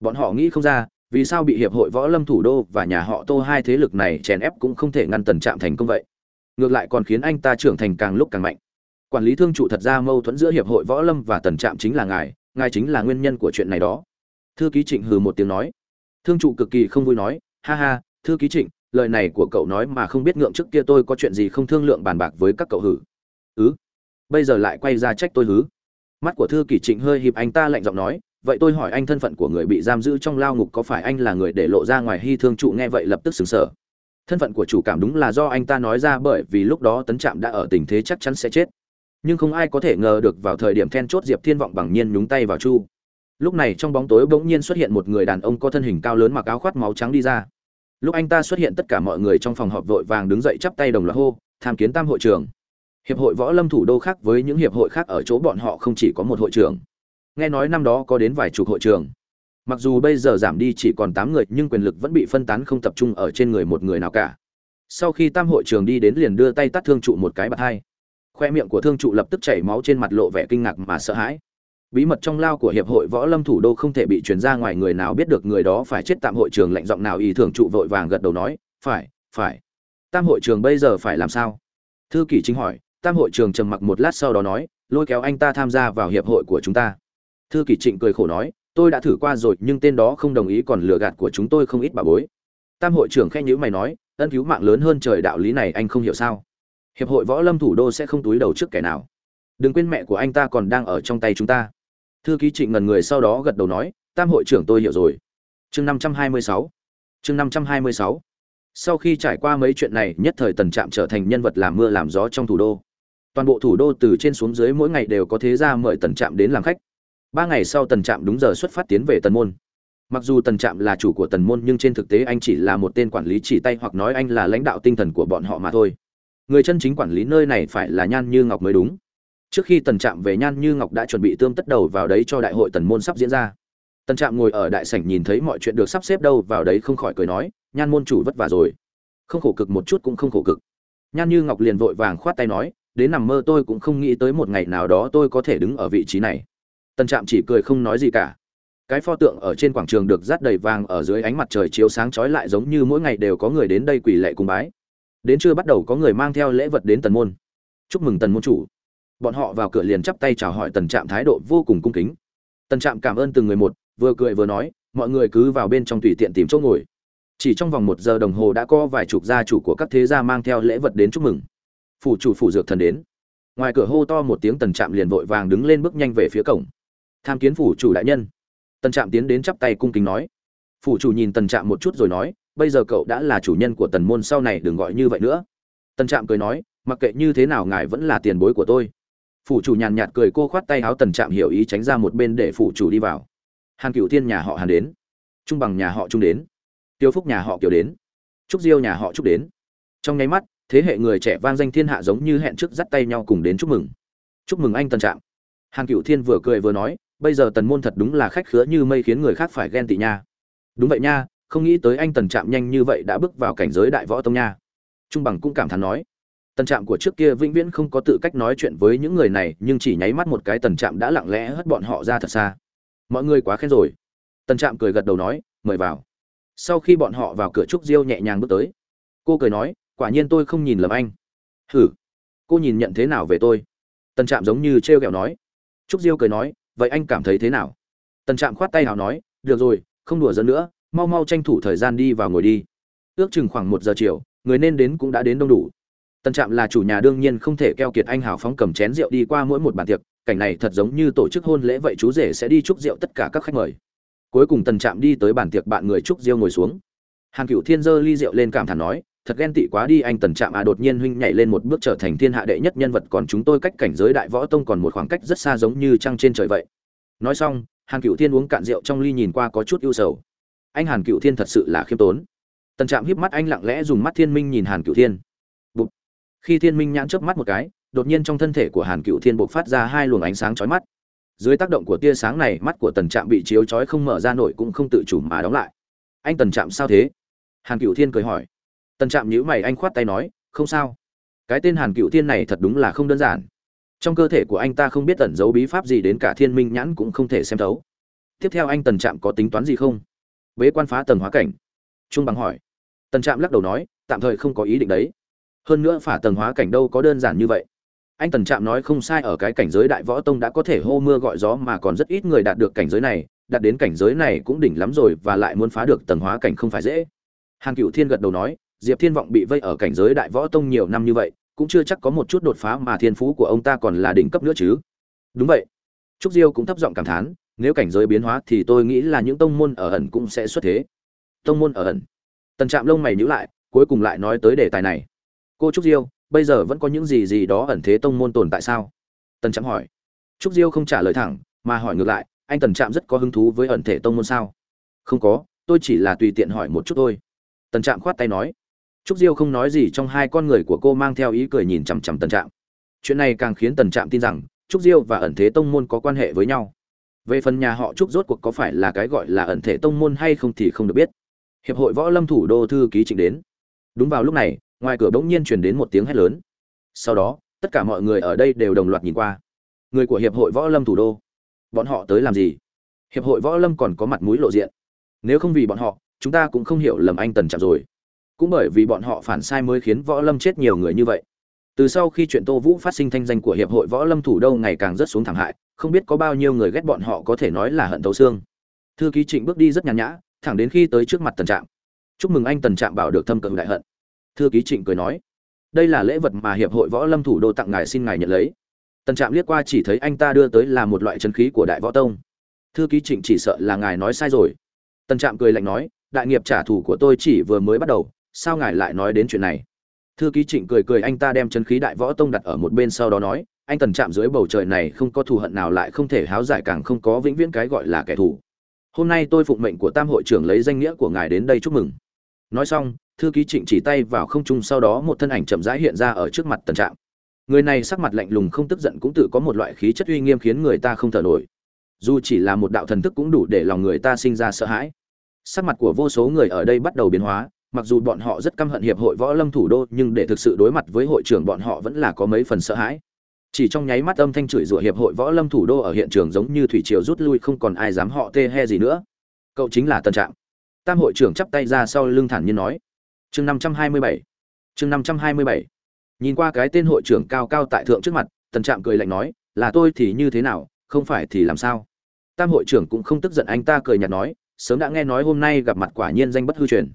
bọn họ nghĩ không ra, vì sao bị hiệp hội võ lâm thủ đô và nhà họ tô hai thế lực này chèn ép cũng không thể ngăn tần trạm thành công vậy. Ngược lại còn khiến anh ta trưởng thành càng lúc càng mạnh. Quản lý thương trụ thật ra mâu thuẫn giữa hiệp hội võ lâm và tần trạm chính là ngài ngài chính là nguyên nhân của chuyện này đó. Thư ký trịnh hừ một tiếng nói. Thương trụ cực kỳ không vui nói, ha ha, thư ký trịnh, lời này của cậu nói mà không biết ngượng trước kia tôi có chuyện gì không thương lượng bàn bạc với các cậu hử? Ứ bây giờ lại quay ra trách tôi hứ. Mắt của thư ký trịnh hơi hiệp anh ta lạnh giọng nói vậy tôi hỏi anh thân phận của người bị giam giữ trong lao ngục có phải anh là người để lộ ra ngoài hy thương trụ nghe vậy lập tức sững sờ. Thân phận của chủ cảm đúng là do anh ta nói ra bởi vì lúc đó tấn trạm đã ở tình thế chắc chắn sẽ chết. Nhưng không ai có thể ngờ được vào thời điểm then chốt diệp thiên vọng bằng nhiên nhúng tay vào chu. Lúc này trong bóng tối bỗng nhiên xuất hiện một người đàn ông có thân hình cao lớn mặc áo khoác máu trắng đi ra. Lúc anh ta xuất hiện tất cả mọi người trong phòng họp vội vàng đứng dậy chắp tay đồng loạt hô, tham kiến tam hội trưởng. Hiệp hội võ lâm thủ đô khác với những hiệp hội khác ở chỗ bọn họ không chỉ có một hội trưởng nghe nói năm đó có đến vài chục hội trường, mặc dù bây giờ giảm đi chỉ còn tám người nhưng quyền lực vẫn bị phân tán không tập trung ở trên người một người nào cả. Sau khi tam hội trường đi đến liền đưa tay tắt thương trụ một cái bạt hai. Khoe miệng của thương trụ lập tức chảy máu trên mặt lộ vẻ kinh ngạc mà sợ hãi. Bí mật trong lao của hiệp hội võ lâm thủ đô không thể bị truyền ra ngoài người nào biết được người đó phải chết tạm hội trường lệnh giọng nào ý thường trụ vội vàng gật đầu nói phải phải. Tam hội trường bây giờ phải làm sao? Thư kỷ chính hỏi tam hội trường trầm mặc một lát sau đó nói lôi kéo anh ta tham gia vào hiệp hội của chúng ta thư kỷ trịnh cười khổ nói, tôi đã thử qua rồi, nhưng tên đó không đồng ý, còn lừa gạt của chúng tôi không ít bà bối. Tam hội trưởng khen nhữ mày nói, ân cứu mạng lớn hơn trời đạo lý này, anh không hiểu sao? Hiệp hội võ lâm thủ đô sẽ không túi đầu trước kẻ nào. Đừng quên mẹ của anh ta còn đang ở trong tay chúng ta. Thư ký trịnh ngần người sau đó gật đầu nói, tam hội trưởng tôi hiểu rồi. Chương năm trăm hai mươi sáu. Chương năm trăm hai mươi sáu. Sau khi trải qua mấy chuyện này, nhất thời tần trạm trở thành nhân vật làm mưa làm gió trong thủ đô. Toàn bộ thủ đô từ trên xuống dưới mỗi ngày đều có thế ra mời tần trạm đến làm khách ba ngày sau tần trạm đúng giờ xuất phát tiến về tần môn. Mặc dù tần trạm là chủ của tần môn nhưng trên thực tế anh chỉ là một tên quản lý chỉ tay hoặc nói anh là lãnh đạo tinh thần của bọn họ mà thôi. Người chân chính quản lý nơi này phải là nhan như ngọc mới đúng. Trước khi tần trạm về, nhan như ngọc đã chuẩn bị tươm tất đầu vào đấy cho đại hội tần môn sắp diễn ra. Tần trạm ngồi ở đại sảnh nhìn thấy mọi chuyện được sắp xếp đâu vào đấy không khỏi cười nói, nhan môn chủ vất vả rồi. Không khổ cực một chút cũng không khổ cực. Nhan như ngọc liền vội vàng khoát tay nói, đến nằm mơ tôi cũng không nghĩ tới một ngày nào đó tôi có thể đứng ở vị trí này tần trạm chỉ cười không nói gì cả. Cái pho tượng ở trên quảng trường được rát đầy vàng ở dưới ánh mặt trời chiếu sáng chói lại giống như mỗi ngày đều có người đến đây quỳ lệ cùng bái. Đến trưa bắt đầu có người mang theo lễ vật đến tần môn. Chúc mừng tần môn chủ. Bọn họ vào cửa liền chắp tay chào hỏi tần trạm thái độ vô cùng cung kính. Tần trạm cảm ơn từng người một, vừa cười vừa nói, mọi người cứ vào bên trong tùy tiện tìm chỗ ngồi. Chỉ trong vòng một giờ đồng hồ đã có vài chục gia chủ của các thế gia mang theo lễ vật đến chúc mừng. Phủ chủ, phủ dược thần đến. Ngoài cửa hô to một tiếng tần trạm liền vội vàng đứng lên bước nhanh về phía cổng tham kiến phủ chủ đại nhân. Tần trạm tiến đến chắp tay cung kính nói. Phủ chủ nhìn tần trạm một chút rồi nói, bây giờ cậu đã là chủ nhân của tần môn sau này đừng gọi như vậy nữa. Tần trạm cười nói, mặc kệ như thế nào ngài vẫn là tiền bối của tôi. Phủ chủ nhàn nhạt cười cô khoát tay áo tần trạm hiểu ý tránh ra một bên để phủ chủ đi vào. Hàn cựu thiên nhà họ hàn đến. Trung bằng nhà họ trung đến. Tiêu phúc nhà họ kiều đến. Trúc diêu nhà họ trúc đến. Trong nháy mắt, thế hệ người trẻ vang danh thiên hạ giống như hẹn trước dắt tay nhau cùng đến chúc mừng. Chúc mừng anh tần trạm. Hàn cựu thiên vừa cười vừa nói bây giờ tần môn thật đúng là khách khứa như mây khiến người khác phải ghen tị nha. Đúng vậy nha, không nghĩ tới anh tần trạm nhanh như vậy đã bước vào cảnh giới đại võ tông nha. Trung bằng cũng cảm thán nói. Tần trạm của trước kia vĩnh viễn không có tự cách nói chuyện với những người này, nhưng chỉ nháy mắt một cái tần trạm đã lặng lẽ hất bọn họ ra thật xa. Mọi người quá khen rồi. Tần trạm cười gật đầu nói, mời vào. Sau khi bọn họ vào cửa trúc diêu nhẹ nhàng bước tới, cô cười nói, quả nhiên tôi không nhìn lầm anh. Hử? Cô nhìn nhận thế nào về tôi? Tần trạm giống như t r e o kẹo nói. Trúc diêu cười nói vậy anh cảm thấy thế nào tần trạm khoát tay nào nói được rồi không đùa dẫn nữa mau mau tranh thủ thời gian đi vào ngồi đi ước chừng khoảng một giờ chiều người nên đến cũng đã đến đông đủ Tần Trạm là chủ nhà đương nhiên không thể keo kiệt anh hào phóng cầm chén rượu đi qua mỗi một bàn tiệc, cảnh này thật giống như tổ chức hôn lễ vậy chú rể sẽ đi chúc rượu tất cả các khách mời. Cuối cùng Tần Trạm đi tới bàn tiệc bạn người chúc rượu ngồi xuống. Hàn cựu Thiên dơ ly rượu lên cảm thán nói, thật ghen tị quá đi anh Tần Trạm à đột nhiên huynh nhảy lên một bước trở thành thiên hạ đệ nhất nhân vật còn chúng tôi cách cảnh giới đại võ tông còn một khoảng cách rất xa giống như trăng trên trời vậy. Nói xong, Hàn Cựu Thiên uống cạn rượu trong ly nhìn qua có chút ưu sầu. Anh Hàn Cựu Thiên thật sự là khiêm tốn. Tần Trạm híp mắt anh lặng lẽ dùng mắt thiên minh nhìn Hàn Cựu Thiên. Bụt. khi thiên minh nhãn chớp mắt một cái đột nhiên trong thân thể của hàn cựu thiên bộc phát ra hai luồng ánh sáng chói mắt. Dưới tác động của tia sáng này mắt của tần trạm bị chiếu chói không mở ra nổi cũng không tự chủ mà đóng lại. Anh tần trạm sao thế? Hàn cựu thiên cười hỏi. Tần trạm nhíu mày anh khoát tay nói không sao. Cái tên hàn cựu thiên này thật đúng là không đơn giản trong cơ thể của anh ta không biết tẩn giấu bí pháp gì đến cả thiên minh nhãn cũng không thể xem thấu. Tiếp theo anh tần trạm có tính toán gì không? Bế quan phá tầng hóa cảnh. Trung bằng hỏi. Tần trạm lắc đầu nói, tạm thời không có ý định đấy. Hơn nữa phả tầng hóa cảnh đâu có đơn giản như vậy. Anh tần trạm nói không sai ở cái cảnh giới đại võ tông đã có thể hô mưa gọi gió mà còn rất ít người đạt được cảnh giới này, đạt đến cảnh giới này cũng đỉnh lắm rồi và lại muốn phá được tầng hóa cảnh không phải dễ. Hàn cựu thiên gật đầu nói, diệp thiên vọng bị vây ở cảnh giới đại võ tông nhiều năm như vậy cũng chưa chắc có một chút đột phá mà thiên phú của ông ta còn là đỉnh cấp nữa chứ. Đúng vậy. Trúc diêu cũng thấp giọng cảm thán, nếu cảnh giới biến hóa thì tôi nghĩ là những tông môn ở ẩn cũng sẽ xuất thế. Tông môn ở ẩn. Tần trạm lông mày nhữ lại, cuối cùng lại nói tới đề tài này. Cô trúc diêu, bây giờ vẫn có những gì gì đó ẩn thế tông môn tồn tại sao? Tần trạm hỏi. Trúc diêu không trả lời thẳng, mà hỏi ngược lại, anh tần trạm rất có hứng thú với ẩn thể tông môn sao? Không có, tôi chỉ là tùy tiện hỏi một chút thôi. Tần trạm khoát tay nói trúc diêu không nói gì trong hai con người của cô mang theo ý cười nhìn chằm chằm tần trạm. Chuyện này càng khiến tần trạm tin rằng, trúc diêu và ẩn thế tông môn có quan hệ với nhau. Về phần nhà họ trúc rốt cuộc có phải là cái gọi là ẩn thể tông môn hay không thì không được biết. Hiệp hội võ lâm thủ đô thư ký trịnh đến. Đúng vào lúc này, ngoài cửa bỗng nhiên truyền đến một tiếng hét lớn. Sau đó, tất cả mọi người ở đây đều đồng loạt nhìn qua. Người của hiệp hội võ lâm thủ đô. Bọn họ tới làm gì? Hiệp hội võ lâm còn có mặt mũi lộ diện. Nếu không vì bọn họ, chúng ta cũng không hiểu lầm anh tần Trạm rồi cũng bởi vì bọn họ phản sai mới khiến võ lâm chết nhiều người như vậy. Từ sau khi chuyện tô vũ phát sinh thanh danh của hiệp hội võ lâm thủ đô ngày càng rất xuống thảm hại, không biết có bao nhiêu người ghét bọn họ có thể nói là hận thấu xương. Thư ký trịnh bước đi rất nhàn nhã, thẳng đến khi tới trước mặt tần trạm. Chúc mừng anh tần trạm bảo được thâm cận đại hận. Thư ký trịnh cười nói. Đây là lễ vật mà hiệp hội võ lâm thủ đô tặng ngài xin ngài nhận lấy. Tần trạm liếc qua chỉ thấy anh ta đưa tới là một loại chân khí của đại võ tông. Thư ký trịnh chỉ sợ là ngài nói sai rồi. Tần trạm cười lạnh nói, đại nghiệp trả thù của tôi chỉ vừa mới bắt đầu sao ngài lại nói đến chuyện này? Thư ký trịnh cười cười, anh ta đem chân khí đại võ tông đặt ở một bên sau đó nói, anh tần chạm dưới bầu trời này không có thù hận nào lại không thể háo giải càng không có vĩnh viễn cái gọi là kẻ thù. Hôm nay tôi phụng mệnh của tam hội trưởng lấy danh nghĩa của ngài đến đây chúc mừng. Nói xong, thư ký trịnh chỉ tay vào không trung sau đó một thân ảnh chậm rãi hiện ra ở trước mặt tần trạm. Người này sắc mặt lạnh lùng không tức giận cũng tự có một loại khí chất uy nghiêm khiến người ta không thở nổi. Dù chỉ là một đạo thần thức cũng đủ để lòng người ta sinh ra sợ hãi. Sắc mặt của vô số người ở đây bắt đầu biến hóa mặc dù bọn họ rất căm hận hiệp hội võ lâm thủ đô, nhưng để thực sự đối mặt với hội trưởng bọn họ vẫn là có mấy phần sợ hãi. Chỉ trong nháy mắt âm thanh chửi rủa hiệp hội võ lâm thủ đô ở hiện trường giống như thủy triều rút lui, không còn ai dám họ tê he gì nữa. Cậu chính là tân trạng tam hội trưởng chắp tay ra sau lưng thản nhiên nói. Chương năm trăm hai mươi bảy. Chương năm trăm hai mươi bảy. Nhìn qua cái tên hội trưởng cao cao tại thượng trước mặt tần trạng cười lạnh nói, là tôi thì như thế nào, không phải thì làm sao? Tam hội trưởng cũng không tức giận, anh ta cười nhạt nói, sớm đã nghe nói hôm nay gặp mặt quả nhiên danh bất hư truyền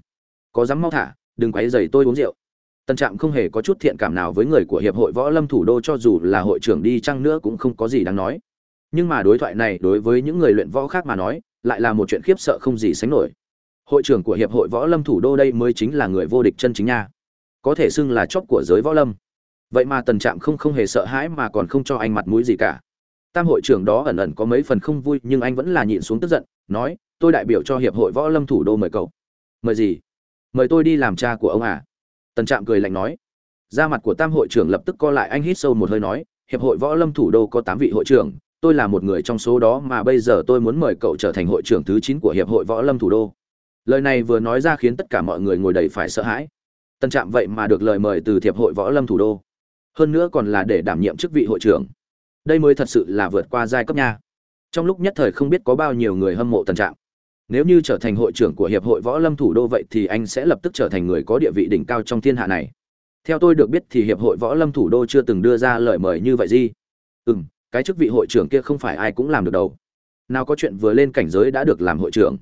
có dám mau thả, đừng quấy dày tôi uống rượu. Tân trạm không hề có chút thiện cảm nào với người của hiệp hội võ lâm thủ đô cho dù là hội trưởng đi chăng nữa cũng không có gì đáng nói. Nhưng mà đối thoại này đối với những người luyện võ khác mà nói, lại là một chuyện khiếp sợ không gì sánh nổi. Hội trưởng của hiệp hội võ lâm thủ đô đây mới chính là người vô địch chân chính nha. Có thể xưng là chóp của giới võ lâm. Vậy mà tần trạm không không hề sợ hãi mà còn không cho anh mặt mũi gì cả. Tam hội trưởng đó ẩn ẩn có mấy phần không vui, nhưng anh vẫn là nhịn xuống tức giận, nói, tôi đại biểu cho hiệp hội võ lâm thủ đô mời cậu. Mời gì? Mời tôi đi làm cha của ông à? Tần trạm cười lạnh nói. Ra mặt của tam hội trưởng lập tức co lại, anh hít sâu một hơi nói, hiệp hội võ lâm thủ đô có tám vị hội trưởng, tôi là một người trong số đó mà bây giờ tôi muốn mời cậu trở thành hội trưởng thứ chín của hiệp hội võ lâm thủ đô. Lời này vừa nói ra khiến tất cả mọi người ngồi đầy phải sợ hãi. Tân trạm vậy mà được lời mời từ hiệp hội võ lâm thủ đô. Hơn nữa còn là để đảm nhiệm chức vị hội trưởng. Đây mới thật sự là vượt qua giai cấp nha. Trong lúc nhất thời không biết có bao nhiêu người hâm mộ tân trạm nếu như trở thành hội trưởng của hiệp hội võ lâm thủ đô vậy thì anh sẽ lập tức trở thành người có địa vị đỉnh cao trong thiên hạ này. Theo tôi được biết thì hiệp hội võ lâm thủ đô chưa từng đưa ra lời mời như vậy gì. Ừ m cái chức vị hội trưởng kia không phải ai cũng làm được đâu. Nào có chuyện vừa lên cảnh giới đã được làm hội trưởng.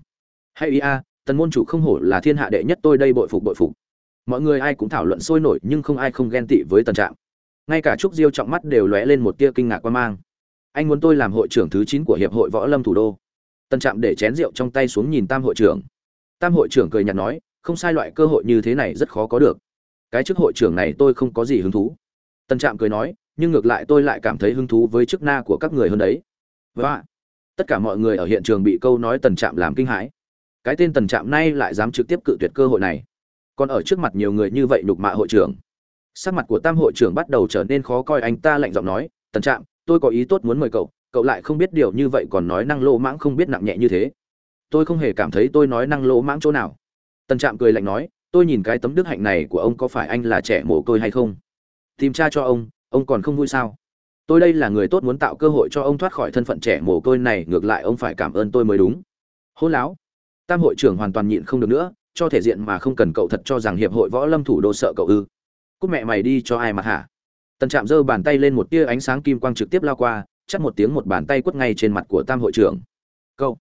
Hay ý a, tần môn chủ không hổ là thiên hạ đệ nhất tôi đây bội phục bội phục. Mọi người ai cũng thảo luận sôi nổi nhưng không ai không ghen tị với tần trạng. ngay cả trúc diêu trọng mắt đều lóe lên một tia kinh ngạc quan mang. Anh muốn tôi làm hội trưởng thứ chín của hiệp hội võ lâm thủ đô. Tân Trạm để chén rượu trong tay xuống nhìn Tam hội trưởng. Tam hội trưởng cười nhạt nói, không sai loại cơ hội như thế này rất khó có được. Cái chức hội trưởng này tôi không có gì hứng thú. Tân Trạm cười nói, nhưng ngược lại tôi lại cảm thấy hứng thú với chức na của các người hơn đấy. Vâng Và tất cả mọi người ở hiện trường bị câu nói Tần Trạm làm kinh hãi. Cái tên Tần Trạm nay lại dám trực tiếp cự tuyệt cơ hội này. Còn ở trước mặt nhiều người như vậy nhục mạ hội trưởng. Sắc mặt của Tam hội trưởng bắt đầu trở nên khó coi anh ta lạnh giọng nói, "Tần Trạm, tôi có ý tốt muốn mời cậu, cậu lại không biết điều như vậy còn nói năng lỗ mãng không biết nặng nhẹ như thế. Tôi không hề cảm thấy tôi nói năng lỗ mãng chỗ nào. Tần trạm cười lạnh nói, tôi nhìn cái tấm đức hạnh này của ông có phải anh là trẻ mồ côi hay không? Tìm cha cho ông ông còn không vui sao? Tôi đây là người tốt muốn tạo cơ hội cho ông thoát khỏi thân phận trẻ mồ côi này, ngược lại ông phải cảm ơn tôi mới đúng. Hôn láo. Tam hội trưởng hoàn toàn nhịn không được nữa, cho thể diện mà không cần cậu thật cho rằng hiệp hội võ lâm thủ đô sợ cậu ư. Cúc mẹ mày đi cho ai mặt hả? Tần trạm giơ bàn tay lên một tia ánh sáng kim quang trực tiếp lao qua chắt một tiếng một bàn tay quất ngay trên mặt của tam hội trưởng. Câu.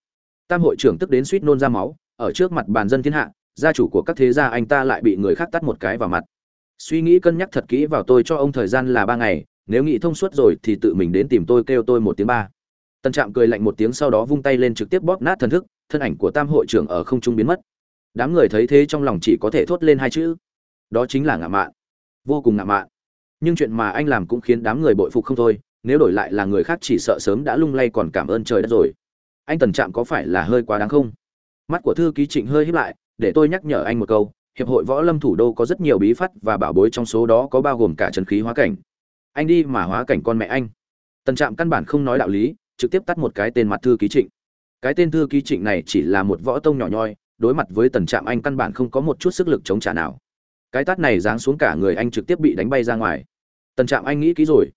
Tam hội trưởng tức đến suýt nôn ra máu, ở trước mặt bàn dân thiên hạ, gia chủ của các thế gia anh ta lại bị người khác tắt một cái vào mặt. Suy nghĩ cân nhắc thật kỹ vào tôi cho ông thời gian là ba ngày, nếu nghĩ thông suốt rồi thì tự mình đến tìm tôi kêu tôi một tiếng ba. Tân trạm cười lạnh một tiếng sau đó vung tay lên trực tiếp bóp nát thần thức, thân ảnh của tam hội trưởng ở không trung biến mất. Đám người thấy thế trong lòng chỉ có thể thốt lên hai chữ. Đó chính là ngạo mạn. Vô cùng ngạo mạn. Nhưng chuyện mà anh làm cũng khiến đám người bội phục không thôi nếu đổi lại là người khác chỉ sợ sớm đã lung lay còn cảm ơn trời đất rồi. Anh tần trạm có phải là hơi quá đáng không? Mắt của thư ký trịnh hơi híp lại, để tôi nhắc nhở anh một câu, hiệp hội võ lâm thủ đô có rất nhiều bí phát và bảo bối trong số đó có bao gồm cả trần khí hóa cảnh. Anh đi mà hóa cảnh con mẹ anh. Tần trạm căn bản không nói đạo lý, trực tiếp tắt một cái tên mặt thư ký trịnh. Cái tên thư ký trịnh này chỉ là một võ tông nhỏ nhoi, đối mặt với tần trạm anh căn bản không có một chút sức lực chống trả nào. Cái tát này giáng xuống cả người anh trực tiếp bị đánh bay ra ngoài. Tần trạm anh nghĩ kỹ rồi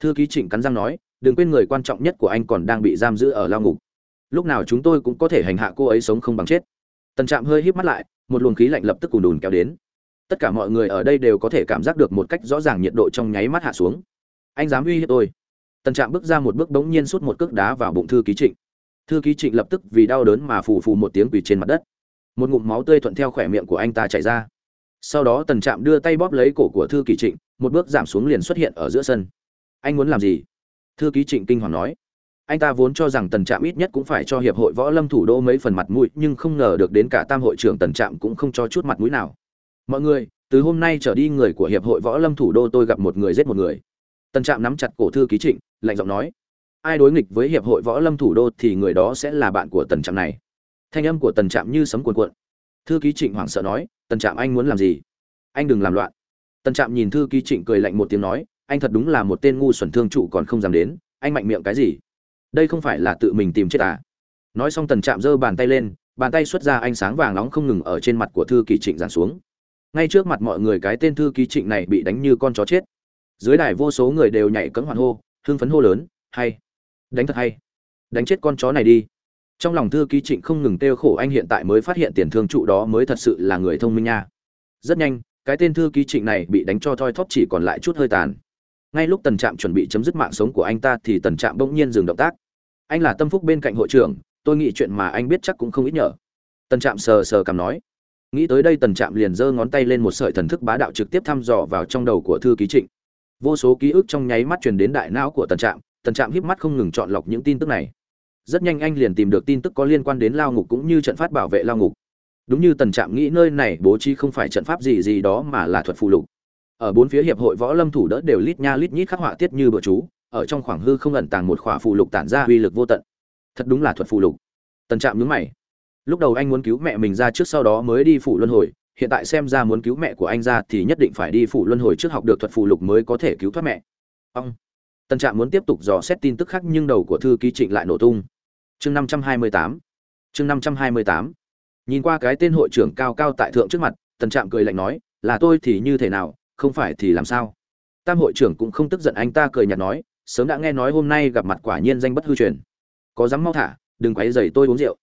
thư ký trịnh cắn răng nói, đừng quên người quan trọng nhất của anh còn đang bị giam giữ ở lao ngục. Lúc nào chúng tôi cũng có thể hành hạ cô ấy sống không bằng chết. Tần trạm hơi híp mắt lại, một luồng khí lạnh lập tức cùn đùn kéo đến. Tất cả mọi người ở đây đều có thể cảm giác được một cách rõ ràng nhiệt độ trong nháy mắt hạ xuống. Anh dám uy hiếp tôi? Tần trạm bước ra một bước bỗng nhiên sút một cước đá vào bụng thư ký trịnh. Thư ký trịnh lập tức vì đau đớn mà phù phù một tiếng quỳ trên mặt đất. Một ngụm máu tươi thuận theo khỏe miệng của anh ta chảy ra. Sau đó tần trạm đưa tay bóp lấy cổ của thư ký trịnh, một bước giảm xuống liền xuất hiện ở giữa sân anh muốn làm gì? Thư ký trịnh kinh hoàng nói. Anh ta vốn cho rằng tần trạm ít nhất cũng phải cho hiệp hội võ lâm thủ đô mấy phần mặt mũi, nhưng không ngờ được đến cả tam hội trưởng tần trạm cũng không cho chút mặt mũi nào. Mọi người, từ hôm nay trở đi người của hiệp hội võ lâm thủ đô tôi gặp một người giết một người. Tần trạm nắm chặt cổ thư ký trịnh, lạnh giọng nói. Ai đối nghịch với hiệp hội võ lâm thủ đô thì người đó sẽ là bạn của tần trạm này. Thanh âm của tần trạm như sấm cuồn cuộn. Thư ký trịnh hoảng sợ nói, tần trạm anh muốn làm gì? Anh đừng làm loạn. Tần trạm nhìn thư ký trịnh cười lạnh một tiếng nói anh thật đúng là một tên ngu xuẩn thương trụ còn không dám đến, anh mạnh miệng cái gì? Đây không phải là tự mình tìm chết à? Nói xong tần trạm giơ bàn tay lên, bàn tay xuất ra ánh sáng vàng nóng không ngừng ở trên mặt của thư ký trịnh giáng xuống. Ngay trước mặt mọi người cái tên thư ký trịnh này bị đánh như con chó chết. Dưới đài vô số người đều nhảy cẫng hoan hô, hưng phấn hô lớn, hay! Đánh thật hay! Đánh chết con chó này đi! Trong lòng thư ký trịnh không ngừng têu khổ, anh hiện tại mới phát hiện tiền thương trụ đó mới thật sự là người thông minh nha. Rất nhanh, cái tên thư ký trịnh này bị đánh cho thoi thóp chỉ còn lại chút hơi tàn ngay lúc tần trạm chuẩn bị chấm dứt mạng sống của anh ta thì tần trạm bỗng nhiên dừng động tác. Anh là tâm phúc bên cạnh hội trưởng, tôi nghĩ chuyện mà anh biết chắc cũng không ít nhở tần trạm sờ sờ cằm nói. Nghĩ tới đây tần trạm liền giơ ngón tay lên một sợi thần thức bá đạo trực tiếp thăm dò vào trong đầu của thư ký trịnh. Vô số ký ức trong nháy mắt truyền đến đại não của tần trạm tần trạm híp mắt không ngừng chọn lọc những tin tức này. Rất nhanh anh liền tìm được tin tức có liên quan đến lao ngục cũng như trận pháp bảo vệ lao ngục. Đúng như tần trạm nghĩ, nơi này bố trí không phải trận pháp gì gì đó mà là thuật phù lục ở bốn phía hiệp hội võ lâm thủ đỡ đều lít nha lít nhít khắc họa tiết như bữa chú, ở trong khoảng hư không ẩn tàng một khỏa phù lục tản ra uy lực vô tận. Thật đúng là thuật phù lục. Tần trạm nhướng mày. Lúc đầu anh muốn cứu mẹ mình ra trước sau đó mới đi phủ luân hồi, hiện tại xem ra muốn cứu mẹ của anh ra thì nhất định phải đi phủ luân hồi trước học được thuật phù lục mới có thể cứu thoát mẹ. Ông. Tần trạm muốn tiếp tục dò xét tin tức khác nhưng đầu của thư ký trịnh lại nổ tung. Chương năm trăm hai mươi tám. Chương năm trăm hai mươi tám. Nhìn qua cái tên hội trưởng cao cao tại thượng trước mặt, tần trạm cười lạnh nói, là tôi thì như thế nào? Không phải thì làm sao? Tam hội trưởng cũng không tức giận, anh ta cười nhạt nói, sớm đã nghe nói hôm nay gặp mặt quả nhiên danh bất hư truyền. Có dám mau thả, đừng quấy dày tôi uống rượu.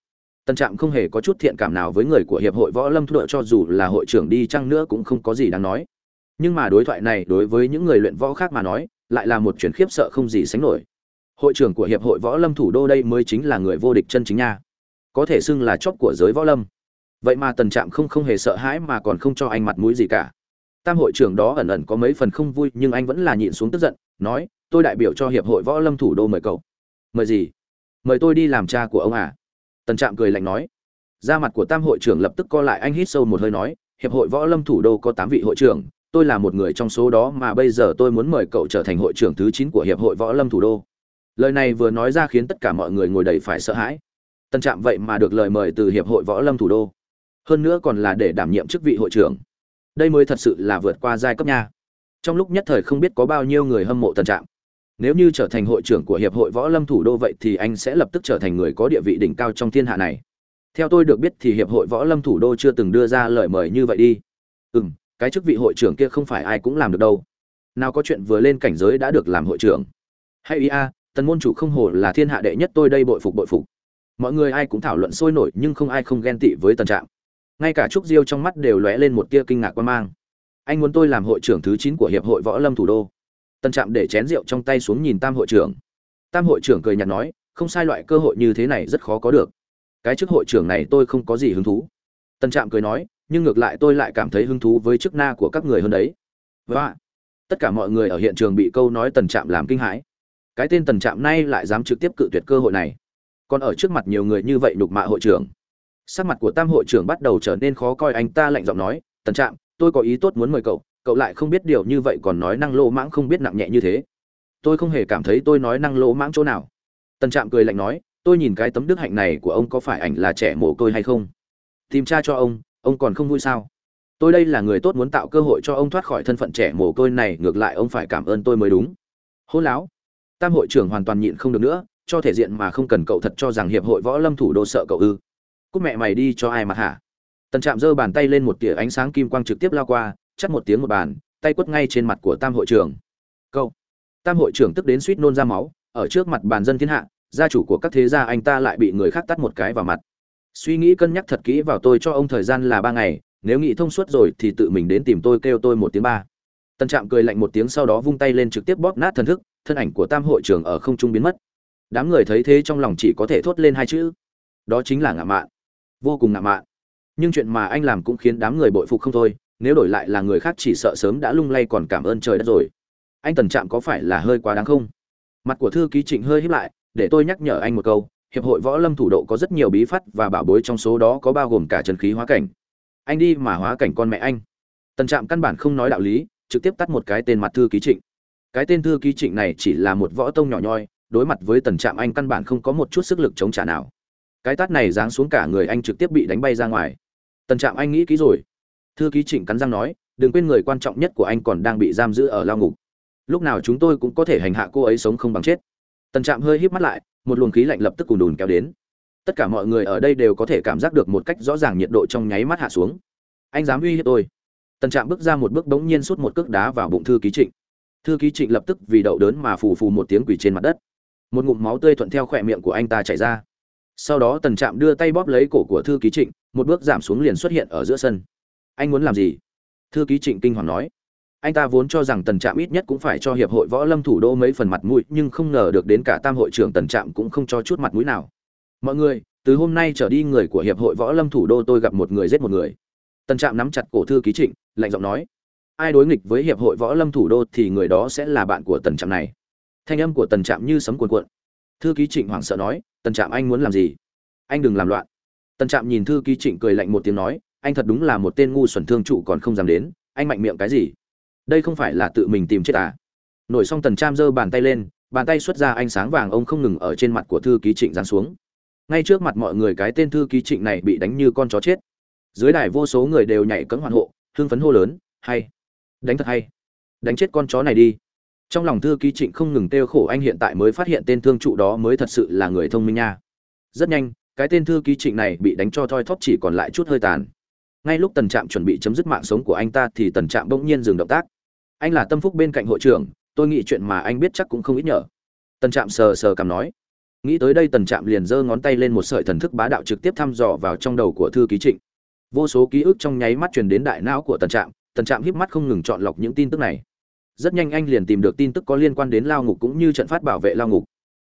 Tân trạm không hề có chút thiện cảm nào với người của hiệp hội võ lâm thuận cho dù là hội trưởng đi chăng nữa cũng không có gì đáng nói. Nhưng mà đối thoại này đối với những người luyện võ khác mà nói, lại là một chuyện khiếp sợ không gì sánh nổi. Hội trưởng của hiệp hội võ lâm thủ đô đây mới chính là người vô địch chân chính nha. Có thể xưng là chóp của giới võ lâm. Vậy mà tần trạm không không hề sợ hãi mà còn không cho anh mặt mũi gì cả tam hội trưởng đó ẩn ẩn có mấy phần không vui, nhưng anh vẫn là nhịn xuống tức giận, nói, tôi đại biểu cho hiệp hội võ lâm thủ đô mời cậu. Mời gì? Mời tôi đi làm cha của ông à. Tần trạm cười lạnh nói. Da mặt của tam hội trưởng lập tức co lại, anh hít sâu một hơi nói, hiệp hội võ lâm thủ đô có tám vị hội trưởng, tôi là một người trong số đó mà bây giờ tôi muốn mời cậu trở thành hội trưởng thứ chín của hiệp hội võ lâm thủ đô. Lời này vừa nói ra khiến tất cả mọi người ngồi đầy phải sợ hãi. Tân trạm vậy mà được lời mời từ hiệp hội võ lâm thủ đô. Hơn nữa còn là để đảm nhiệm chức vị hội trưởng đây mới thật sự là vượt qua giai cấp nha. Trong lúc nhất thời không biết có bao nhiêu người hâm mộ tần trạm. Nếu như trở thành hội trưởng của hiệp hội võ lâm thủ đô vậy thì anh sẽ lập tức trở thành người có địa vị đỉnh cao trong thiên hạ này. Theo tôi được biết thì hiệp hội võ lâm thủ đô chưa từng đưa ra lời mời như vậy đi. Ừ m cái chức vị hội trưởng kia không phải ai cũng làm được đâu. Nào có chuyện vừa lên cảnh giới đã được làm hội trưởng. Hay ý a, tần môn chủ không hồ là thiên hạ đệ nhất tôi đây bội phục bội phục. Mọi người ai cũng thảo luận sôi nổi nhưng không ai không ghen tị với tần trạm ngay cả trúc diêu trong mắt đều lóe lên một tia kinh ngạc quan mang. Anh muốn tôi làm hội trưởng thứ chín của hiệp hội võ lâm thủ đô. Tần trạm để chén rượu trong tay xuống nhìn tam hội trưởng. Tam hội trưởng cười nhạt nói, không sai loại cơ hội như thế này rất khó có được. Cái chức hội trưởng này tôi không có gì hứng thú. Tần trạm cười nói, nhưng ngược lại tôi lại cảm thấy hứng thú với chức na của các người hơn đấy. Vâng Và tất cả mọi người ở hiện trường bị câu nói tần trạm làm kinh hãi. Cái tên tần trạm nay lại dám trực tiếp cự tuyệt cơ hội này. Còn ở trước mặt nhiều người như vậy nhục mạ hội trưởng sắc mặt của tam hội trưởng bắt đầu trở nên khó coi, anh ta lạnh giọng nói, tần trạm, tôi có ý tốt muốn mời cậu cậu lại không biết điều như vậy còn nói năng lô mãng không biết nặng nhẹ như thế. Tôi không hề cảm thấy tôi nói năng lô mãng chỗ nào. Tần trạm cười lạnh nói, tôi nhìn cái tấm đức hạnh này của ông có phải ảnh là trẻ mồ côi hay không? Tìm cha cho ông ông còn không vui sao? Tôi đây là người tốt muốn tạo cơ hội cho ông thoát khỏi thân phận trẻ mồ côi này, ngược lại ông phải cảm ơn tôi mới đúng. Hôn láo. Tam hội trưởng hoàn toàn nhịn không được nữa, cho thể diện mà không cần cậu thật cho rằng hiệp hội võ lâm thủ đô sợ cậu ư cúc mẹ mày đi cho ai mặt hả? Tần trạm giơ bàn tay lên một tỉa ánh sáng kim quang trực tiếp lao qua, chắt một tiếng một bàn, tay quất ngay trên mặt của tam hội trưởng. Câu. Tam hội trưởng tức đến suýt nôn ra máu, ở trước mặt bàn dân thiên hạ, gia chủ của các thế gia anh ta lại bị người khác tắt một cái vào mặt. Suy nghĩ cân nhắc thật kỹ vào tôi cho ông thời gian là ba ngày, nếu nghĩ thông suốt rồi thì tự mình đến tìm tôi kêu tôi một tiếng ba. Tân trạm cười lạnh một tiếng sau đó vung tay lên trực tiếp bóp nát thần thức, thân ảnh của tam hội trưởng ở không trung biến mất. Đám người thấy thế trong lòng chỉ có thể thốt lên hai chữ. Đó chính là ngạ mạn vô cùng ngạo mạn. Nhưng chuyện mà anh làm cũng khiến đám người bội phục không thôi, nếu đổi lại là người khác chỉ sợ sớm đã lung lay còn cảm ơn trời đất rồi. Anh tần trạm có phải là hơi quá đáng không? Mặt của thư ký trịnh hơi híp lại, để tôi nhắc nhở anh một câu, hiệp hội võ lâm thủ độ có rất nhiều bí phát và bảo bối trong số đó có bao gồm cả chân khí hóa cảnh. Anh đi mà hóa cảnh con mẹ anh. Tần trạm căn bản không nói đạo lý, trực tiếp tắt một cái tên mặt thư ký trịnh. Cái tên thư ký trịnh này chỉ là một võ tông nhỏ nhoi, đối mặt với tần trạm anh căn bản không có một chút sức lực chống trả nào cái tát này giáng xuống cả người anh trực tiếp bị đánh bay ra ngoài. Tần trạm anh nghĩ kỹ rồi. Thư ký trịnh cắn răng nói, đừng quên người quan trọng nhất của anh còn đang bị giam giữ ở lao ngục. Lúc nào chúng tôi cũng có thể hành hạ cô ấy sống không bằng chết. Tần trạm hơi híp mắt lại, một luồng khí lạnh lập tức cùn đùn kéo đến. Tất cả mọi người ở đây đều có thể cảm giác được một cách rõ ràng nhiệt độ trong nháy mắt hạ xuống. Anh dám uy hiếp tôi. Tần trạm bước ra một bước bỗng nhiên sút một cước đá vào bụng thư ký trịnh. Thư ký trịnh lập tức vì đậu đớn mà phù phù một tiếng quỳ trên mặt đất. Một ngụm máu tươi thuận theo khỏe miệng của anh ta chảy ra sau đó tần trạm đưa tay bóp lấy cổ của thư ký trịnh, một bước giảm xuống liền xuất hiện ở giữa sân. Anh muốn làm gì? Thư ký trịnh kinh hoàng nói. Anh ta vốn cho rằng tần trạm ít nhất cũng phải cho hiệp hội võ lâm thủ đô mấy phần mặt mũi, nhưng không ngờ được đến cả tam hội trưởng tần trạm cũng không cho chút mặt mũi nào. Mọi người, từ hôm nay trở đi người của hiệp hội võ lâm thủ đô tôi gặp một người giết một người. Tần trạm nắm chặt cổ thư ký trịnh, lạnh giọng nói. Ai đối nghịch với hiệp hội võ lâm thủ đô thì người đó sẽ là bạn của tần trạm này. Thanh âm của tần trạm như sấm cuồn cuộn thư ký trịnh hoảng sợ nói, tần trạm anh muốn làm gì? Anh đừng làm loạn. Tần trạm nhìn thư ký trịnh cười lạnh một tiếng nói, anh thật đúng là một tên ngu xuẩn thương trụ còn không dám đến, anh mạnh miệng cái gì? Đây không phải là tự mình tìm chết à? Nổi xong tần trạm giơ bàn tay lên, bàn tay xuất ra ánh sáng vàng ông không ngừng ở trên mặt của thư ký trịnh giáng xuống. Ngay trước mặt mọi người cái tên thư ký trịnh này bị đánh như con chó chết. Dưới đài vô số người đều nhảy cẫng hoan hộ, hưng phấn hô lớn, hay! Đánh thật hay! Đánh chết con chó này đi! Trong lòng thư ký trịnh không ngừng kêu khổ anh hiện tại mới phát hiện tên thương trụ đó mới thật sự là người thông minh nha. Rất nhanh, cái tên thư ký trịnh này bị đánh cho thoi thóp chỉ còn lại chút hơi tàn. Ngay lúc tần trạm chuẩn bị chấm dứt mạng sống của anh ta thì tần trạm bỗng nhiên dừng động tác. Anh là tâm phúc bên cạnh hội trưởng, tôi nghĩ chuyện mà anh biết chắc cũng không ít nhở tần trạm sờ sờ cằm nói. Nghĩ tới đây tần trạm liền giơ ngón tay lên một sợi thần thức bá đạo trực tiếp thăm dò vào trong đầu của thư ký trịnh. Vô số ký ức trong nháy mắt truyền đến đại não của tần trạm tần trạm híp mắt không ngừng chọn lọc những tin tức này rất nhanh anh liền tìm được tin tức có liên quan đến lao ngục cũng như trận pháp bảo vệ lao ngục.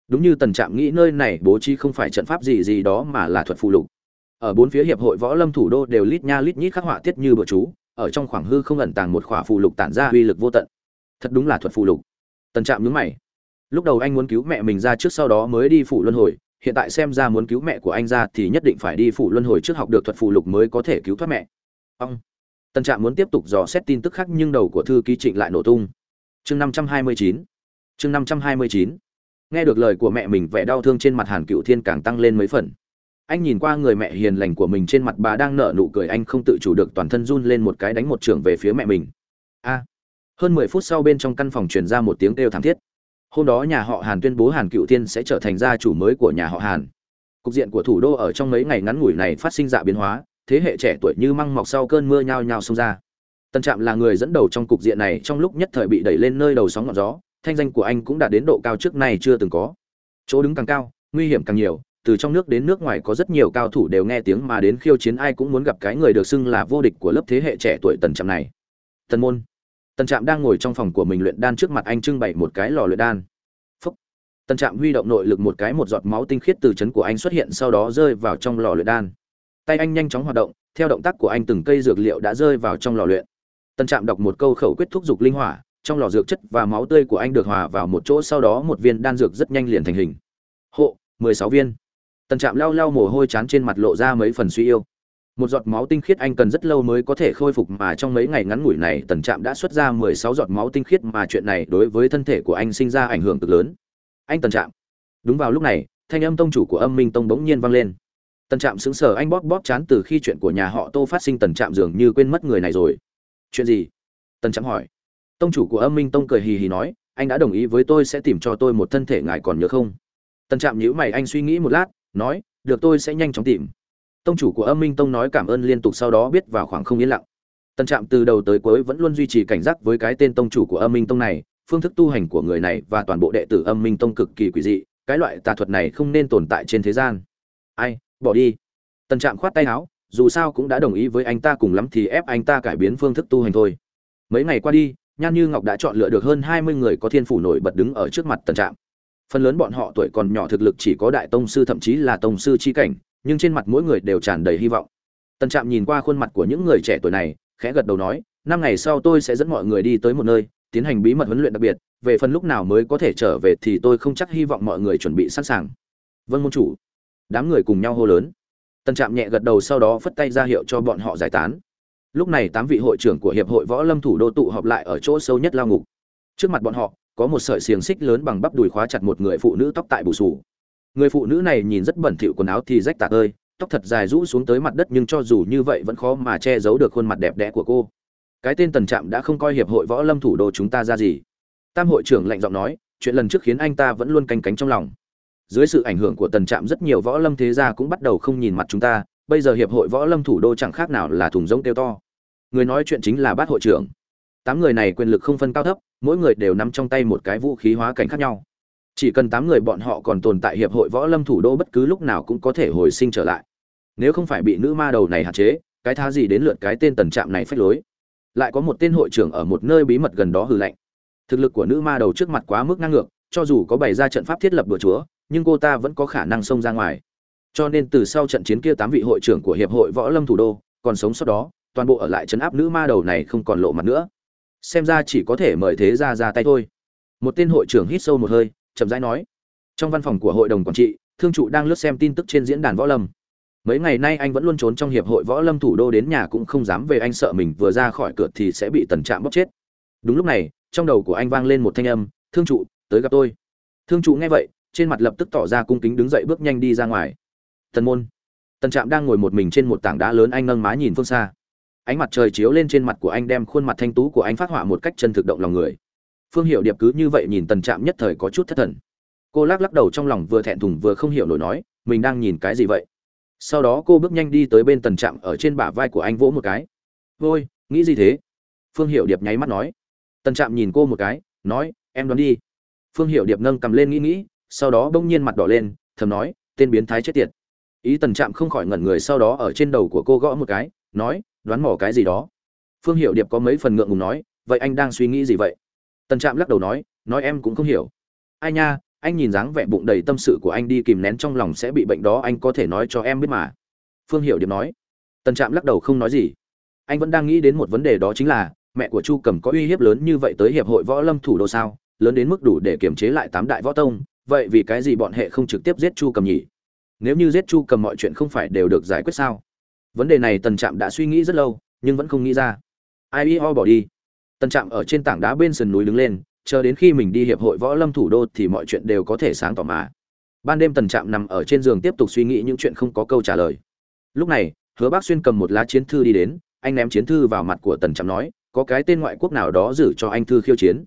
Đúng như tần trạm nghĩ nơi này bố trí không phải trận pháp gì gì đó mà là thuật phụ lục. Ở bốn phía hiệp hội võ lâm thủ đô đều lít nha lít nhít khắc họa tiết như bữa chú, ở trong khoảng hư không ẩn tàng một khỏa phụ lục tản ra uy lực vô tận. Thật đúng là thuật phụ lục. Tần trạm nhướng mày. Lúc đầu anh muốn cứu mẹ mình ra trước sau đó mới đi phủ luân hồi, hiện tại xem ra muốn cứu mẹ của anh ra thì nhất định phải đi phủ luân hồi trước học được thuật phụ lục mới có thể cứu thoát mẹ. Ông tần trạm muốn tiếp tục dò xét tin tức khác nhưng đầu của thư ký trịnh lại nổ tung. Chương năm trăm hai mươi chín. Chương năm trăm hai mươi chín. Nghe được lời của mẹ mình, vẻ đau thương trên mặt hàn cựu thiên càng tăng lên mấy phần. Anh nhìn qua người mẹ hiền lành của mình trên mặt bà đang nở nụ cười, anh không tự chủ được toàn thân run lên một cái đánh một trưởng về phía mẹ mình. A! Hơn mười phút sau bên trong căn phòng truyền ra một tiếng kêu thảm thiết. Hôm đó nhà họ hàn tuyên bố hàn cựu thiên sẽ trở thành gia chủ mới của nhà họ hàn. Cục diện của thủ đô ở trong mấy ngày ngắn ngủi này phát sinh dạ biến hóa thế hệ trẻ tuổi như măng mọc sau cơn mưa nhao nhao xông ra. Tân trạm là người dẫn đầu trong cục diện này, trong lúc nhất thời bị đẩy lên nơi đầu sóng ngọn gió, thanh danh của anh cũng đã đến độ cao trước này chưa từng có. Chỗ đứng càng cao, nguy hiểm càng nhiều, từ trong nước đến nước ngoài có rất nhiều cao thủ đều nghe tiếng mà đến khiêu chiến ai cũng muốn gặp cái người được xưng là vô địch của lớp thế hệ trẻ tuổi tần trạm này. Tần môn. Tần trạm đang ngồi trong phòng của mình luyện đan trước mặt anh trưng bày một cái lò luyện đan. Phúc. tần trạm huy động nội lực một cái một giọt máu tinh khiết từ chấn của anh xuất hiện sau đó rơi vào trong lò luyện đan tay anh nhanh chóng hoạt động, theo động tác của anh từng cây dược liệu đã rơi vào trong lò luyện. Tần trạm đọc một câu khẩu quyết thúc dục linh hỏa, trong lò dược chất và máu tươi của anh được hòa vào một chỗ, sau đó một viên đan dược rất nhanh liền thành hình. Hộ, mười sáu viên. Tần trạm lau lau mồ hôi chán trên mặt lộ ra mấy phần suy yêu. Một giọt máu tinh khiết anh cần rất lâu mới có thể khôi phục mà trong mấy ngày ngắn ngủi này tần trạm đã xuất ra mười sáu giọt máu tinh khiết mà chuyện này đối với thân thể của anh sinh ra ảnh hưởng cực lớn. Anh tần trạm. Đúng vào lúc này, thanh âm tông chủ của âm minh tông bỗng nhiên vang lên tần trạm xứng sở anh bóp bóp chán từ khi chuyện của nhà họ tô phát sinh, tần trạm dường như quên mất người này rồi. Chuyện gì? Tần trạm hỏi. Tông chủ của âm minh tông cười hì hì nói, anh đã đồng ý với tôi sẽ tìm cho tôi một thân thể, ngài còn nhớ không? Tần trạm nhíu mày, anh suy nghĩ một lát, nói, được, tôi sẽ nhanh chóng tìm. Tông chủ của âm minh tông nói cảm ơn liên tục, sau đó biết vào khoảng không yên lặng. Tần trạm từ đầu tới cuối vẫn luôn duy trì cảnh giác với cái tên tông chủ của âm minh tông này, phương thức tu hành của người này và toàn bộ đệ tử âm minh tông cực kỳ quỷ dị, cái loại tà thuật này không nên tồn tại trên thế gian. Ai bỏ đi. Tần trạm khoát tay áo, dù sao cũng đã đồng ý với anh ta cùng lắm thì ép anh ta cải biến phương thức tu hành thôi. Mấy ngày qua đi, nhan như ngọc đã chọn lựa được hơn hai mươi người có thiên phủ nổi bật đứng ở trước mặt tần trạm. Phần lớn bọn họ tuổi còn nhỏ thực lực chỉ có đại tông sư thậm chí là tông sư chi cảnh, nhưng trên mặt mỗi người đều tràn đầy hy vọng. Tần trạm nhìn qua khuôn mặt của những người trẻ tuổi này, khẽ gật đầu nói, năm ngày sau tôi sẽ dẫn mọi người đi tới một nơi, tiến hành bí mật huấn luyện đặc biệt, về phần lúc nào mới có thể trở về thì tôi không chắc hy vọng mọi người chuẩn bị sẵn sàng. Vâng môn chủ đám người cùng nhau hô lớn. Tần trạm nhẹ gật đầu sau đó phất tay ra hiệu cho bọn họ giải tán. Lúc này tám vị hội trưởng của hiệp hội võ lâm thủ đô tụ họp lại ở chỗ sâu nhất lao ngục. Trước mặt bọn họ, có một sợi xiềng xích lớn bằng bắp đùi khóa chặt một người phụ nữ tóc tại bù sù người phụ nữ này nhìn rất bẩn thỉu quần áo thì rách tạc ơi, tóc thật dài rũ xuống tới mặt đất nhưng cho dù như vậy vẫn khó mà che giấu được khuôn mặt đẹp đẽ của cô. Cái tên tần trạm đã không coi hiệp hội võ lâm thủ đô chúng ta ra gì. Tam hội trưởng lạnh giọng nói, chuyện lần trước khiến anh ta vẫn luôn canh cánh trong lòng dưới sự ảnh hưởng của tần trạm rất nhiều võ lâm thế gia cũng bắt đầu không nhìn mặt chúng ta, bây giờ hiệp hội võ lâm thủ đô chẳng khác nào là thùng rỗng tiêu to. Người nói chuyện chính là bát hội trưởng. Tám người này quyền lực không phân cao thấp, mỗi người đều nắm trong tay một cái vũ khí hóa cảnh khác nhau. Chỉ cần tám người bọn họ còn tồn tại hiệp hội võ lâm thủ đô bất cứ lúc nào cũng có thể hồi sinh trở lại. Nếu không phải bị nữ ma đầu này hạn chế, cái thá gì đến lượt cái tên tần trạm này phách lối? Lại có một tên hội trưởng ở một nơi bí mật gần đó hư lạnh. Thực lực của nữ ma đầu trước mặt quá mức ngang ngược, cho dù có bày ra trận pháp thiết lập bữa chúa nhưng cô ta vẫn có khả năng xông ra ngoài. Cho nên từ sau trận chiến kia tám vị hội trưởng của hiệp hội võ lâm thủ đô, còn sống sót đó, toàn bộ ở lại chấn áp nữ ma đầu này không còn lộ mặt nữa. Xem ra chỉ có thể mời thế ra ra tay thôi. Một tên hội trưởng hít sâu một hơi, chậm rãi nói, trong văn phòng của hội đồng quản trị, thương trụ đang lướt xem tin tức trên diễn đàn võ lâm. Mấy ngày nay anh vẫn luôn trốn trong hiệp hội võ lâm thủ đô đến nhà cũng không dám về, anh sợ mình vừa ra khỏi cửa thì sẽ bị tần trạm bóc chết. Đúng lúc này, trong đầu của anh vang lên một thanh âm, thương trụ, tới gặp tôi. Thương trụ nghe vậy trên mặt lập tức tỏ ra cung kính đứng dậy bước nhanh đi ra ngoài. Tần môn. Tần trạm đang ngồi một mình trên một tảng đá lớn anh nâng má nhìn phương xa. Ánh mặt trời chiếu lên trên mặt của anh đem khuôn mặt thanh tú của anh phát họa một cách chân thực động lòng người. Phương hiệu điệp cứ như vậy nhìn tần trạm nhất thời có chút thất thần. Cô lắc lắc đầu trong lòng vừa thẹn thùng vừa không hiểu nổi nói, mình đang nhìn cái gì vậy? Sau đó cô bước nhanh đi tới bên tần trạm ở trên bả vai của anh vỗ một cái. Vôi nghĩ gì thế? Phương hiệu điệp nháy mắt nói. Tần trạm nhìn cô một cái, nói, em đoán đi. Phương hiệu điệp nâng cầm lên nghĩ nghĩ sau đó bỗng nhiên mặt đỏ lên, thầm nói, tên biến thái chết tiệt. Ý tần trạm không khỏi ngẩn người sau đó ở trên đầu của cô gõ một cái, nói, đoán mỏ cái gì đó. Phương hiệu điệp có mấy phần ngượng ngùng nói, vậy anh đang suy nghĩ gì vậy? Tần trạm lắc đầu nói nói em cũng không hiểu. Ai nha, anh nhìn dáng vẻ bụng đầy tâm sự của anh đi kìm nén trong lòng sẽ bị bệnh đó, anh có thể nói cho em biết mà. Phương hiệu điệp nói. Tần trạm lắc đầu không nói gì. Anh vẫn đang nghĩ đến một vấn đề đó chính là, mẹ của chu cầm có uy hiếp lớn như vậy tới hiệp hội võ lâm thủ đô sao? Lớn đến mức đủ để kiềm chế lại tám đại võ tông vậy vì cái gì bọn hệ không trực tiếp giết chu cầm nhỉ? Nếu như giết chu cầm mọi chuyện không phải đều được giải quyết sao? Vấn đề này tần trạm đã suy nghĩ rất lâu, nhưng vẫn không nghĩ ra. Ai ho bỏ đi? Tần trạm ở trên tảng đá bên sườn núi đứng lên, chờ đến khi mình đi hiệp hội võ lâm thủ đô thì mọi chuyện đều có thể sáng tỏ mà. Ban đêm tần trạm nằm ở trên giường tiếp tục suy nghĩ những chuyện không có câu trả lời. Lúc này, hứa bác xuyên cầm một lá chiến thư đi đến, anh ném chiến thư vào mặt của tần trạm nói, có cái tên ngoại quốc nào đó giữ cho anh thư khiêu chiến.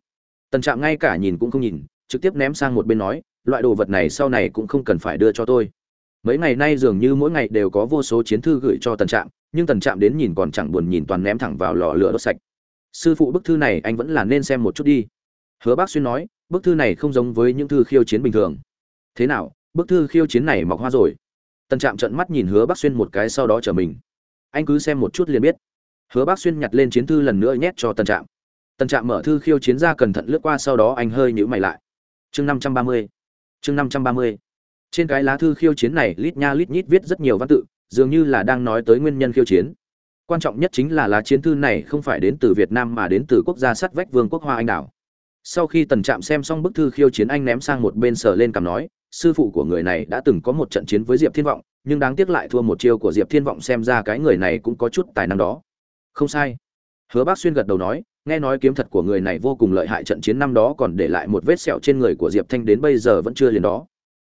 Tần trạm ngay cả nhìn cũng không nhìn, trực tiếp ném sang một bên nói loại đồ vật này sau này cũng không cần phải đưa cho tôi. Mấy ngày nay dường như mỗi ngày đều có vô số chiến thư gửi cho tần trạm, nhưng tần trạm đến nhìn còn chẳng buồn nhìn toàn ném thẳng vào lò lửa đốt sạch. Sư phụ, bức thư này anh vẫn là nên xem một chút đi. Hứa bác xuyên nói, bức thư này không giống với những thư khiêu chiến bình thường. Thế nào, bức thư khiêu chiến này mọc hoa rồi? Tần trạm trận mắt nhìn hứa bác xuyên một cái sau đó trở mình. Anh cứ xem một chút liền biết. Hứa bác xuyên nhặt lên chiến thư lần nữa nhét cho tần trạm. Tần trạm mở thư khiêu chiến ra cẩn thận lướt qua sau đó anh hơi nhữ mày lại. Chương năm trăm ba mươi chương năm trăm ba mươi. Trên cái lá thư khiêu chiến này, lít nha lít nhít viết rất nhiều văn tự, dường như là đang nói tới nguyên nhân khiêu chiến. Quan trọng nhất chính là lá chiến thư này không phải đến từ việt nam mà đến từ quốc gia sắt vách vương quốc hoa anh đảo. Sau khi tần trạm xem xong bức thư khiêu chiến, anh ném sang một bên sờ lên cằm nói, sư phụ của người này đã từng có một trận chiến với diệp thiên vọng, nhưng đáng tiếc lại thua một chiêu của diệp thiên vọng, xem ra cái người này cũng có chút tài năng đó. Không sai. Hứa bác xuyên gật đầu nói nghe nói kiếm thật của người này vô cùng lợi hại trận chiến năm đó còn để lại một vết sẹo trên người của diệp thanh đến bây giờ vẫn chưa liền đó.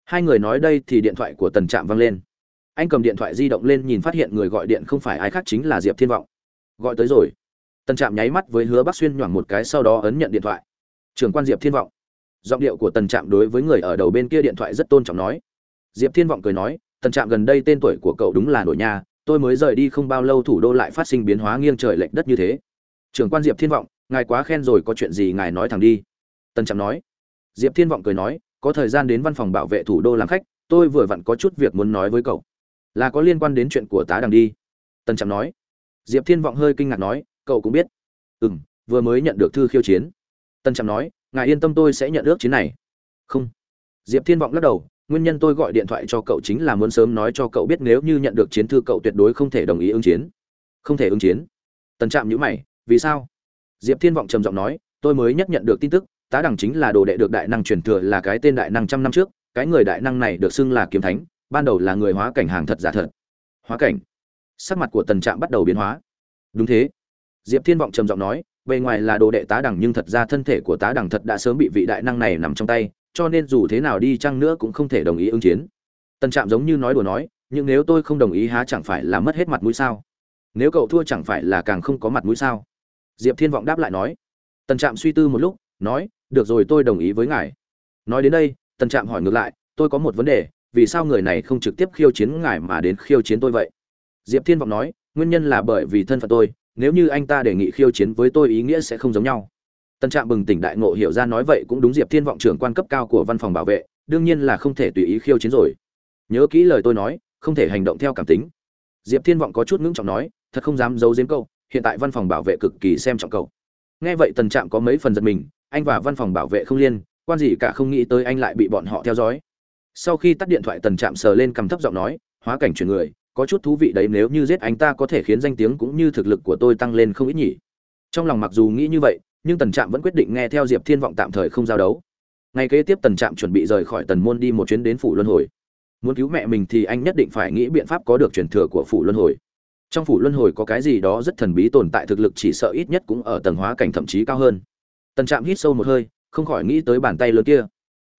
Hai người nói đây thì điện thoại của tần trạm vang lên. Anh cầm điện thoại di động lên nhìn phát hiện người gọi điện không phải ai khác chính là diệp thiên vọng. Gọi tới rồi. Tần trạm nháy mắt với hứa bác xuyên nhoảng một cái sau đó ấn nhận điện thoại. Trưởng quan diệp thiên vọng. Giọng điệu của tần trạm đối với người ở đầu bên kia điện thoại rất tôn trọng nói. Diệp thiên vọng cười nói, tần trạm gần đây tên tuổi của cậu đúng là nổi nha, tôi mới rời đi không bao lâu thủ đô lại phát sinh biến hóa nghiêng trời lệch đất như thế trưởng quan diệp thiên vọng, ngài quá khen rồi, có chuyện gì ngài nói thẳng đi. Tân trạm nói. Diệp thiên vọng cười nói, có thời gian đến văn phòng bảo vệ thủ đô làm khách, tôi vừa vặn có chút việc muốn nói với cậu. Là có liên quan đến chuyện của tá đằng đi. Tân trạm nói. Diệp thiên vọng hơi kinh ngạc nói, cậu cũng biết. Ừ m vừa mới nhận được thư khiêu chiến. Tân trạm nói, ngài yên tâm, tôi sẽ nhận ước chiến này. Không. Diệp thiên vọng lắc đầu, nguyên nhân tôi gọi điện thoại cho cậu chính là muốn sớm nói cho cậu biết nếu như nhận được chiến thư, cậu tuyệt đối không thể đồng ý ứng chiến. Không thể ứng chiến. Tân trạm nhữ mày vì sao? Diệp thiên vọng trầm giọng nói, tôi mới nhất nhận được tin tức, tá đẳng chính là đồ đệ được đại năng truyền thừa là cái tên đại năng trăm năm trước, cái người đại năng này được xưng là kiếm thánh, ban đầu là người hóa cảnh hàng thật giả thật. Hóa cảnh? Sắc mặt của tần trạm bắt đầu biến hóa. Đúng thế. Diệp thiên vọng trầm giọng nói, bề ngoài là đồ đệ tá đẳng nhưng thật ra thân thể của tá đẳng thật đã sớm bị vị đại năng này nằm trong tay, cho nên dù thế nào đi chăng nữa cũng không thể đồng ý ứng chiến. Tần trạm giống như nói đùa nói, nhưng nếu tôi không đồng ý há chẳng phải là mất hết mặt mũi sao? Nếu cậu thua chẳng phải là càng không có mặt mũi sao? Diệp thiên vọng đáp lại nói tần trạm suy tư một lúc nói được rồi tôi đồng ý với ngài nói đến đây tần trạm hỏi ngược lại tôi có một vấn đề vì sao người này không trực tiếp khiêu chiến ngài mà đến khiêu chiến tôi vậy diệp thiên vọng nói nguyên nhân là bởi vì thân phận tôi nếu như anh ta đề nghị khiêu chiến với tôi ý nghĩa sẽ không giống nhau Tần Trạm bừng tỉnh đại ngộ hiểu ra nói vậy cũng đúng Diệp Thiên vọng trưởng quan cấp cao của văn phòng bảo vệ, đương nhiên là không thể tùy ý khiêu chiến rồi. Nhớ kỹ lời tôi nói, không thể hành động theo cảm tính. Diệp Thiên vọng có chút ngưỡng trọng nói, thật không dám giấu giếm câu, hiện tại văn phòng bảo vệ cực kỳ xem trọng cậu. Nghe vậy Tần Trạm có mấy phần giật mình, anh và văn phòng bảo vệ không liên, quan gì cả không nghĩ tới anh lại bị bọn họ theo dõi. Sau khi tắt điện thoại Tần Trạm sờ lên cầm thấp giọng nói, hóa cảnh chuyển người, có chút thú vị đấy nếu như giết anh ta có thể khiến danh tiếng cũng như thực lực của tôi tăng lên không ít nhỉ. Trong lòng mặc dù nghĩ như vậy, nhưng tần trạm vẫn quyết định nghe theo diệp thiên vọng tạm thời không giao đấu ngày kế tiếp tần trạm chuẩn bị rời khỏi tần môn đi một chuyến đến phủ luân hồi muốn cứu mẹ mình thì anh nhất định phải nghĩ biện pháp có được truyền thừa của phủ luân hồi trong phủ luân hồi có cái gì đó rất thần bí tồn tại thực lực chỉ sợ ít nhất cũng ở tầng hóa cảnh thậm chí cao hơn. Tần trạm hít sâu một hơi, không khỏi nghĩ tới bàn tay lớn kia.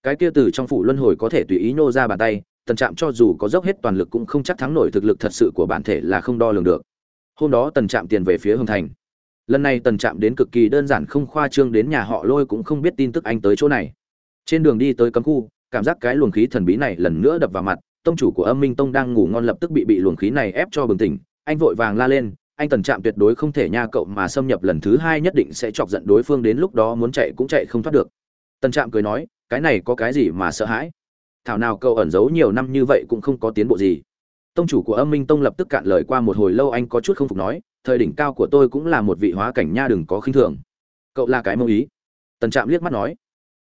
Cái kia từ trong phủ luân hồi có thể tùy ý nô ra bàn tay, tần trạm cho dù có dốc hết toàn lực cũng không chắc thắng nổi thực lực thật sự của bản thể là không đo lường được. Hôm đó tần trạm tiền về phía hưng thành. Lần này tần trạm đến cực kỳ đơn giản không khoa trương đến nhà họ lôi cũng không biết tin tức anh tới chỗ này. Trên đường đi tới cấm khu, cảm giác cái luồng khí thần bí này lần nữa đập vào mặt, tông chủ của âm minh tông đang ngủ ngon lập tức bị bị luồng khí này ép cho bừng tỉnh anh vội vàng la lên, anh tần trạm tuyệt đối không thể nha cậu mà xâm nhập lần thứ hai nhất định sẽ chọc giận đối phương đến lúc đó muốn chạy cũng chạy không thoát được. Tần trạm cười nói, cái này có cái gì mà sợ hãi? Thảo nào cậu ẩn giấu nhiều năm như vậy cũng không có tiến bộ gì. Tông chủ của âm minh tông lập tức cạn lời qua một hồi lâu anh có chút không phục nói, thời đỉnh cao của tôi cũng là một vị hóa cảnh nha đừng có khinh thường. Cậu là cái mong ý. Tần trạm liếc mắt nói.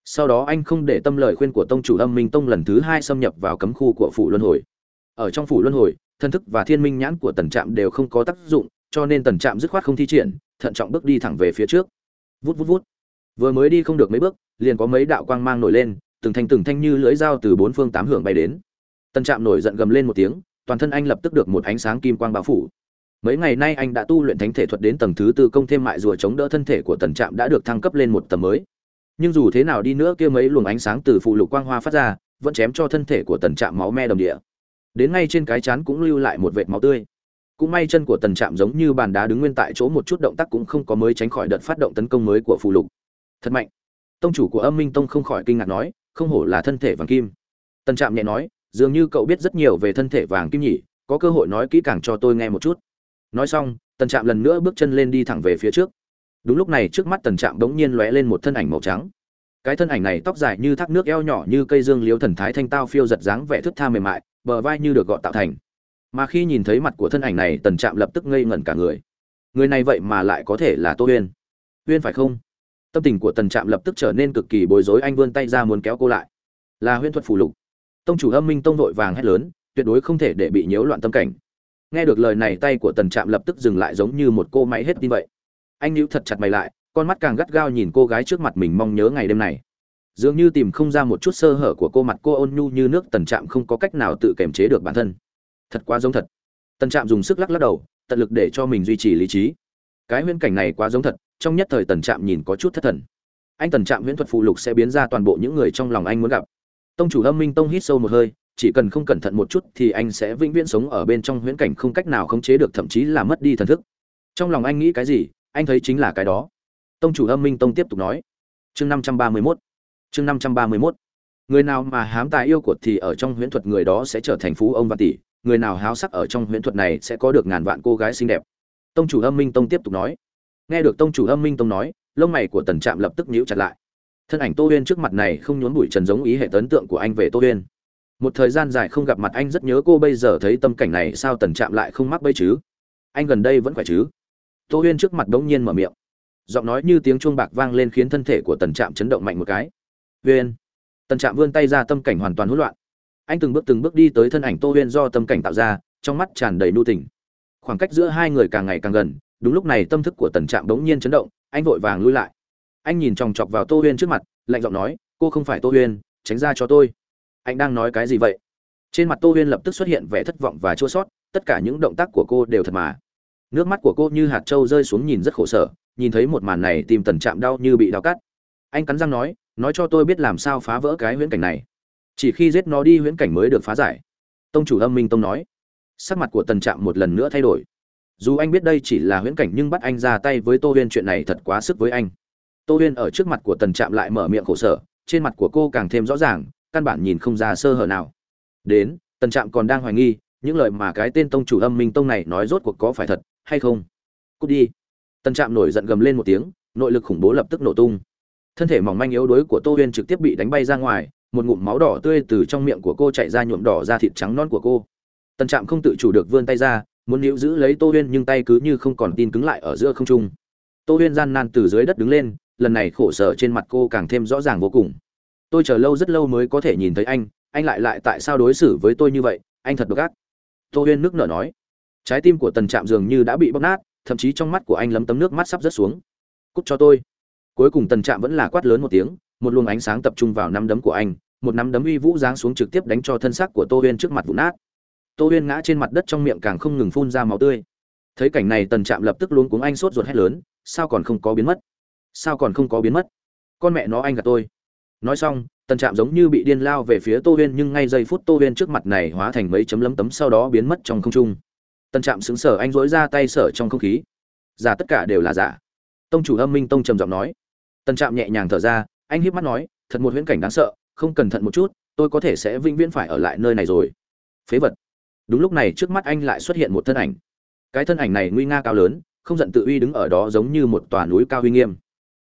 Sau đó anh không để tâm lời khuyên của tông chủ âm minh tông lần thứ hai xâm nhập vào cấm khu của phủ luân hồi. Ở trong phủ luân hồi thân thức và thiên minh nhãn của tần trạm đều không có tác dụng, cho nên tần trạm dứt khoát không thi triển, thận trọng bước đi thẳng về phía trước. Vút vút vút. Vừa mới đi không được mấy bước, liền có mấy đạo quang mang nổi lên, từng thanh từng thanh như lưỡi dao từ bốn phương tám hưởng bay đến. Tần trạm nổi giận gầm lên một tiếng, toàn thân anh lập tức được một ánh sáng kim quang bao phủ. Mấy ngày nay anh đã tu luyện thánh thể thuật đến tầng thứ tư công thêm mại rùa chống đỡ thân thể của tần trạm đã được thăng cấp lên một tầm mới. Nhưng dù thế nào đi nữa kia mấy luồng ánh sáng từ phụ lục quang hoa phát ra, vẫn chém cho thân thể của tần trạm máu me đồng địa đến ngay trên cái chán cũng lưu lại một vệt máu tươi. Cũng may chân của tần trạm giống như bàn đá đứng nguyên tại chỗ một chút động tác cũng không có mới tránh khỏi đợt phát động tấn công mới của Phù lục. Thật mạnh. Tông chủ của âm minh tông không khỏi kinh ngạc nói, không hổ là thân thể vàng kim. Tần trạm nhẹ nói, dường như cậu biết rất nhiều về thân thể vàng kim nhỉ, có cơ hội nói kỹ càng cho tôi nghe một chút. Nói xong, tần trạm lần nữa bước chân lên đi thẳng về phía trước. Đúng lúc này trước mắt tần trạm bỗng nhiên lóe lên một thân ảnh màu trắng. Cái thân ảnh này tóc dài như thác nước eo nhỏ như cây dương liếu thần thái thanh tao phiêu giật dáng vẻ thức tha mềm mại bờ vai như được gọt tạo thành. Mà khi nhìn thấy mặt của thân ảnh này, tần trạm lập tức ngây ngẩn cả người. Người này vậy mà lại có thể là tô huyên. Huyên phải không? Tâm tình của tần trạm lập tức trở nên cực kỳ bối rối, anh vươn tay ra muốn kéo cô lại. Là huyên thuật phù lục. Tông chủ âm minh tông vội vàng hét lớn, tuyệt đối không thể để bị nhiễu loạn tâm cảnh. Nghe được lời này, tay của tần trạm lập tức dừng lại giống như một cô máy hết tin vậy. Anh níu thật chặt mày lại, con mắt càng gắt gao nhìn cô gái trước mặt mình, mong nhớ ngày đêm này dường như tìm không ra một chút sơ hở của cô mặt cô ôn nhu như nước, tần trạm không có cách nào tự kiềm chế được bản thân. Thật quá giống thật. Tần trạm dùng sức lắc lắc đầu, tận lực để cho mình duy trì lý trí. Cái huyễn cảnh này quá giống thật, trong nhất thời tần trạm nhìn có chút thất thần. Anh tần trạm huyễn thuật phụ lục sẽ biến ra toàn bộ những người trong lòng anh muốn gặp. Tông chủ âm minh tông hít sâu một hơi, chỉ cần không cẩn thận một chút thì anh sẽ vĩnh viễn sống ở bên trong huyễn cảnh không cách nào khống chế được, thậm chí là mất đi thần thức. Trong lòng anh nghĩ cái gì? Anh thấy chính là cái đó. Tông chủ âm minh tông tiếp tục nói. Chương năm trăm ba mươi mốt chương năm trăm ba mươi mốt. Người nào mà hám tài yêu cuộc thì ở trong huyễn thuật người đó sẽ trở thành phú ông và tỷ. Người nào háo sắc ở trong huyễn thuật này sẽ có được ngàn vạn cô gái xinh đẹp. Tông chủ âm minh tông tiếp tục nói. Nghe được tông chủ âm minh tông nói, lông mày của tần trạm lập tức nhíu chặt lại. Thân ảnh tô huyên trước mặt này không nhốn bụi trần giống ý hệ tấn tượng của anh về tô huyên. Một thời gian dài không gặp mặt anh rất nhớ cô bây giờ thấy tâm cảnh này sao tần trạm lại không mắc bây chứ? Anh gần đây vẫn khỏe chứ? Tô huyên trước mặt đống nhiên mở miệng. Giọng nói như tiếng chuông bạc vang lên khiến thân thể của tần trạm chấn động mạnh một cái huyên. Tần trạm vươn tay ra tâm cảnh hoàn toàn hỗn loạn. Anh từng bước từng bước đi tới thân ảnh tô huyên do tâm cảnh tạo ra, trong mắt tràn đầy nu tình. Khoảng cách giữa hai người càng ngày càng gần, đúng lúc này tâm thức của tần trạm bỗng nhiên chấn động, anh vội vàng lui lại. Anh nhìn chòng chọc vào tô huyên trước mặt, lạnh giọng nói, cô không phải tô huyên, tránh ra cho tôi. Anh đang nói cái gì vậy? Trên mặt tô huyên lập tức xuất hiện vẻ thất vọng và chua sót tất cả những động tác của cô đều thật mà. Nước mắt của cô như hạt trâu rơi xuống nhìn rất khổ sở, nhìn thấy một màn này tìm tần Trạm đau như bị đau cắt. Anh cắn răng nói nói cho tôi biết làm sao phá vỡ cái huyễn cảnh này. Chỉ khi giết nó đi huyễn cảnh mới được phá giải. Tông chủ âm minh tông nói. Sắc mặt của tần trạm một lần nữa thay đổi. Dù anh biết đây chỉ là huyễn cảnh nhưng bắt anh ra tay với tô huyên chuyện này thật quá sức với anh. Tô huyên ở trước mặt của tần trạm lại mở miệng khổ sở, trên mặt của cô càng thêm rõ ràng, căn bản nhìn không ra sơ hở nào. Đến, tần trạm còn đang hoài nghi, những lời mà cái tên tông chủ âm minh tông này nói rốt cuộc có phải thật hay không? Cút đi. Tần trạm nổi giận gầm lên một tiếng, nội lực khủng bố lập tức nổ tung thân thể mỏng manh yếu đuối của tô huyên trực tiếp bị đánh bay ra ngoài, một ngụm máu đỏ tươi từ trong miệng của cô chạy ra nhuộm đỏ ra thịt trắng non của cô. Tần trạm không tự chủ được vươn tay ra, muốn níu giữ lấy tô huyên nhưng tay cứ như không còn tin cứng lại ở giữa không trung. Tô huyên gian nan từ dưới đất đứng lên, lần này khổ sở trên mặt cô càng thêm rõ ràng vô cùng. Tôi chờ lâu rất lâu mới có thể nhìn thấy anh anh lại lại tại sao đối xử với tôi như vậy, anh thật độc ác. Tô huyên nước nở nói. Trái tim của tần trạm dường như đã bị bóc nát, thậm chí trong mắt của anh lấm tấm nước mắt sắp rớt xuống. Cút cho tôi cuối cùng tần trạm vẫn là quát lớn một tiếng, một luồng ánh sáng tập trung vào nắm đấm của anh, một nắm đấm uy vũ giáng xuống trực tiếp đánh cho thân xác của tô huyên trước mặt vụn nát. Tô huyên ngã trên mặt đất trong miệng càng không ngừng phun ra máu tươi. Thấy cảnh này tần trạm lập tức luống cuống anh sốt ruột hét lớn, sao còn không có biến mất? Sao còn không có biến mất? Con mẹ nó anh gạt tôi. Nói xong, tần trạm giống như bị điên lao về phía tô huyên, nhưng ngay giây phút tô huyên trước mặt này hóa thành mấy chấm lấm tấm sau đó biến mất trong không trung. Tần trạm xứng sở anh dối ra tay sở trong không khí. Giả tất cả đều là giả. Tông chủ âm minh tông trầm giọng nói tần trạm nhẹ nhàng thở ra, anh híp mắt nói, thật một huyễn cảnh đáng sợ, không cẩn thận một chút, tôi có thể sẽ vĩnh viễn phải ở lại nơi này rồi. Phế vật. Đúng lúc này, trước mắt anh lại xuất hiện một thân ảnh. Cái thân ảnh này nguy nga cao lớn, không giận tự uy đứng ở đó giống như một tòa núi cao uy nghiêm.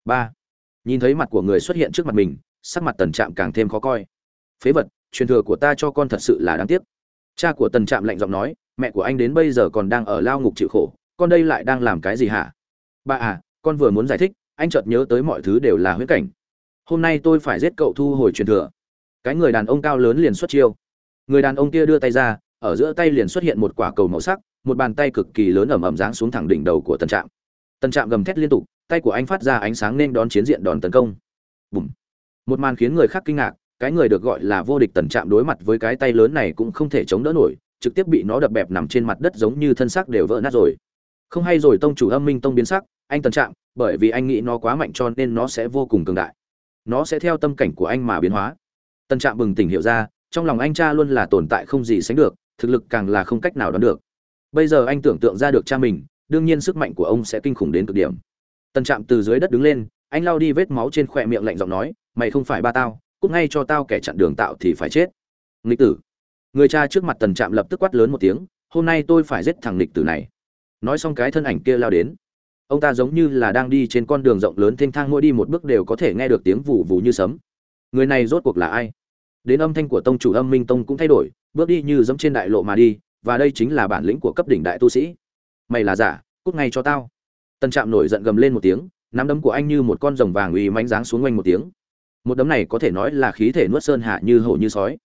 Ba. Nhìn thấy mặt của người xuất hiện trước mặt mình, sắc mặt tần trạm càng thêm khó coi. Phế vật, truyền thừa của ta cho con thật sự là đáng tiếc. Cha của tần trạm lạnh giọng nói, mẹ của anh đến bây giờ còn đang ở lao ngục chịu khổ, con đây lại đang làm cái gì hả? Bà à con vừa muốn giải thích anh chợt nhớ tới mọi thứ đều là huyễn cảnh. Hôm nay tôi phải giết cậu thu hồi truyền thừa. Cái người đàn ông cao lớn liền xuất chiêu. Người đàn ông kia đưa tay ra, ở giữa tay liền xuất hiện một quả cầu màu sắc, một bàn tay cực kỳ lớn ẩm ẩm giáng xuống thẳng đỉnh đầu của tần trạm. Tần trạm gầm thét liên tục, tay của anh phát ra ánh sáng nên đón chiến diện đòn tấn công. Bùm. một màn khiến người khác kinh ngạc, cái người được gọi là vô địch tần trạm đối mặt với cái tay lớn này cũng không thể chống đỡ nổi, trực tiếp bị nó đập bẹp nằm trên mặt đất giống như thân xác đều vỡ nát rồi. Không hay rồi tông chủ âm minh tông biến sắc anh tần trạm, bởi vì anh nghĩ nó quá mạnh cho nên nó sẽ vô cùng cường đại. Nó sẽ theo tâm cảnh của anh mà biến hóa. Tần trạm bừng tỉnh hiểu ra, trong lòng anh cha luôn là tồn tại không gì sánh được, thực lực càng là không cách nào đoán được. Bây giờ anh tưởng tượng ra được cha mình, đương nhiên sức mạnh của ông sẽ kinh khủng đến cực điểm. Tần trạm từ dưới đất đứng lên, anh lao đi vết máu trên khỏe miệng lạnh giọng nói, mày không phải ba tao, cút ngay cho tao kẻ chặn đường tạo thì phải chết. Nghịch tử. Người cha trước mặt tần trạm lập tức quát lớn một tiếng, hôm nay tôi phải giết thằng nghịch tử này. Nói xong cái thân ảnh kia lao đến ông ta giống như là đang đi trên con đường rộng lớn thênh thang, mỗi đi một bước đều có thể nghe được tiếng vù vù như sấm. Người này rốt cuộc là ai? Đến âm thanh của tông chủ âm minh tông cũng thay đổi, bước đi như giống trên đại lộ mà đi, và đây chính là bản lĩnh của cấp đỉnh đại tu sĩ. Mày là giả, cút ngay cho tao. Tân trạm nổi giận gầm lên một tiếng, nắm đấm của anh như một con rồng vàng uy mánh dáng xuống quanh một tiếng. Một đấm này có thể nói là khí thể nuốt sơn hạ như hổ như sói.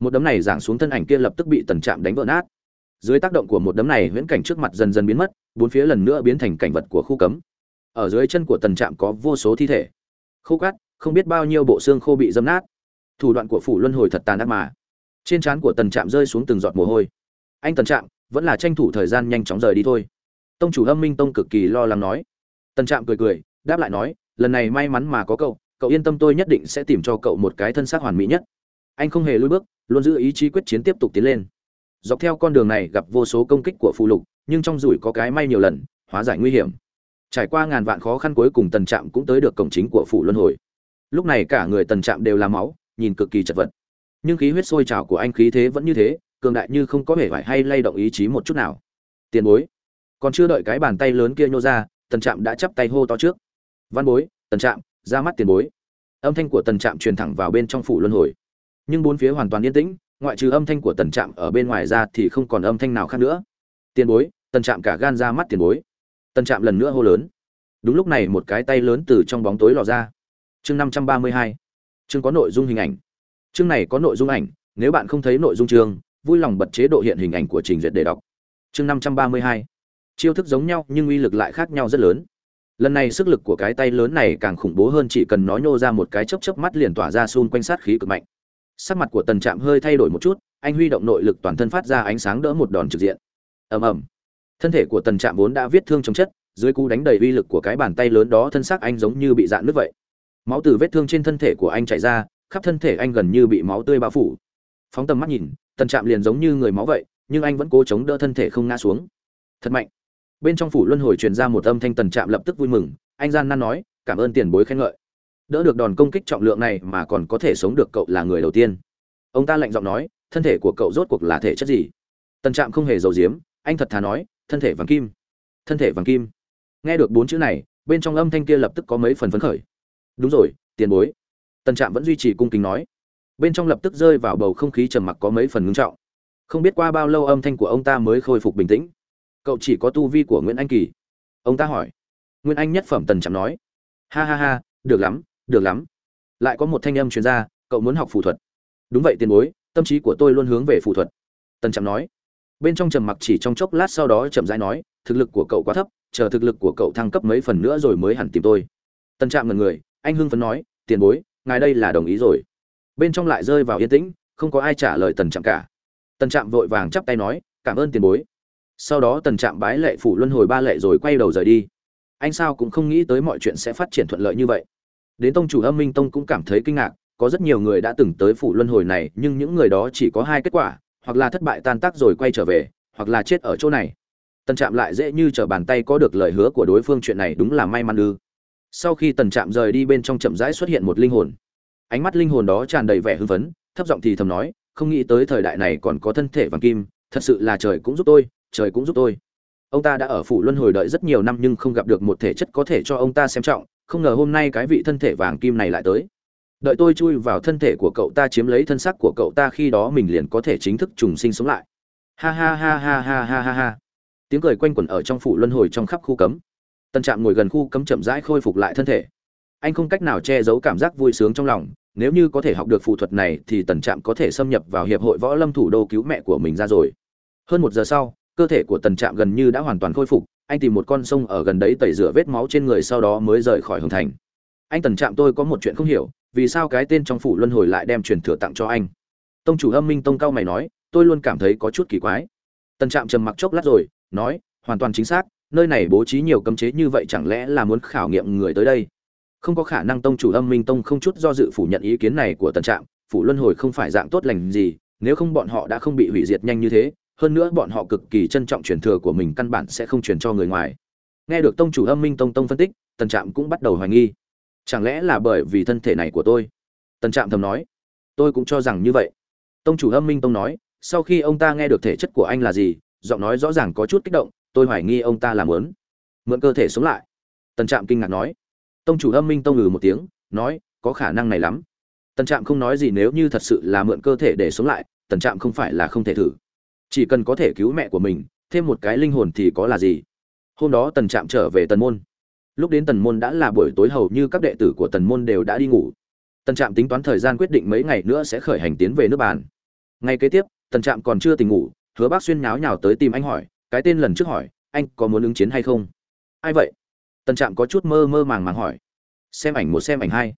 Một đấm này giáng xuống thân ảnh kia lập tức bị tần trạm đánh vỡ nát dưới tác động của một đấm này huyễn cảnh trước mặt dần dần biến mất, bốn phía lần nữa biến thành cảnh vật của khu cấm. Ở dưới chân của tần trạm có vô số thi thể. Khô cát, không biết bao nhiêu bộ xương khô bị dâm nát. Thủ đoạn của phủ luân hồi thật tàn ác mà. Trên trán của tần trạm rơi xuống từng giọt mồ hôi. Anh tần trạm, vẫn là tranh thủ thời gian nhanh chóng rời đi thôi. Tông chủ hâm minh tông cực kỳ lo lắng nói. Tần trạm cười cười, đáp lại nói, lần này may mắn mà có cậu cậu yên tâm tôi nhất định sẽ tìm cho cậu một cái thân xác hoàn mỹ nhất. Anh không hề lùi bước, luôn giữ ý chí quyết chiến tiếp tục tiến lên dọc theo con đường này gặp vô số công kích của phù lục, nhưng trong rủi có cái may nhiều lần, hóa giải nguy hiểm. Trải qua ngàn vạn khó khăn cuối cùng tần trạm cũng tới được cổng chính của phủ luân hồi. Lúc này cả người tần trạm đều là máu, nhìn cực kỳ chật vật. Nhưng khí huyết sôi trào của anh khí thế vẫn như thế, cường đại như không có vẻ vải hay lay động ý chí một chút nào. Tiền bối, còn chưa đợi cái bàn tay lớn kia nhô ra, tần trạm đã chắp tay hô to trước. Văn bối, tần trạm, ra mắt tiền bối. Âm thanh của tần trạm truyền thẳng vào bên trong phủ luân hồi. Nhưng bốn phía hoàn toàn yên tĩnh ngoại trừ âm thanh của tần trạm ở bên ngoài ra thì không còn âm thanh nào khác nữa. Tiền bối, tần trạm cả gan ra mắt tiền bối. Tần trạm lần nữa hô lớn. Đúng lúc này một cái tay lớn từ trong bóng tối lò ra. Chương năm trăm ba mươi hai. Chương có nội dung hình ảnh. Chương này có nội dung ảnh, nếu bạn không thấy nội dung chương, vui lòng bật chế độ hiện hình ảnh của trình duyệt để đọc. Chương năm trăm ba mươi hai. Chiêu thức giống nhau nhưng uy lực lại khác nhau rất lớn. Lần này sức lực của cái tay lớn này càng khủng bố hơn chỉ cần nó nhô ra một cái chớp chớp mắt liền tỏa ra xung quanh sát khí cực mạnh sắc mặt của tần trạm hơi thay đổi một chút, anh huy động nội lực toàn thân phát ra ánh sáng đỡ một đòn trực diện. Ầm ầm. Thân thể của tần trạm vốn đã viết thương trong chất, dưới cú đánh đầy uy lực của cái bàn tay lớn đó thân xác anh giống như bị dạn nước vậy. Máu từ vết thương trên thân thể của anh chảy ra, khắp thân thể anh gần như bị máu tươi bao phủ. Phóng tầm mắt nhìn, tần trạm liền giống như người máu vậy, nhưng anh vẫn cố chống đỡ thân thể không ngã xuống. Thật mạnh. Bên trong phủ luân hồi truyền ra một âm thanh tần trạm lập tức vui mừng, anh gian nan nói, cảm ơn tiền bối khen ngợi đỡ được đòn công kích trọng lượng này mà còn có thể sống được cậu là người đầu tiên. Ông ta lạnh giọng nói, thân thể của cậu rốt cuộc là thể chất gì? Tần trạm không hề giấu diếm anh thật thà nói, thân thể vàng kim. Thân thể vàng kim. Nghe được bốn chữ này, bên trong âm thanh kia lập tức có mấy phần phấn khởi. Đúng rồi, tiền bối. Tần trạm vẫn duy trì cung kính nói. Bên trong lập tức rơi vào bầu không khí trầm mặc có mấy phần ngưng trọng. Không biết qua bao lâu âm thanh của ông ta mới khôi phục bình tĩnh. Cậu chỉ có tu vi của nguyễn anh kỳ. Ông ta hỏi. Nguyên anh nhất phẩm tần trạm nói. Ha ha ha, được lắm được lắm. Lại có một thanh âm chuyên gia, cậu muốn học phù thuật. Đúng vậy tiền bối tâm trí của tôi luôn hướng về phù thuật. Tần trạm nói. Bên trong trầm mặc chỉ trong chốc lát sau đó chậm rãi nói thực lực của cậu quá thấp chờ thực lực của cậu thăng cấp mấy phần nữa rồi mới hẳn tìm tôi. Tần trạm ngần người anh hưng phấn nói tiền bối ngài đây là đồng ý rồi. Bên trong lại rơi vào yên tĩnh không có ai trả lời tần trạm cả. Tần trạm vội vàng chắp tay nói cảm ơn tiền bối. Sau đó tần trạm bái lệ phủ luân hồi ba lệ rồi quay đầu rời đi. Anh sao cũng không nghĩ tới mọi chuyện sẽ phát triển thuận lợi như vậy đến tông chủ âm minh tông cũng cảm thấy kinh ngạc, có rất nhiều người đã từng tới phủ luân hồi này, nhưng những người đó chỉ có hai kết quả, hoặc là thất bại tan tác rồi quay trở về, hoặc là chết ở chỗ này. Tần trạm lại dễ như t r ở bàn tay có được lời hứa của đối phương chuyện này đúng là may mắn ư. Sau khi tần trạm rời đi bên trong chậm rãi xuất hiện một linh hồn, ánh mắt linh hồn đó tràn đầy vẻ hưng phấn, thấp giọng thì thầm nói, không nghĩ tới thời đại này còn có thân thể vàng kim, thật sự là trời cũng giúp tôi, trời cũng giúp tôi. Ông ta đã ở phủ luân hồi đợi rất nhiều năm nhưng không gặp được một thể chất có thể cho ông ta xem trọng không ngờ hôm nay cái vị thân thể vàng kim này lại tới. Đợi tôi chui vào thân thể của cậu ta chiếm lấy thân xác của cậu ta khi đó mình liền có thể chính thức trùng sinh sống lại. Ha ha ha ha ha ha ha ha. Tiếng cười quanh quẩn ở trong phủ luân hồi trong khắp khu cấm. Tân trạm ngồi gần khu cấm chậm rãi khôi phục lại thân thể. Anh không cách nào che giấu cảm giác vui sướng trong lòng, nếu như có thể học được phụ thuật này thì tần trạm có thể xâm nhập vào hiệp hội võ lâm thủ đô cứu mẹ của mình ra rồi. Hơn một giờ sau, cơ thể của tần trạm gần như đã hoàn toàn khôi phục anh tìm một con sông ở gần đấy tẩy rửa vết máu trên người sau đó mới rời khỏi hồng thành. Anh tần trạm tôi có một chuyện không hiểu, vì sao cái tên trong phủ luân hồi lại đem truyền thừa tặng cho anh? Tông chủ âm minh tông cao mày nói, tôi luôn cảm thấy có chút kỳ quái. Tần trạm trầm mặc chốc lát rồi, nói, hoàn toàn chính xác, nơi này bố trí nhiều cấm chế như vậy chẳng lẽ là muốn khảo nghiệm người tới đây? Không có khả năng tông chủ âm minh tông không chút do dự phủ nhận ý kiến này của tần trạm, phủ luân hồi không phải dạng tốt lành gì, nếu không bọn họ đã không bị hủy diệt nhanh như thế hơn nữa bọn họ cực kỳ trân trọng truyền thừa của mình căn bản sẽ không truyền cho người ngoài. Nghe được tông chủ âm minh tông tông phân tích, tần trạm cũng bắt đầu hoài nghi. Chẳng lẽ là bởi vì thân thể này của tôi? Tần trạm thầm nói. Tôi cũng cho rằng như vậy. Tông chủ âm minh tông nói, sau khi ông ta nghe được thể chất của anh là gì, giọng nói rõ ràng có chút kích động, tôi hoài nghi ông ta làm muốn mượn cơ thể sống lại. Tần trạm kinh ngạc nói. Tông chủ âm minh tông ngừ một tiếng, nói, có khả năng này lắm. Tần trạm không nói gì nếu như thật sự là mượn cơ thể để sống lại, tần trạm không phải là không thể thử chỉ cần có thể cứu mẹ của mình, thêm một cái linh hồn thì có là gì? Hôm đó tần trạm trở về tần môn. Lúc đến tần môn đã là buổi tối hầu như các đệ tử của tần môn đều đã đi ngủ. Tần trạm tính toán thời gian quyết định mấy ngày nữa sẽ khởi hành tiến về nước bàn. Ngay kế tiếp, tần trạm còn chưa tỉnh ngủ, hứa bác xuyên nháo nhào tới tìm anh hỏi, cái tên lần trước hỏi, anh có muốn ứng chiến hay không? Ai vậy? Tần trạm có chút mơ mơ màng màng hỏi. Xem ảnh một xem ảnh hai.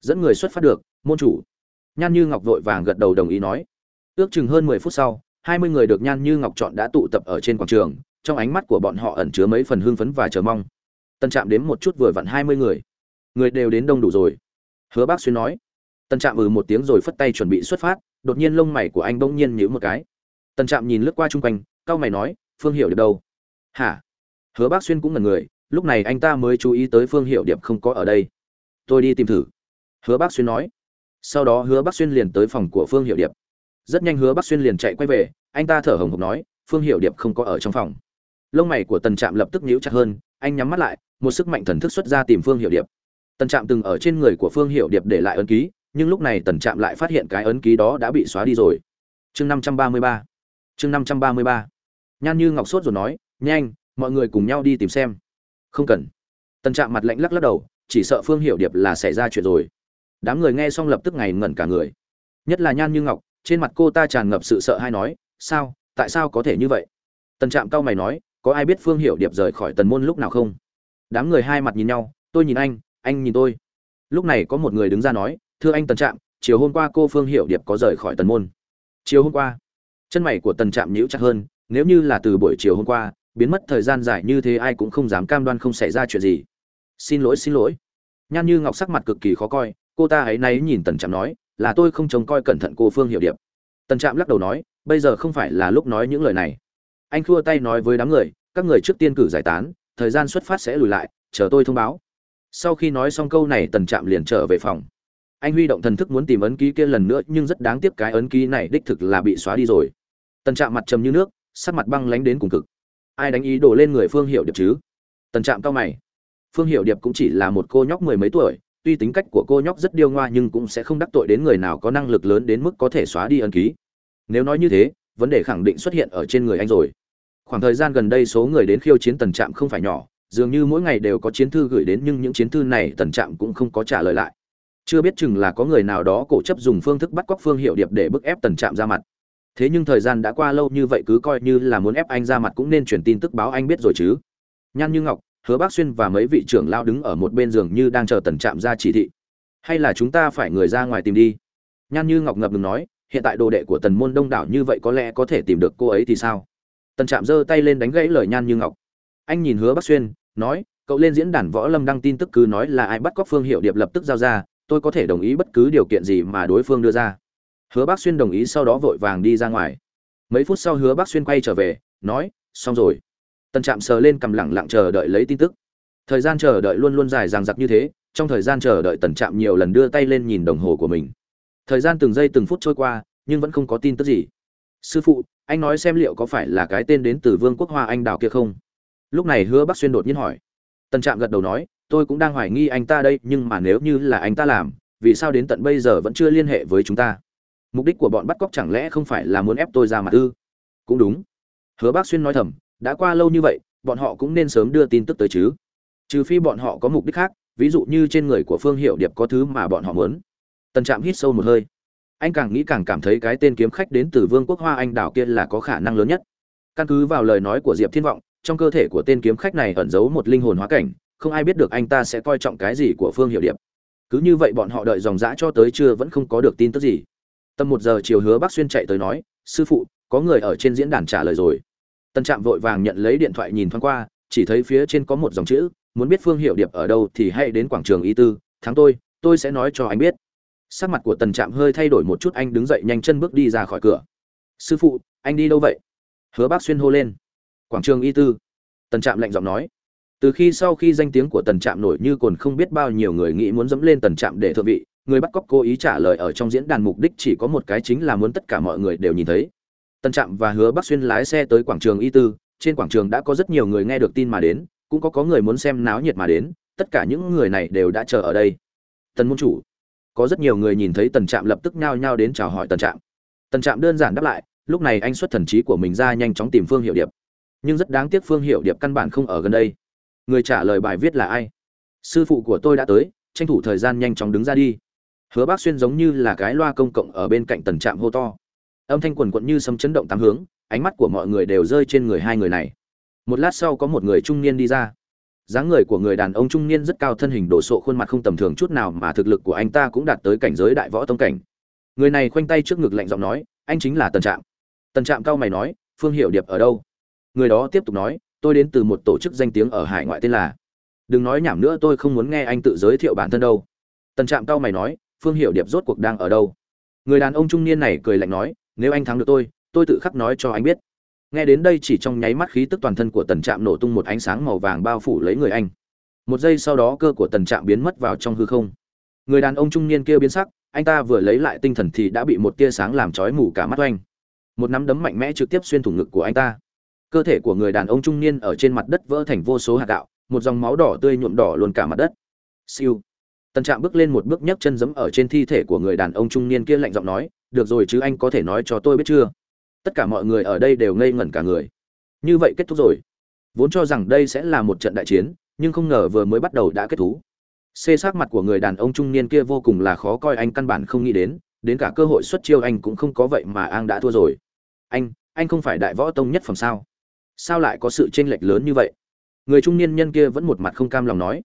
Dẫn người xuất phát được, môn chủ. Nhan như ngọc vội vàng gật đầu đồng ý nói. Ước chừng hơn mười phút sau hai mươi người được nhan như ngọc chọn đã tụ tập ở trên quảng trường, trong ánh mắt của bọn họ ẩn chứa mấy phần hưng phấn và chờ mong. Tân trạm đếm một chút vừa vặn hai mươi người. Người đều đến đông đủ rồi. Hứa bác xuyên nói. Tân trạm ừ một tiếng rồi phất tay chuẩn bị xuất phát, đột nhiên lông mày của anh bỗng nhiên nhíu một cái. Tân trạm nhìn lướt qua chung quanh, cau mày nói, phương hiệu điệp đâu? Hả? Hứa bác xuyên cũng ngần người, lúc này anh ta mới chú ý tới phương hiệu điệp không có ở đây. Tôi đi tìm thử. Hứa bác xuyên nói. Sau đó hứa bác xuyên liền tới phòng của phương hiệu điệp rất nhanh hứa bắc xuyên liền chạy quay về, anh ta thở hồng hộc nói, phương hiệu điệp không có ở trong phòng. Lông mày của tần trạm lập tức nhíu chặt hơn, anh nhắm mắt lại, một sức mạnh thần thức xuất ra tìm phương hiệu điệp. Tần trạm từng ở trên người của phương hiệu điệp để lại ấn ký, nhưng lúc này tần trạm lại phát hiện cái ấn ký đó đã bị xóa đi rồi. Chương năm trăm ba mươi ba. Chương năm trăm ba mươi ba. Nhan như ngọc sốt rồi nói, nhanh, mọi người cùng nhau đi tìm xem. Không cần. Tần trạm mặt lạnh lắc lắc đầu, chỉ sợ phương hiệu điệp là xảy ra chuyện rồi. Đám người nghe xong lập tức ngày ngẩn cả người. Nhất là nhan như ngọc trên mặt cô ta tràn ngập sự sợ hay nói, sao? Tại sao có thể như vậy? Tần trạm cao mày nói, có ai biết phương Hiểu điệp rời khỏi tần môn lúc nào không? Đám người hai mặt nhìn nhau, tôi nhìn anh anh nhìn tôi. Lúc này có một người đứng ra nói, thưa anh tần trạm, chiều hôm qua cô phương Hiểu điệp có rời khỏi tần môn. Chiều hôm qua? Chân mày của tần trạm nhíu chặt hơn, nếu như là từ buổi chiều hôm qua, biến mất thời gian dài như thế ai cũng không dám cam đoan không xảy ra chuyện gì. Xin lỗi xin lỗi. Nhan như ngọc sắc mặt cực kỳ khó coi, cô ta ấy náy nhìn tần trạm nói là tôi không trông coi cẩn thận cô phương hiệu điệp. Tần trạm lắc đầu nói, bây giờ không phải là lúc nói những lời này. Anh khua tay nói với đám người, các người trước tiên cử giải tán, thời gian xuất phát sẽ lùi lại, chờ tôi thông báo. Sau khi nói xong câu này, tần trạm liền trở về phòng. Anh huy động thần thức muốn tìm ấn ký kia lần nữa, nhưng rất đáng tiếc cái ấn ký này đích thực là bị xóa đi rồi. Tần trạm mặt trầm như nước, sắc mặt băng lánh đến cùng cực. Ai đánh ý đổ lên người phương hiệu điệp chứ? Tần trạm cao mày. Phương hiệu điệp cũng chỉ là một cô nhóc mười mấy tuổi tuy tính cách của cô nhóc rất điêu ngoa nhưng cũng sẽ không đắc tội đến người nào có năng lực lớn đến mức có thể xóa đi ân ký. Nếu nói như thế, vấn đề khẳng định xuất hiện ở trên người anh rồi. Khoảng thời gian gần đây số người đến khiêu chiến tần trạm không phải nhỏ, dường như mỗi ngày đều có chiến thư gửi đến nhưng những chiến thư này tần trạm cũng không có trả lời lại. Chưa biết chừng là có người nào đó cổ chấp dùng phương thức bắt cóc phương hiệu điệp để bức ép tần trạm ra mặt. Thế nhưng thời gian đã qua lâu như vậy cứ coi như là muốn ép anh ra mặt cũng nên truyền tin tức báo anh biết rồi chứ. Nhan như ngọc hứa bác xuyên và mấy vị trưởng lao đứng ở một bên giường như đang chờ tần trạm ra chỉ thị. Hay là chúng ta phải người ra ngoài tìm đi? Nhan như ngọc ngập ngừng nói, hiện tại đồ đệ của tần môn đông đảo như vậy có lẽ có thể tìm được cô ấy thì sao? Tần trạm giơ tay lên đánh gãy lời nhan như ngọc. Anh nhìn hứa bắc xuyên, nói, cậu lên diễn đàn võ lâm đăng tin tức cứ nói là ai bắt cóc phương hiệu điệp lập tức giao ra, tôi có thể đồng ý bất cứ điều kiện gì mà đối phương đưa ra. Hứa bác xuyên đồng ý sau đó vội vàng đi ra ngoài. Mấy phút sau hứa bác xuyên quay trở về, nói, xong rồi tần trạm sờ lên cầm lẳng lặng chờ đợi lấy tin tức. Thời gian chờ đợi luôn luôn dài dằng dặc như thế, trong thời gian chờ đợi tần trạm nhiều lần đưa tay lên nhìn đồng hồ của mình. Thời gian từng giây từng phút trôi qua, nhưng vẫn không có tin tức gì. Sư phụ, anh nói xem liệu có phải là cái tên đến từ vương quốc hoa anh đào kia không? Lúc này hứa bắc xuyên đột nhiên hỏi. Tần trạm gật đầu nói, tôi cũng đang hoài nghi anh ta đây, nhưng mà nếu như là anh ta làm, vì sao đến tận bây giờ vẫn chưa liên hệ với chúng ta? Mục đích của bọn bắt cóc chẳng lẽ không phải là muốn ép tôi ra mặt ư? Cũng đúng. Hứa bác xuyên nói thầm đã qua lâu như vậy, bọn họ cũng nên sớm đưa tin tức tới chứ. Trừ phi bọn họ có mục đích khác, ví dụ như trên người của phương hiệu điệp có thứ mà bọn họ muốn. Tần trạm hít sâu một hơi. Anh càng nghĩ càng cảm thấy cái tên kiếm khách đến từ vương quốc hoa anh đảo kia là có khả năng lớn nhất. Căn cứ vào lời nói của diệp thiên vọng, trong cơ thể của tên kiếm khách này ẩn giấu một linh hồn hóa cảnh, không ai biết được anh ta sẽ coi trọng cái gì của phương hiệu điệp. Cứ như vậy bọn họ đợi dòng dã cho tới trưa vẫn không có được tin tức gì. Tầm một giờ chiều hứa bác xuyên chạy tới nói, sư phụ, có người ở trên diễn đàn trả lời rồi tân trạm vội vàng nhận lấy điện thoại nhìn thoáng qua chỉ thấy phía trên có một dòng chữ muốn biết phương Hiểu điệp ở đâu thì hãy đến quảng trường y tư tháng tôi tôi sẽ nói cho anh biết. Sắc mặt của tần trạm hơi thay đổi một chút anh đứng dậy nhanh chân bước đi ra khỏi cửa. Sư phụ anh đi đâu vậy? Hứa bác xuyên hô lên. Quảng trường y tư. Tần trạm lạnh giọng nói. Từ khi sau khi danh tiếng của tần trạm nổi như cồn, không biết bao nhiêu người nghĩ muốn dẫm lên tần trạm để thượng vị người bắt cóc cố ý trả lời ở trong diễn đàn mục đích chỉ có một cái chính là muốn tất cả mọi người đều nhìn thấy tần trạm và hứa bắc xuyên lái xe tới quảng trường y tư, trên quảng trường đã có rất nhiều người nghe được tin mà đến, cũng có có người muốn xem náo nhiệt mà đến, tất cả những người này đều đã chờ ở đây. Tần môn chủ, có rất nhiều người nhìn thấy tần trạm lập tức nhao nhao đến chào hỏi tần trạm. Tần trạm đơn giản đáp lại, lúc này anh xuất thần trí của mình ra nhanh chóng tìm phương hiệu điệp. Nhưng rất đáng tiếc phương hiệu điệp căn bản không ở gần đây. Người trả lời bài viết là ai? Sư phụ của tôi đã tới, tranh thủ thời gian nhanh chóng đứng ra đi. Hứa bác xuyên giống như là cái loa công cộng ở bên cạnh tần trạm hô to âm thanh quần quận như sấm chấn động tám hướng, ánh mắt của mọi người đều rơi trên người hai người này. Một lát sau có một người trung niên đi ra. Dáng người của người đàn ông trung niên rất cao, thân hình đồ sộ, khuôn mặt không tầm thường chút nào mà thực lực của anh ta cũng đạt tới cảnh giới đại võ tông cảnh. Người này khoanh tay trước ngực lạnh giọng nói, anh chính là tần trạm. Tần trạm cao mày nói, phương hiệu điệp ở đâu? Người đó tiếp tục nói, tôi đến từ một tổ chức danh tiếng ở hải ngoại tên là đừng nói nhảm nữa, tôi không muốn nghe anh tự giới thiệu bản thân đâu. Tần trạm cao mày nói, phương hiệu điệp rốt cuộc đang ở đâu? Người đàn ông trung niên này cười lạnh nói nếu anh thắng được tôi tôi tự khắc nói cho anh biết. Nghe đến đây chỉ trong nháy mắt khí tức toàn thân của tần trạm nổ tung một ánh sáng màu vàng bao phủ lấy người anh. Một giây sau đó cơ của tần trạm biến mất vào trong hư không. Người đàn ông trung niên kia biến sắc, anh ta vừa lấy lại tinh thần thì đã bị một tia sáng làm trói mù cả mắt oanh. Một nắm đấm mạnh mẽ trực tiếp xuyên thủng ngực của anh ta. Cơ thể của người đàn ông trung niên ở trên mặt đất vỡ thành vô số hạt gạo, một dòng máu đỏ tươi nhuộm đỏ luôn cả mặt đất. Siêu. Tần trạm bước lên một bước nhấc chân giẫm ở trên thi thể của người đàn ông trung niên kia lạnh giọng nói được rồi chứ anh có thể nói cho tôi biết chưa? Tất cả mọi người ở đây đều ngây ngẩn cả người. Như vậy kết thúc rồi. Vốn cho rằng đây sẽ là một trận đại chiến, nhưng không ngờ vừa mới bắt đầu đã kết thúc xê xác mặt của người đàn ông trung niên kia vô cùng là khó coi, anh căn bản không nghĩ đến đến cả cơ hội xuất chiêu anh cũng không có vậy mà an đã thua rồi. Anh anh không phải đại võ tông nhất phẩm sao? Sao lại có sự chênh lệch lớn như vậy? Người trung niên nhân kia vẫn một mặt không cam lòng nói.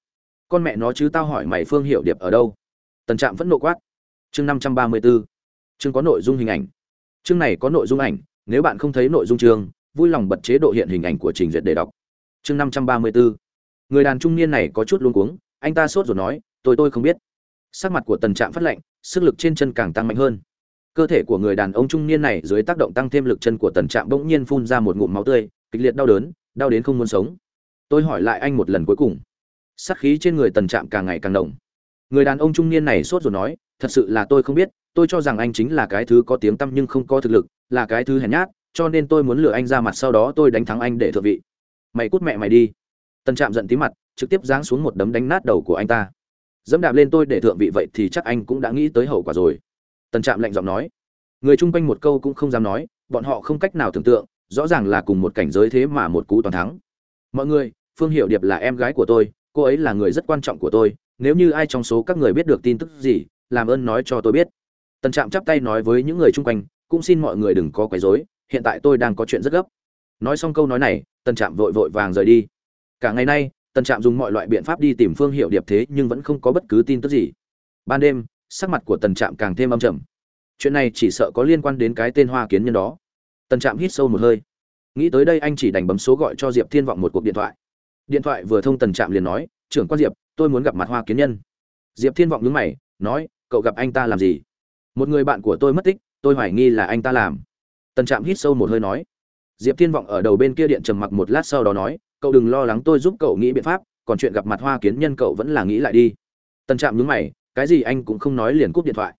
Con mẹ nó chứ tao hỏi mày phương hiệu điệp ở đâu? Tần trạm vẫn nộ quát. Chương năm trăm ba mươi b ố chương có nội dung hình ảnh. Chương này có nội dung ảnh, nếu bạn không thấy nội dung chương, vui lòng bật chế độ hiện hình ảnh của trình duyệt để đọc. Chương năm trăm ba mươi b ố người đàn trung niên này có chút luống cuống, anh ta sốt rồi nói, tôi tôi không biết. Sắc mặt của tần trạm phát lệnh sức lực trên chân càng tăng mạnh hơn. Cơ thể của người đàn ông trung niên này dưới tác động tăng thêm lực chân của tần trạm bỗng nhiên phun ra một ngụm máu tươi, kịch liệt đau đớn, đau đến không muốn sống. Tôi hỏi lại anh một lần cuối cùng. Sắc khí trên người tần trạm càng ngày càng đồng người đàn ông trung niên này sốt rồi nói, thật sự là tôi không biết tôi cho rằng anh chính là cái thứ có tiếng tăm nhưng không có thực lực, là cái thứ hèn nhát, cho nên tôi muốn lừa anh ra mặt sau đó tôi đánh thắng anh để thượng vị. Mày cút mẹ mày đi. Tần trạm giận tí mặt, trực tiếp giáng xuống một đấm đánh nát đầu của anh ta. Dẫm đạp lên tôi để thượng vị vậy thì chắc anh cũng đã nghĩ tới hậu quả rồi. Tần trạm lạnh giọng nói. Người chung quanh một câu cũng không dám nói, bọn họ không cách nào tưởng tượng, rõ ràng là cùng một cảnh giới thế mà một cú toàn thắng. Mọi người, phương hiệu điệp là em gái của tôi, cô ấy là người rất quan trọng của tôi, nếu như ai trong số các người biết được tin tức gì, làm ơn nói cho tôi biết tần trạm chắp tay nói với những người chung quanh, cũng xin mọi người đừng có quấy rối, hiện tại tôi đang có chuyện rất gấp. Nói xong câu nói này, tần trạm vội vội vàng rời đi. Cả ngày nay, tần trạm dùng mọi loại biện pháp đi tìm phương hiệu điệp thế nhưng vẫn không có bất cứ tin tức gì. Ban đêm, sắc mặt của tần trạm càng thêm âm trầm. Chuyện này chỉ sợ có liên quan đến cái tên hoa kiến nhân đó. Tần trạm hít sâu một hơi. Nghĩ tới đây anh chỉ đành bấm số gọi cho diệp thiên vọng một cuộc điện thoại. Điện thoại vừa thông tần trạm liền nói, trưởng quan diệp, tôi muốn gặp mặt hoa kiến nhân. Diệp thiên vọng nhướng mày, nói, cậu gặp anh ta làm gì? Một người bạn của tôi mất tích, tôi hoài nghi là anh ta làm. Tần trạm hít sâu một hơi nói. Diệp thiên vọng ở đầu bên kia điện trầm mặc một lát sau đó nói, cậu đừng lo lắng, tôi giúp cậu nghĩ biện pháp, còn chuyện gặp mặt hoa kiến nhân cậu vẫn là nghĩ lại đi. Tần trạm nhúng mày, cái gì anh cũng không nói liền cúp điện thoại.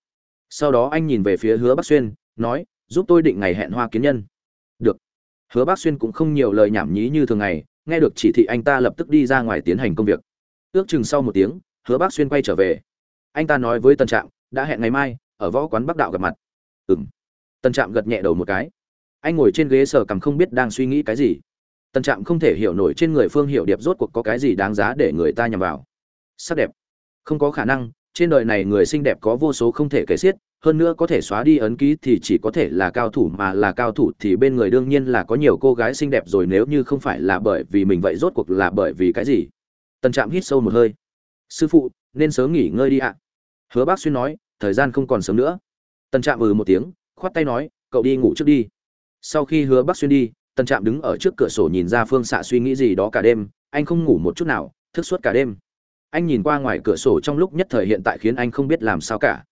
Sau đó anh nhìn về phía hứa bắc xuyên, nói, giúp tôi định ngày hẹn hoa kiến nhân. Được. Hứa bắc xuyên cũng không nhiều lời nhảm nhí như thường ngày, nghe được chỉ thị anh ta lập tức đi ra ngoài tiến hành công việc. Ước chừng sau một tiếng, hứa bắc xuyên quay trở về. Anh ta nói với Tần trạm, đã hẹn ngày mai ở võ quán bắc đạo gặp mặt. Ừng tân trạm gật nhẹ đầu một cái. Anh ngồi trên ghế sờ cằm không biết đang suy nghĩ cái gì. Tân trạm không thể hiểu nổi trên người phương hiệu điệp rốt cuộc có cái gì đáng giá để người ta nhằm vào. Sắc đẹp. Không có khả năng, trên đời này người xinh đẹp có vô số không thể kể xiết, hơn nữa có thể xóa đi ấn ký thì chỉ có thể là cao thủ mà là cao thủ thì bên người đương nhiên là có nhiều cô gái xinh đẹp rồi nếu như không phải là bởi vì mình vậy rốt cuộc là bởi vì cái gì? Tần trạm hít sâu một hơi. Sư phụ, nên sớm nghỉ ngơi đi ạ. Hứa bác xuyên nói thời gian không còn sớm nữa. Tần trạm ừ một tiếng, khoát tay nói, cậu đi ngủ trước đi. Sau khi hứa bác xuyên đi, tần trạm đứng ở trước cửa sổ nhìn ra phương xạ suy nghĩ gì đó cả đêm, anh không ngủ một chút nào, thức suốt cả đêm. Anh nhìn qua ngoài cửa sổ trong lúc nhất thời hiện tại khiến anh không biết làm sao cả.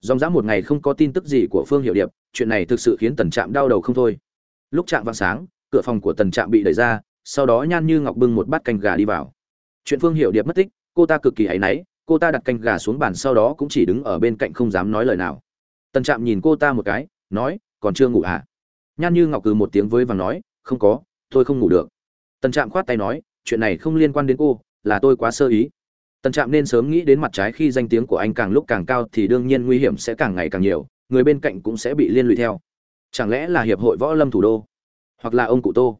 Dòng dã một ngày không có tin tức gì của phương hiệu điệp, chuyện này thực sự khiến tần trạm đau đầu không thôi. Lúc trạm vào sáng, cửa phòng của tần trạm bị đẩy ra, sau đó nhan như ngọc bưng một bát canh gà đi vào. Chuyện phương hiệu điệp mất tích, cô ta cực kỳ áy náy cô ta đặt canh gà xuống bàn sau đó cũng chỉ đứng ở bên cạnh không dám nói lời nào. Tần trạm nhìn cô ta một cái, nói, còn chưa ngủ à nhan như ngọc cừ một tiếng với và nói, không có, tôi không ngủ được. Tần trạm khoát tay nói, chuyện này không liên quan đến cô, là tôi quá sơ ý. Tần trạm nên sớm nghĩ đến mặt trái khi danh tiếng của anh càng lúc càng cao thì đương nhiên nguy hiểm sẽ càng ngày càng nhiều, người bên cạnh cũng sẽ bị liên lụy theo. Chẳng lẽ là hiệp hội võ lâm thủ đô? Hoặc là ông cụ tô?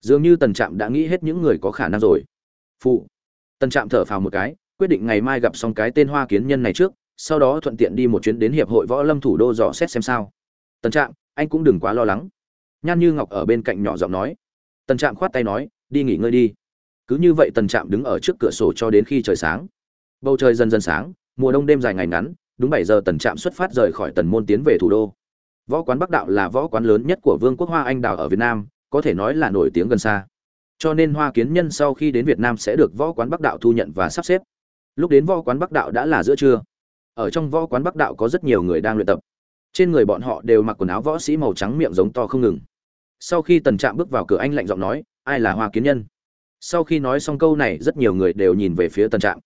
Dường như tần trạm đã nghĩ hết những người có khả năng rồi. Phụ. Tần trạm thở phào một cái quyết định ngày mai gặp xong cái tên hoa kiến nhân này trước, sau đó thuận tiện đi một chuyến đến hiệp hội võ lâm thủ đô dò xét xem sao. Tần trạm, anh cũng đừng quá lo lắng. Nhan như ngọc ở bên cạnh nhỏ giọng nói. Tần trạm khoát tay nói, đi nghỉ ngơi đi. Cứ như vậy tần trạm đứng ở trước cửa sổ cho đến khi trời sáng. Bầu trời dần dần sáng, mùa đông đêm dài ngày ngắn, đúng bảy giờ tần trạm xuất phát rời khỏi tần môn tiến về thủ đô. Võ quán bắc đạo là võ quán lớn nhất của vương quốc hoa anh đào ở việt nam, có thể nói là nổi tiếng gần xa. Cho nên hoa kiến nhân sau khi đến việt nam sẽ được võ quán bắc đạo thu nhận và sắp xếp lúc đến võ quán bắc đạo đã là giữa trưa. Ở trong võ quán bắc đạo có rất nhiều người đang luyện tập. Trên người bọn họ đều mặc quần áo võ sĩ màu trắng miệng giống to không ngừng. Sau khi tần trạm bước vào cửa, anh lạnh giọng nói, ai là hoa kiến nhân? Sau khi nói xong câu này, rất nhiều người đều nhìn về phía tần trạm.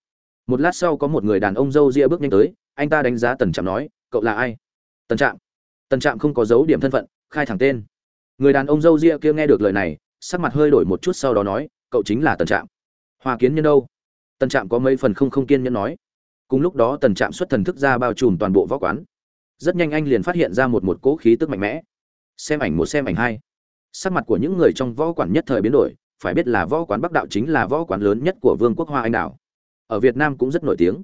Một lát sau có một người đàn ông râu ria bước nhanh tới, anh ta đánh giá tần trạm nói, cậu là ai? Tần trạm. Tần trạm không có dấu điểm thân phận, khai thẳng tên. Người đàn ông râu ria kia nghe được lời này, sắc mặt hơi đổi một chút sau đó nói, cậu chính là tần trạm. Hoa kiến nhân đâu? Tần trạm có mấy phần không không kiên nhẫn nói. Cùng lúc đó tần trạm xuất thần thức ra bao trùm toàn bộ võ quán. Rất nhanh anh liền phát hiện ra một một cỗ khí tức mạnh mẽ. Xem ảnh một, xem ảnh hai. Sắc mặt của những người trong võ quán nhất thời biến đổi, phải biết là võ quán bắc đạo chính là võ quán lớn nhất của vương quốc hoa anh đảo. Ở việt nam cũng rất nổi tiếng.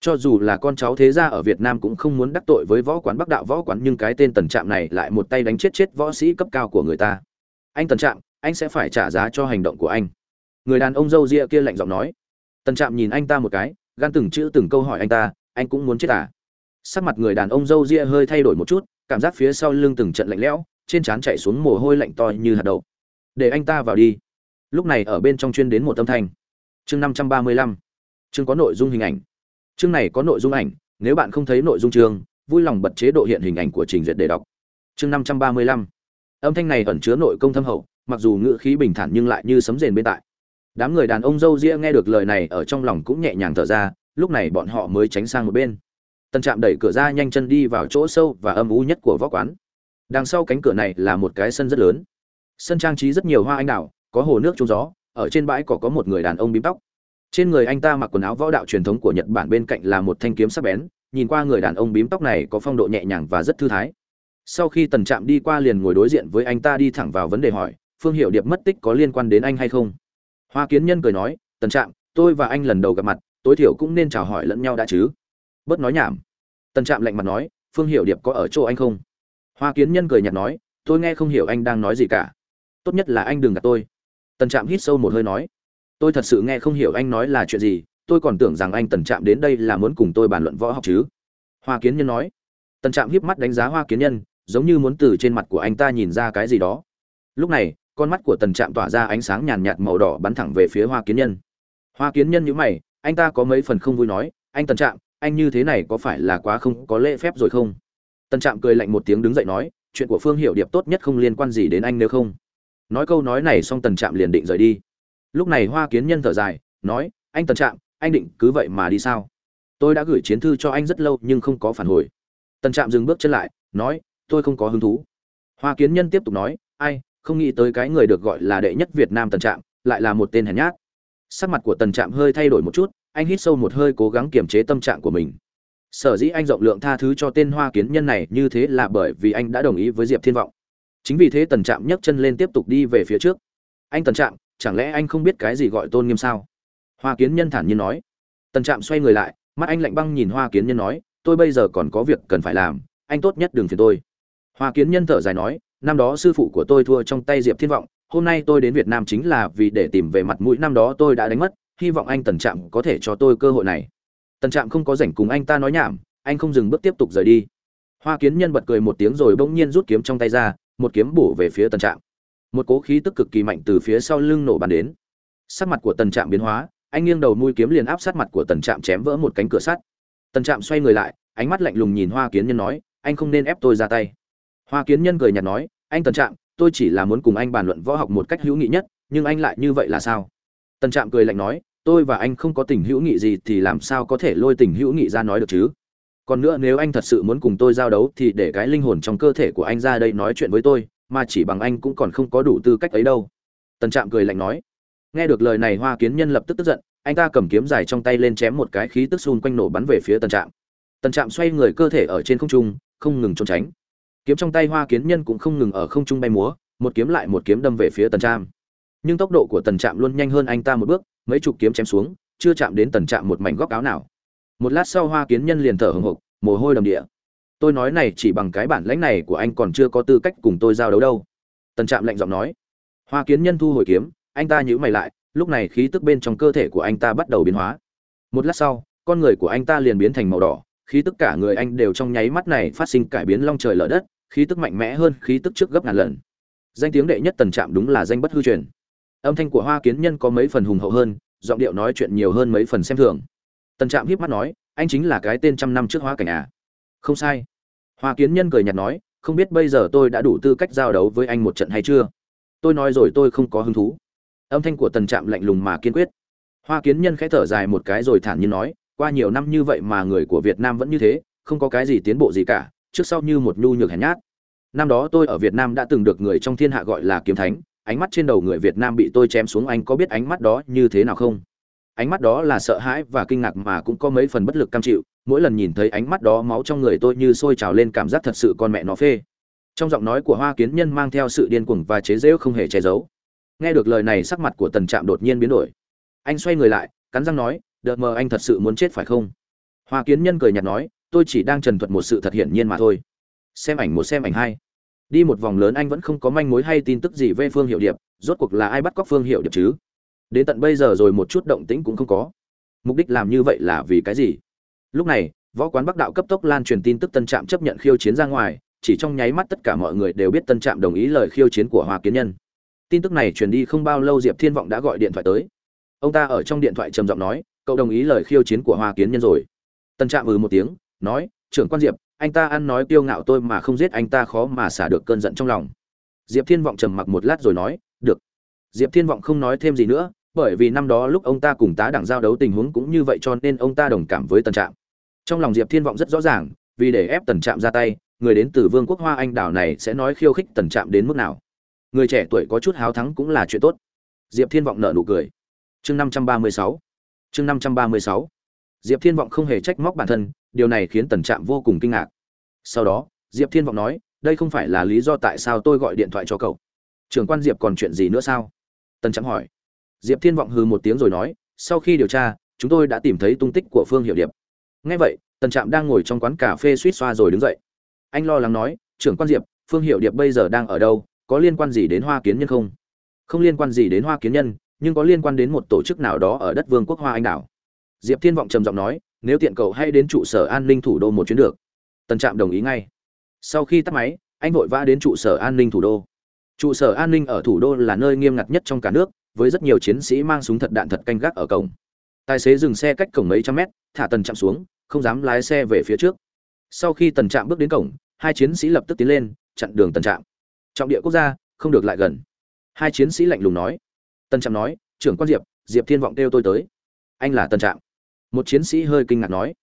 Cho dù là con cháu thế gia ở việt nam cũng không muốn đắc tội với võ quán bắc đạo võ quán, nhưng cái tên tần trạm này lại một tay đánh chết chết võ sĩ cấp cao của người ta. Anh tần trạm, anh sẽ phải trả giá cho hành động của anh. Người đàn ông râu ria kia lạnh giọng nói tần trạm nhìn anh ta một cái, gan từng chữ từng câu hỏi anh ta, anh cũng muốn chết à? Sắc mặt người đàn ông râu ria hơi thay đổi một chút, cảm giác phía sau lưng từng trận lạnh lẽo, trên trán chạy xuống mồ hôi lạnh to như hạt đậu. Để anh ta vào đi. Lúc này ở bên trong chuyên đến một âm thanh. Chương năm trăm ba mươi lăm. Chương có nội dung hình ảnh. Chương này có nội dung ảnh, nếu bạn không thấy nội dung chương, vui lòng bật chế độ hiện hình ảnh của trình duyệt để đọc. Chương năm trăm ba mươi lăm. Âm thanh này ẩn chứa nội công thâm hậu, mặc dù ngữ khí bình thản nhưng lại như sấm rền bên tại đám người đàn ông dâu ria nghe được lời này ở trong lòng cũng nhẹ nhàng thở ra, lúc này bọn họ mới tránh sang một bên. Tân trạm đẩy cửa ra nhanh chân đi vào chỗ sâu và âm u nhất của võ quán. Đằng sau cánh cửa này là một cái sân rất lớn. Sân trang trí rất nhiều hoa anh đào, có hồ nước trúng gió, ở trên bãi cỏ có một người đàn ông bím tóc. Trên người anh ta mặc quần áo võ đạo truyền thống của nhật bản bên cạnh là một thanh kiếm sắc bén, nhìn qua người đàn ông bím tóc này có phong độ nhẹ nhàng và rất thư thái. Sau khi tần trạm đi qua liền ngồi đối diện với anh ta đi thẳng vào vấn đề hỏi, phương hiệu điệp mất tích có liên quan đến anh hay không? Hoa kiến nhân cười nói, tần trạm, tôi và anh lần đầu gặp mặt, tối thiểu cũng nên chào hỏi lẫn nhau đã chứ? Bớt nói nhảm. Tần trạm lạnh mặt nói, phương hiệu điệp có ở chỗ anh không? Hoa kiến nhân cười nhạt nói, tôi nghe không hiểu anh đang nói gì cả. Tốt nhất là anh đừng gặp tôi. Tần trạm hít sâu một hơi nói, tôi thật sự nghe không hiểu anh nói là chuyện gì, tôi còn tưởng rằng anh tần trạm đến đây là muốn cùng tôi bàn luận võ học chứ. Hoa kiến nhân nói. Tần trạm híp mắt đánh giá hoa kiến nhân, giống như muốn từ trên mặt của anh ta nhìn ra cái gì đó. Lúc này con mắt của tần trạm tỏa ra ánh sáng nhàn nhạt màu đỏ bắn thẳng về phía hoa kiến nhân. Hoa kiến nhân nhữ mày, anh ta có mấy phần không vui nói, anh tần trạm, anh như thế này có phải là quá không có lễ phép rồi không? Tần trạm cười lạnh một tiếng đứng dậy nói, chuyện của phương hiệu điệp tốt nhất không liên quan gì đến anh nếu không. Nói câu nói này xong tần trạm liền định rời đi. Lúc này hoa kiến nhân thở dài, nói, anh tần trạm, anh định cứ vậy mà đi sao? Tôi đã gửi chiến thư cho anh rất lâu nhưng không có phản hồi. Tần trạm dừng bước chân lại, nói, tôi không có hứng thú. Hoa kiến nhân tiếp tục nói, ai không nghĩ tới cái người được gọi là đệ nhất việt nam tần trạm, lại là một tên hèn nhát. Sắc mặt của tần trạm hơi thay đổi một chút, anh hít sâu một hơi cố gắng kiềm chế tâm trạng của mình. Sở dĩ anh rộng lượng tha thứ cho tên hoa kiến nhân này như thế là bởi vì anh đã đồng ý với diệp thiên vọng. Chính vì thế tần trạm nhấc chân lên tiếp tục đi về phía trước. Anh tần trạm, chẳng lẽ anh không biết cái gì gọi tôn nghiêm sao? Hoa kiến nhân thản nhiên nói. Tần trạm xoay người lại, mắt anh lạnh băng nhìn hoa kiến nhân nói, tôi bây giờ còn có việc cần phải làm, anh tốt nhất đừng phiền tôi. Hoa kiến nhân thở dài nói năm đó sư phụ của tôi thua trong tay diệp thiên vọng, hôm nay tôi đến việt nam chính là vì để tìm về mặt mũi. Năm đó tôi đã đánh mất, hy vọng anh tần trạm có thể cho tôi cơ hội này. Tần trạm không có rảnh cùng anh ta nói nhảm, anh không dừng bước tiếp tục rời đi. Hoa kiến nhân bật cười một tiếng rồi bỗng nhiên rút kiếm trong tay ra, một kiếm bổ về phía tần trạm. Một cố khí tức cực kỳ mạnh từ phía sau lưng nổ bắn đến. Sắc mặt của tần trạm biến hóa, anh nghiêng đầu mũi kiếm liền áp sát mặt của tần trạm chém vỡ một cánh cửa sắt. Tần trạm xoay người lại, ánh mắt lạnh lùng nhìn hoa kiến nhân nói, anh không nên ép tôi ra tay hoa kiến nhân cười nhạt nói, anh tần trạm, tôi chỉ là muốn cùng anh bàn luận võ học một cách hữu nghị nhất, nhưng anh lại như vậy là sao? Tần trạm cười lạnh nói, tôi và anh không có tình hữu nghị gì thì làm sao có thể lôi tình hữu nghị ra nói được chứ? Còn nữa nếu anh thật sự muốn cùng tôi giao đấu thì để cái linh hồn trong cơ thể của anh ra đây nói chuyện với tôi, mà chỉ bằng anh cũng còn không có đủ tư cách ấy đâu. Tần trạm cười lạnh nói. Nghe được lời này, hoa kiến nhân lập tức tức giận, anh ta cầm kiếm dài trong tay lên chém một cái khí tức xung quanh nổ bắn về phía tần trạm. Tần trạm xoay người cơ thể ở trên không trung, không ngừng trốn tránh kiếm trong tay hoa kiến nhân cũng không ngừng ở không trung bay múa, một kiếm lại một kiếm đâm về phía tần trạm. Nhưng tốc độ của tần trạm luôn nhanh hơn anh ta một bước, mấy chục kiếm chém xuống, chưa chạm đến tần trạm một mảnh góc áo nào. Một lát sau hoa kiến nhân liền thở hồng hộc, mồ hôi đầm địa. Tôi nói này chỉ bằng cái bản lãnh này của anh còn chưa có tư cách cùng tôi giao đấu đâu. Tần trạm lạnh giọng nói. Hoa kiến nhân thu hồi kiếm, anh ta nhữ mày lại, lúc này khí tức bên trong cơ thể của anh ta bắt đầu biến hóa. Một lát sau, con người của anh ta liền biến thành màu đỏ, khí tức cả người anh đều trong nháy mắt này phát sinh cải biến long trời lở đất khí tức mạnh mẽ hơn khí tức trước gấp ngàn lần. Danh tiếng đệ nhất tần trạm đúng là danh bất hư truyền. Âm thanh của hoa kiến nhân có mấy phần hùng hậu hơn, giọng điệu nói chuyện nhiều hơn mấy phần xem thường. Tần trạm hiếp mắt nói, anh chính là cái tên trăm năm trước hoa cảnh à? Không sai. Hoa kiến nhân cười nhạt nói, không biết bây giờ tôi đã đủ tư cách giao đấu với anh một trận hay chưa? Tôi nói rồi tôi không có hứng thú. Âm thanh của tần trạm lạnh lùng mà kiên quyết. Hoa kiến nhân khẽ thở dài một cái rồi thản nhiên nói, qua nhiều năm như vậy mà người của việt nam vẫn như thế, không có cái gì tiến bộ gì cả trước sau như một nhu nhược hèn nhát. Năm đó tôi ở việt nam đã từng được người trong thiên hạ gọi là kiếm thánh, ánh mắt trên đầu người việt nam bị tôi chém xuống anh có biết ánh mắt đó như thế nào không? Ánh mắt đó là sợ hãi và kinh ngạc mà cũng có mấy phần bất lực cam chịu, mỗi lần nhìn thấy ánh mắt đó máu trong người tôi như sôi trào lên cảm giác thật sự con mẹ nó phê. Trong giọng nói của hoa kiến nhân mang theo sự điên cuồng và chế giễu không hề che giấu. Nghe được lời này sắc mặt của tần trạm đột nhiên biến đổi. Anh xoay người lại, cắn răng nói, đợt mờ anh thật sự muốn chết phải không? Hoa kiến nhân cười nhạt nói tôi chỉ đang trần thuật một sự thật hiển nhiên mà thôi. Xem ảnh một, xem ảnh hai. Đi một vòng lớn anh vẫn không có manh mối hay tin tức gì về phương hiệu điệp, rốt cuộc là ai bắt cóc phương hiệu điệp chứ? Đến tận bây giờ rồi một chút động tĩnh cũng không có. Mục đích làm như vậy là vì cái gì? Lúc này, võ quán bắc đạo cấp tốc lan truyền tin tức tân trạm chấp nhận khiêu chiến ra ngoài, chỉ trong nháy mắt tất cả mọi người đều biết tân trạm đồng ý lời khiêu chiến của hoa kiến nhân. Tin tức này truyền đi không bao lâu diệp thiên vọng đã gọi điện thoại tới. Ông ta ở trong điện thoại trầm giọng nói, cậu đồng ý lời khiêu chiến của hoa kiến nhân rồi. Tân trạm ừ một tiếng nói, trưởng quan diệp, anh ta ăn nói kiêu ngạo tôi mà không giết anh ta khó mà xả được cơn giận trong lòng. Diệp thiên vọng trầm mặc một lát rồi nói, được. Diệp thiên vọng không nói thêm gì nữa, bởi vì năm đó lúc ông ta cùng tá đảng giao đấu tình huống cũng như vậy cho nên ông ta đồng cảm với tần trạm. Trong lòng diệp thiên vọng rất rõ ràng, vì để ép tần trạm ra tay, người đến từ vương quốc hoa anh đảo này sẽ nói khiêu khích tần trạm đến mức nào. Người trẻ tuổi có chút háo thắng cũng là chuyện tốt. Diệp thiên vọng nợ nụ cười. Chương năm trăm ba mươi sáu. Chương năm trăm ba mươi sáu. Diệp thiên vọng không hề trách móc bản thân điều này khiến tần trạm vô cùng kinh ngạc. Sau đó, diệp thiên vọng nói, đây không phải là lý do tại sao tôi gọi điện thoại cho cậu. Trưởng quan diệp còn chuyện gì nữa sao? Tần trạm hỏi. Diệp thiên vọng hừ một tiếng rồi nói, sau khi điều tra, chúng tôi đã tìm thấy tung tích của phương hiệu điệp. Ngay vậy, tần trạm đang ngồi trong quán cà phê suýt xoa rồi đứng dậy. Anh lo lắng nói, trưởng quan diệp, phương hiệu điệp bây giờ đang ở đâu? Có liên quan gì đến hoa kiến nhân không? Không liên quan gì đến hoa kiến nhân, nhưng có liên quan đến một tổ chức nào đó ở đất vương quốc hoa anh đảo. Diệp thiên vọng trầm giọng nói nếu tiện cậu hay đến trụ sở an ninh thủ đô một chuyến được. Tần trạm đồng ý ngay. Sau khi tắt máy, anh vội vã đến trụ sở an ninh thủ đô. Trụ sở an ninh ở thủ đô là nơi nghiêm ngặt nhất trong cả nước, với rất nhiều chiến sĩ mang súng thật đạn thật canh gác ở cổng. Tài xế dừng xe cách cổng mấy trăm mét, thả tần trạm xuống, không dám lái xe về phía trước. Sau khi tần trạm bước đến cổng, hai chiến sĩ lập tức tiến lên, chặn đường tần trạm. Trọng địa quốc gia, không được lại gần. Hai chiến sĩ lạnh lùng nói. Tần trạm nói, trưởng quan diệp diệp thiên vọng kêu tôi tới. Anh là tần trạm một chiến sĩ hơi kinh ngạc nói.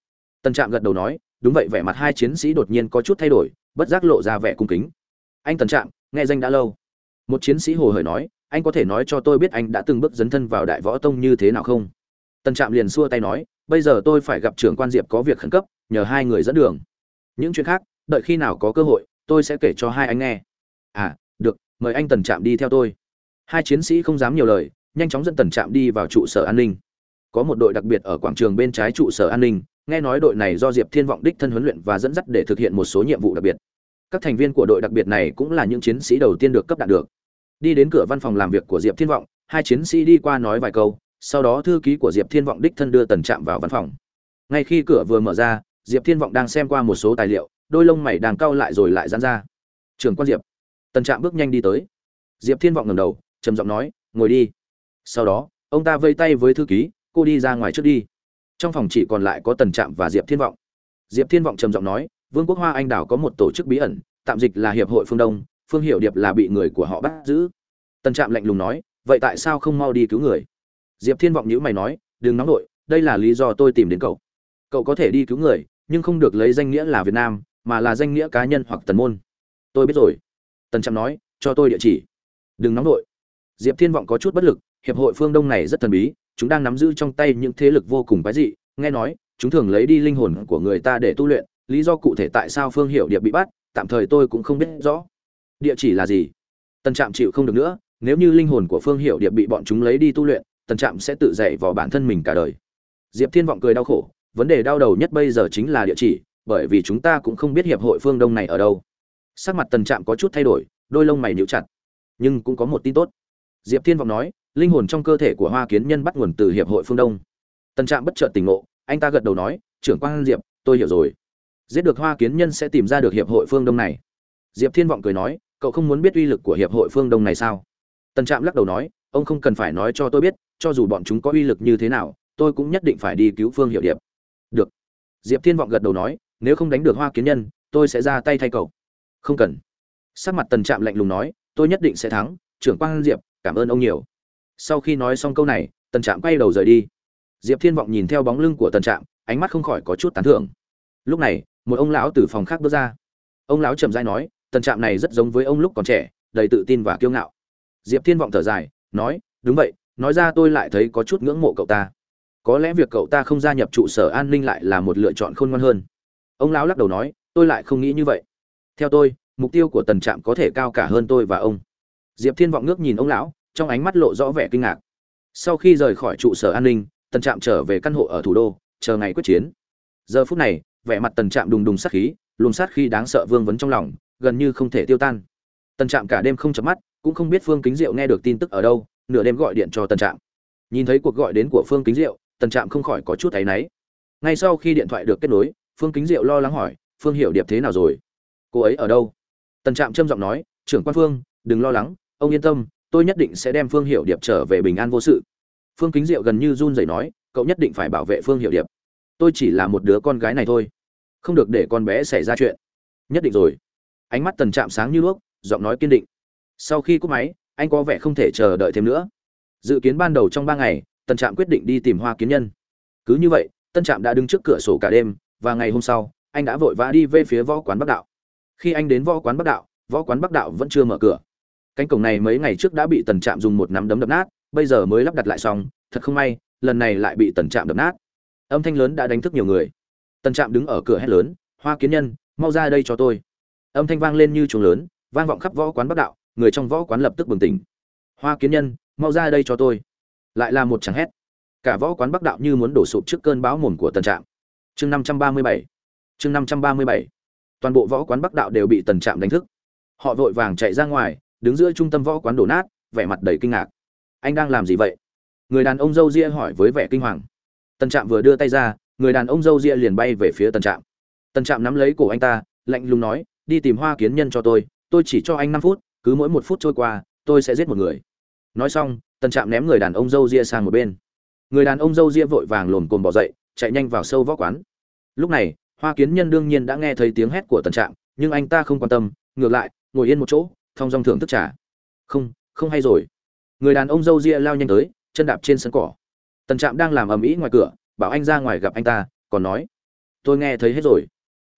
Tần trạm gật đầu nói, đúng vậy, vẻ mặt hai chiến sĩ đột nhiên có chút thay đổi, bất giác lộ ra vẻ cung kính. Anh tần trạm, nghe danh đã lâu. Một chiến sĩ hồ hởi nói, anh có thể nói cho tôi biết anh đã từng bước dấn thân vào đại võ tông như thế nào không? Tần trạm liền xua tay nói, bây giờ tôi phải gặp trưởng quan diệp có việc khẩn cấp, nhờ hai người dẫn đường. Những chuyện khác, đợi khi nào có cơ hội, tôi sẽ kể cho hai anh nghe. À được, mời anh tần trạm đi theo tôi. Hai chiến sĩ không dám nhiều lời, nhanh chóng dẫn tần trạm đi vào trụ sở an ninh có một đội đặc biệt ở quảng trường bên trái trụ sở an ninh, nghe nói đội này do diệp thiên vọng đích thân huấn luyện và dẫn dắt để thực hiện một số nhiệm vụ đặc biệt. Các thành viên của đội đặc biệt này cũng là những chiến sĩ đầu tiên được cấp đạt được. Đi đến cửa văn phòng làm việc của diệp thiên vọng, hai chiến sĩ đi qua nói vài câu, sau đó thư ký của diệp thiên vọng đích thân đưa tần trạm vào văn phòng. Ngay khi cửa vừa mở ra, diệp thiên vọng đang xem qua một số tài liệu, đôi lông mày đang cau lại rồi lại dán ra. Trường quan diệp. Tần trạm bước nhanh đi tới. Diệp thiên vọng ngầm đầu, trầm giọng nói, ngồi đi. Sau đó, ông ta vây tay với thư ký cô đi ra ngoài trước đi. Trong phòng chỉ còn lại có tần trạm và diệp thiên vọng. Diệp thiên vọng trầm giọng nói, vương quốc hoa anh đảo có một tổ chức bí ẩn, tạm dịch là hiệp hội phương đông, phương hiệu điệp là bị người của họ bắt giữ. Tần trạm lạnh lùng nói, vậy tại sao không mau đi cứu người? Diệp thiên vọng nhữ mày nói, đừng nóng nổi đây là lý do tôi tìm đến cậu. Cậu có thể đi cứu người, nhưng không được lấy danh nghĩa là việt nam, mà là danh nghĩa cá nhân hoặc tần môn. Tôi biết rồi. Tần trạm nói, cho tôi địa chỉ. Đừng nóng nổi diệp thiên vọng có chút bất lực, hiệp hội phương đông này rất thần bí chúng đang nắm giữ trong tay những thế lực vô cùng quái dị, nghe nói, chúng thường lấy đi linh hồn của người ta để tu luyện, lý do cụ thể tại sao phương hiệu điệp bị bắt, tạm thời tôi cũng không biết rõ. Địa chỉ là gì? Tần trạm chịu không được nữa, nếu như linh hồn của phương hiệu điệp bị bọn chúng lấy đi tu luyện, tần trạm sẽ tự dạy vào bản thân mình cả đời. Diệp thiên vọng cười đau khổ, vấn đề đau đầu nhất bây giờ chính là địa chỉ, bởi vì chúng ta cũng không biết hiệp hội phương đông này ở đâu. Sắc mặt tần trạm có chút thay đổi, đôi lông mày níu chặt, nhưng cũng có một tin tốt. Diệp thiên vọng nói linh hồn trong cơ thể của hoa kiến nhân bắt nguồn từ hiệp hội phương đông. Tần trạm bất chợt tỉnh ngộ, anh ta gật đầu nói, trưởng quan diệp, tôi hiểu rồi. Giết được hoa kiến nhân sẽ tìm ra được hiệp hội phương đông này. Diệp thiên vọng cười nói, cậu không muốn biết uy lực của hiệp hội phương đông này sao? Tần trạm lắc đầu nói, ông không cần phải nói cho tôi biết, cho dù bọn chúng có uy lực như thế nào, tôi cũng nhất định phải đi cứu phương hiệu điệp. Được. Diệp thiên vọng gật đầu nói, nếu không đánh được hoa kiến nhân, tôi sẽ ra tay thay cậu. Không cần. Sắc mặt tần trạm lạnh lùng nói, tôi nhất định sẽ thắng. Trưởng quan diệp, cảm ơn ông nhiều sau khi nói xong câu này, tần trạm quay đầu rời đi. Diệp thiên vọng nhìn theo bóng lưng của tần trạm, ánh mắt không khỏi có chút tán thưởng. Lúc này, một ông lão từ phòng khác bước ra. Ông lão trầm dai nói, tần trạm này rất giống với ông lúc còn trẻ, đầy tự tin và kiêu ngạo. Diệp thiên vọng thở dài, nói, đúng vậy, nói ra tôi lại thấy có chút ngưỡng mộ cậu ta. Có lẽ việc cậu ta không gia nhập trụ sở an ninh lại là một lựa chọn khôn ngoan hơn. Ông lão lắc đầu nói, tôi lại không nghĩ như vậy. Theo tôi, mục tiêu của tần trạm có thể cao cả hơn tôi và ông. Diệp thiên vọng ngước nhìn ông lão trong ánh mắt lộ rõ vẻ kinh ngạc. Sau khi rời khỏi trụ sở an ninh, tần trạm trở về căn hộ ở thủ đô, chờ ngày quyết chiến. Giờ phút này, vẻ mặt tần trạm đùng đùng sát khí, luồng sát khí đáng sợ vương vấn trong lòng, gần như không thể tiêu tan. Tần trạm cả đêm không chợp mắt, cũng không biết phương kính diệu nghe được tin tức ở đâu, nửa đêm gọi điện cho tần trạm. Nhìn thấy cuộc gọi đến của phương kính diệu, tần trạm không khỏi có chút áy náy. Ngay sau khi điện thoại được kết nối, phương kính diệu lo lắng hỏi, phương hiểu điệp thế nào rồi? Cô ấy ở đâu? Tần trạm trâm giọng nói, trưởng quan phương, đừng lo lắng, ông yên tâm tôi nhất định sẽ đem phương hiểu điệp trở về bình an vô sự. Phương kính diệu gần như run rẩy nói, cậu nhất định phải bảo vệ phương hiểu điệp. Tôi chỉ là một đứa con gái này thôi, không được để con bé xảy ra chuyện. Nhất định rồi. Ánh mắt tần trạm sáng như đuốc, giọng nói kiên định. Sau khi cúp máy, anh có vẻ không thể chờ đợi thêm nữa. Dự kiến ban đầu trong ba ngày, tần trạm quyết định đi tìm hoa kiến nhân. Cứ như vậy tân trạm đã đứng trước cửa sổ cả đêm, và ngày hôm sau, anh đã vội vã đi về phía võ quán bắc đạo. Khi anh đến võ quán bắc đạo, võ quán bắc đạo vẫn chưa mở cửa cánh cổng này mấy ngày trước đã bị tần trạm dùng một nắm đấm đập nát, bây giờ mới lắp đặt lại xong, thật không may, lần này lại bị tần trạm đập nát. Âm thanh lớn đã đánh thức nhiều người. Tần trạm đứng ở cửa hét lớn, hoa kiến nhân, mau ra đây cho tôi. Âm thanh vang lên như chuồng lớn, vang vọng khắp võ quán bắc đạo, người trong võ quán lập tức bừng tỉnh. Hoa kiến nhân, mau ra đây cho tôi. Lại là một chẳng hét. Cả võ quán bắc đạo như muốn đổ sụp trước cơn bão mồm của tần trạm. Chương năm trăm ba mươi bảy. Chương năm trăm ba mươi bảy. Toàn bộ võ quán bắc đạo đều bị tần trạm đánh thức. Họ vội vàng chạy ra ngoài đứng giữa trung tâm võ quán đổ nát, vẻ mặt đầy kinh ngạc. Anh đang làm gì vậy? Người đàn ông dâu ria hỏi với vẻ kinh hoàng. Tần trạm vừa đưa tay ra, người đàn ông dâu ria liền bay về phía tần trạm. Tần trạm nắm lấy cổ anh ta, lạnh lùng nói, đi tìm hoa kiến nhân cho tôi tôi chỉ cho anh năm phút, cứ mỗi một phút trôi qua, tôi sẽ giết một người. Nói xong, tần trạm ném người đàn ông dâu ria sang một bên. Người đàn ông dâu ria vội vàng lồm cồn bỏ dậy, chạy nhanh vào sâu võ quán. Lúc này, hoa kiến nhân đương nhiên đã nghe thấy tiếng hét của tần trạm, nhưng anh ta không quan tâm, ngược lại, ngồi yên một chỗ thong dong thưởng thức trà. Không không hay rồi. Người đàn ông dâu ria lao nhanh tới, chân đạp trên sân cỏ. Tần trạm đang làm ầm ĩ ngoài cửa, bảo anh ra ngoài gặp anh ta, còn nói, tôi nghe thấy hết rồi.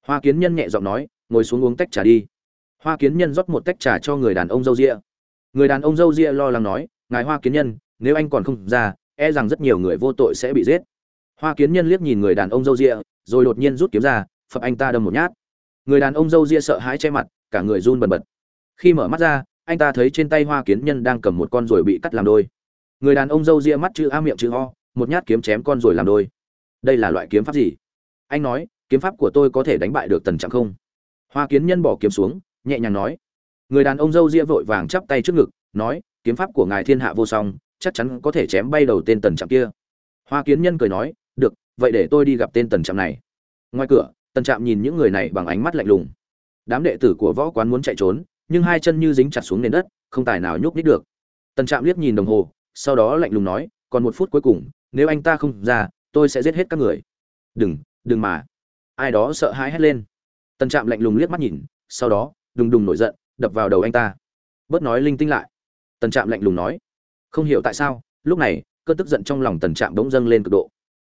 Hoa kiến nhân nhẹ giọng nói, ngồi xuống uống tách trà đi. Hoa kiến nhân rót một tách trà cho người đàn ông dâu ria. Người đàn ông dâu ria lo lắng nói, ngài hoa kiến nhân, nếu anh còn không ra e rằng rất nhiều người vô tội sẽ bị giết. Hoa kiến nhân liếc nhìn người đàn ông dâu ria, rồi đột nhiên rút kiếm ra, phập anh ta đâm một nhát. Người đàn ông dâu ria sợ hãi che mặt, cả người run bần bật khi mở mắt ra, anh ta thấy trên tay hoa kiến nhân đang cầm một con rồi bị cắt làm đôi. Người đàn ông dâu ria mắt chữ a miệng chữ ho một nhát kiếm chém con rồi làm đôi. Đây là loại kiếm pháp gì? Anh nói, kiếm pháp của tôi có thể đánh bại được tần trạng không? Hoa kiến nhân bỏ kiếm xuống, nhẹ nhàng nói. Người đàn ông dâu ria vội vàng chắp tay trước ngực, nói, kiếm pháp của ngài thiên hạ vô song, chắc chắn có thể chém bay đầu tên tần trạm kia. Hoa kiến nhân cười nói, được, vậy để tôi đi gặp tên tần trạm này. Ngoài cửa, tần trạm nhìn những người này bằng ánh mắt lạnh lùng. Đám đệ tử của võ quán muốn chạy trốn nhưng hai chân như dính chặt xuống nền đất, không tài nào nhúc nhích được. Tần trạm liếc nhìn đồng hồ, sau đó lạnh lùng nói, còn một phút cuối cùng, nếu anh ta không ra, tôi sẽ giết hết các người. Đừng đừng mà. Ai đó sợ hãi hét lên. Tần trạm lạnh lùng liếc mắt nhìn, sau đó, đùng đùng nổi giận, đập vào đầu anh ta. Bớt nói linh tinh lại. Tần trạm lạnh lùng nói, không hiểu tại sao, lúc này, cơn tức giận trong lòng tần trạm bỗng dâng lên cực độ.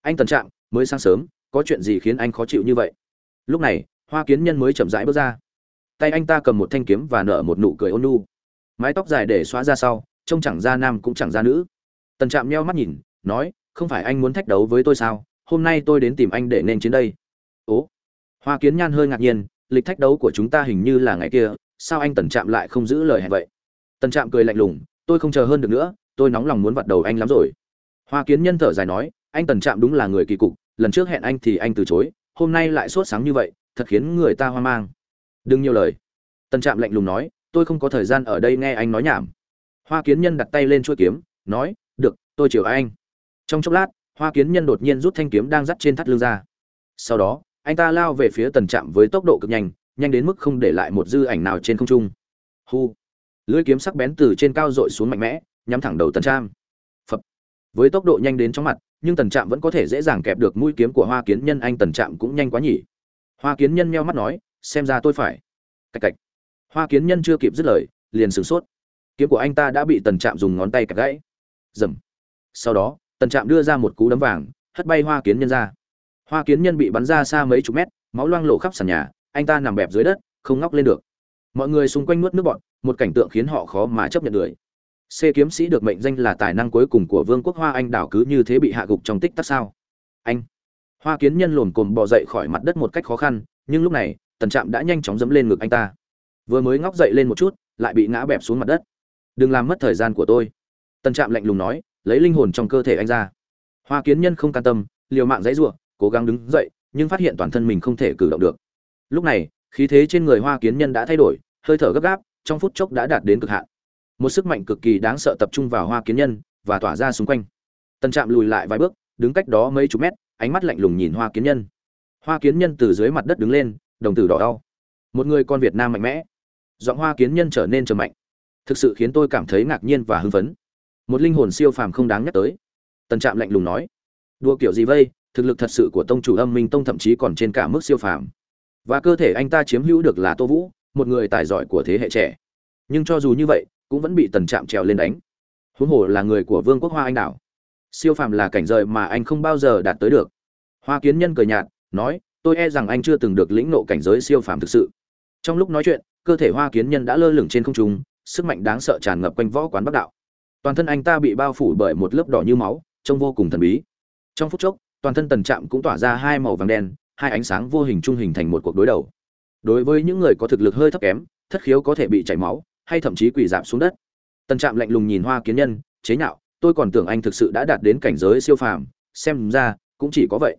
Anh tần trạm, mới sáng sớm, có chuyện gì khiến anh khó chịu như vậy? Lúc này, hoa kiến nhân mới chậm rãi bước ra tay anh ta cầm một thanh kiếm và nở một nụ cười ôn nhu, mái tóc dài để xóa ra sau trông chẳng ra nam cũng chẳng ra nữ. Tần trạm nheo mắt nhìn nói không phải anh muốn thách đấu với tôi sao? Hôm nay tôi đến tìm anh để nên chiến đây. Ố? Hoa kiến nhan hơi ngạc nhiên lịch thách đấu của chúng ta hình như là ngày kia sao anh tần trạm lại không giữ lời hẹn vậy? Tần trạm cười lạnh lùng tôi không chờ hơn được nữa tôi nóng lòng muốn vặt đầu anh lắm rồi. Hoa kiến nhân thở dài nói anh tần trạm đúng là người kỳ cục lần trước hẹn anh thì anh từ chối hôm nay lại sốt sáng như vậy thật khiến người ta hoang mang đừng nhiều lời. Tần trạm lạnh lùng nói, tôi không có thời gian ở đây nghe anh nói nhảm. Hoa kiến nhân đặt tay lên chuôi kiếm, nói, được, tôi chiều anh. Trong chốc lát, hoa kiến nhân đột nhiên rút thanh kiếm đang dắt trên thắt lưng ra. Sau đó, anh ta lao về phía tần trạm với tốc độ cực nhanh nhanh đến mức không để lại một dư ảnh nào trên không trung. Hu. Lưỡi kiếm sắc bén từ trên cao dội xuống mạnh mẽ, nhắm thẳng đầu tần trạm. Phập. Với tốc độ nhanh đến chóng mặt, nhưng tần trạm vẫn có thể dễ dàng kẹp được mũi kiếm của hoa kiến nhân, anh tần trạm cũng nhanh quá nhỉ. Hoa kiến nhân meo mắt nói xem ra tôi phải. Cạch cạch. Hoa kiến nhân chưa kịp dứt lời, liền sửng sốt. Kiếm của anh ta đã bị tần trạm dùng ngón tay cạch gãy. Dầm. Sau đó, tần trạm đưa ra một cú đấm vàng, hất bay hoa kiến nhân ra. Hoa kiến nhân bị bắn ra xa mấy chục mét, máu loang lộ khắp sàn nhà, anh ta nằm bẹp dưới đất, không ngóc lên được. Mọi người xung quanh nuốt nước bọn một cảnh tượng khiến họ khó mà chấp nhận được. C kiếm sĩ được mệnh danh là tài năng cuối cùng của vương quốc hoa anh đảo cứ như thế bị hạ gục trong tích tắc sao? Anh. Hoa kiến nhân lồn cồn bò dậy khỏi mặt đất một cách khó khăn, nhưng lúc này tần trạm đã nhanh chóng dẫm lên ngực anh ta. Vừa mới ngóc dậy lên một chút, lại bị ngã bẹp xuống mặt đất. Đừng làm mất thời gian của tôi. Tần trạm lạnh lùng nói, lấy linh hồn trong cơ thể anh ra. Hoa kiến nhân không can tâm, liều mạng dãy giụa cố gắng đứng dậy, nhưng phát hiện toàn thân mình không thể cử động được. Lúc này, khí thế trên người hoa kiến nhân đã thay đổi, hơi thở gấp gáp, trong phút chốc đã đạt đến cực hạn. Một sức mạnh cực kỳ đáng sợ tập trung vào hoa kiến nhân và tỏa ra xung quanh. Tần trạm lùi lại vài bước, đứng cách đó mấy chục mét, ánh mắt lạnh lùng nhìn hoa kiến nhân. Hoa kiến nhân từ dưới mặt đất đứng lên đồng tử đỏ đau. Một người con việt nam mạnh mẽ. Giọng hoa kiến nhân trở nên trầm mạnh. Thực sự khiến tôi cảm thấy ngạc nhiên và hưng phấn. Một linh hồn siêu phàm không đáng nhắc tới. Tần trạm lạnh lùng nói. Đua kiểu gì vây thực lực thật sự của tông chủ âm minh tông thậm chí còn trên cả mức siêu phàm. Và cơ thể anh ta chiếm hữu được là tô vũ, một người tài giỏi của thế hệ trẻ. Nhưng cho dù như vậy, cũng vẫn bị tần trạm trèo lên đánh. Huống hồ là người của vương quốc hoa anh đảo. Siêu phàm là cảnh rời mà anh không bao giờ đạt tới được. Hoa kiến nhân cười nhạt, nói tôi e rằng anh chưa từng được lĩnh nộ cảnh giới siêu phàm thực sự. Trong lúc nói chuyện cơ thể hoa kiến nhân đã lơ lửng trên không trung sức mạnh đáng sợ tràn ngập quanh võ quán bắc đạo. Toàn thân anh ta bị bao phủ bởi một lớp đỏ như máu trông vô cùng thần bí. Trong phút chốc toàn thân tần trạm cũng tỏa ra hai màu vàng đen hai ánh sáng vô hình trung hình thành một cuộc đối đầu. Đối với những người có thực lực hơi thấp kém thất khiếu có thể bị chảy máu hay thậm chí quỳ giảm xuống đất. Tần trạm lạnh lùng nhìn hoa kiến nhân chế nhạo tôi còn tưởng anh thực sự đã đạt đến cảnh giới siêu phàm xem ra cũng chỉ có vậy.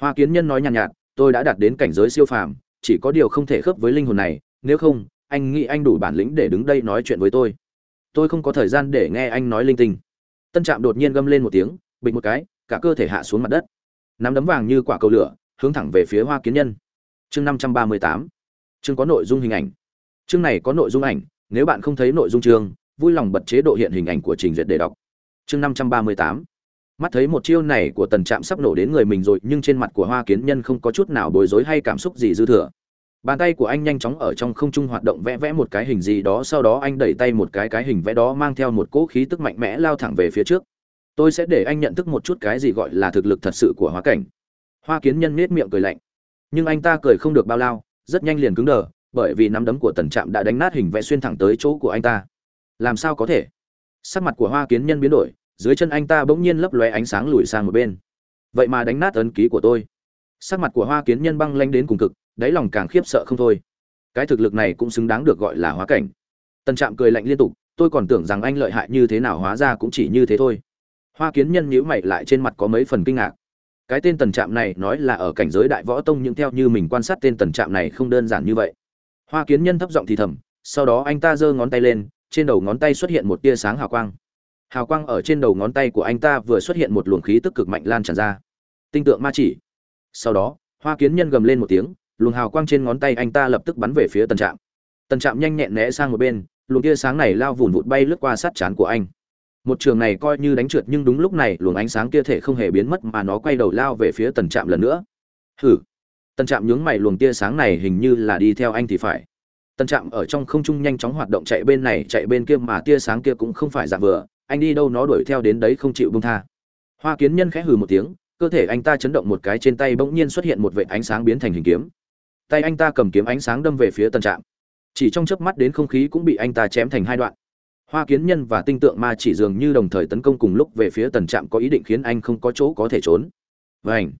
Hoa kiến nhân nói nhàn nhạt, nhạt tôi đã đạt đến cảnh giới siêu phàm, chỉ có điều không thể khớp với linh hồn này, nếu không, anh nghĩ anh đủ bản lĩnh để đứng đây nói chuyện với tôi. Tôi không có thời gian để nghe anh nói linh tinh. Tân trạm đột nhiên gầm lên một tiếng, bịch một cái, cả cơ thể hạ xuống mặt đất. Nắm đấm vàng như quả cầu lửa, hướng thẳng về phía hoa kiến nhân. Chương năm trăm ba mươi tám. Chương có nội dung hình ảnh. Chương này có nội dung ảnh, nếu bạn không thấy nội dung chương, vui lòng bật chế độ hiện hình ảnh của trình duyệt để đọc. Chương năm trăm ba mươi tám mắt thấy một chiêu này của tần trạm sắp nổ đến người mình rồi, nhưng trên mặt của hoa kiến nhân không có chút nào bối rối hay cảm xúc gì dư thừa. Bàn tay của anh nhanh chóng ở trong không trung hoạt động vẽ vẽ một cái hình gì đó, sau đó anh đẩy tay một cái cái hình vẽ đó mang theo một cỗ khí tức mạnh mẽ lao thẳng về phía trước. Tôi sẽ để anh nhận thức một chút cái gì gọi là thực lực thật sự của hóa cảnh. Hoa kiến nhân nết miệng cười lạnh. Nhưng anh ta cười không được bao lao, rất nhanh liền cứng đờ, bởi vì nắm đấm của tần trạm đã đánh nát hình vẽ xuyên thẳng tới chỗ của anh ta. Làm sao có thể? Sắc mặt của hoa kiến nhân biến đổi dưới chân anh ta bỗng nhiên lấp lóe ánh sáng lùi sang một bên. Vậy mà đánh nát ấn ký của tôi. Sắc mặt của hoa kiến nhân băng lanh đến cùng cực, đáy lòng càng khiếp sợ không thôi. Cái thực lực này cũng xứng đáng được gọi là hóa cảnh. Tần trạm cười lạnh liên tục, tôi còn tưởng rằng anh lợi hại như thế nào hóa ra cũng chỉ như thế thôi. Hoa kiến nhân nhíu mày lại trên mặt có mấy phần kinh ngạc. Cái tên tần trạm này nói là ở cảnh giới đại võ tông nhưng theo như mình quan sát tên tần trạm này không đơn giản như vậy. Hoa kiến nhân thấp giọng thì thầm, sau đó anh ta giơ ngón tay lên, trên đầu ngón tay xuất hiện một tia sáng hào quang hào quang ở trên đầu ngón tay của anh ta vừa xuất hiện một luồng khí tức cực mạnh lan tràn ra. Tinh tượng ma chỉ. Sau đó, hoa kiến nhân gầm lên một tiếng, luồng hào quang trên ngón tay anh ta lập tức bắn về phía tần trạm. Tần trạm nhanh nhẹn né sang một bên, luồng tia sáng này lao vùn vụt bay lướt qua sát chán của anh. Một trường này coi như đánh trượt nhưng đúng lúc này luồng ánh sáng kia thể không hề biến mất mà nó quay đầu lao về phía tần trạm lần nữa. Hử tần trạm nhướng mày luồng tia sáng này hình như là đi theo anh thì phải. Tần trạm ở trong không trung nhanh chóng hoạt động chạy bên này, chạy bên kia mà tia sáng kia cũng không phải dạng vừa anh đi đâu nó đuổi theo đến đấy không chịu bông tha. Hoa kiến nhân khẽ hừ một tiếng, cơ thể anh ta chấn động một cái trên tay bỗng nhiên xuất hiện một vệ ánh sáng biến thành hình kiếm. Tay anh ta cầm kiếm ánh sáng đâm về phía tần trạm. Chỉ trong chớp mắt đến không khí cũng bị anh ta chém thành hai đoạn. Hoa kiến nhân và tinh tượng ma chỉ dường như đồng thời tấn công cùng lúc về phía tần trạm có ý định khiến anh không có chỗ có thể trốn. Vảnh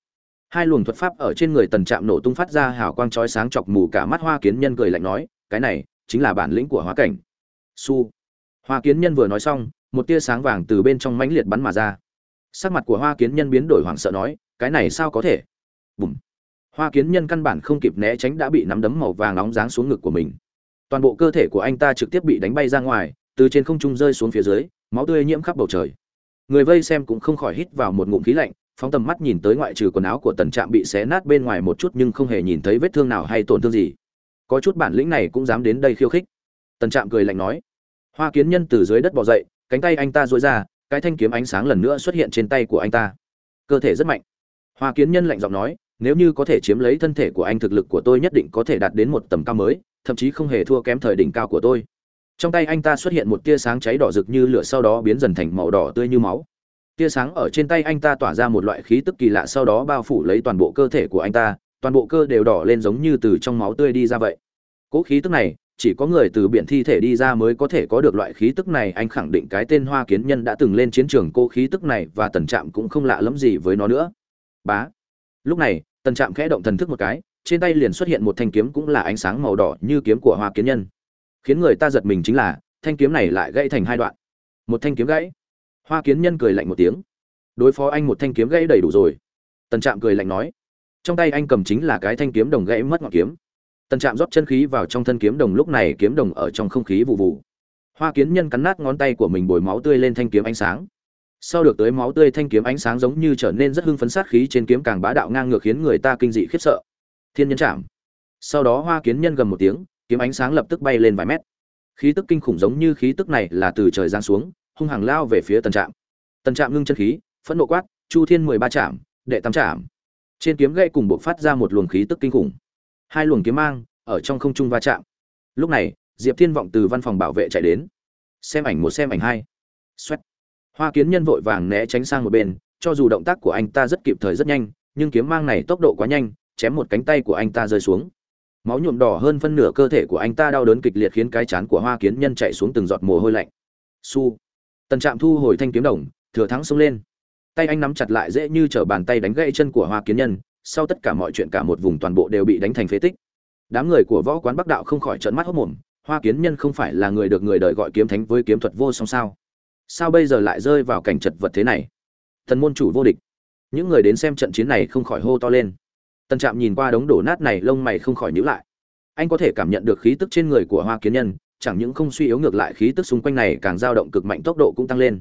hai luồng thuật pháp ở trên người tần trạm nổ tung phát ra hào quang chói sáng chọc mù cả mắt hoa kiến nhân cười lạnh nói, cái này chính là bản lĩnh của hóa cảnh. Su! Hoa kiến nhân vừa nói xong một tia sáng vàng từ bên trong mãnh liệt bắn mà ra. Sắc mặt của hoa kiến nhân biến đổi hoảng sợ nói, cái này sao có thể? Bùm. Hoa kiến nhân căn bản không kịp né tránh đã bị nắm đấm màu vàng nóng giáng xuống ngực của mình. Toàn bộ cơ thể của anh ta trực tiếp bị đánh bay ra ngoài, từ trên không trung rơi xuống phía dưới, máu tươi nhiễm khắp bầu trời. Người vây xem cũng không khỏi hít vào một ngụm khí lạnh, phóng tầm mắt nhìn tới ngoại trừ quần áo của tần trạm bị xé nát bên ngoài một chút nhưng không hề nhìn thấy vết thương nào hay tổn thương gì. Có chút bản lĩnh này cũng dám đến đây khiêu khích. Tần trạm cười lạnh nói. Hoa kiến nhân từ dưới đất bỏ dậy cánh tay anh ta dối ra, cái thanh kiếm ánh sáng lần nữa xuất hiện trên tay của anh ta. Cơ thể rất mạnh. Hoa kiến nhân lạnh giọng nói, nếu như có thể chiếm lấy thân thể của anh, thực lực của tôi nhất định có thể đạt đến một tầm cao mới, thậm chí không hề thua kém thời đỉnh cao của tôi. Trong tay anh ta xuất hiện một tia sáng cháy đỏ rực như lửa sau đó biến dần thành màu đỏ tươi như máu. Tia sáng ở trên tay anh ta tỏa ra một loại khí tức kỳ lạ sau đó bao phủ lấy toàn bộ cơ thể của anh ta, toàn bộ cơ đều đỏ lên giống như từ trong máu tươi đi ra vậy. Cỗ khí tức này chỉ có người từ biển thi thể đi ra mới có thể có được loại khí tức này, anh khẳng định cái tên hoa kiến nhân đã từng lên chiến trường cô khí tức này và tần trạm cũng không lạ lẫm gì với nó nữa. Bá. Lúc này, tần trạm khẽ động thần thức một cái, trên tay liền xuất hiện một thanh kiếm cũng là ánh sáng màu đỏ như kiếm của hoa kiến nhân. Khiến người ta giật mình chính là, thanh kiếm này lại gãy thành hai đoạn. Một thanh kiếm gãy. Hoa kiến nhân cười lạnh một tiếng. Đối phó anh một thanh kiếm gãy đầy đủ rồi. Tần trạm cười lạnh nói. Trong tay anh cầm chính là cái thanh kiếm đồng gãy mất ngọn kiếm tần trạm rót chân khí vào trong thân kiếm đồng lúc này kiếm đồng ở trong không khí vụ vụ. Hoa kiến nhân cắn nát ngón tay của mình bồi máu tươi lên thanh kiếm ánh sáng. Sau được tới máu tươi thanh kiếm ánh sáng giống như trở nên rất hưng phấn sát khí trên kiếm càng bá đạo ngang ngược khiến người ta kinh dị khiếp sợ. Thiên nhân chạm sau đó hoa kiến nhân gầm một tiếng kiếm ánh sáng lập tức bay lên vài mét. Khí tức kinh khủng giống như khí tức này là từ trời giáng xuống hung hàng lao về phía tần trạm. Tần trạm ngưng chân khí phẫn nộ quát chu thiên mười ba chạm, đệ tam chạm. trên kiếm gậy cùng buộc phát ra một luồng khí tức kinh khủng hai luồng kiếm mang ở trong không trung va chạm. Lúc này, diệp thiên vọng từ văn phòng bảo vệ chạy đến. Xem ảnh một, xem ảnh hai. Xoét hoa kiến nhân vội vàng né tránh sang một bên, cho dù động tác của anh ta rất kịp thời rất nhanh, nhưng kiếm mang này tốc độ quá nhanh, chém một cánh tay của anh ta rơi xuống. Máu nhuộm đỏ hơn phân nửa cơ thể của anh ta đau đớn kịch liệt khiến cái chán của hoa kiến nhân chạy xuống từng giọt mồ hôi lạnh. Su tần trạm thu hồi thanh kiếm đồng, thừa thắng xông lên. Tay anh nắm chặt lại dễ như t bàn tay đánh gãy chân của hoa kiến nhân sau tất cả mọi chuyện cả một vùng toàn bộ đều bị đánh thành phế tích. Đám người của võ quán bắc đạo không khỏi trợn mắt hốc mồm, hoa kiến nhân không phải là người được người đời gọi kiếm thánh với kiếm thuật vô song sao? Sao bây giờ lại rơi vào cảnh chật vật thế này? Thần môn chủ vô địch. Những người đến xem trận chiến này không khỏi hô to lên. Tần trạm nhìn qua đống đổ nát này, lông mày không khỏi nhíu lại. Anh có thể cảm nhận được khí tức trên người của hoa kiến nhân, chẳng những không suy yếu ngược lại, khí tức xung quanh này càng dao động cực mạnh, tốc độ cũng tăng lên.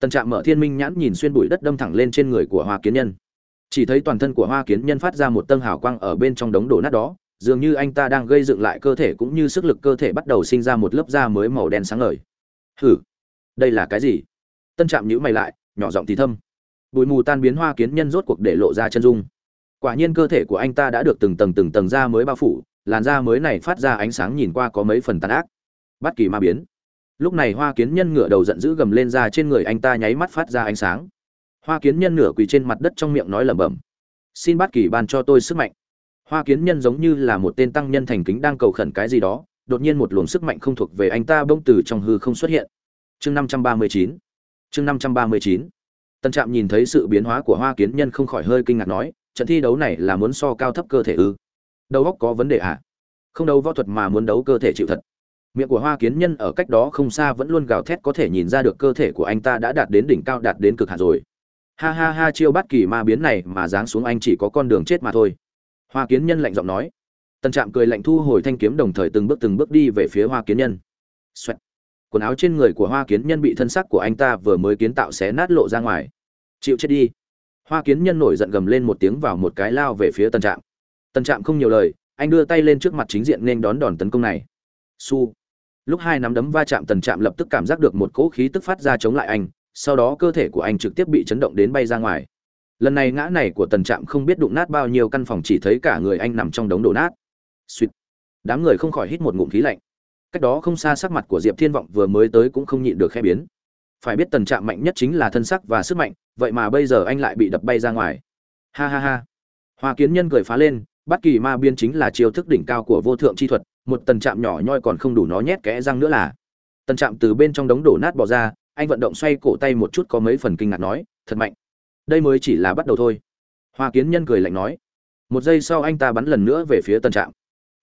Tần trạm mở thiên minh nhãn nhìn xuyên bụi đất đâm thẳng lên trên người của hoa kiến nhân chỉ thấy toàn thân của hoa kiến nhân phát ra một tầng hào quang ở bên trong đống đổ nát đó, dường như anh ta đang gây dựng lại cơ thể cũng như sức lực cơ thể bắt đầu sinh ra một lớp da mới màu đen sáng ngời. Hử? Đây là cái gì? Tân trạm nhữ mày lại, nhỏ giọng thì thâm. Bụi mù tan biến hoa kiến nhân rốt cuộc để lộ ra chân dung. Quả nhiên cơ thể của anh ta đã được từng tầng từng tầng da mới bao phủ, làn da mới này phát ra ánh sáng nhìn qua có mấy phần tàn ác. Bất kỳ ma biến. Lúc này hoa kiến nhân ngửa đầu giận dữ gầm lên ra trên người anh ta nháy mắt phát ra ánh sáng hoa kiến nhân nửa quỳ trên mặt đất trong miệng nói lẩm bẩm, xin bát kỳ ban cho tôi sức mạnh. Hoa kiến nhân giống như là một tên tăng nhân thành kính đang cầu khẩn cái gì đó, đột nhiên một luồng sức mạnh không thuộc về anh ta bỗng từ trong hư không xuất hiện. Chương năm trăm ba mươi chín, chương năm trăm ba mươi chín. Tân trạm nhìn thấy sự biến hóa của hoa kiến nhân không khỏi hơi kinh ngạc nói, trận thi đấu này là muốn so cao thấp cơ thể ư? Đầu óc có vấn đề à? Không đấu võ thuật mà muốn đấu cơ thể chịu thật. Miệng của hoa kiến nhân ở cách đó không xa vẫn luôn gào thét có thể nhìn ra được cơ thể của anh ta đã đạt đến đỉnh cao, đạt đến cực hạn rồi ha ha ha, chiêu bắt kỳ ma biến này mà giáng xuống anh chỉ có con đường chết mà thôi. Hoa kiến nhân lạnh giọng nói. Tần trạm cười lạnh thu hồi thanh kiếm đồng thời từng bước từng bước đi về phía hoa kiến nhân、Xoẹt. Quần áo trên người của hoa kiến nhân bị thân sắc của anh ta vừa mới kiến tạo xé nát lộ ra ngoài. Chịu chết đi. Hoa kiến nhân nổi giận gầm lên một tiếng vào một cái lao về phía tần trạm. Tần trạm không nhiều lời, anh đưa tay lên trước mặt chính diện nên đón đòn tấn công này. Su lúc hai nắm đấm va chạm, tần trạm lập tức cảm giác được một cỗ khí tức phát ra chống lại anh sau đó cơ thể của anh trực tiếp bị chấn động đến bay ra ngoài. Lần này ngã này của tần trạm không biết đụng nát bao nhiêu căn phòng chỉ thấy cả người anh nằm trong đống đổ nát. Suýt. Đám người không khỏi hít một ngụm khí lạnh. Cách đó không xa sắc mặt của diệp thiên vọng vừa mới tới cũng không nhịn được khe biến. Phải biết tần trạm mạnh nhất chính là thân sắc và sức mạnh, vậy mà bây giờ anh lại bị đập bay ra ngoài. Ha ha ha. Hoa kiến nhân cười phá lên bất kỳ ma biên chính là chiêu thức đỉnh cao của vô thượng chi thuật, một tần trạm nhỏ nhoi còn không đủ nó nhét kẽ răng nữa là. Tần trạm từ bên trong đống đổ nát bỏ ra anh vận động xoay cổ tay một chút có mấy phần kinh ngạc nói, thật mạnh. Đây mới chỉ là bắt đầu thôi. Hoa kiến nhân cười lạnh nói, một giây sau anh ta bắn lần nữa về phía tân trạm.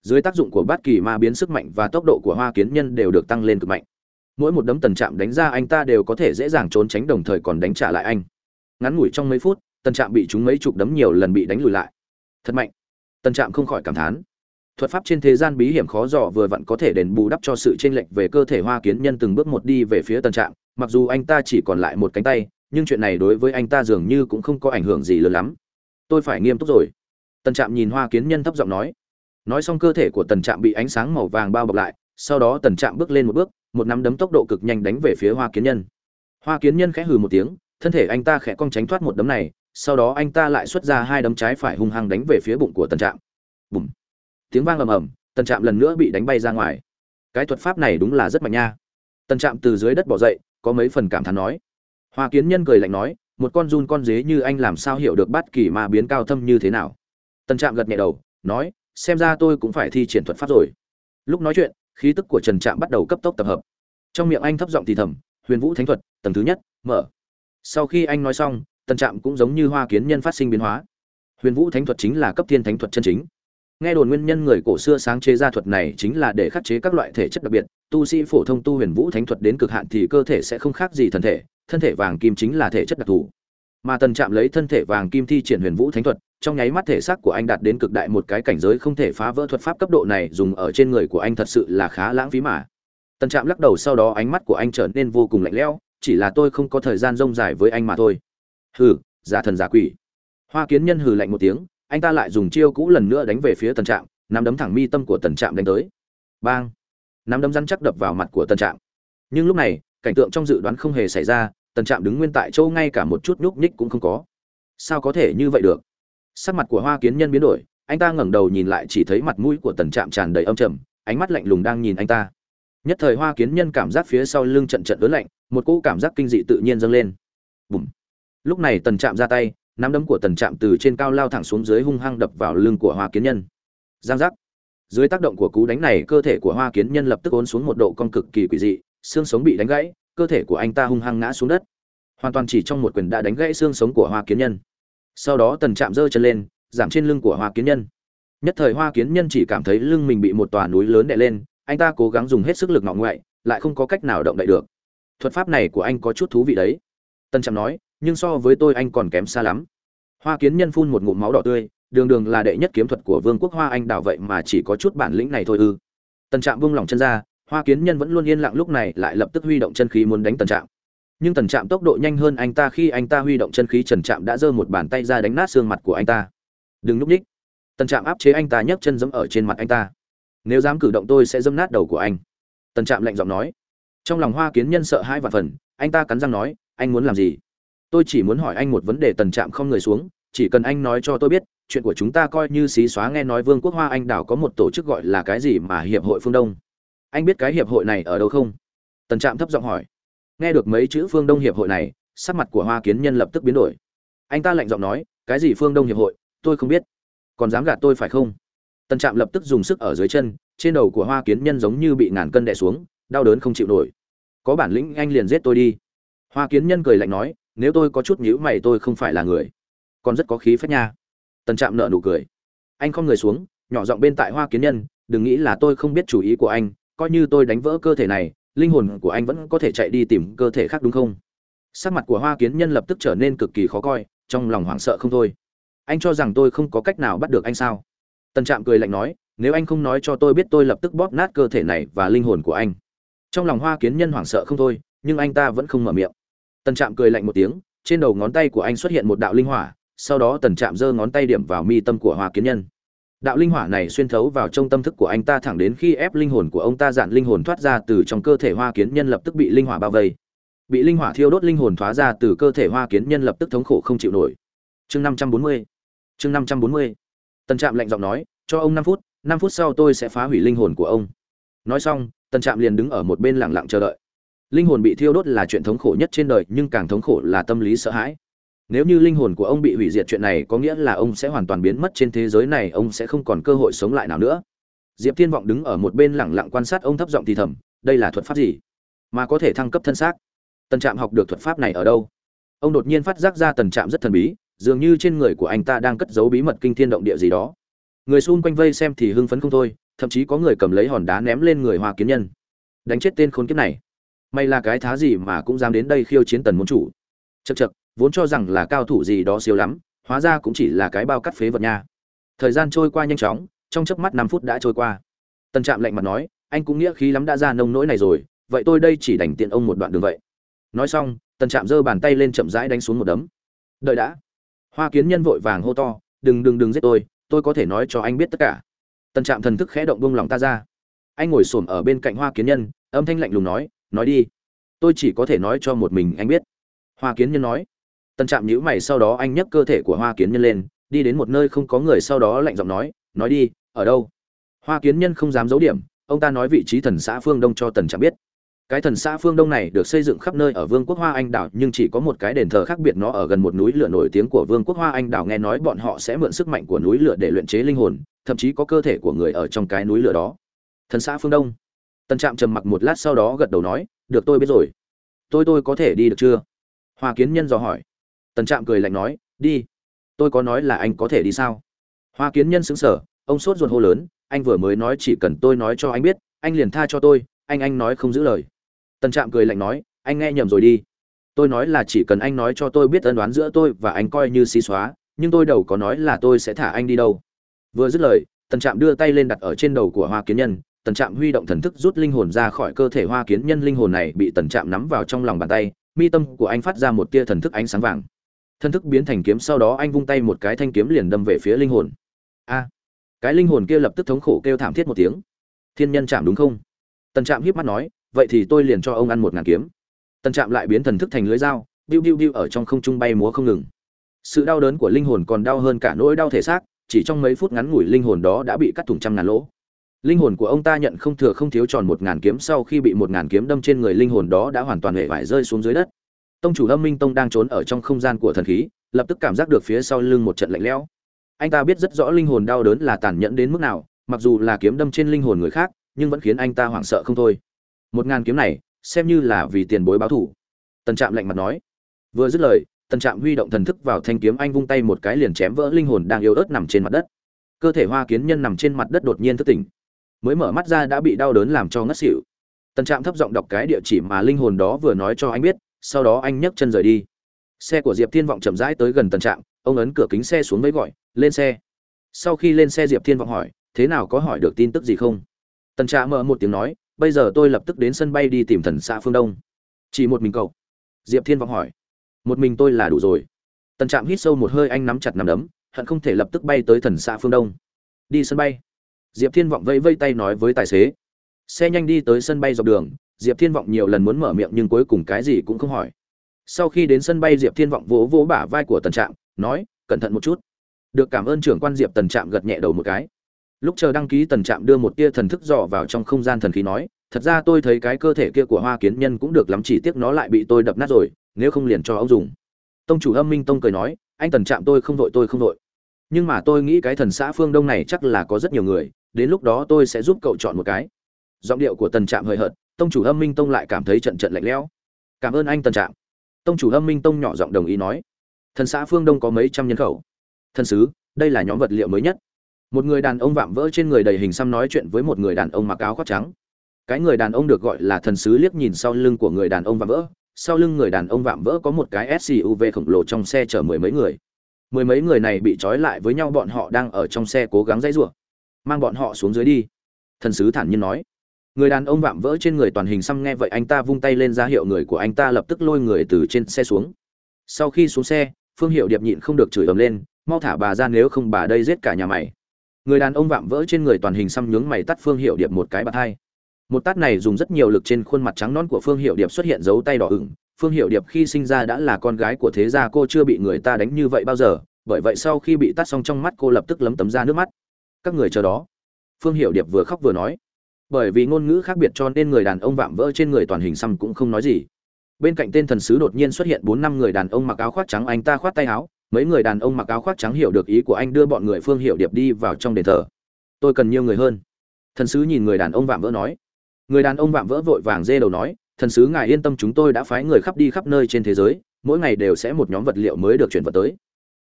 Dưới tác dụng của bát kỳ ma biến sức mạnh và tốc độ của hoa kiến nhân đều được tăng lên cực mạnh. Mỗi một đấm tần trạm đánh ra anh ta đều có thể dễ dàng trốn tránh đồng thời còn đánh trả lại anh. Ngắn ngủi trong mấy phút tần trạm bị chúng mấy chục đấm nhiều lần bị đánh lùi lại. Thật mạnh. Tần trạm không khỏi cảm thán thuật pháp trên thế gian bí hiểm khó dò vừa vặn có thể đền bù đắp cho sự chênh lệch về cơ thể hoa kiến nhân từng bước một đi về phía tần trạm mặc dù anh ta chỉ còn lại một cánh tay, nhưng chuyện này đối với anh ta dường như cũng không có ảnh hưởng gì lớn lắm. Tôi phải nghiêm túc rồi. Tần trạm nhìn hoa kiến nhân thấp giọng nói. Nói xong cơ thể của tần trạm bị ánh sáng màu vàng bao bọc lại, sau đó tần trạm bước lên một bước, một nắm đấm tốc độ cực nhanh đánh về phía hoa kiến nhân. Hoa kiến nhân khẽ hừ một tiếng, thân thể anh ta khẽ cong tránh thoát một đấm này, sau đó anh ta lại xuất ra hai đấm trái phải hung hăng đánh về phía bụng của tần trạm bùm tiếng vang ầm ầm, tần trạm lần nữa bị đánh bay ra ngoài. Cái thuật pháp này đúng là rất mạnh nha. Tần trạm từ dưới đất bỏ dậy, có mấy phần cảm thán nói. Hoa kiến nhân cười lạnh nói, một con run con dế như anh làm sao hiểu được bát kỳ ma biến cao thâm như thế nào? Tần trạm gật nhẹ đầu, nói, xem ra tôi cũng phải thi triển thuật pháp rồi. Lúc nói chuyện, khí tức của trần trạm bắt đầu cấp tốc tập hợp. Trong miệng anh thấp giọng thì thầm, huyền vũ thánh thuật, tầng thứ nhất, mở. Sau khi anh nói xong, tần trạm cũng giống như hoa kiến nhân phát sinh biến hóa. Huyền vũ thánh thuật chính là cấp thiên thánh thuật chân chính nghe đồn nguyên nhân người cổ xưa sáng chế ra thuật này chính là để khắc chế các loại thể chất đặc biệt, tu sĩ phổ thông tu huyền vũ thánh thuật đến cực hạn thì cơ thể sẽ không khác gì thân thể thân thể vàng kim chính là thể chất đặc thù. Mà tần trạm lấy thân thể vàng kim thi triển huyền vũ thánh thuật, trong nháy mắt thể xác của anh đạt đến cực đại một cái cảnh giới không thể phá vỡ thuật pháp cấp độ này dùng ở trên người của anh thật sự là khá lãng phí mà. Tần trạm lắc đầu sau đó ánh mắt của anh trở nên vô cùng lạnh lẽo, chỉ là tôi không có thời gian rông dài với anh mà thôi. Hừ, giả thần giả quỷ. Hoa kiến nhân hừ lạnh một tiếng anh ta lại dùng chiêu cũ lần nữa đánh về phía tần trạm, nắm đấm thẳng mi tâm của tần trạm đánh tới. Bang! Nắm đấm rắn chắc đập vào mặt của tần trạm. Nhưng lúc này, cảnh tượng trong dự đoán không hề xảy ra, tần trạm đứng nguyên tại châu ngay cả một chút nhúc nhích cũng không có. Sao có thể như vậy được? Sắc mặt của hoa kiến nhân biến đổi, anh ta ngẩng đầu nhìn lại chỉ thấy mặt mũi của tần trạm tràn đầy âm trầm, ánh mắt lạnh lùng đang nhìn anh ta. Nhất thời hoa kiến nhân cảm giác phía sau lưng trận trận ớn lạnh, một cỗ cảm giác kinh dị tự nhiên dâng lên. Bùm! Lúc này tần trạm ra tay nắm đấm của tần trạm từ trên cao lao thẳng xuống dưới hung hăng đập vào lưng của hoa kiến nhân. Giang giác. Dưới tác động của cú đánh này, cơ thể của hoa kiến nhân lập tức ốn xuống một độ cong cực kỳ quỷ dị, xương sống bị đánh gãy, cơ thể của anh ta hung hăng ngã xuống đất. Hoàn toàn chỉ trong một quyền đã đánh gãy xương sống của hoa kiến nhân. Sau đó tần trạm giơ chân lên, giảm trên lưng của hoa kiến nhân. Nhất thời hoa kiến nhân chỉ cảm thấy lưng mình bị một tòa núi lớn đè lên, anh ta cố gắng dùng hết sức lực ngọ ngoại lại không có cách nào động đậy được. Thuật pháp này của anh có chút thú vị đấy. Tần trạm nói nhưng so với tôi anh còn kém xa lắm. Hoa kiến nhân phun một ngụm máu đỏ tươi, đường đường là đệ nhất kiếm thuật của vương quốc hoa anh đào vậy mà chỉ có chút bản lĩnh này thôi ư. Tần trạm vung lòng chân ra, hoa kiến nhân vẫn luôn yên lặng lúc này lại lập tức huy động chân khí muốn đánh tần trạm. Nhưng tần trạm tốc độ nhanh hơn anh ta khi anh ta huy động chân khí trần trạm đã giơ một bàn tay ra đánh nát xương mặt của anh ta. Đừng núp ních tần trạm áp chế anh ta nhấc chân giẫm ở trên mặt anh ta. Nếu dám cử động tôi sẽ dâm nát đầu của anh. Tần trạm lạnh giọng nói. Trong lòng hoa kiến nhân sợ hai vạn phần, anh ta cắn răng nói, anh muốn làm gì? Tôi chỉ muốn hỏi anh một vấn đề tần trạm không người xuống, chỉ cần anh nói cho tôi biết, chuyện của chúng ta coi như xí xóa nghe nói vương quốc hoa anh đảo có một tổ chức gọi là cái gì mà hiệp hội phương đông. Anh biết cái hiệp hội này ở đâu không? Tần trạm thấp giọng hỏi. Nghe được mấy chữ phương đông hiệp hội này, sắc mặt của hoa kiến nhân lập tức biến đổi. Anh ta lạnh giọng nói, cái gì phương đông hiệp hội? Tôi không biết. Còn dám gạt tôi phải không? Tần trạm lập tức dùng sức ở dưới chân, trên đầu của hoa kiến nhân giống như bị ngàn cân đè xuống, đau đớn không chịu nổi. Có bản lĩnh anh liền giết tôi đi. Hoa kiến nhân cười lạnh nói nếu tôi có chút nhữ mày tôi không phải là người. Còn rất có khí phách nha. Tần trạm nợ nụ cười. Anh không người xuống, nhỏ giọng bên tại hoa kiến nhân, đừng nghĩ là tôi không biết chủ ý của anh, coi như tôi đánh vỡ cơ thể này, linh hồn của anh vẫn có thể chạy đi tìm cơ thể khác đúng không? Sắc mặt của hoa kiến nhân lập tức trở nên cực kỳ khó coi, trong lòng hoảng sợ không thôi. Anh cho rằng tôi không có cách nào bắt được anh sao? Tần trạm cười lạnh nói, nếu anh không nói cho tôi biết tôi lập tức bóp nát cơ thể này và linh hồn của anh. Trong lòng hoa kiến nhân hoảng sợ không thôi, nhưng anh ta vẫn không mở miệng tần trạm cười lạnh một tiếng, trên đầu ngón tay của anh xuất hiện một đạo linh hỏa, sau đó tần trạm giơ ngón tay điểm vào mi tâm của hoa kiến nhân. Đạo linh hỏa này xuyên thấu vào trong tâm thức của anh ta thẳng đến khi ép linh hồn của ông ta dạn linh hồn thoát ra từ trong cơ thể hoa kiến nhân lập tức bị linh hỏa bao vây. Bị linh hỏa thiêu đốt linh hồn thoát ra từ cơ thể hoa kiến nhân lập tức thống khổ không chịu nổi. Chương năm trăm bốn mươi. Chương năm trăm bốn mươi. Tần trạm lạnh giọng nói, cho ông năm phút năm phút sau tôi sẽ phá hủy linh hồn của ông. Nói xong, tần trạm liền đứng ở một bên lẳng lặng chờ đợi linh hồn bị thiêu đốt là chuyện thống khổ nhất trên đời, nhưng càng thống khổ là tâm lý sợ hãi. Nếu như linh hồn của ông bị hủy diệt chuyện này, có nghĩa là ông sẽ hoàn toàn biến mất trên thế giới này, ông sẽ không còn cơ hội sống lại nào nữa. Diệp thiên vọng đứng ở một bên lẳng lặng quan sát ông thấp giọng thì thầm, đây là thuật pháp gì? Mà có thể thăng cấp thân xác. Tần trạm học được thuật pháp này ở đâu? Ông đột nhiên phát giác ra tần trạm rất thần bí, dường như trên người của anh ta đang cất giấu bí mật kinh thiên động địa gì đó. Người xung quanh vây xem thì hưng phấn không thôi, thậm chí có người cầm lấy hòn đá ném lên người hoa kiến nhân. Đánh chết tên khốn kiếp này may là cái thá gì mà cũng dám đến đây khiêu chiến tần môn chủ. Chật chật vốn cho rằng là cao thủ gì đó siêu lắm, hóa ra cũng chỉ là cái bao cắt phế vật nha. Thời gian trôi qua nhanh chóng, trong chớp mắt năm phút đã trôi qua. Tần trạm lạnh mặt nói, anh cũng nghĩa khí lắm đã ra nông nỗi này rồi, vậy tôi đây chỉ đành tiện ông một đoạn đường vậy. Nói xong, tần trạm giơ bàn tay lên chậm rãi đánh xuống một đấm. Đợi đã. Hoa kiến nhân vội vàng hô to, đừng đừng đừng giết tôi tôi có thể nói cho anh biết tất cả. Tần trạm thần thức khẽ động bông lòng ta ra. Anh ngồi xổm ở bên cạnh hoa kiến nhân, âm thanh lạnh lùng nói nói đi. Tôi chỉ có thể nói cho một mình anh biết. Hoa kiến nhân nói. Tần trạm nhíu mày sau đó anh nhấc cơ thể của hoa kiến nhân lên, đi đến một nơi không có người sau đó lạnh giọng nói nói đi, ở đâu? Hoa kiến nhân không dám giấu điểm, ông ta nói vị trí thần xã phương đông cho tần trạm biết. Cái thần xã phương đông này được xây dựng khắp nơi ở vương quốc hoa anh đảo, nhưng chỉ có một cái đền thờ khác biệt nó ở gần một núi lửa nổi tiếng của vương quốc hoa anh đảo, nghe nói bọn họ sẽ mượn sức mạnh của núi lửa để luyện chế linh hồn, thậm chí có cơ thể của người ở trong cái núi lửa đó. Thần xã phương đông. Tần trạm trầm mặc một lát sau đó gật đầu nói, được, tôi biết rồi. Tôi tôi có thể đi được chưa? Hoa kiến nhân dò hỏi. Tần trạm cười lạnh nói, đi. Tôi có nói là anh có thể đi sao? Hoa kiến nhân xứng sở ông sốt ruột hô lớn, anh vừa mới nói chỉ cần tôi nói cho anh biết, anh liền tha cho tôi, anh anh nói không giữ lời. Tần trạm cười lạnh nói, anh nghe nhầm rồi đi. Tôi nói là chỉ cần anh nói cho tôi biết ân đoán giữa tôi và anh coi như xí xóa, nhưng tôi đâu có nói là tôi sẽ thả anh đi đâu. Vừa dứt lời, tần trạm đưa tay lên đặt ở trên đầu của hoa kiến nhân tần trạm huy động thần thức rút linh hồn ra khỏi cơ thể hoa kiến nhân linh hồn này bị tần trạm nắm vào trong lòng bàn tay, mi tâm của anh phát ra một tia thần thức ánh sáng vàng. Thần thức biến thành kiếm, sau đó anh vung tay một cái thanh kiếm liền đâm về phía linh hồn. A! Cái linh hồn kia lập tức thống khổ kêu thảm thiết một tiếng. Thiên nhân chạm đúng không? Tần trạm hiếp mắt nói, vậy thì tôi liền cho ông ăn một ngàn kiếm. Tần trạm lại biến thần thức thành lưới dao biu biu biu ở trong không trung bay múa không ngừng. Sự đau đớn của linh hồn còn đau hơn cả nỗi đau thể xác, chỉ trong mấy phút ngắn ngủi linh hồn đó đã bị cắt thủng trăm ngàn lỗ linh hồn của ông ta nhận không thừa không thiếu tròn một ngàn kiếm sau khi bị một ngàn kiếm đâm trên người linh hồn đó đã hoàn toàn hệ vải rơi xuống dưới đất. Tông chủ âm minh tông đang trốn ở trong không gian của thần khí, lập tức cảm giác được phía sau lưng một trận lạnh lẽo. Anh ta biết rất rõ linh hồn đau đớn là tàn nhẫn đến mức nào, mặc dù là kiếm đâm trên linh hồn người khác, nhưng vẫn khiến anh ta hoảng sợ không thôi. Một ngàn kiếm này, xem như là vì tiền bối báo thủ. Tần trạm lạnh mặt nói. Vừa dứt lời, tần trạm huy động thần thức vào thanh kiếm anh vung tay một cái liền chém vỡ linh hồn đang yếu ớt nằm trên mặt đất. Cơ thể hoa kiến nhân nằm trên mặt đất đột nhiên thức tỉnh mới mở mắt ra đã bị đau đớn làm cho ngất xỉu. Tần trạm thấp giọng đọc cái địa chỉ mà linh hồn đó vừa nói cho anh biết, sau đó anh nhấc chân rời đi. Xe của diệp thiên vọng chậm rãi tới gần tần trạm, ông ấn cửa kính xe xuống với gọi, lên xe. Sau khi lên xe, diệp thiên vọng hỏi, thế nào có hỏi được tin tức gì không? Tần trạm mở một tiếng nói, bây giờ tôi lập tức đến sân bay đi tìm thần xã phương đông. Chỉ một mình cậu? Diệp thiên vọng hỏi. Một mình tôi là đủ rồi. Tần trạm hít sâu một hơi, anh nắm chặt nắm đấm, hận không thể lập tức bay tới thần xã phương đông. Đi sân bay diệp thiên vọng vẫy vây tay nói với tài xế. Xe nhanh đi tới sân bay dọc đường, diệp thiên vọng nhiều lần muốn mở miệng nhưng cuối cùng cái gì cũng không hỏi. Sau khi đến sân bay, diệp thiên vọng vỗ vỗ bả vai của tần trạm, nói, cẩn thận một chút. Được cảm ơn trưởng quan diệp tần trạm gật nhẹ đầu một cái. Lúc chờ đăng ký, tần trạm đưa một tia thần thức dò vào trong không gian thần khí nói, thật ra tôi thấy cái cơ thể kia của hoa kiến nhân cũng được lắm, chỉ tiếc nó lại bị tôi đập nát rồi, nếu không liền cho ông dùng. Tông chủ âm minh tông cười nói, anh tần trạm, tôi không vội tôi không vội nhưng mà tôi nghĩ cái thần xã phương đông này chắc là có rất nhiều người đến lúc đó tôi sẽ giúp cậu chọn một cái. Giọng điệu của tần trạm hời hợt, tông chủ âm minh tông lại cảm thấy trận trận lạnh lẽo. Cảm ơn anh, tần trạm. Tông chủ âm minh tông nhỏ giọng đồng ý nói. Thần xã phương đông có mấy trăm nhân khẩu. Thần sứ, đây là nhóm vật liệu mới nhất. Một người đàn ông vạm vỡ trên người đầy hình xăm nói chuyện với một người đàn ông mặc áo khoác trắng. Cái người đàn ông được gọi là thần sứ liếc nhìn sau lưng của người đàn ông vạm vỡ. Sau lưng người đàn ông vạm vỡ có một cái suv khổng lồ trong xe chở mười mấy người. Mười mấy người này bị trói lại với nhau, bọn họ đang ở trong xe cố gắng dãy rủa mang bọn họ xuống dưới đi. Thần sứ thản nhiên nói. Người đàn ông vạm vỡ trên người toàn hình xăm nghe vậy anh ta vung tay lên ra hiệu người của anh ta lập tức lôi người từ trên xe xuống. Sau khi xuống xe, phương hiệu điệp nhịn không được chửi ầm lên, mau thả bà ra nếu không bà đây giết cả nhà mày. Người đàn ông vạm vỡ trên người toàn hình xăm nhướng mày tắt phương hiệu điệp một cái bạt hai. Một tát này dùng rất nhiều lực trên khuôn mặt trắng non của phương hiệu điệp xuất hiện dấu tay đỏ ửng. Phương hiệu điệp khi sinh ra đã là con gái của thế gia, cô chưa bị người ta đánh như vậy bao giờ, bởi vậy sau khi bị tát xong trong mắt cô lập tức lấm tấm ra nước mắt các người chờ đó. Phương hiệu điệp vừa khóc vừa nói, bởi vì ngôn ngữ khác biệt cho nên người đàn ông vạm vỡ trên người toàn hình xăm cũng không nói gì. Bên cạnh tên thần sứ đột nhiên xuất hiện bốn năm người đàn ông mặc áo khoác trắng, anh ta khoát tay áo. Mấy người đàn ông mặc áo khoác trắng hiểu được ý của anh, đưa bọn người phương hiệu điệp đi vào trong đền thờ. Tôi cần nhiều người hơn. Thần sứ nhìn người đàn ông vạm vỡ nói. Người đàn ông vạm vỡ vội vàng dê đầu nói, thần sứ, ngài yên tâm, chúng tôi đã phái người khắp đi khắp nơi trên thế giới, mỗi ngày đều sẽ một nhóm vật liệu mới được chuyển vật tới.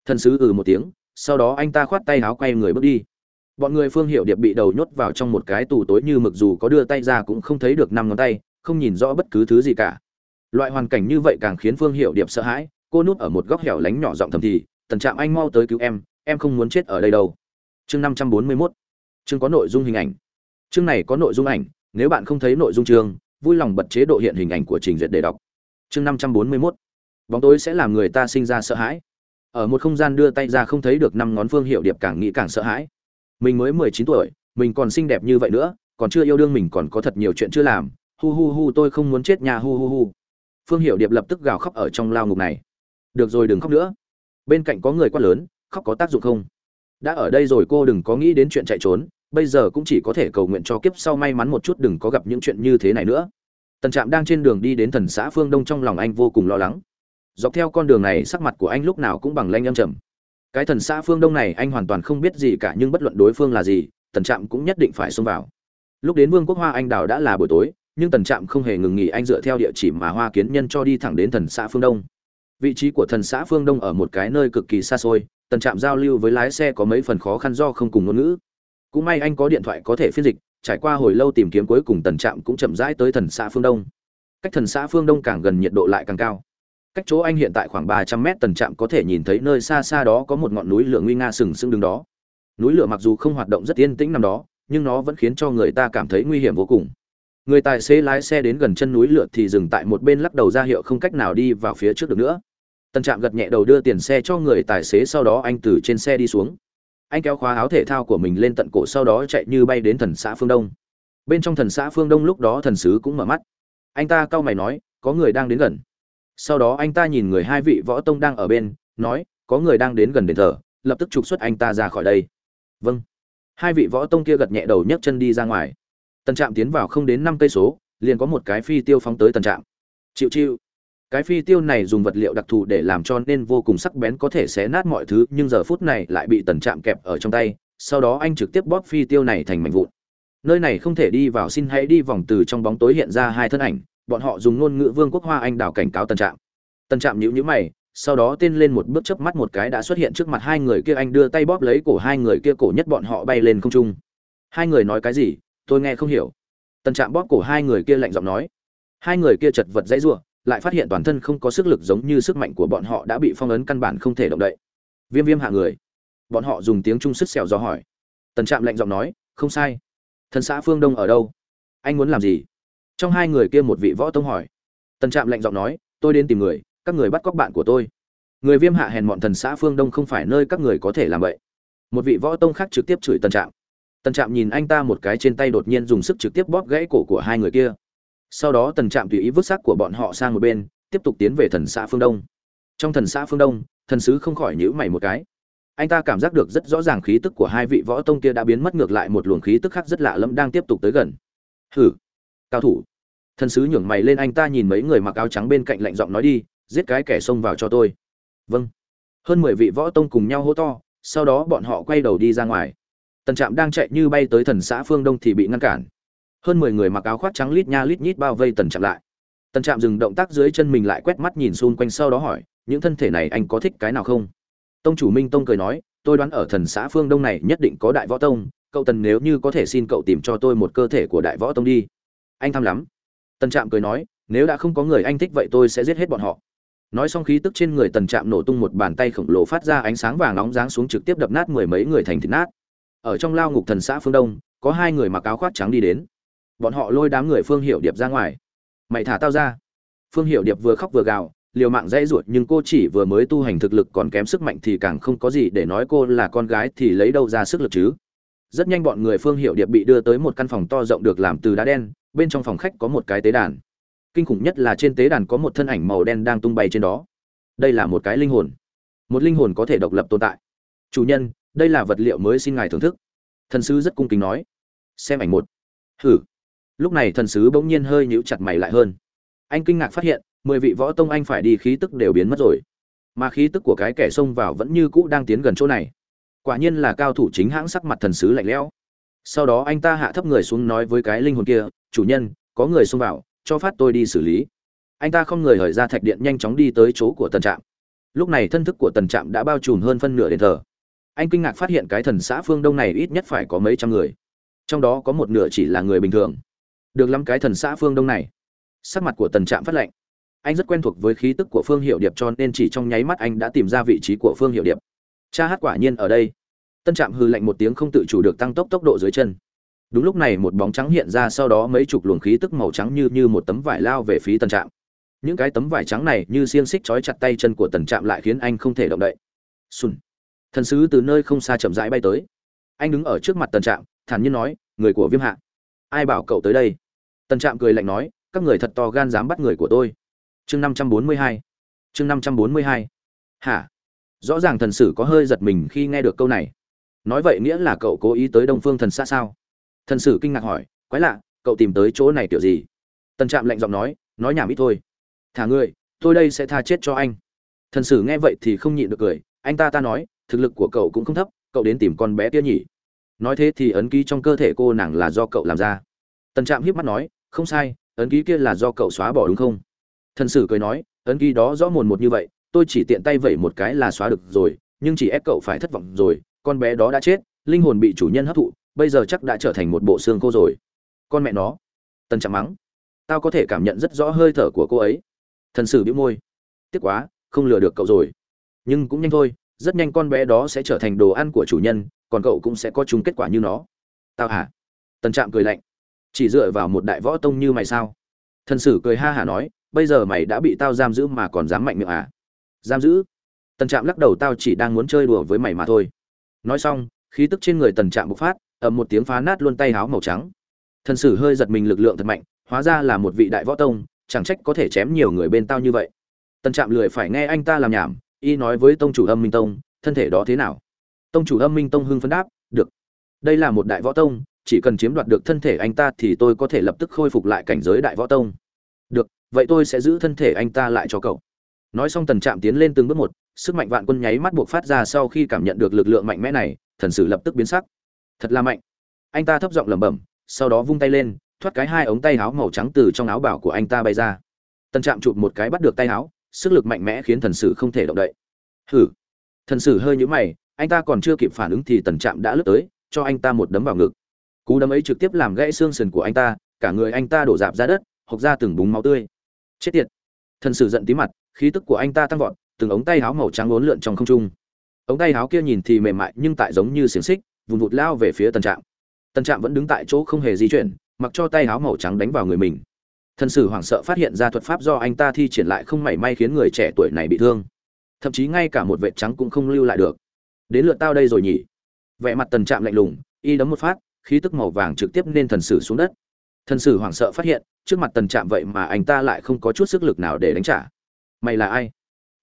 Thần sứ ừ một tiếng, sau đó anh ta khoát tay áo quay người bước đi bọn người phương hiệu điệp bị đầu nhốt vào trong một cái tù tối như mực dù có đưa tay ra cũng không thấy được năm ngón tay, không nhìn rõ bất cứ thứ gì cả. Loại hoàn cảnh như vậy càng khiến phương hiệu điệp sợ hãi, cô núp ở một góc hẻo lánh nhỏ giọng thầm thì, tần trạm anh mau tới cứu em em không muốn chết ở đây đâu. Chương năm trăm bốn mươi mốt. Chương có nội dung hình ảnh. Chương này có nội dung ảnh, nếu bạn không thấy nội dung chương, vui lòng bật chế độ hiện hình ảnh của trình duyệt để đọc. Chương năm trăm bốn mươi mốt. Bóng tối sẽ làm người ta sinh ra sợ hãi. Ở một không gian đưa tay ra không thấy được năm ngón phương hiệu điệp càng nghĩ càng sợ hãi mình mới mười chín tuổi, mình còn xinh đẹp như vậy nữa, còn chưa yêu đương mình còn có thật nhiều chuyện chưa làm, hu hu hu, tôi không muốn chết nhà hu hu hu. Phương hiệu điệp lập tức gào khóc ở trong lao ngục này. Được rồi, đừng khóc nữa. Bên cạnh có người quát lớn, khóc có tác dụng không? Đã ở đây rồi, cô đừng có nghĩ đến chuyện chạy trốn, bây giờ cũng chỉ có thể cầu nguyện cho kiếp sau may mắn một chút, đừng có gặp những chuyện như thế này nữa. Tần trạm đang trên đường đi đến thần xã phương đông trong lòng anh vô cùng lo lắng. Dọc theo con đường này, sắc mặt của anh lúc nào cũng bằng lanh âm trầm cái thần xã phương đông này anh hoàn toàn không biết gì cả, nhưng bất luận đối phương là gì, tần trạm cũng nhất định phải xông vào. Lúc đến vương quốc hoa, anh đào đã là buổi tối, nhưng tần trạm không hề ngừng nghỉ, anh dựa theo địa chỉ mà hoa kiến nhân cho đi thẳng đến thần xã phương đông. Vị trí của thần xã phương đông ở một cái nơi cực kỳ xa xôi, tần trạm giao lưu với lái xe có mấy phần khó khăn do không cùng ngôn ngữ. Cũng may anh có điện thoại có thể phiên dịch, trải qua hồi lâu tìm kiếm cuối cùng tần trạm cũng chậm rãi tới thần xã phương đông. Cách thần xã phương đông càng gần nhiệt độ lại càng cao cách chỗ anh hiện tại khoảng ba trăm mét tần trạm có thể nhìn thấy nơi xa xa đó có một ngọn núi lửa nguy nga sừng sững đứng đó. Núi lửa mặc dù không hoạt động rất yên tĩnh nằm đó, nhưng nó vẫn khiến cho người ta cảm thấy nguy hiểm vô cùng. Người tài xế lái xe đến gần chân núi lửa thì dừng tại một bên lắc đầu ra hiệu không cách nào đi vào phía trước được nữa. Tần trạm gật nhẹ đầu đưa tiền xe cho người tài xế sau đó anh từ trên xe đi xuống. Anh kéo khóa áo thể thao của mình lên tận cổ sau đó chạy như bay đến thần xã phương đông. Bên trong thần xã phương đông lúc đó thần sứ cũng mở mắt. Anh ta cau mày nói, có người đang đến gần sau đó anh ta nhìn người hai vị võ tông đang ở bên, nói, có người đang đến gần đền thờ, lập tức trục xuất anh ta ra khỏi đây. Vâng. Hai vị võ tông kia gật nhẹ đầu nhấc chân đi ra ngoài. Tần trạm tiến vào không đến năm cây số, liền có một cái phi tiêu phóng tới tần trạm. Chịu chịu. Cái phi tiêu này dùng vật liệu đặc thù để làm cho nên vô cùng sắc bén có thể xé nát mọi thứ, nhưng giờ phút này lại bị tần trạm kẹp ở trong tay, sau đó anh trực tiếp bóp phi tiêu này thành mảnh vụn. Nơi này không thể đi vào, xin hãy đi vòng từ trong bóng tối hiện ra hai thân ảnh bọn họ dùng ngôn ngữ vương quốc hoa anh đào cảnh cáo tần trạm. Tần trạm nhíu nhíu mày, sau đó tên lên một bước chớp mắt một cái đã xuất hiện trước mặt hai người kia, anh đưa tay bóp lấy cổ hai người kia, cổ nhất bọn họ bay lên không trung. Hai người nói cái gì? Tôi nghe không hiểu. Tần trạm bóp cổ hai người kia lạnh giọng nói. Hai người kia chật vật dãy giụa lại phát hiện toàn thân không có sức lực giống như sức mạnh của bọn họ đã bị phong ấn căn bản không thể động đậy. Viêm viêm hạ người. Bọn họ dùng tiếng trung sức xẻo do hỏi. Tần trạm lạnh giọng nói, không sai. Thần xã phương đông ở đâu? Anh muốn làm gì? Trong hai người kia một vị võ tông hỏi. Tần trạm lạnh giọng nói, tôi đến tìm người, các người bắt cóc bạn của tôi. Người viêm hạ hèn mọn thần xã phương đông không phải nơi các người có thể làm vậy. Một vị võ tông khác trực tiếp chửi tần trạm. Tần trạm nhìn anh ta một cái trên tay đột nhiên dùng sức trực tiếp bóp gãy cổ của hai người kia. Sau đó tần trạm tùy ý vứt xác của bọn họ sang một bên, tiếp tục tiến về thần xã phương đông. Trong thần xã phương đông, thần sứ không khỏi nhữ mày một cái. Anh ta cảm giác được rất rõ ràng khí tức của hai vị võ tông kia đã biến mất ngược lại một luồng khí tức khác rất lạ lẫm đang tiếp tục tới gần. Hử? Cao thủ thần sứ nhường mày lên anh ta nhìn mấy người mặc áo trắng bên cạnh lạnh giọng nói đi, giết cái kẻ xông vào cho tôi. Vâng. Hơn mười vị võ tông cùng nhau hô to, sau đó bọn họ quay đầu đi ra ngoài. Tần trạm đang chạy như bay tới thần xã phương đông thì bị ngăn cản. Hơn mười người mặc áo khoác trắng lít nha lít nhít bao vây tần trạm lại. Tần trạm dừng động tác dưới chân mình lại quét mắt nhìn xung quanh sau đó hỏi, những thân thể này anh có thích cái nào không? Tông chủ minh tông cười nói, tôi đoán ở thần xã phương đông này nhất định có đại võ tông, cậu tần nếu như có thể xin cậu tìm cho tôi một cơ thể của đại võ tông đi. Anh tham lắm tần trạm cười nói, nếu đã không có người anh thích vậy tôi sẽ giết hết bọn họ. Nói xong khí tức trên người tần trạm nổ tung một bàn tay khổng lồ phát ra ánh sáng vàng nóng giáng xuống trực tiếp đập nát mười mấy người thành thịt nát. Ở trong lao ngục thần xã phương đông, có hai người mặc áo khoác trắng đi đến. Bọn họ lôi đám người phương Hiểu điệp ra ngoài. Mày thả tao ra. Phương Hiểu điệp vừa khóc vừa gào, liều mạng dãy ruột nhưng cô chỉ vừa mới tu hành thực lực còn kém sức mạnh thì càng không có gì để nói cô là con gái thì lấy đâu ra sức lực chứ? Rất nhanh bọn người phương hiệu điệp bị đưa tới một căn phòng to rộng được làm từ đá đen, bên trong phòng khách có một cái tế đàn. Kinh khủng nhất là trên tế đàn có một thân ảnh màu đen đang tung bay trên đó. Đây là một cái linh hồn. Một linh hồn có thể độc lập tồn tại. Chủ nhân, đây là vật liệu mới xin ngài thưởng thức. Thần sứ rất cung kính nói. Xem ảnh một. Hử. Lúc này thần sứ bỗng nhiên hơi nhíu chặt mày lại hơn. Anh kinh ngạc phát hiện, mười vị võ tông anh phải đi khí tức đều biến mất rồi. Mà khí tức của cái kẻ xông vào vẫn như cũ đang tiến gần chỗ này quả nhiên là cao thủ chính hãng sắc mặt thần sứ lạnh lẽo. Sau đó anh ta hạ thấp người xuống nói với cái linh hồn kia, chủ nhân, có người xông vào, cho phát tôi đi xử lý. Anh ta không người hởi ra thạch điện nhanh chóng đi tới chỗ của tần trạm. Lúc này thân thức của tần trạm đã bao trùm hơn phân nửa đền thờ. Anh kinh ngạc phát hiện cái thần xã phương đông này ít nhất phải có mấy trăm người. Trong đó có một nửa chỉ là người bình thường. Được lắm cái thần xã phương đông này. Sắc mặt của tần trạm phát lệnh anh rất quen thuộc với khí tức của phương hiệu điệp cho nên chỉ trong nháy mắt anh đã tìm ra vị trí của phương hiệu điệp cha hát quả nhiên ở đây. Tân trạm hư lạnh một tiếng không tự chủ được tăng tốc tốc độ dưới chân. Đúng lúc này một bóng trắng hiện ra sau đó mấy chục luồng khí tức màu trắng như như một tấm vải lao về phía tân trạm. Những cái tấm vải trắng này như xiên xích trói chặt tay chân của tần trạm lại khiến anh không thể động đậy. Sùn. Thần sứ từ nơi không xa chậm rãi bay tới. Anh đứng ở trước mặt tần trạm, thản nhiên nói, người của viêm hạ, ai bảo cậu tới đây? Tần trạm cười lạnh nói, các người thật to gan dám bắt người của tôi. Chương năm trăm bốn mươi hai. Chương năm trăm bốn mươi hai. Hả? Rõ ràng thần sử có hơi giật mình khi nghe được câu này. Nói vậy nghĩa là cậu cố ý tới đông phương thần xa sao? Thần sử kinh ngạc hỏi, quái lạ, cậu tìm tới chỗ này kiểu gì? Tần trạm lạnh giọng nói nói nhảm ít thôi. Thả ngươi, tôi đây sẽ tha chết cho anh. Thần sử nghe vậy thì không nhịn được cười, anh ta ta nói, thực lực của cậu cũng không thấp, cậu đến tìm con bé kia nhỉ. Nói thế thì ấn ký trong cơ thể cô nàng là do cậu làm ra. Tần trạm hiếp mắt nói, không sai, ấn ký kia là do cậu xóa bỏ đúng không? Thần sử cười nói, ấn ký đó rõ mồn một như vậy tôi chỉ tiện tay vẩy một cái là xóa được rồi, nhưng chỉ ép cậu phải thất vọng rồi, con bé đó đã chết, linh hồn bị chủ nhân hấp thụ, bây giờ chắc đã trở thành một bộ xương khô rồi. Con mẹ nó, tần chẳng mắng, tao có thể cảm nhận rất rõ hơi thở của cô ấy. Thần sử bĩu môi, tiếc quá, không lừa được cậu rồi. Nhưng cũng nhanh thôi, rất nhanh con bé đó sẽ trở thành đồ ăn của chủ nhân, còn cậu cũng sẽ có chung kết quả như nó. Tao hả? Tần trạm cười lạnh, chỉ dựa vào một đại võ tông như mày sao? Thần sử cười ha hả nói, bây giờ mày đã bị tao giam giữ mà còn dám mạnh miệng à? Giam giữ. Tần trạm lắc đầu, tao chỉ đang muốn chơi đùa với mày mà thôi. Nói xong, khí tức trên người tần trạm bộc phát, ầm một tiếng phá nát luôn tay háo màu trắng. Thần sử hơi giật mình lực lượng thật mạnh, hóa ra là một vị đại võ tông, chẳng trách có thể chém nhiều người bên tao như vậy. Tần trạm lười phải nghe anh ta làm nhảm, y nói với tông chủ âm minh tông, thân thể đó thế nào? Tông chủ âm minh tông hưng phấn đáp, được. Đây là một đại võ tông, chỉ cần chiếm đoạt được thân thể anh ta thì tôi có thể lập tức khôi phục lại cảnh giới đại võ tông. Được, vậy tôi sẽ giữ thân thể anh ta lại cho cậu nói xong tần trạm tiến lên từng bước một, sức mạnh vạn quân nháy mắt buộc phát ra sau khi cảm nhận được lực lượng mạnh mẽ này, thần sử lập tức biến sắc. Thật là mạnh. Anh ta thấp giọng lẩm bẩm, sau đó vung tay lên, thoát cái hai ống tay áo màu trắng từ trong áo bảo của anh ta bay ra. Tần trạm chụp một cái bắt được tay áo, sức lực mạnh mẽ khiến thần sử không thể động đậy. Hử thần sử hơi nhũ mày, anh ta còn chưa kịp phản ứng thì tần trạm đã lướt tới, cho anh ta một đấm vào ngực. Cú đấm ấy trực tiếp làm gãy xương sườn của anh ta, cả người anh ta đổ dạp ra đất, hộc ra từng búng máu tươi. Chết tiệt thần sử giận tí mặt, khí tức của anh ta tăng vọt, từng ống tay áo màu trắng uốn lượn trong không trung. Ống tay áo kia nhìn thì mềm mại nhưng tại giống như xiềng xích vùn vụt lao về phía tần trạm. Tần trạm vẫn đứng tại chỗ không hề di chuyển, mặc cho tay áo màu trắng đánh vào người mình. Thần sử hoảng sợ phát hiện ra thuật pháp do anh ta thi triển lại không mảy may khiến người trẻ tuổi này bị thương. Thậm chí ngay cả một vệt trắng cũng không lưu lại được. Đến lượt tao đây rồi nhỉ? Vẻ mặt tần trạm lạnh lùng, y đấm một phát, khí tức màu vàng trực tiếp nên thần sử xuống đất thần sử hoảng sợ phát hiện, trước mặt tần trạm vậy mà anh ta lại không có chút sức lực nào để đánh trả. Mày là ai?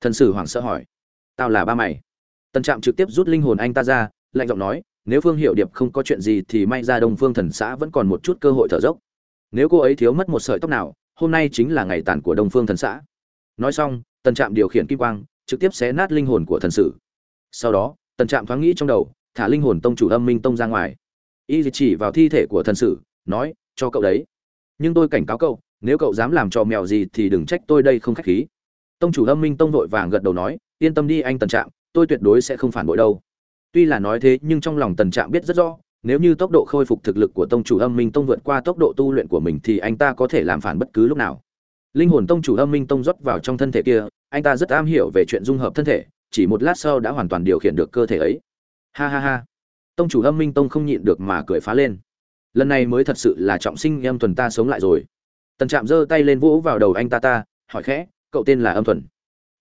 Thần sử hoảng sợ hỏi. Tao là ba mày. Tần trạm trực tiếp rút linh hồn anh ta ra, lạnh giọng nói, nếu phương hiệu điệp không có chuyện gì thì may ra đông phương thần xã vẫn còn một chút cơ hội thở dốc. Nếu cô ấy thiếu mất một sợi tóc nào, hôm nay chính là ngày tàn của đông phương thần xã. Nói xong, tần trạm điều khiển kim quang, trực tiếp xé nát linh hồn của thần sử. Sau đó, tần trạm thoáng nghĩ trong đầu, thả linh hồn tông chủ âm minh tông ra ngoài. Y chỉ vào thi thể của thần sử, nói cho cậu đấy. Nhưng tôi cảnh cáo cậu, nếu cậu dám làm trò mèo gì thì đừng trách tôi đây không khách khí. Tông chủ âm minh tông vội vàng gật đầu nói, yên tâm đi anh tần trạm, tôi tuyệt đối sẽ không phản bội đâu. Tuy là nói thế nhưng trong lòng tần trạm biết rất rõ, nếu như tốc độ khôi phục thực lực của tông chủ âm minh tông vượt qua tốc độ tu luyện của mình thì anh ta có thể làm phản bất cứ lúc nào. Linh hồn tông chủ âm minh tông rót vào trong thân thể kia, anh ta rất am hiểu về chuyện dung hợp thân thể, chỉ một lát sau đã hoàn toàn điều khiển được cơ thể ấy. Ha ha ha. Tông chủ âm minh tông không nhịn được mà cười phá lên lần này mới thật sự là trọng sinh âm thuần ta sống lại rồi. Tần trạm giơ tay lên vỗ vào đầu anh ta ta, hỏi khẽ, cậu tên là âm thuần?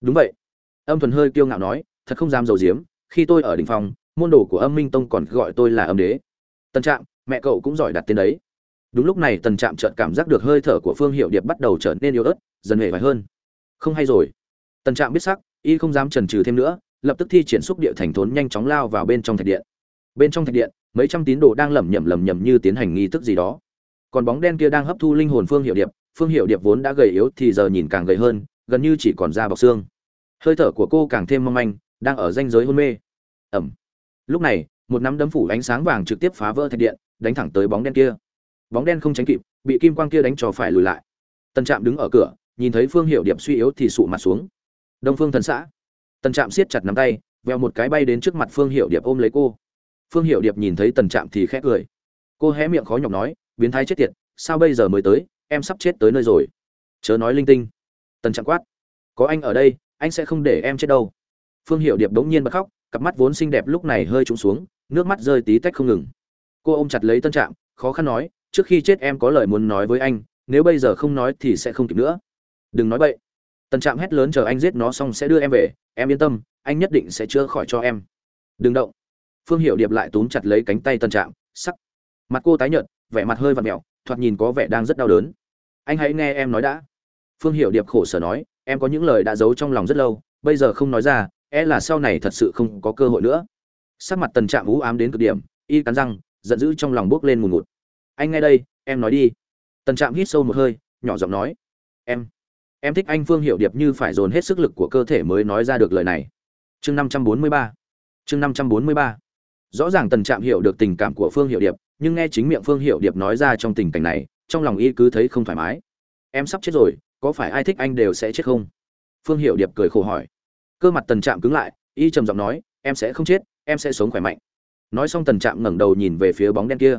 Đúng vậy. Âm thuần hơi kiêu ngạo nói, thật không dám dầu diếm khi tôi ở đ ỉ n h phòng môn đồ của âm minh tông còn gọi tôi là âm đế. Tần trạm, mẹ cậu cũng giỏi đặt tên đấy. Đúng lúc này tần trạm chợt cảm giác được hơi thở của phương hiệu điệp bắt đầu trở nên yếu ớt, dần hề vải hơn. Không hay rồi. Tần trạm biết sắc, y không dám trần trừ thêm nữa, lập tức thi triển xúc địa thành thốn nhanh chóng lao vào bên trong thạch điện. Bên trong thạch điện mấy trăm tín đồ đang lẩm nhẩm lẩm nhẩm như tiến hành nghi thức gì đó. Còn bóng đen kia đang hấp thu linh hồn phương hiệu điệp, phương hiệu điệp vốn đã gầy yếu thì giờ nhìn càng gầy hơn, gần như chỉ còn da bọc xương. Hơi thở của cô càng thêm mong manh, đang ở ranh giới hôn mê. Ẩm. Lúc này, một nắm đấm phủ ánh sáng vàng trực tiếp phá vỡ thạch điện, đánh thẳng tới bóng đen kia. Bóng đen không tránh kịp, bị kim quang kia đánh cho phải lùi lại. Tần trạm đứng ở cửa, nhìn thấy phương hiệu điệp suy yếu thì sụ mặt xuống. Đông phương thần xã. Tần trạm siết chặt nắm tay, veo một cái bay đến trước mặt phương hiệu điệp ôm lấy cô phương hiệu điệp nhìn thấy tần trạm thì khét cười. Cô hé miệng khó nhọc nói, biến thái chết tiệt, sao bây giờ mới tới, em sắp chết tới nơi rồi. Chớ nói linh tinh. Tần trạm quát. Có anh ở đây, anh sẽ không để em chết đâu. Phương hiệu điệp đống nhiên bật khóc, cặp mắt vốn xinh đẹp lúc này hơi trúng xuống, nước mắt rơi tí tách không ngừng. Cô ôm chặt lấy tân trạm, khó khăn nói, trước khi chết em có lời muốn nói với anh, nếu bây giờ không nói thì sẽ không kịp nữa. Đừng nói bậy. Tân trạm hét lớn chờ anh giết nó xong sẽ đưa em về, em yên tâm, anh nhất định sẽ chữa khỏi cho em. Đừng động phương hiệu điệp lại túm chặt lấy cánh tay tân trạm, sắc mặt cô tái nhợt, vẻ mặt hơi vặn mẹo, thoạt nhìn có vẻ đang rất đau đớn. Anh hãy nghe em nói đã. Phương hiệu điệp khổ sở nói, em có những lời đã giấu trong lòng rất lâu, bây giờ không nói ra e là sau này thật sự không có cơ hội nữa. Sắc mặt tần trạm ú ám đến cực điểm, y cắn răng, giận dữ trong lòng bước lên mùn ngụt. Anh nghe đây, em nói đi. Tần trạm hít sâu một hơi, nhỏ giọng nói, em em thích anh. Phương hiệu điệp như phải dồn hết sức lực của cơ thể mới nói ra được lời này. Chương năm trăm bốn mươi ba, chương năm trăm bốn mươi ba rõ ràng tần trạm hiểu được tình cảm của phương hiệu điệp, nhưng nghe chính miệng phương hiệu điệp nói ra trong tình cảnh này, trong lòng y cứ thấy không thoải mái. Em sắp chết rồi, có phải ai thích anh đều sẽ chết không? Phương hiệu điệp cười khổ hỏi. Cơ mặt tần trạm cứng lại, y trầm giọng nói, em sẽ không chết, em sẽ sống khỏe mạnh. Nói xong tần trạm ngẩng đầu nhìn về phía bóng đen kia.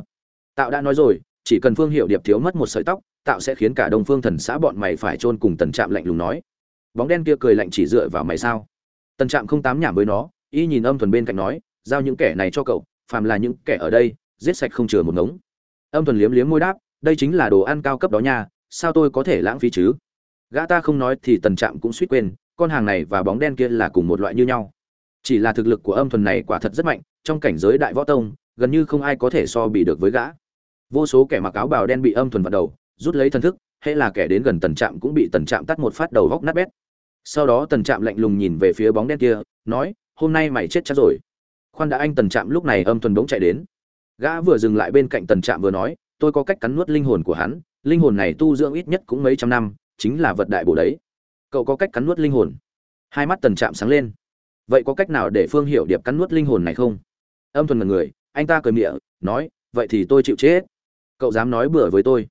Tạo đã nói rồi, chỉ cần phương hiệu điệp thiếu mất một sợi tóc, tạo sẽ khiến cả đông phương thần xã bọn mày phải chôn cùng tần trạm lạnh lùng nói. Bóng đen kia cười lạnh chỉ dựa vào mày sao? Tần trạm không tám nhảm với nó, y nhìn âm thuần bên cạnh nói giao những kẻ này cho cậu, phàm là những kẻ ở đây, giết sạch không chừa một ngống. Âm thuần liếm liếm môi đáp, đây chính là đồ ăn cao cấp đó nha, sao tôi có thể lãng phí chứ? Gã ta không nói thì tần trạm cũng suýt quên, con hàng này và bóng đen kia là cùng một loại như nhau. Chỉ là thực lực của âm thuần này quả thật rất mạnh, trong cảnh giới đại võ tông, gần như không ai có thể so bị được với gã. Vô số kẻ mặc áo bào đen bị âm thuần vào đầu, rút lấy thần thức, hễ là kẻ đến gần tần trạm cũng bị tần trạm tắt một phát đầu góc nát bét. Sau đó tần trạm lạnh lùng nhìn về phía bóng đen kia, nói, hôm nay mày chết chắc rồi khoan đã anh tần trạm lúc này âm thuần bỗng chạy đến. Gã vừa dừng lại bên cạnh tần trạm vừa nói, tôi có cách cắn nuốt linh hồn của hắn, linh hồn này tu dưỡng ít nhất cũng mấy trăm năm, chính là vật đại bổ đấy. Cậu có cách cắn nuốt linh hồn? Hai mắt tần trạm sáng lên. Vậy có cách nào để phương hiểu điệp cắn nuốt linh hồn này không? Âm thuần mật người, anh ta cười miệng, nói, vậy thì tôi chịu chết. Cậu dám nói bừa với tôi.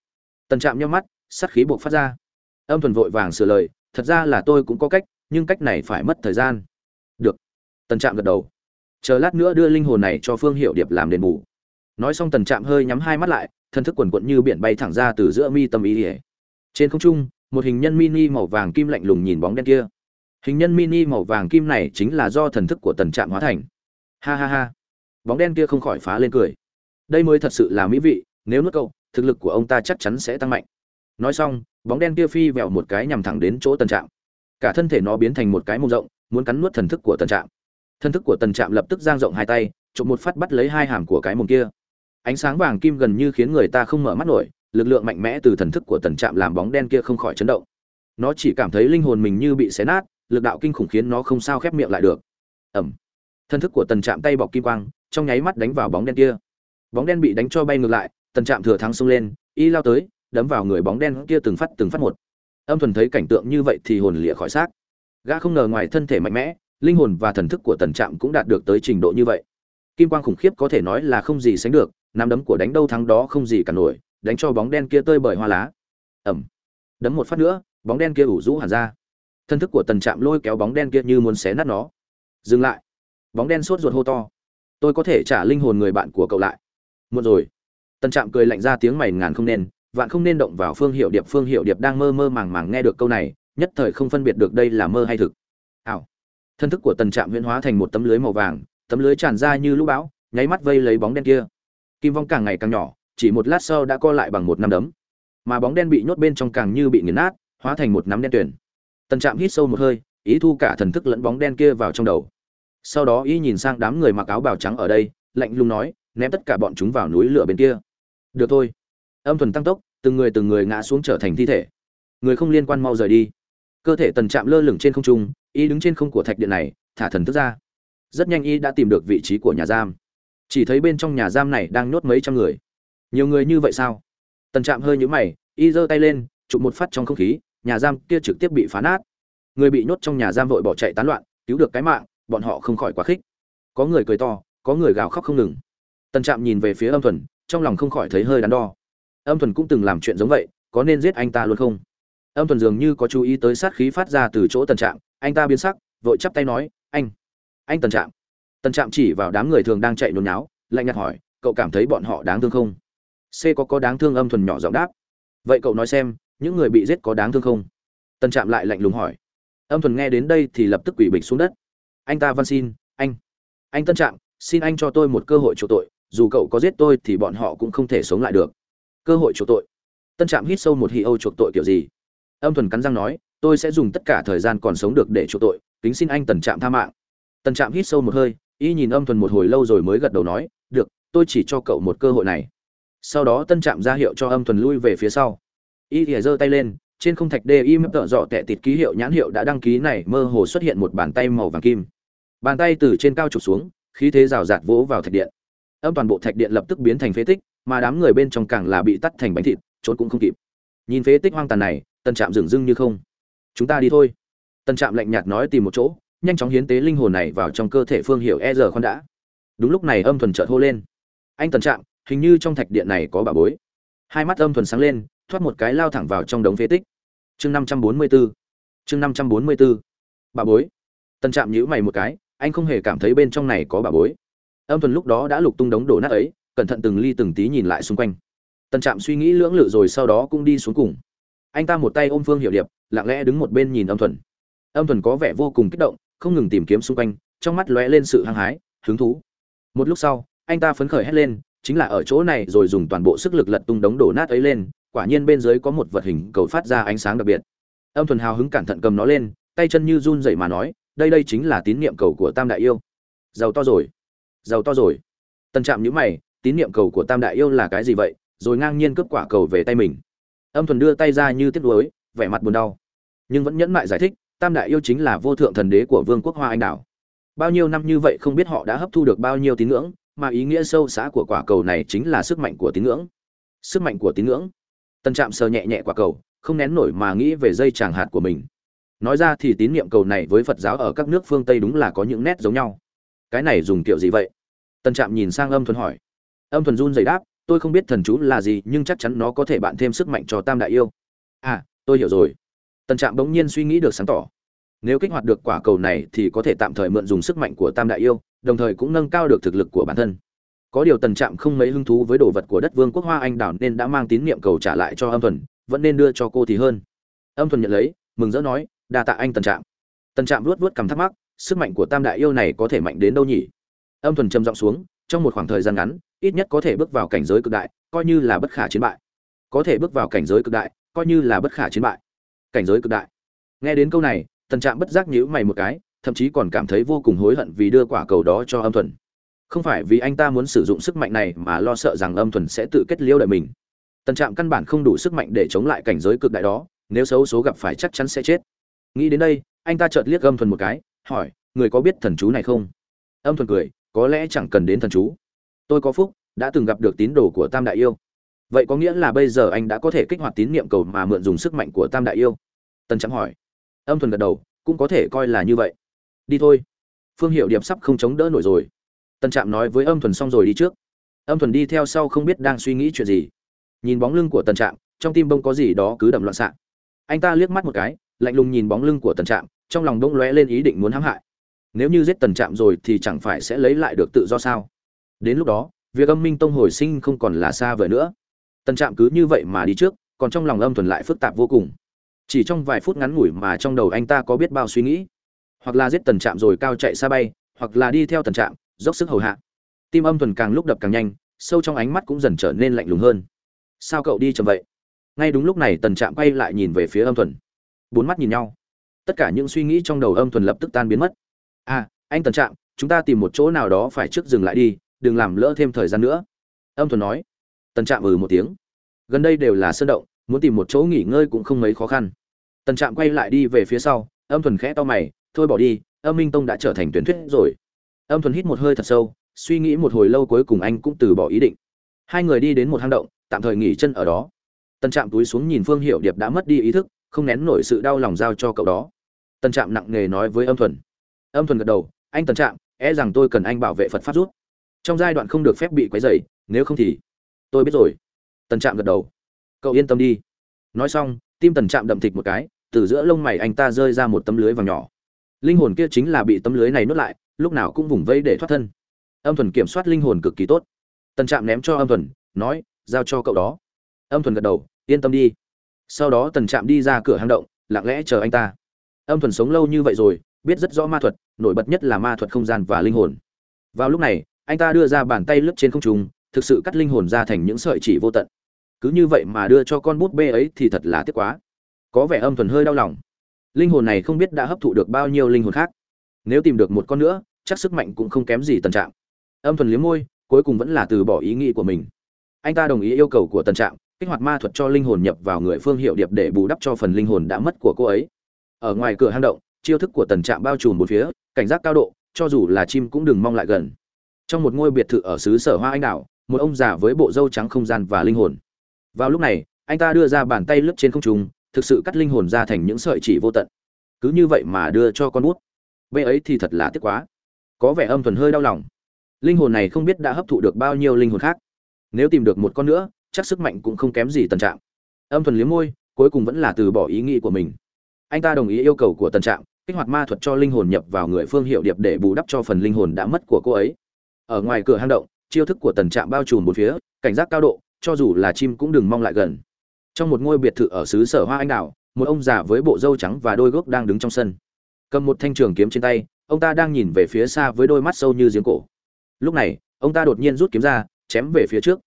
Tần trạm nhắm mắt sắt khí buộc phát ra. Âm thuần vội vàng sửa lời, thật ra là tôi cũng có cách, nhưng cách này phải mất thời gian. Được. Tần trạm gật đầu chờ lát nữa đưa linh hồn này cho phương hiệu điệp làm đền bù. Nói xong tần trạm hơi nhắm hai mắt lại, thân thức quần quận như biển bay thẳng ra từ giữa mi tâm ý ỉa. Trên không trung, một hình nhân mini màu vàng kim lạnh lùng nhìn bóng đen kia. Hình nhân mini màu vàng kim này chính là do thần thức của tần trạm hóa thành. Ha ha ha. Bóng đen kia không khỏi phá lên cười. Đây mới thật sự là mỹ vị, nếu nuốt cậu, thực lực của ông ta chắc chắn sẽ tăng mạnh. Nói xong, bóng đen kia phi vẹo một cái nhằm thẳng đến chỗ tần trạm. Cả thân thể nó biến thành một cái mông rộng, muốn cắn nuốt thần thức của tần trạm thân thức của tần trạm lập tức giang rộng hai tay trộm một phát bắt lấy hai hàm của cái mông kia. Ánh sáng vàng kim gần như khiến người ta không mở mắt nổi, lực lượng mạnh mẽ từ thần thức của tần trạm làm bóng đen kia không khỏi chấn động. Nó chỉ cảm thấy linh hồn mình như bị xé nát, lực đạo kinh khủng khiến nó không sao khép miệng lại được. Ẩm thân thức của tần trạm tay bọc kim quang, trong nháy mắt đánh vào bóng đen kia. Bóng đen bị đánh cho bay ngược lại, tần trạm thừa thắng xông lên, y lao tới, đấm vào người bóng đen kia từng phát từng phát một. Âm thuần thấy cảnh tượng như vậy thì hồn lịa khỏi xác. Gã không ngờ ngoài thân thể mạnh mẽ linh hồn và thần thức của tần trạm cũng đạt được tới trình độ như vậy. Kim quang khủng khiếp có thể nói là không gì sánh được, nắm đấm của đánh đâu thắng đó không gì cả nổi, đánh cho bóng đen kia tơi bời hoa lá. Ẩm đấm một phát nữa, bóng đen kia ủ rũ hẳn ra. Thân thức của tần trạm lôi kéo bóng đen kia như muốn xé nát nó. Dừng lại. Bóng đen sốt ruột hô to. Tôi có thể trả linh hồn người bạn của cậu lại. Một rồi. Tần trạm cười lạnh ra tiếng mày ngàn không nên, vạn không nên động vào phương hiệu điệp. Phương hiệu điệp đang mơ mơ màng màng nghe được câu này, nhất thời không phân biệt được đây là mơ hay thực. Ảo thân thức của tần trạm huyễn hóa thành một tấm lưới màu vàng, tấm lưới tràn ra như lũ bão, nháy mắt vây lấy bóng đen kia. Kim vong càng ngày càng nhỏ, chỉ một lát sau đã co lại bằng một năm đấm. Mà bóng đen bị nhốt bên trong càng như bị nghiền nát, hóa thành một nắm đen tuyển tần trạm hít sâu một hơi, ý thu cả thần thức lẫn bóng đen kia vào trong đầu. Sau đó ý nhìn sang đám người mặc áo bào trắng ở đây, lạnh lùng nói, ném tất cả bọn chúng vào núi lửa bên kia. Được thôi. Âm thuần tăng tốc, từng người từng người ngã xuống trở thành thi thể. Người không liên quan mau rời đi. Cơ thể tần trạm lơ lửng trên không trung y đứng trên không của thạch điện này, thả thần thức ra. Rất nhanh y đã tìm được vị trí của nhà giam. Chỉ thấy bên trong nhà giam này đang nhốt mấy trăm người. Nhiều người như vậy sao? Tần trạm hơi nhũ mày, y giơ tay lên, chụp một phát trong không khí, nhà giam kia trực tiếp bị phá nát. Người bị nhốt trong nhà giam vội bỏ chạy tán loạn, cứu được cái mạng, bọn họ không khỏi quá khích. Có người cười to, có người gào khóc không ngừng. Tần trạm nhìn về phía âm thuần, trong lòng không khỏi thấy hơi đắn đo. Âm thuần cũng từng làm chuyện giống vậy, có nên giết anh ta luôn không? Âm thuần dường như có chú ý tới sát khí phát ra từ chỗ tần trạm anh ta biến sắc, vội chắp tay nói, anh anh tần trạm. Tần trạm chỉ vào đám người thường đang chạy nôn náo lạnh nhạt hỏi, cậu cảm thấy bọn họ đáng thương không? C có có đáng thương âm thuần nhỏ giọng đáp, vậy cậu nói xem, những người bị giết có đáng thương không? Tần trạm lại lạnh lùng hỏi, âm thuần nghe đến đây thì lập tức quỷ bịch xuống đất. Anh ta văn xin, anh anh tân trạm, xin anh cho tôi một cơ hội chỗ tội, dù cậu có giết tôi thì bọn họ cũng không thể sống lại được. Cơ hội chỗ tội? Tân trạm hít sâu một hì âu chuộc tội kiểu gì? Âm thuần cắn răng nói tôi sẽ dùng tất cả thời gian còn sống được để chuộc tội, kính xin anh tần trạm tha mạng. Tần trạm hít sâu một hơi, y nhìn âm thuần một hồi lâu rồi mới gật đầu nói, được, tôi chỉ cho cậu một cơ hội này. Sau đó tân trạm ra hiệu cho âm thuần lui về phía sau. Y thìa giơ tay lên, trên không thạch đê im tợ dọ tệ tịt ký hiệu nhãn hiệu đã đăng ký này mơ hồ xuất hiện một bàn tay màu vàng kim. Bàn tay từ trên cao trục xuống, khí thế rào rạt vỗ vào thạch điện. Âm toàn bộ thạch điện lập tức biến thành phế tích, mà đám người bên trong càng là bị tắt thành bánh thịt, trốn cũng không kịp. Nhìn phế tích hoang tàn này tân trạm dừng dưng như không chúng ta đi thôi. Tân trạm lạnh nhạt nói tìm một chỗ, nhanh chóng hiến tế linh hồn này vào trong cơ thể phương hiệu e giờ khoan đã. Đúng lúc này âm thuần chợt hô lên. Anh tần trạm, hình như trong thạch điện này có bà bối. Hai mắt âm thuần sáng lên, thoát một cái lao thẳng vào trong đống phế tích. Chương năm trăm bốn mươi b ố chương năm trăm bốn mươi b ố bà bối. Tần trạm nhíu mày một cái, anh không hề cảm thấy bên trong này có bà bối. Âm thuần lúc đó đã lục tung đống đổ nát ấy, cẩn thận từng ly từng tí nhìn lại xung quanh. Tần trạm suy nghĩ lưỡng lự rồi sau đó cũng đi xuống cùng anh ta một tay ôm phương hiệu điệp, lặng lẽ đứng một bên nhìn âm thuần. Âm thuần có vẻ vô cùng kích động, không ngừng tìm kiếm xung quanh, trong mắt lóe lên sự hăng hái, hứng thú. Một lúc sau, anh ta phấn khởi hét lên, chính là ở chỗ này rồi dùng toàn bộ sức lực lật tung đống đổ nát ấy lên, quả nhiên bên dưới có một vật hình cầu phát ra ánh sáng đặc biệt. Âm thuần hào hứng cẩn thận cầm nó lên, tay chân như run dậy mà nói, đây đây chính là tín niệm cầu của tam đại yêu. Giàu to rồi. Giàu to rồi. Tân trạm nhữ mày, tín niệm cầu của tam đại yêu là cái gì vậy? Rồi ngang nhiên cướp quả cầu về tay mình âm thuần đưa tay ra như tiếc nuối, vẻ mặt buồn đau. Nhưng vẫn nhẫn mại giải thích, tam đại yêu chính là vô thượng thần đế của vương quốc hoa anh đảo. Bao nhiêu năm như vậy không biết họ đã hấp thu được bao nhiêu tín ngưỡng, mà ý nghĩa sâu xa của quả cầu này chính là sức mạnh của tín ngưỡng. Sức mạnh của tín ngưỡng. Tân trạm sờ nhẹ nhẹ quả cầu, không nén nổi mà nghĩ về dây tràng hạt của mình. Nói ra thì tín niệm cầu này với phật giáo ở các nước phương tây đúng là có những nét giống nhau. Cái này dùng kiểu gì vậy? Tân trạm nhìn sang âm thuần hỏi. Âm thuần run dày đáp tôi không biết thần chú là gì, nhưng chắc chắn nó có thể bạn thêm sức mạnh cho tam đại yêu. À tôi hiểu rồi. Tân trạm bỗng nhiên suy nghĩ được sáng tỏ. Nếu kích hoạt được quả cầu này thì có thể tạm thời mượn dùng sức mạnh của tam đại yêu, đồng thời cũng nâng cao được thực lực của bản thân. Có điều tần trạm không mấy hứng thú với đồ vật của đất vương quốc hoa anh đảo nên đã mang tín nhiệm cầu trả lại cho âm thuần, vẫn nên đưa cho cô thì hơn. Âm thuần nhận lấy, mừng rỡ nói, đa tạ anh tần trạm. Tần trạm luốt vớt cằm thắc mắc, sức mạnh của tam đại yêu này có thể mạnh đến đâu nhỉ? Âm thuần trầm giọng xuống, trong một khoảng thời gian ngắn ít nhất có thể bước vào cảnh giới cực đại, coi như là bất khả chiến bại. Có thể bước vào cảnh giới cực đại, coi như là bất khả chiến bại. Cảnh giới cực đại. Nghe đến câu này, tần trạm bất giác nhíu mày một cái, thậm chí còn cảm thấy vô cùng hối hận vì đưa quả cầu đó cho âm thuần. Không phải vì anh ta muốn sử dụng sức mạnh này mà lo sợ rằng âm thuần sẽ tự kết liễu đời mình. Tần trạm căn bản không đủ sức mạnh để chống lại cảnh giới cực đại đó, nếu xấu số gặp phải chắc chắn sẽ chết. Nghĩ đến đây, anh ta chợt liếc âm thuần một cái, hỏi, người có biết thần chú này không? Âm thuần cười, có lẽ chẳng cần đến thần chú tôi có phúc, đã từng gặp được tín đồ của tam đại yêu. Vậy có nghĩa là bây giờ anh đã có thể kích hoạt tín niệm cầu mà mượn dùng sức mạnh của tam đại yêu? Tần trắng hỏi. Âm thuần gật đầu, cũng có thể coi là như vậy. Đi thôi. Phương hiệu điệp sắp không chống đỡ nổi rồi. Tân trạm nói với âm thuần xong rồi đi trước. Âm thuần đi theo sau không biết đang suy nghĩ chuyện gì. Nhìn bóng lưng của Tân trạm, trong tim bông có gì đó cứ đậm loạn xạ. Anh ta liếc mắt một cái, lạnh lùng nhìn bóng lưng của Tân trạm, trong lòng bông lóe lên ý định muốn hãm hại. Nếu như giết tần trạm rồi thì chẳng phải sẽ lấy lại được tự do sao? Đến lúc đó, việc âm minh tông hồi sinh không còn là xa vời nữa. Tần trạm cứ như vậy mà đi trước, còn trong lòng âm thuần lại phức tạp vô cùng. Chỉ trong vài phút ngắn ngủi mà trong đầu anh ta có biết bao suy nghĩ. Hoặc là giết tần trạm rồi cao chạy xa bay, hoặc là đi theo tần trạm, dốc sức hầu hạ. Tim âm thuần càng lúc đập càng nhanh, sâu trong ánh mắt cũng dần trở nên lạnh lùng hơn. Sao cậu đi chậm vậy? Ngay đúng lúc này tần trạm quay lại nhìn về phía âm thuần. Bốn mắt nhìn nhau. Tất cả những suy nghĩ trong đầu âm thuần lập tức tan biến mất. À anh tần trạm, chúng ta tìm một chỗ nào đó phải trước dừng lại đi đừng làm lỡ thêm thời gian nữa. Âm thuần nói. Tần trạm ừ một tiếng. Gần đây đều là sơn động, muốn tìm một chỗ nghỉ ngơi cũng không mấy khó khăn. Tần trạm quay lại đi về phía sau, âm thuần khẽ to mày, thôi bỏ đi, âm minh tông đã trở thành tuyển thuyết rồi. Âm thuần hít một hơi thật sâu, suy nghĩ một hồi lâu cuối cùng anh cũng từ bỏ ý định. Hai người đi đến một hang động, tạm thời nghỉ chân ở đó. Tần trạm túi xuống nhìn phương hiệu điệp đã mất đi ý thức, không nén nổi sự đau lòng giao cho cậu đó. Tần trạm nặng nề nói với âm thuần. Âm thuần gật đầu, anh tần trạm e rằng tôi cần anh bảo vệ phật pháp rút trong giai đoạn không được phép bị quấy rầy, nếu không thì tôi biết rồi. Tần trạm gật đầu. Cậu yên tâm đi. Nói xong tim tần Trạm đậm thịt một cái từ giữa lông mày anh ta rơi ra một tấm lưới vàng nhỏ. Linh hồn kia chính là bị tấm lưới này nuốt lại lúc nào cũng vùng vây để thoát thân. Âm thuần kiểm soát linh hồn cực kỳ tốt. Tần trạm ném cho âm thuần nói giao cho cậu đó. Âm thuần gật đầu yên tâm đi. Sau đó tần trạm đi ra cửa hang động lặng lẽ chờ anh ta. Âm thuần sống lâu như vậy rồi biết rất rõ ma thuật nổi bật nhất là ma thuật không gian và linh hồn. Vào lúc này anh ta đưa ra bàn tay lướt trên không trung, thực sự cắt linh hồn ra thành những sợi chỉ vô tận. Cứ như vậy mà đưa cho con bút bê ấy thì thật là tiếc quá. Có vẻ âm thuần hơi đau lòng. Linh hồn này không biết đã hấp thụ được bao nhiêu linh hồn khác. Nếu tìm được một con nữa, chắc sức mạnh cũng không kém gì tần trạm. Âm thuần liếm môi, cuối cùng vẫn là từ bỏ ý nghĩ của mình. Anh ta đồng ý yêu cầu của tần trạm, kích hoạt ma thuật cho linh hồn nhập vào người phương hiệu điệp để bù đắp cho phần linh hồn đã mất của cô ấy. Ở ngoài cửa hang động, chiêu thức của tần trạm bao trùm một phía, cảnh giác cao độ, cho dù là chim cũng đừng mong lại gần trong một ngôi biệt thự ở xứ sở hoa anh đào một ông già với bộ râu trắng không gian và linh hồn. Vào lúc này anh ta đưa ra bàn tay lướt trên không trung thực sự cắt linh hồn ra thành những sợi chỉ vô tận. Cứ như vậy mà đưa cho con bút. Bê ấy thì thật là tiếc quá. Có vẻ âm thuần hơi đau lòng. Linh hồn này không biết đã hấp thụ được bao nhiêu linh hồn khác. Nếu tìm được một con nữa chắc sức mạnh cũng không kém gì tần trạng. âm thuần liếm môi cuối cùng vẫn là từ bỏ ý nghĩ của mình. Anh ta đồng ý yêu cầu của tần trạng, kích hoạt ma thuật cho linh hồn nhập vào người phương hiệu điệp để bù đắp cho phần linh hồn đã mất của cô ấy ở ngoài cửa hang động, chiêu thức của tần trạm bao trùm một phía, cảnh giác cao độ, cho dù là chim cũng đừng mong lại gần. Trong một ngôi biệt thự ở xứ sở hoa anh đào, một ông già với bộ râu trắng và đôi gốc đang đứng trong sân. Cầm một thanh trường kiếm trên tay, ông ta đang nhìn về phía xa với đôi mắt sâu như giếng cổ. Lúc này, ông ta đột nhiên rút kiếm ra, chém về phía trước.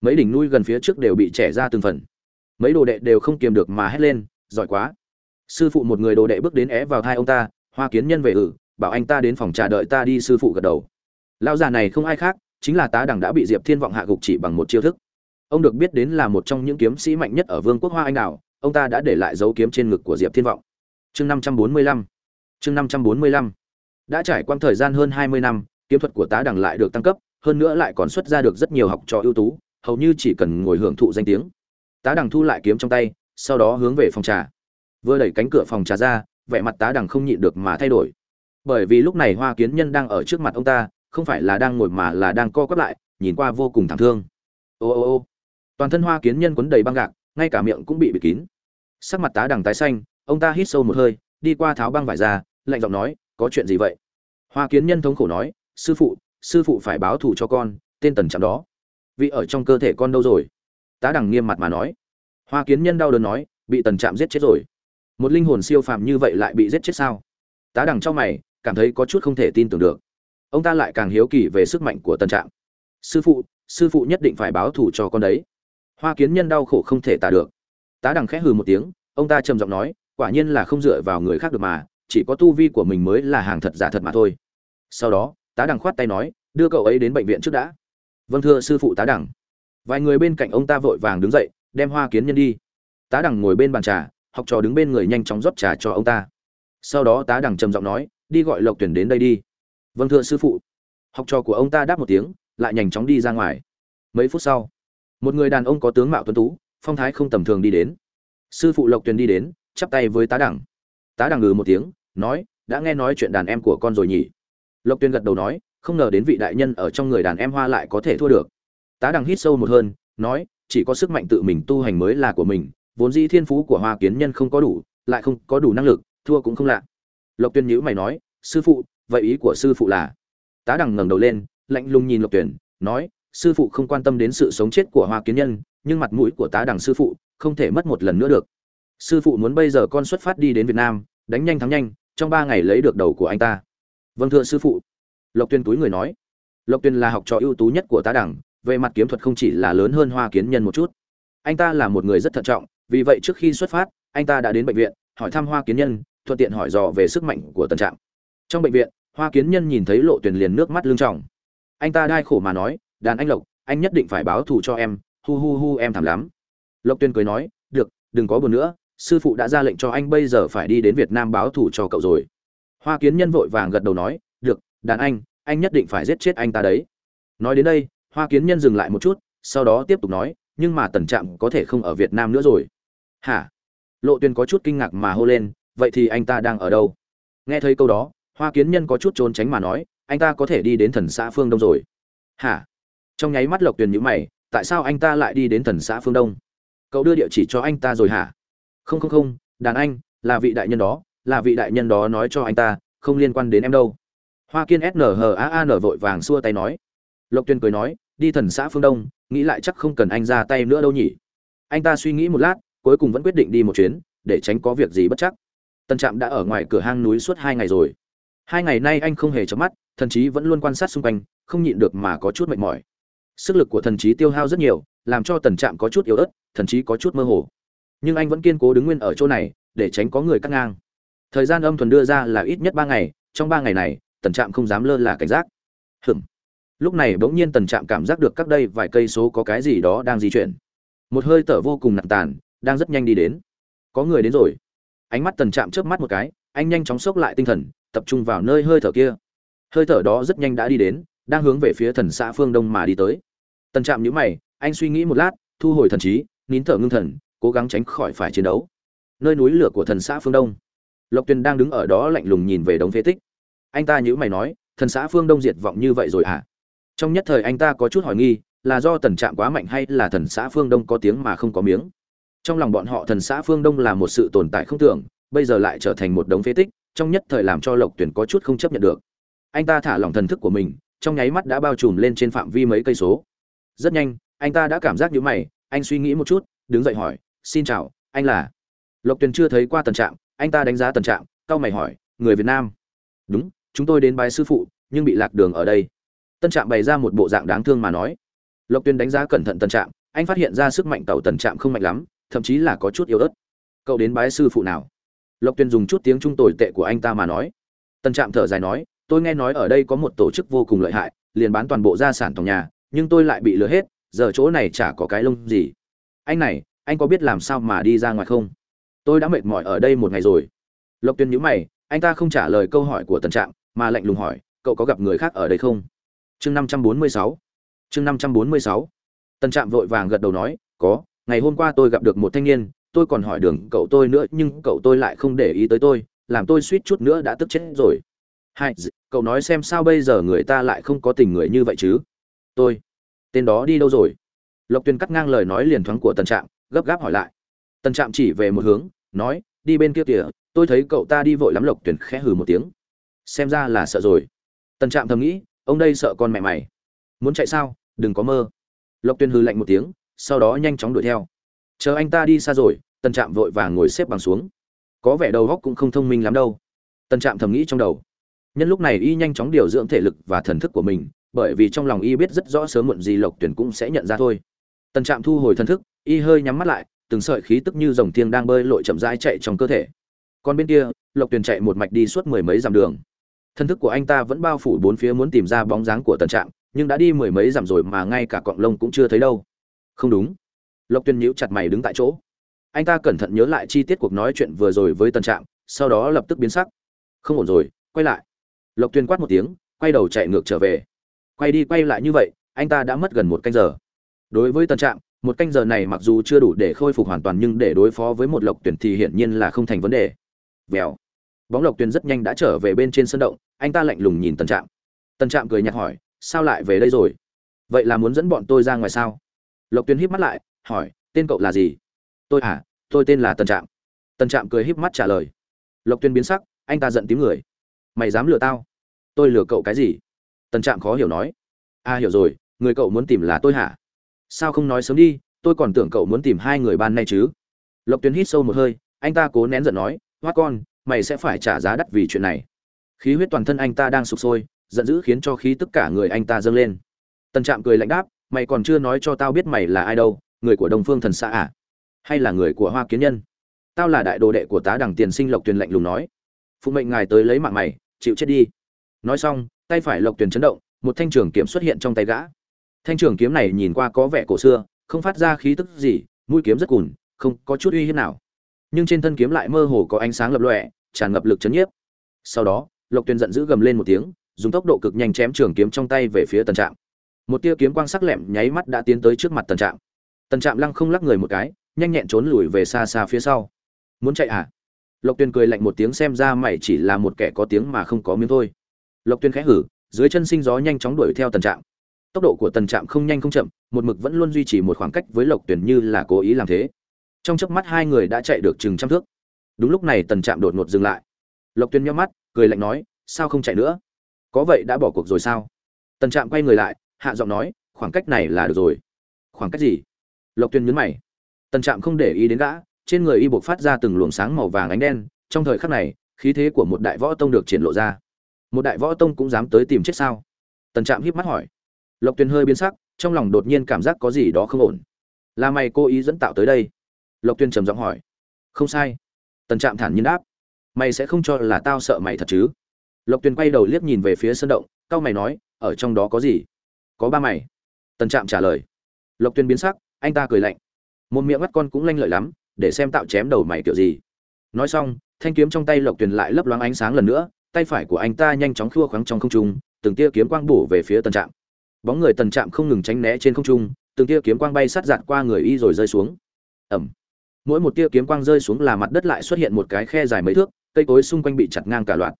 Mấy đỉnh nuôi gần phía trước đều bị trẻ ra từng phần. Mấy đồ đệ đều không kiềm được mà hét lên, giỏi quá. Sư phụ một người đồ đệ bước đến é vào thai ông ta, hoa kiến nhân về ử, bảo anh ta đến phòng trà đợi ta đi. Sư phụ gật đầu lão già này không ai khác, chính là tá đẳng đã bị diệp thiên vọng hạ gục chỉ bằng một chiêu thức. Ông được biết đến là một trong những kiếm sĩ mạnh nhất ở vương quốc hoa anh đào ông ta đã để lại dấu kiếm trên ngực của diệp thiên vọng. Chương năm trăm bốn mươi lăm. Chương năm trăm bốn mươi lăm. Đã trải qua thời gian hơn hai mươi năm, kiếm thuật của tá đẳng lại được tăng cấp, hơn nữa lại còn xuất ra được rất nhiều học trò ưu tú, hầu như chỉ cần ngồi hưởng thụ danh tiếng. Tá đẳng thu lại kiếm trong tay, sau đó hướng về phòng trà. Vừa đẩy cánh cửa phòng trà ra, vẻ mặt tá đẳng không nhịn được mà thay đổi. Bởi vì lúc này hoa kiến nhân đang ở trước mặt ông ta không phải là đang ngồi mà là đang co quắp lại, nhìn qua vô cùng thảm thương. Ô ô ô, toàn thân hoa kiến nhân quấn đầy băng gạc, ngay cả miệng cũng bị bịt kín. Sắc mặt tá đằng tái xanh, ông ta hít sâu một hơi, đi qua tháo băng vải ra, lạnh giọng nói, có chuyện gì vậy? Hoa kiến nhân thống khổ nói, sư phụ sư phụ phải báo thù cho con, tên tần chạm đó. Vị ở trong cơ thể con đâu rồi? Tá đằng nghiêm mặt mà nói. Hoa kiến nhân đau đớn nói, bị tần chạm giết chết rồi. Một linh hồn siêu phàm như vậy lại bị giết chết sao? Tá đằng trong mày, cảm thấy có chút không thể tin tưởng được ông ta lại càng hiếu kỳ về sức mạnh của tân trạm. Sư phụ sư phụ nhất định phải báo thù cho con đấy. Hoa kiến nhân đau khổ không thể tả được. Tá đằng khẽ hừ một tiếng, ông ta trầm giọng nói, quả nhiên là không dựa vào người khác được mà, chỉ có tu vi của mình mới là hàng thật giả thật mà thôi. Sau đó, tá đằng khoát tay nói, đưa cậu ấy đến bệnh viện trước đã. Vâng thưa sư phụ tá đằng. Vài người bên cạnh ông ta vội vàng đứng dậy, đem hoa kiến nhân đi. Tá đằng ngồi bên bàn trà, học trò đứng bên người nhanh chóng rót trà cho ông ta. Sau đó tá đằng trầm giọng nói, đi gọi lộc tuyển đến đây đi vâng thưa sư phụ. Học trò của ông ta đáp một tiếng, lại nhanh chóng đi ra ngoài. Mấy phút sau, một người đàn ông có tướng mạo tuấn tú, phong thái không tầm thường đi đến. Sư phụ lộc tuyền đi đến, chắp tay với tá đẳng tá đẳng ngừ một tiếng, nói, đã nghe nói chuyện đàn em của con rồi nhỉ? Lộc tuyền gật đầu nói, không ngờ đến vị đại nhân ở trong người đàn em hoa lại có thể thua được. Tá đẳng hít sâu một hơn, nói, chỉ có sức mạnh tự mình tu hành mới là của mình, vốn dĩ thiên phú của hoa kiến nhân không có đủ, lại không có đủ năng lực, thua cũng không lạ. Lộc tuyên nhữ mày nói, sư phụ vậy ý của sư phụ là? Tá đằng ngẩng đầu lên, lạnh lùng nhìn lộc tuyển, nói, sư phụ không quan tâm đến sự sống chết của hoa kiến nhân, nhưng mặt mũi của tá đằng sư phụ không thể mất một lần nữa được. Sư phụ muốn bây giờ con xuất phát đi đến việt nam, đánh nhanh thắng nhanh, trong ba ngày lấy được đầu của anh ta. Vâng thưa sư phụ. Lộc tuyên túi người nói. Lộc tuyên là học trò ưu tú nhất của tá đẳng về mặt kiếm thuật không chỉ là lớn hơn hoa kiến nhân một chút. Anh ta là một người rất thận trọng, vì vậy trước khi xuất phát, anh ta đã đến bệnh viện, hỏi thăm hoa kiến nhân, thuận tiện hỏi dò về sức mạnh của tần trạng trong bệnh viện, hoa kiến nhân nhìn thấy lộ tuyển liền nước mắt lưng trọng anh ta đai khổ mà nói, đàn anh lộc, anh nhất định phải báo thù cho em, hu hu hu em thảm lắm. Lộc tuyên cười nói, được, đừng có buồn nữa, sư phụ đã ra lệnh cho anh bây giờ phải đi đến việt nam báo thù cho cậu rồi. Hoa kiến nhân vội vàng gật đầu nói, được, đàn anh anh nhất định phải giết chết anh ta đấy. Nói đến đây, hoa kiến nhân dừng lại một chút, sau đó tiếp tục nói, nhưng mà tần trạm có thể không ở việt nam nữa rồi. Hả? Lộ tuyên có chút kinh ngạc mà hô lên, vậy thì anh ta đang ở đâu? Nghe thấy câu đó hoa kiến nhân có chút trốn tránh mà nói, anh ta có thể đi đến thần xã phương đông rồi. Hả? Trong nháy mắt lộc tuyền nhữ mày, tại sao anh ta lại đi đến thần xã phương đông? Cậu đưa địa chỉ cho anh ta rồi hả? Không không không, đàn anh, là vị đại nhân đó, là vị đại nhân đó nói cho anh ta, không liên quan đến em đâu. Hoa kiên snhaan vội vàng xua tay nói. Lộc Tuyền cười nói, đi thần xã phương đông, nghĩ lại chắc không cần anh ra tay nữa đâu nhỉ. Anh ta suy nghĩ một lát, cuối cùng vẫn quyết định đi một chuyến, để tránh có việc gì bất chắc. Tân trạm đã ở ngoài cửa hang núi suốt hai ngày rồi hai ngày nay anh không hề chớp mắt, thần chí vẫn luôn quan sát xung quanh, không nhịn được mà có chút mệt mỏi. Sức lực của thần chí tiêu hao rất nhiều, làm cho tần trạm có chút yếu ớt, thần chí có chút mơ hồ. Nhưng anh vẫn kiên cố đứng nguyên ở chỗ này, để tránh có người cắt ngang. Thời gian âm thuần đưa ra là ít nhất ba ngày, trong ba ngày này, tần trạm không dám lơ là cảnh giác. Hừm lúc này bỗng nhiên tần trạm cảm giác được các đây vài cây số có cái gì đó đang di chuyển. Một hơi thở vô cùng nặng tàn, đang rất nhanh đi đến. Có người đến rồi. Ánh mắt tần trạm chớp mắt một cái anh nhanh chóng sốc lại tinh thần, tập trung vào nơi hơi thở kia. Hơi thở đó rất nhanh đã đi đến, đang hướng về phía thần xã phương đông mà đi tới. Tần trạm nhíu mày, anh suy nghĩ một lát, thu hồi thần trí, nín thở ngưng thần, cố gắng tránh khỏi phải chiến đấu. Nơi núi lửa của thần xã phương đông. Lộc tuyền đang đứng ở đó lạnh lùng nhìn về đống phế tích. Anh ta nhữ mày nói, thần xã phương đông diệt vọng như vậy rồi à trong nhất thời anh ta có chút hỏi nghi, là do tần trạm quá mạnh hay là thần xã phương đông có tiếng mà không có miếng? Trong lòng bọn họ thần xã phương đông là một sự tồn tại không tưởng bây giờ lại trở thành một đống phế tích, trong nhất thời làm cho lộc tuyển có chút không chấp nhận được. Anh ta thả lỏng thần thức của mình, trong nháy mắt đã bao trùm lên trên phạm vi mấy cây số. Rất nhanh, anh ta đã cảm giác như mày, anh suy nghĩ một chút, đứng dậy hỏi, xin chào, anh là? Lộc tuyền chưa thấy qua tần trạm anh ta đánh giá tần trạm cau mày hỏi, người việt nam? Đúng, chúng tôi đến bái sư phụ, nhưng bị lạc đường ở đây. Tân trạm bày ra một bộ dạng đáng thương mà nói. Lộc tuyền đánh giá cẩn thận tần trạm anh phát hiện ra sức mạnh tàu tần trạm không mạnh lắm, thậm chí là có chút yếu ớt. Cậu đến bái sư phụ nào? Lộc tuyền dùng chút tiếng trung tồi tệ của anh ta mà nói. Tần trạm thở dài nói, tôi nghe nói ở đây có một tổ chức vô cùng lợi hại, liền bán toàn bộ gia sản tòa nhà, nhưng tôi lại bị lừa hết, giờ chỗ này chả có cái lông gì. Anh này, anh có biết làm sao mà đi ra ngoài không? Tôi đã mệt mỏi ở đây một ngày rồi. Lộc tuyên nhíu mày, anh ta không trả lời câu hỏi của tần trạm, mà lạnh lùng hỏi, cậu có gặp người khác ở đây không? Chương năm trăm bốn mươi sáu. Chương năm trăm bốn mươi sáu. Tần trạm vội vàng gật đầu nói, có, ngày hôm qua tôi gặp được một thanh niên tôi còn hỏi đường cậu tôi nữa, nhưng cậu tôi lại không để ý tới tôi, làm tôi suýt chút nữa đã tức chết rồi. Hai cậu nói xem sao bây giờ người ta lại không có tình người như vậy chứ? Tôi, tên đó đi đâu rồi? Lộc tuyền cắt ngang lời nói liền thoáng của tần trạm, gấp gáp hỏi lại. Tần trạm chỉ về một hướng, nói, đi bên kia kìa, tôi thấy cậu ta đi vội lắm, lộc tuyền khẽ hừ một tiếng. Xem ra là sợ rồi. Tần trạm thầm nghĩ, ông đây sợ con mẹ mày. Muốn chạy sao? Đừng có mơ. Lộc tuyền hừ lạnh một tiếng, sau đó nhanh chóng đuổi theo. Chờ anh ta đi xa rồi tần trạm vội vàng ngồi xếp bằng xuống. Có vẻ đầu góc cũng không thông minh lắm đâu. Tần trạm thầm nghĩ trong đầu. Nhân lúc này y nhanh chóng điều dưỡng thể lực và thần thức của mình, bởi vì trong lòng y biết rất rõ sớm muộn gì lộc tuyển cũng sẽ nhận ra thôi. Tần trạm thu hồi thần thức, y hơi nhắm mắt lại, từng sợi khí tức như dòng thiêng đang bơi lội chậm rãi chạy trong cơ thể. Còn bên kia, lộc tuyển chạy một mạch đi suốt mười mấy dặm đường. Thân thức của anh ta vẫn bao phủ bốn phía muốn tìm ra bóng dáng của tần trạm, nhưng đã đi mười mấy dặm rồi mà ngay cả cọng lông cũng chưa thấy đâu. Không đúng. Lộc tuyển nhíu chặt mày đứng tại chỗ anh ta cẩn thận nhớ lại chi tiết cuộc nói chuyện vừa rồi với tần trạm, sau đó lập tức biến sắc. Không ổn rồi, quay lại. Lộc tuyên quát một tiếng, quay đầu chạy ngược trở về. Quay đi quay lại như vậy, anh ta đã mất gần một canh giờ. Đối với Tần trạng một canh giờ này mặc dù chưa đủ để khôi phục hoàn toàn nhưng để đối phó với một lộc tuyển thì hiển nhiên là không thành vấn đề. Vèo. Bóng lộc tuyển rất nhanh đã trở về bên trên sân động, anh ta lạnh lùng nhìn Tần trạm. Tần trạm cười nhạt hỏi, sao lại về đây rồi? Vậy là muốn dẫn bọn tôi ra ngoài sao? Lộc tuyển híp mắt lại, hỏi, tên cậu là gì? Tôi à tôi tên là tân trạm. Tân trạm cười híp mắt trả lời. Lộc Tuyên biến sắc anh ta giận tím người. Mày dám lừa tao? Tôi lừa cậu cái gì? Tần trạm khó hiểu nói. A à, hiểu rồi người cậu muốn tìm là tôi hả? Sao không nói sớm đi tôi còn tưởng cậu muốn tìm hai người ban nay chứ. Lộc Tuyên hít sâu một hơi anh ta cố nén giận nói hoa con mày sẽ phải trả giá đắt vì chuyện này. Khí huyết toàn thân anh ta đang sụp sôi giận dữ khiến cho khí tất cả người anh ta dâng lên. Tần trạm cười lạnh đáp mày còn chưa nói cho tao biết mày là ai đâu người của đồng phương thần xã à? Hay là người của hoa kiến nhân? Tao là đại đồ đệ của tá đằng tiền sinh lộc tuyền lạnh lùng nói. Phụ mệnh ngài tới lấy mạng mày, chịu chết đi. Nói xong, tay phải lộc tuyền chấn động, một thanh trường kiếm xuất hiện trong tay gã. Thanh trường kiếm này nhìn qua có vẻ cổ xưa, không phát ra khí tức gì, mũi kiếm rất cùn, không có chút uy hiếp nào. Nhưng trên thân kiếm lại mơ hồ có ánh sáng lập lọe tràn ngập lực chấn nhiếp. Sau đó, lộc tuyền giận dữ gầm lên một tiếng, dùng tốc độ cực nhanh chém trường kiếm trong tay về phía tần trạm. Một tia kiếm quang sắc lẹm nháy mắt đã tiến tới trước mặt tần trạm. Tần trạm lăng không lắc người một cái nhanh nhẹn trốn lùi về xa xa phía sau. Muốn chạy à? Lộc tuyền cười lạnh một tiếng xem ra mày chỉ là một kẻ có tiếng mà không có miếng thôi. Lộc tuyền khẽ hử, dưới chân sinh gió nhanh chóng đuổi theo tần trạm. Tốc độ của tần trạm không nhanh không chậm, một mực vẫn luôn duy trì một khoảng cách với lộc tuyền như là cố ý làm thế. Trong chớp mắt hai người đã chạy được chừng trăm thước. Đúng lúc này tần trạm đột ngột dừng lại. Lộc tuyền nhắm mắt, cười lạnh nói, sao không chạy nữa? Có vậy đã bỏ cuộc rồi sao? Tần trạm quay người lại, hạ giọng nói, khoảng cách này là được rồi. Khoảng cách gì? Lộc tuyền nhấn mày tần trạm không để ý đến gã, trên người y buộc phát ra từng luồng sáng màu vàng ánh đen, trong thời khắc này, khí thế của một đại võ tông được triển lộ ra. Một đại võ tông cũng dám tới tìm chết sao? Tần trạm híp mắt hỏi. Lộc tuyền hơi biến sắc, trong lòng đột nhiên cảm giác có gì đó không ổn. Là mày cố ý dẫn tạo tới đây? Lộc tuyền trầm giọng hỏi. Không sai. Tần trạm thản nhiên đáp. Mày sẽ không cho là tao sợ mày thật chứ? Lộc tuyền quay đầu liếc nhìn về phía sân động c a o mày nói, ở trong đó có gì? Có ba mày. Tần trạm trả lời. Lộc tuyền biến sắc, anh ta cười lạnh một miệng mắt con cũng lanh lợi lắm, để xem tạo chém đầu mày kiểu gì. Nói xong, thanh kiếm trong tay lộc tuyền lại lấp loáng ánh sáng lần nữa, tay phải của anh ta nhanh chóng khua khoáng trong không trung, từng tia kiếm quang bổ về phía tần trạm. Bóng người tần trạm không ngừng tránh né trên không trung, từng tia kiếm quang bay sát dạt qua người y rồi rơi xuống. Ẩm mỗi một tia kiếm quang rơi xuống là mặt đất lại xuất hiện một cái khe dài mấy thước, cây cối xung quanh bị chặt ngang cả loạt.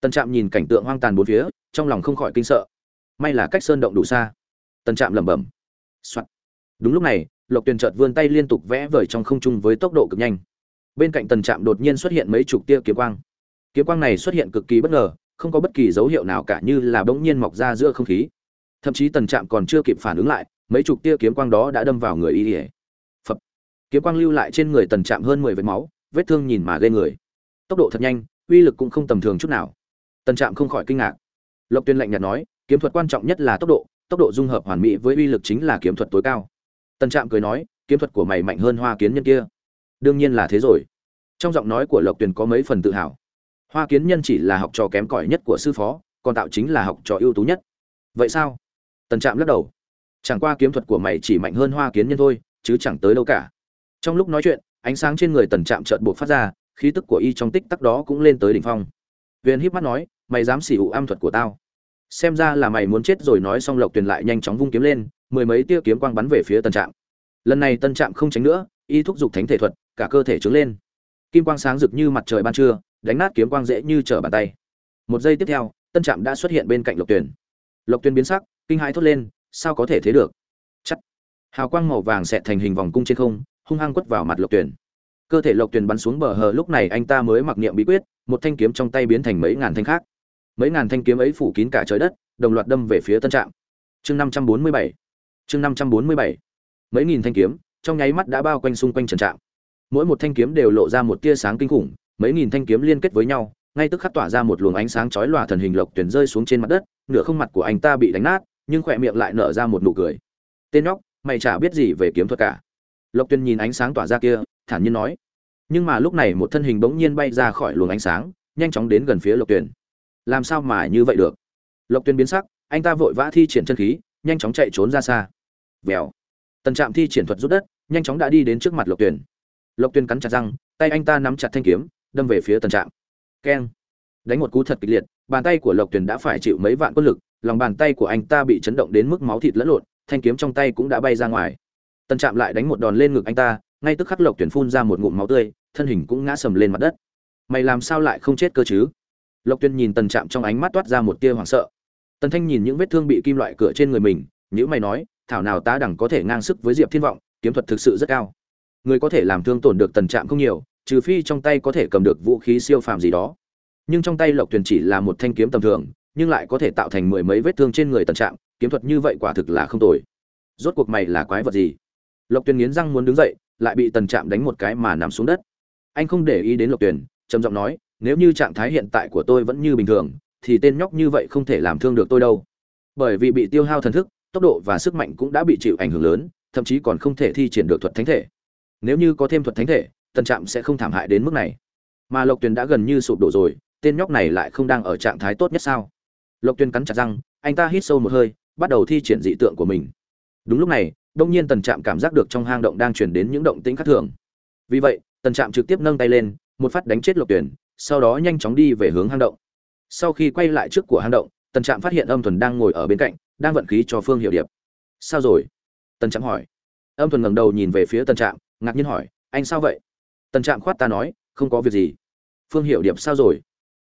Tần trạm nhìn cảnh tượng hoang tàn bốn phía, trong lòng không khỏi kinh sợ. May là cách sơn động đủ xa. Tần trạm lẩm bẩm. đúng lúc này lộc tuyền chợt vươn tay liên tục vẽ vời trong không trung với tốc độ cực nhanh. Bên cạnh tần trạm đột nhiên xuất hiện mấy chục tia kiếm quang. Kiếm quang này xuất hiện cực kỳ bất ngờ, không có bất kỳ dấu hiệu nào cả như là bỗng nhiên mọc ra giữa không khí. Thậm chí tần trạm còn chưa kịp phản ứng lại, mấy chục tia kiếm quang đó đã đâm vào người y ỉa phập. Kiếm quang lưu lại trên người tần trạm hơn mười vết máu, vết thương nhìn mà ghê người. Tốc độ thật nhanh, uy lực cũng không tầm thường chút nào. Tần trạm không khỏi kinh ngạc. Lộc tuyên lạnh nhạt nói, kiếm thuật quan trọng nhất là tốc độ tốc độ dung hợp hoàn mỹ với uy lực chính là kiếm thuật tối cao tần trạm cười nói, kiếm thuật của mày mạnh hơn hoa kiến nhân kia. Đương nhiên là thế rồi. Trong giọng nói của lộc tuyền có mấy phần tự hào. Hoa kiến nhân chỉ là học trò kém cỏi nhất của sư phó, còn tạo chính là học trò ưu tú nhất. Vậy sao? Tần trạm lắc đầu. Chẳng qua kiếm thuật của mày chỉ mạnh hơn hoa kiến nhân thôi, chứ chẳng tới đâu cả. Trong lúc nói chuyện, ánh sáng trên người tần trạm chợt buộc phát ra, khí tức của y trong tích tắc đó cũng lên tới đỉnh phong. Viên híp mắt nói, mày dám xỉ ụ âm thuật của tao. Xem ra là mày muốn chết rồi nói xong lộc tuyền lại nhanh chóng vung kiếm lên mười mấy tia kiếm quang bắn về phía tân trạm. Lần này tân trạm không tránh nữa, y thúc giục thánh thể thuật, cả cơ thể trướng lên. Kim quang sáng rực như mặt trời ban trưa, đánh nát kiếm quang dễ như trở bàn tay. Một giây tiếp theo, tân trạm đã xuất hiện bên cạnh lộc tuyền. Lộc tuyền biến sắc, kinh hãi thốt lên, sao có thể thế được? Chắc hào quang màu vàng xẹt thành hình vòng cung trên không, hung hăng quất vào mặt lộc tuyền. Cơ thể lộc tuyền bắn xuống bờ hờ, lúc này anh ta mới mặc niệm bí quyết, một thanh kiếm trong tay biến thành mấy ngàn thanh khác. Mấy ngàn thanh kiếm ấy phủ kín cả trời đất, đồng loạt đâm về phía tân trạm. Chương năm trăm bốn mươi bảy chương năm trăm bốn mươi bảy. Mấy nghìn thanh kiếm, trong nháy mắt đã bao quanh xung quanh trần trạm. Mỗi một thanh kiếm đều lộ ra một tia sáng kinh khủng, mấy nghìn thanh kiếm liên kết với nhau, ngay tức khắc tỏa ra một luồng ánh sáng chói lòa thần hình lộc tuyển rơi xuống trên mặt đất, nửa không mặt của anh ta bị đánh nát, nhưng khỏe miệng lại nở ra một nụ cười. Tên nhóc, mày chả biết gì về kiếm thuật cả. Lộc tuyển nhìn ánh sáng tỏa ra kia, thản nhiên nói. Nhưng mà lúc này một thân hình bỗng nhiên bay ra khỏi luồng ánh sáng, nhanh chóng đến gần phía lộc tuyển. Làm sao mà như vậy được? Lộc tuyển biến sắc, anh ta vội vã thi triển chân khí, nhanh chóng chạy trốn ra xa vèo. Tần trạm thi triển thuật rút đất, nhanh chóng đã đi đến trước mặt lộc Tuyền. lộc Tuyền cắn chặt răng, tay anh ta nắm chặt thanh kiếm, đâm về phía tần trạm. Keng. Đánh một cú thật kịch liệt, bàn tay của lộc Tuyền đã phải chịu mấy vạn quân lực, lòng bàn tay của anh ta bị chấn động đến mức máu thịt lẫn lộn, thanh kiếm trong tay cũng đã bay ra ngoài. Tần trạm lại đánh một đòn lên ngực anh ta, ngay tức khắc lộc Tuyền phun ra một ngụm máu tươi, thân hình cũng ngã sầm lên mặt đất. Mày làm sao lại không chết cơ chứ? Lộc Tuyền nhìn tần trạm trong ánh mắt toát ra một tia hoảng sợ. Tần thanh nhìn những vết thương bị kim loại cửa trên người mình nhữ mày nói thảo nào tá đẳng có thể ngang sức với diệp thiên vọng, kiếm thuật thực sự rất cao. Người có thể làm thương tổn được tần trạm không nhiều, trừ phi trong tay có thể cầm được vũ khí siêu phàm gì đó. Nhưng trong tay lộc tuyền chỉ là một thanh kiếm tầm thường, nhưng lại có thể tạo thành mười mấy vết thương trên người tần trạm, kiếm thuật như vậy quả thực là không tồi. Rốt cuộc mày là quái vật gì? Lộc tuyền nghiến răng muốn đứng dậy, lại bị tần trạm đánh một cái mà nằm xuống đất. Anh không để ý đến lộc tuyền, trầm giọng nói, nếu như trạng thái hiện tại của tôi vẫn như bình thường, thì tên nhóc như vậy không thể làm thương được tôi đâu. Bởi vì bị tiêu hao thần thức tốc độ và sức mạnh cũng đã bị chịu ảnh hưởng lớn thậm chí còn không thể thi triển được thuật thánh thể. Nếu như có thêm thuật thánh thể tần trạm sẽ không thảm hại đến mức này. Mà lộc tuyền đã gần như sụp đổ rồi tên nhóc này lại không đang ở trạng thái tốt nhất sao? Lộc tuyền cắn chặt răng anh ta hít sâu một hơi bắt đầu thi triển dị tượng của mình. Đúng lúc này đông nhiên tần trạm cảm giác được trong hang động đang chuyển đến những động tĩnh khác thường. Vì vậy tần trạm trực tiếp nâng tay lên một phát đánh chết lộc Tuyền, sau đó nhanh chóng đi về hướng hang động. Sau khi quay lại trước của hang động tần trạm phát hiện âm thuần đang ngồi ở bên cạnh đang vận khí cho phương hiệu điệp. Sao rồi? Tần trạm hỏi. Âm thuần ngẩng đầu nhìn về phía tần trạm, ngạc nhiên hỏi, anh sao vậy? Tần trạm khoát ta nói, không có việc gì. Phương hiệu điệp sao rồi?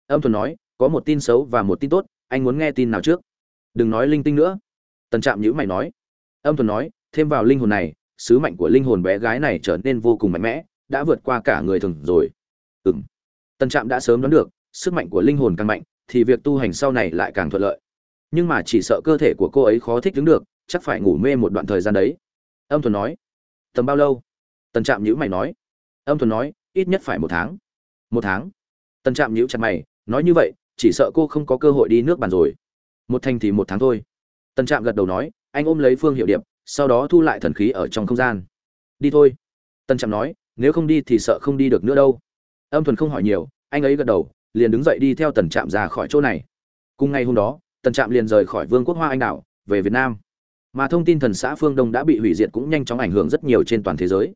Âm thuần nói, có một tin xấu và một tin tốt, anh muốn nghe tin nào trước? Đừng nói linh tinh nữa. Tần trạm nhữ mày nói. Âm thuần nói, thêm vào linh hồn này, sứ mệnh của linh hồn bé gái này trở nên vô cùng mạnh mẽ, đã vượt qua cả người thường rồi. Ừm. Tần trạm đã sớm đoán được, sức mạnh của linh hồn càng mạnh, thì việc tu hành sau này lại càng thuận lợi nhưng mà chỉ sợ cơ thể của cô ấy khó thích đứng được, chắc phải ngủ mê một đoạn thời gian đấy. Âm thuần nói, tầm bao lâu? Tần trạm nhữ mày nói, âm thuần nói, ít nhất phải một tháng. Một tháng? Tần trạm nhữ chặt mày, nói như vậy, chỉ sợ cô không có cơ hội đi nước bàn rồi. Một thành thì một tháng thôi. Tần trạm gật đầu nói, anh ôm lấy phương hiệu điệp, sau đó thu lại thần khí ở trong không gian. Đi thôi. Tần trạm nói, nếu không đi thì sợ không đi được nữa đâu. Âm thuần không hỏi nhiều, anh ấy gật đầu, liền đứng dậy đi theo tần trạm ra khỏi chỗ này. Cùng ngày hôm đó tần trạm liền rời khỏi vương quốc hoa anh đảo, về việt nam. Mà thông tin thần xã phương đông đã bị hủy diệt cũng nhanh chóng ảnh hưởng rất nhiều trên toàn thế giới.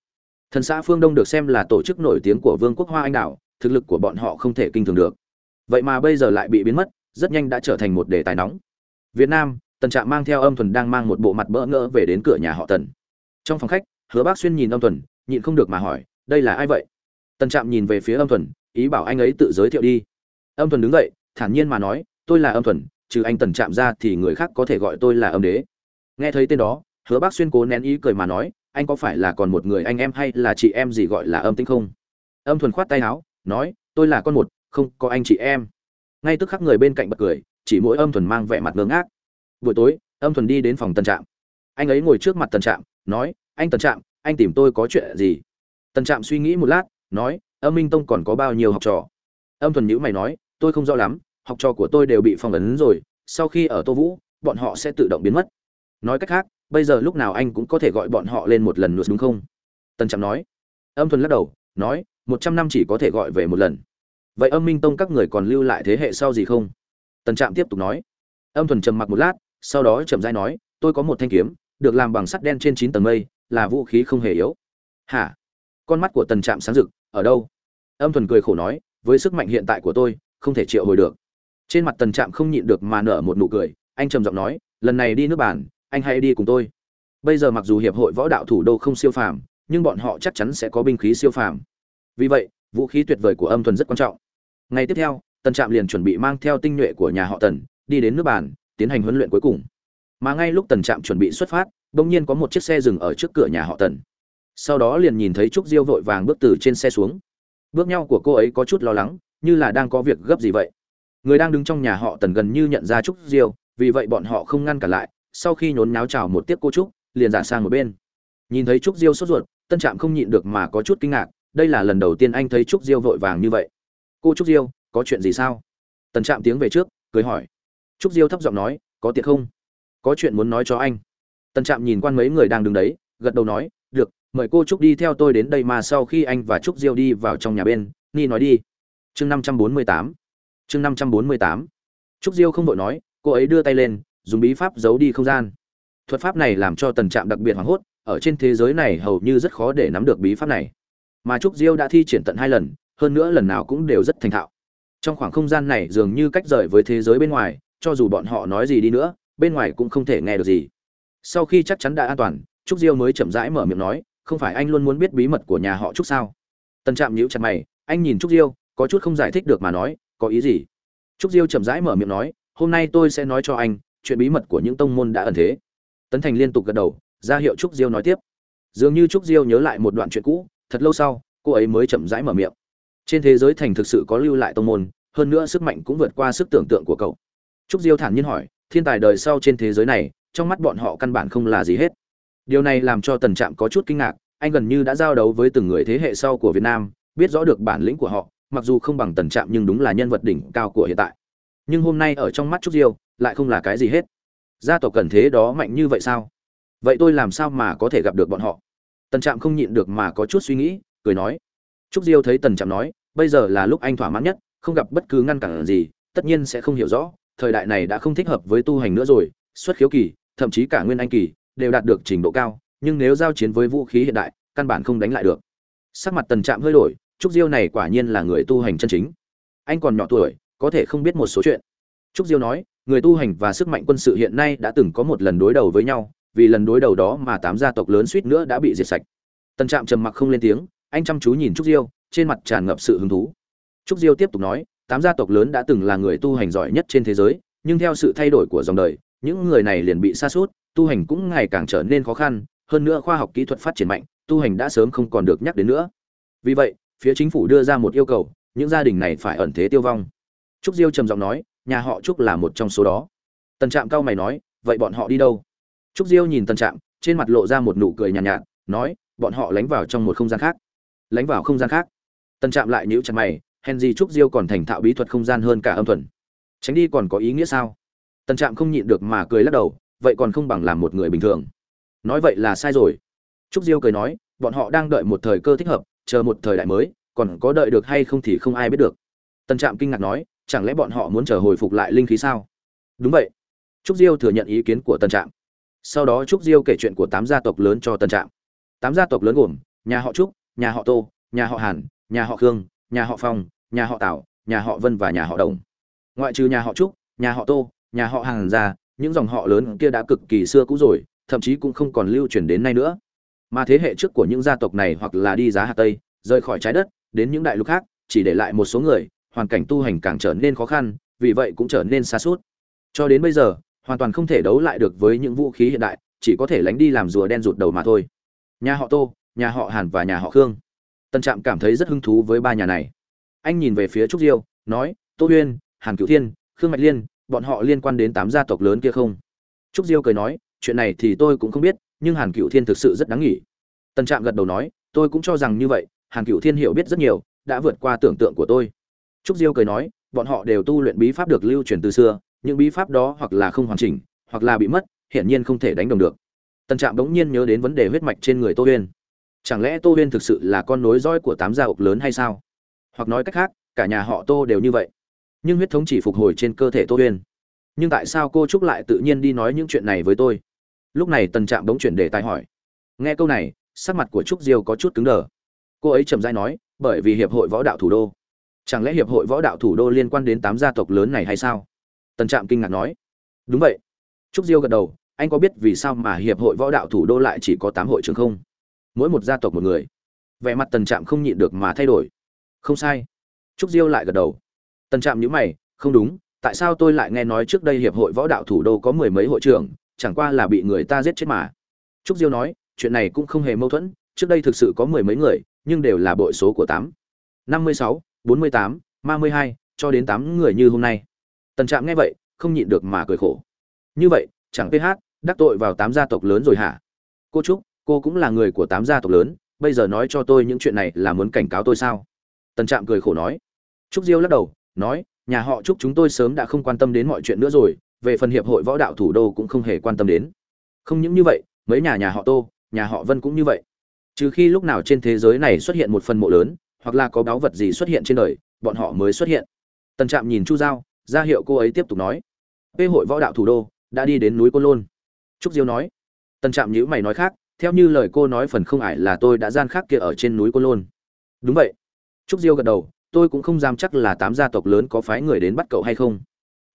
Thần xã phương đông được xem là tổ chức nổi tiếng của vương quốc hoa anh đảo, thực lực của bọn họ không thể kinh thường được. Vậy mà bây giờ lại bị biến mất, rất nhanh đã trở thành một đề tài nóng. Việt nam, tần trạm mang theo âm thuần đang mang một bộ mặt bỡ ngỡ về đến cửa nhà họ tần. Trong phòng khách, hứa bác xuyên nhìn âm thuần, nhịn không được mà hỏi, đây là ai vậy? Tần trạm nhìn về phía âm thuần, ý bảo anh ấy tự giới thiệu đi. Âm thuần đứng dậy, thản nhiên mà nói, tôi là âm thuần trừ anh tần chạm ra thì người khác có thể gọi tôi là âm đế. Nghe thấy tên đó, hứa bác xuyên cố nén ý cười mà nói, anh có phải là còn một người anh em hay là chị em gì gọi là âm tính không? Âm thuần khoát tay áo, nói, tôi là con một, không có anh chị em. Ngay tức khắc người bên cạnh bật cười, chỉ mỗi âm thuần mang vẻ mặt ngơ ngác. Buổi tối, âm thuần đi đến phòng tân trạm anh ấy ngồi trước mặt tân trạm nói, anh tân trạm anh tìm tôi có chuyện gì? Tân trạm suy nghĩ một lát, nói, âm minh tông còn có bao nhiêu học trò? Âm thuần nhữ mày nói, tôi không rõ lắm học trò của tôi đều bị phong ấn rồi, sau khi ở tô vũ, bọn họ sẽ tự động biến mất. Nói cách khác, bây giờ lúc nào anh cũng có thể gọi bọn họ lên một lần nữa, đúng không? Tân trạm nói. Âm thuần lắc đầu, nói, một trăm năm chỉ có thể gọi về một lần. Vậy âm minh tông các người còn lưu lại thế hệ sau gì không? Tần trạm tiếp tục nói. Âm thuần trầm mặc một lát, sau đó chậm dai nói, tôi có một thanh kiếm, được làm bằng sắt đen trên chín tầng mây, là vũ khí không hề yếu. Hả? Con mắt của tần trạm sáng rực, ở đâu? Âm thuần cười khổ nói, với sức mạnh hiện tại của tôi, không thể triệu hồi được trên mặt tần trạm không nhịn được mà nở một nụ cười, anh trầm giọng nói, lần này đi nước bản anh hãy đi cùng tôi. Bây giờ mặc dù hiệp hội võ đạo thủ đô không siêu phàm, nhưng bọn họ chắc chắn sẽ có binh khí siêu phàm. Vì vậy, vũ khí tuyệt vời của âm thuần rất quan trọng. Ngày tiếp theo, tần trạm liền chuẩn bị mang theo tinh nhuệ của nhà họ tần, đi đến nước bản tiến hành huấn luyện cuối cùng. Mà ngay lúc tần trạm chuẩn bị xuất phát bỗng nhiên có một chiếc xe dừng ở trước cửa nhà họ tần. Sau đó liền nhìn thấy trúc diêu vội vàng bước từ trên xe xuống. Bước nhau của cô ấy có chút lo lắng, như là đang có việc gấp gì vậy người đang đứng trong nhà họ tần gần như nhận ra trúc diêu, vì vậy bọn họ không ngăn cản lại, sau khi nhốn nháo chào một tiếc cô trúc, liền giả sang một bên. Nhìn thấy trúc diêu sốt ruột, tân trạm không nhịn được mà có chút kinh ngạc, đây là lần đầu tiên anh thấy trúc diêu vội vàng như vậy. Cô trúc diêu, có chuyện gì sao? Tần trạm tiếng về trước, cười hỏi. Trúc diêu thấp giọng nói, có tiện không? Có chuyện muốn nói cho anh. Tần trạm nhìn quan mấy người đang đứng đấy, gật đầu nói, được, mời cô trúc đi theo tôi đến đây mà sau khi anh và trúc diêu đi vào trong nhà bên. Ni nói đi. Chương năm trăm bốn mươi tám chương năm trăm bốn mươi tám. Trúc diêu không vội nói, cô ấy đưa tay lên, dùng bí pháp giấu đi không gian. Thuật pháp này làm cho tần trạm đặc biệt hoảng hốt, ở trên thế giới này hầu như rất khó để nắm được bí pháp này. Mà trúc diêu đã thi triển tận hai lần, hơn nữa lần nào cũng đều rất thành thạo. Trong khoảng không gian này dường như cách rời với thế giới bên ngoài, cho dù bọn họ nói gì đi nữa, bên ngoài cũng không thể nghe được gì. Sau khi chắc chắn đã an toàn, trúc diêu mới chậm rãi mở miệng nói, không phải anh luôn muốn biết bí mật của nhà họ trúc sao? Tần trạm nhíu chặt mày, anh nhìn trúc diêu, có chút không giải thích được mà nói có ý gì? Trúc diêu chậm rãi mở miệng nói, hôm nay tôi sẽ nói cho anh, chuyện bí mật của những tông môn đã ẩn thế. Tấn thành liên tục gật đầu, ra hiệu trúc diêu nói tiếp. Dường như trúc diêu nhớ lại một đoạn chuyện cũ, thật lâu sau, cô ấy mới chậm rãi mở miệng. Trên thế giới thành thực sự có lưu lại tông môn, hơn nữa sức mạnh cũng vượt qua sức tưởng tượng của cậu. Trúc diêu thản nhiên hỏi, thiên tài đời sau trên thế giới này, trong mắt bọn họ căn bản không là gì hết. Điều này làm cho tần trạm có chút kinh ngạc, anh gần như đã giao đấu với từng người thế hệ sau của việt nam, biết rõ được bản lĩnh của họ mặc dù không bằng tần trạm nhưng đúng là nhân vật đỉnh cao của hiện tại. Nhưng hôm nay ở trong mắt trúc diêu, lại không là cái gì hết. Gia tộc cần thế đó mạnh như vậy sao? Vậy tôi làm sao mà có thể gặp được bọn họ? Tần trạm không nhịn được mà có chút suy nghĩ, cười nói. Trúc diêu thấy tần trạm nói, bây giờ là lúc anh thỏa mãn nhất, không gặp bất cứ ngăn cản gì, tất nhiên sẽ không hiểu rõ, thời đại này đã không thích hợp với tu hành nữa rồi, xuất khiếu kỳ, thậm chí cả nguyên anh kỳ, đều đạt được trình độ cao, nhưng nếu giao chiến với vũ khí hiện đại, căn bản không đánh lại được. Sắc mặt tần trạm hơi đổi trúc diêu này quả nhiên là người tu hành chân chính. Anh còn nhỏ tuổi, có thể không biết một số chuyện. Trúc diêu nói, người tu hành và sức mạnh quân sự hiện nay đã từng có một lần đối đầu với nhau, vì lần đối đầu đó mà tám gia tộc lớn suýt nữa đã bị diệt sạch. Tần trạm trầm mặc không lên tiếng, anh chăm chú nhìn trúc diêu, trên mặt tràn ngập sự hứng thú. Trúc diêu tiếp tục nói, tám gia tộc lớn đã từng là người tu hành giỏi nhất trên thế giới, nhưng theo sự thay đổi của dòng đời, những người này liền bị sa sút, tu hành cũng ngày càng trở nên khó khăn, hơn nữa khoa học kỹ thuật phát triển mạnh, tu hành đã sớm không còn được nhắc đến nữa. Vì vậy phía chính phủ đưa ra một yêu cầu những gia đình này phải ẩn thế tiêu vong. Trúc diêu trầm giọng nói nhà họ trúc là một trong số đó. Tần trạm cao mày nói vậy bọn họ đi đâu? Trúc diêu nhìn tần trạm trên mặt lộ ra một nụ cười nhàn nhạt, nhạt nói bọn họ lánh vào trong một không gian khác. Lánh vào không gian khác. Tần trạm lại nhíu chặt mày henry trúc diêu còn thành thạo bí thuật không gian hơn cả âm thuần. Tránh đi còn có ý nghĩa sao? Tần trạm không nhịn được mà cười lắc đầu vậy còn không bằng làm một người bình thường. Nói vậy là sai rồi. Trúc diêu cười nói bọn họ đang đợi một thời cơ thích hợp chờ một thời đại mới còn có đợi được hay không thì không ai biết được tần trạm kinh ngạc nói chẳng lẽ bọn họ muốn chờ hồi phục lại linh khí sao đúng vậy trúc diêu thừa nhận ý kiến của tần trạm sau đó trúc diêu kể chuyện của tám gia tộc lớn cho tần trạm tám gia tộc lớn gồm nhà họ trúc nhà họ tô nhà họ hàn nhà họ khương nhà họ phong nhà họ tảo nhà họ vân và nhà họ đồng ngoại trừ nhà họ trúc nhà họ tô nhà họ hàn ra những dòng họ lớn kia đã cực kỳ xưa cũ rồi thậm chí cũng không còn lưu truyền đến nay nữa mà thế hệ trước của những gia tộc này hoặc là đi giá hạt tây, rời khỏi trái đất, đến những đại lục khác, chỉ để lại một số người, hoàn cảnh tu hành càng trở nên khó khăn, vì vậy cũng trở nên xa suốt. Cho đến bây giờ, hoàn toàn không thể đấu lại được với những vũ khí hiện đại, chỉ có thể lánh đi làm rùa đen rụt đầu mà thôi. Nhà họ tô, nhà họ hàn và nhà họ khương. Tân trạm cảm thấy rất hứng thú với ba nhà này. Anh nhìn về phía trúc diêu, nói, tô huyên, hàn cửu thiên, khương mạch liên, bọn họ liên quan đến tám gia tộc lớn kia không? Trúc diêu cười nói, chuyện này thì tôi cũng không biết nhưng hàn cửu thiên thực sự rất đáng nghỉ. Tần trạm gật đầu nói, tôi cũng cho rằng như vậy, hàn cửu thiên hiểu biết rất nhiều, đã vượt qua tưởng tượng của tôi. Trúc diêu cười nói, bọn họ đều tu luyện bí pháp được lưu truyền từ xưa, những bí pháp đó hoặc là không hoàn chỉnh, hoặc là bị mất, hiển nhiên không thể đánh đồng được. Tần trạm bỗng nhiên nhớ đến vấn đề huyết mạch trên người tô huyên. Chẳng lẽ tô huyên thực sự là con nối dõi của tám gia tộc lớn hay sao? Hoặc nói cách khác, cả nhà họ tô đều như vậy. Nhưng huyết thống chỉ phục hồi trên cơ thể tô huyên. Nhưng tại sao cô trúc lại tự nhiên đi nói những chuyện này với tôi? Lúc này tần trạm bỗng chuyển đề tài hỏi. Nghe câu này, sắc mặt của trúc diêu có chút cứng đờ. Cô ấy trầm dai nói, bởi vì hiệp hội võ đạo thủ đô. Chẳng lẽ hiệp hội võ đạo thủ đô liên quan đến tám gia tộc lớn này hay sao? Tần trạm kinh ngạc nói. Đúng vậy. Trúc diêu gật đầu, anh có biết vì sao mà hiệp hội võ đạo thủ đô lại chỉ có tám hội trưởng không? Mỗi một gia tộc một người. Vẻ mặt tần trạm không nhịn được mà thay đổi. Không sai. Trúc diêu lại gật đầu. Tần trạm nhữ mày, không đúng, tại sao tôi lại nghe nói trước đây hiệp hội võ đạo thủ đô có mười mấy hội trưởng chẳng qua là bị người ta giết chết mà. Trúc diêu nói, chuyện này cũng không hề mâu thuẫn, trước đây thực sự có mười mấy người, nhưng đều là bội số của tám. Năm mươi sáu, bốn mươi tám, ba mươi hai, cho đến tám người như hôm nay. Tần trạm nghe vậy, không nhịn được mà cười khổ. Như vậy, chẳng ph đắc tội vào tám gia tộc lớn rồi hả? Cô trúc, cô cũng là người của tám gia tộc lớn, bây giờ nói cho tôi những chuyện này là muốn cảnh cáo tôi sao? Tần trạm cười khổ nói. Trúc diêu lắc đầu, nói, nhà họ trúc chúng tôi sớm đã không quan tâm đến mọi chuyện nữa rồi về phần hiệp hội võ đạo thủ đô cũng không hề quan tâm đến. Không những như vậy, mấy nhà nhà họ tô, nhà họ vân cũng như vậy. Trừ khi lúc nào trên thế giới này xuất hiện một phần mộ lớn, hoặc là có báu vật gì xuất hiện trên đời, bọn họ mới xuất hiện. Tần trạm nhìn chu giao, ra hiệu cô ấy tiếp tục nói, Bê hội võ đạo thủ đô, đã đi đến núi côn lôn. Trúc diêu nói, tần trạm nhữ mày nói khác, theo như lời cô nói phần không ải là tôi đã gian khác kia ở trên núi côn lôn. Đúng vậy. Trúc diêu gật đầu, tôi cũng không dám chắc là tám gia tộc lớn có phái người đến bắt cậu hay không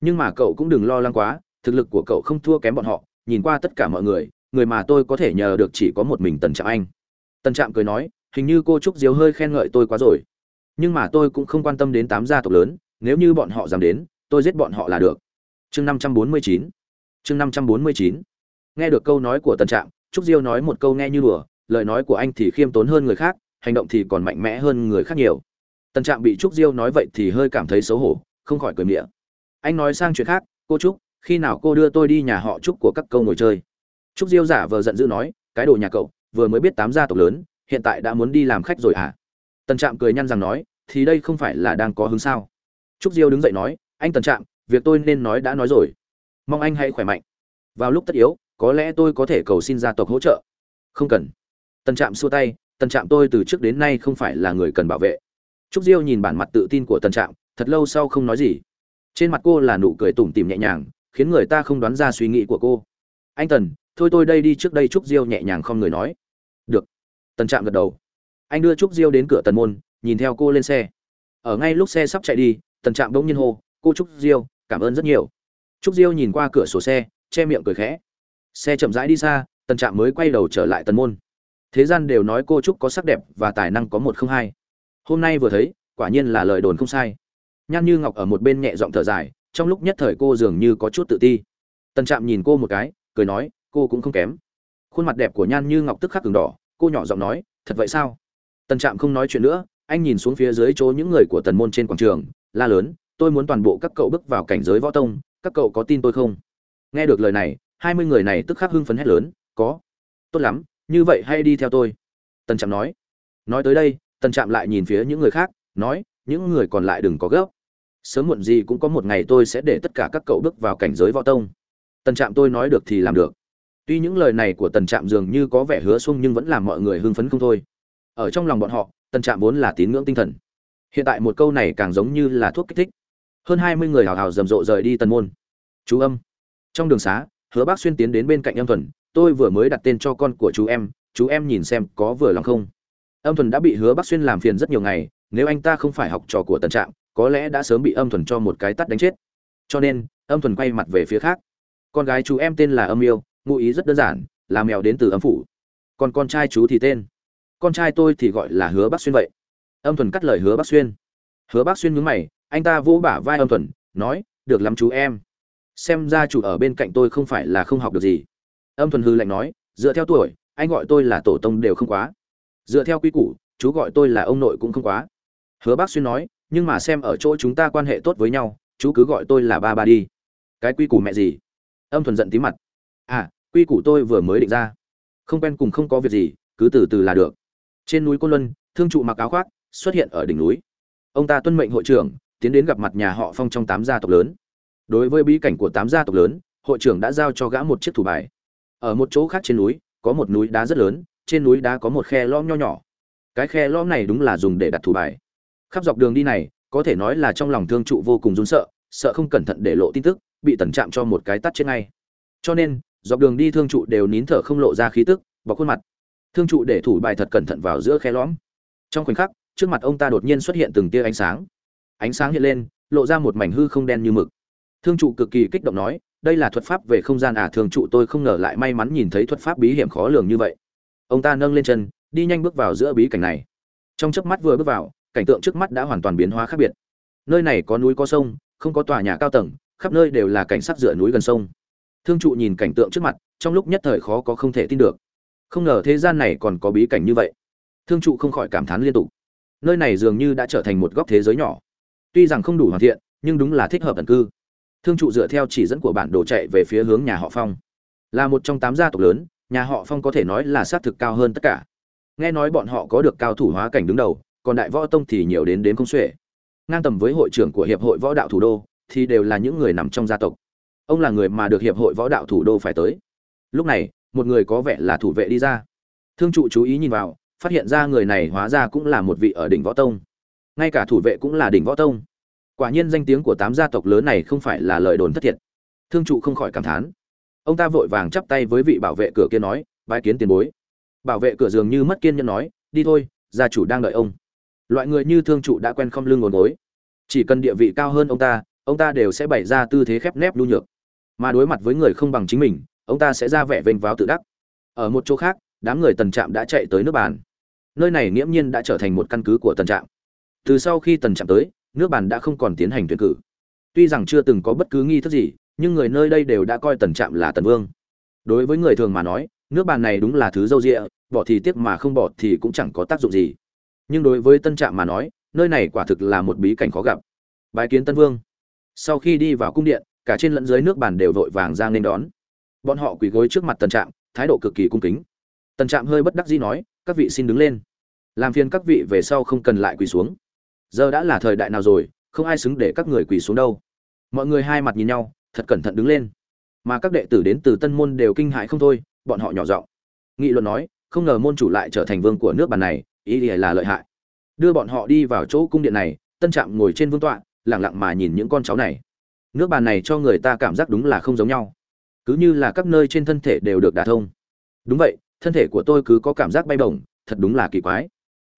nhưng mà cậu cũng đừng lo lắng quá, thực lực của cậu không thua kém bọn họ, nhìn qua tất cả mọi người người mà tôi có thể nhờ được chỉ có một mình tần trạm anh. Tần trạm cười nói, hình như cô trúc diếu hơi khen ngợi tôi quá rồi. Nhưng mà tôi cũng không quan tâm đến tám gia tộc lớn, nếu như bọn họ dám đến, tôi giết bọn họ là được. Chương năm trăm bốn mươi chín. Chương năm trăm bốn mươi chín. Nghe được câu nói của tần trạm, trúc diêu nói một câu nghe như đùa, lời nói của anh thì khiêm tốn hơn người khác, hành động thì còn mạnh mẽ hơn người khác nhiều. Tần trạm bị trúc diêu nói vậy thì hơi cảm thấy xấu hổ, không khỏi cười miệng anh nói sang chuyện khác, cô trúc, khi nào cô đưa tôi đi nhà họ trúc của các câu ngồi chơi? Trúc diêu giả vờ giận dữ nói, cái đồ nhà cậu, vừa mới biết tám gia tộc lớn, hiện tại đã muốn đi làm khách rồi à tần trạm cười nhăn rằng nói, thì đây không phải là đang có hứng sao? Trúc diêu đứng dậy nói, anh tần trạm, việc tôi nên nói đã nói rồi. Mong anh hãy khỏe mạnh. Vào lúc tất yếu, có lẽ tôi có thể cầu xin gia tộc hỗ trợ. Không cần. Tần trạm xua tay, tần trạm tôi từ trước đến nay không phải là người cần bảo vệ. Trúc diêu nhìn bản mặt tự tin của tần trạm, thật lâu sau không nói gì trên mặt cô là nụ cười tủm tỉm nhẹ nhàng, khiến người ta không đoán ra suy nghĩ của cô. Anh tần, thôi tôi đây đi trước đây trúc diêu nhẹ nhàng không người nói. Được. Tần trạm gật đầu. Anh đưa trúc diêu đến cửa tần môn, nhìn theo cô lên xe. Ở ngay lúc xe sắp chạy đi, tần trạm bỗng nhiên hô, cô trúc diêu, cảm ơn rất nhiều. Trúc diêu nhìn qua cửa sổ xe, che miệng cười khẽ. Xe chậm rãi đi xa, tần trạm mới quay đầu trở lại tần môn. Thế gian đều nói cô trúc có sắc đẹp và tài năng có một không hai. Hôm nay vừa thấy, quả nhiên là lời đồn không sai nhan như ngọc ở một bên nhẹ giọng thở dài, trong lúc nhất thời cô dường như có chút tự ti. Tần trạm nhìn cô một cái, cười nói, cô cũng không kém. Khuôn mặt đẹp của nhan như ngọc tức khắc cường đỏ, cô nhỏ giọng nói, thật vậy sao? Tần trạm không nói chuyện nữa, anh nhìn xuống phía dưới chỗ những người của tần môn trên quảng trường, la lớn, tôi muốn toàn bộ các cậu bước vào cảnh giới võ tông, các cậu có tin tôi không? Nghe được lời này, hai mươi người này tức khắc hưng phấn hét lớn, có. Tốt lắm, như vậy hay đi theo tôi. Tần trạm nói. Nói tới đây, tần trạm lại nhìn phía những người khác, nói những người còn lại đừng có gấp. Sớm muộn gì cũng có một ngày tôi sẽ để tất cả các cậu bước vào cảnh giới võ tông. Tần trạm tôi nói được thì làm được. Tuy những lời này của tần trạm dường như có vẻ hứa xuông nhưng vẫn làm mọi người hưng phấn không thôi. Ở trong lòng bọn họ, tần trạm vốn là tín ngưỡng tinh thần. Hiện tại một câu này càng giống như là thuốc kích thích. Hơn hai mươi người hào hào rầm rộ rời đi tần môn. Chú âm. Trong đường xá, hứa bác xuyên tiến đến bên cạnh âm thuần. Tôi vừa mới đặt tên cho con của chú em. Chú em nhìn xem có vừa lòng không? Âm thuần đã bị hứa bác xuyên làm phiền rất nhiều ngày nếu anh ta không phải học trò của tần trạm, có lẽ đã sớm bị âm thuần cho một cái tắt đánh chết. Cho nên, âm thuần quay mặt về phía khác. Con gái chú em tên là âm yêu ngụ ý rất đơn giản, là mèo đến từ âm phủ. Còn con trai chú thì tên. Con trai tôi thì gọi là hứa bác xuyên vậy. Âm thuần cắt lời hứa bác xuyên. Hứa bác xuyên nhướng mày, anh ta vỗ bả vai âm thuần, nói, được lắm chú em. Xem ra chủ ở bên cạnh tôi không phải là không học được gì. Âm thuần hư lạnh nói, dựa theo tuổi, anh gọi tôi là tổ tông đều không quá. Dựa theo quy củ, chú gọi tôi là ông nội cũng không quá hứa bác xuyên nói, nhưng mà xem ở chỗ chúng ta quan hệ tốt với nhau, chú cứ gọi tôi là ba ba đi. Cái quy củ mẹ gì? Âm thuần giận tí mặt. À quy củ tôi vừa mới định ra. Không quen cùng không có việc gì, cứ từ từ là được. Trên núi côn luân, thương trụ mặc áo khoác, xuất hiện ở đỉnh núi. Ông ta tuân mệnh hội trưởng, tiến đến gặp mặt nhà họ phong trong tám gia tộc lớn. Đối với bí cảnh của tám gia tộc lớn, hội trưởng đã giao cho gã một chiếc thủ bài. Ở một chỗ khác trên núi, có một núi đá rất lớn, trên núi đá có một khe lõm nho nhỏ. Cái khe lõm này đúng là dùng để đặt thủ bài khắp dọc đường đi này, có thể nói là trong lòng thương trụ vô cùng run sợ sợ không cẩn thận để lộ tin tức, bị tần chạm cho một cái tắt trên ngay. Cho nên, dọc đường đi thương trụ đều nín thở không lộ ra khí tức, bọc khuôn mặt. Thương trụ để thủ bài thật cẩn thận vào giữa khe lõm. Trong khoảnh khắc, trước mặt ông ta đột nhiên xuất hiện từng tia ánh sáng. Ánh sáng hiện lên, lộ ra một mảnh hư không đen như mực. Thương trụ cực kỳ kích động nói, đây là thuật pháp về không gian à thương trụ, tôi không ngờ lại may mắn nhìn thấy thuật pháp bí hiểm khó lường như vậy. Ông ta nâng lên chân, đi nhanh bước vào giữa bí cảnh này. Trong chớp mắt vừa bước vào cảnh tượng trước mắt đã hoàn toàn biến hóa khác biệt. Nơi này có núi có sông, không có tòa nhà cao tầng, khắp nơi đều là cảnh sắc dựa núi gần sông. Thương trụ nhìn cảnh tượng trước mặt, trong lúc nhất thời khó có không thể tin được. Không ngờ thế gian này còn có bí cảnh như vậy. Thương trụ không khỏi cảm thán liên tục. Nơi này dường như đã trở thành một góc thế giới nhỏ. Tuy rằng không đủ hoàn thiện, nhưng đúng là thích hợp tần cư. Thương trụ dựa theo chỉ dẫn của bản đồ chạy về phía hướng nhà họ phong. Là một trong tám gia tộc lớn, nhà họ phong có thể nói là xác thực cao hơn tất cả. Nghe nói bọn họ có được cao thủ hóa cảnh đứng đầu còn đại võ tông thì nhiều đến đến không xuể. Ngang tầm với hội trưởng của hiệp hội võ đạo thủ đô thì đều là những người nằm trong gia tộc. Ông là người mà được hiệp hội võ đạo thủ đô phải tới. Lúc này, một người có vẻ là thủ vệ đi ra. Thương trụ chú ý nhìn vào, phát hiện ra người này hóa ra cũng là một vị ở đỉnh võ tông. Ngay cả thủ vệ cũng là đỉnh võ tông. Quả nhiên danh tiếng của tám gia tộc lớn này không phải là lời đồn thất thiệt. Thương trụ không khỏi cảm thán. Ông ta vội vàng chắp tay với vị bảo vệ cửa kia nói, bái kiến tiền bối. Bảo vệ cửa dường như mất kiên nhẫn nói, đi thôi, gia chủ đang đợi ông loại người như thương trụ đã quen không lưng ngồi gối. Chỉ cần địa vị cao hơn ông ta ông ta đều sẽ bày ra tư thế khép nép nhu nhược. Mà đối mặt với người không bằng chính mình, ông ta sẽ ra vẻ vênh váo tự đắc. Ở một chỗ khác, đám người tần trạm đã chạy tới nước bàn. Nơi này nghiễm nhiên đã trở thành một căn cứ của tần trạm. Từ sau khi tần trạm tới, nước bàn đã không còn tiến hành tuyển cử. Tuy rằng chưa từng có bất cứ nghi thức gì, nhưng người nơi đây đều đã coi tần trạm là tần vương. Đối với người thường mà nói, nước bàn này đúng là thứ dâu rịa bỏ thì tiếc mà không bỏ thì cũng chẳng có tác dụng gì nhưng đối với tân trạm mà nói, nơi này quả thực là một bí cảnh khó gặp. Bái kiến tân vương. Sau khi đi vào cung điện, cả trên lẫn dưới nước bàn đều vội vàng ra nên đón. Bọn họ quỳ gối trước mặt tân trạm, thái độ cực kỳ cung kính. Tân trạm hơi bất đắc dĩ nói, các vị xin đứng lên. Làm phiền các vị về sau không cần lại quỳ xuống. Giờ đã là thời đại nào rồi, không ai xứng để các người quỳ xuống đâu. Mọi người hai mặt nhìn nhau, thật cẩn thận đứng lên. Mà các đệ tử đến từ tân môn đều kinh hại không thôi, bọn họ nhỏ giọng. Nghị luận nói, không ngờ môn chủ lại trở thành vương của nước bàn này ý thì là lợi hại. Đưa bọn họ đi vào chỗ cung điện này, tân trạm ngồi trên vương tọa lẳng lặng mà nhìn những con cháu này. Nước bàn này cho người ta cảm giác đúng là không giống nhau. Cứ như là các nơi trên thân thể đều được đả thông. Đúng vậy, thân thể của tôi cứ có cảm giác bay bổng, thật đúng là kỳ quái.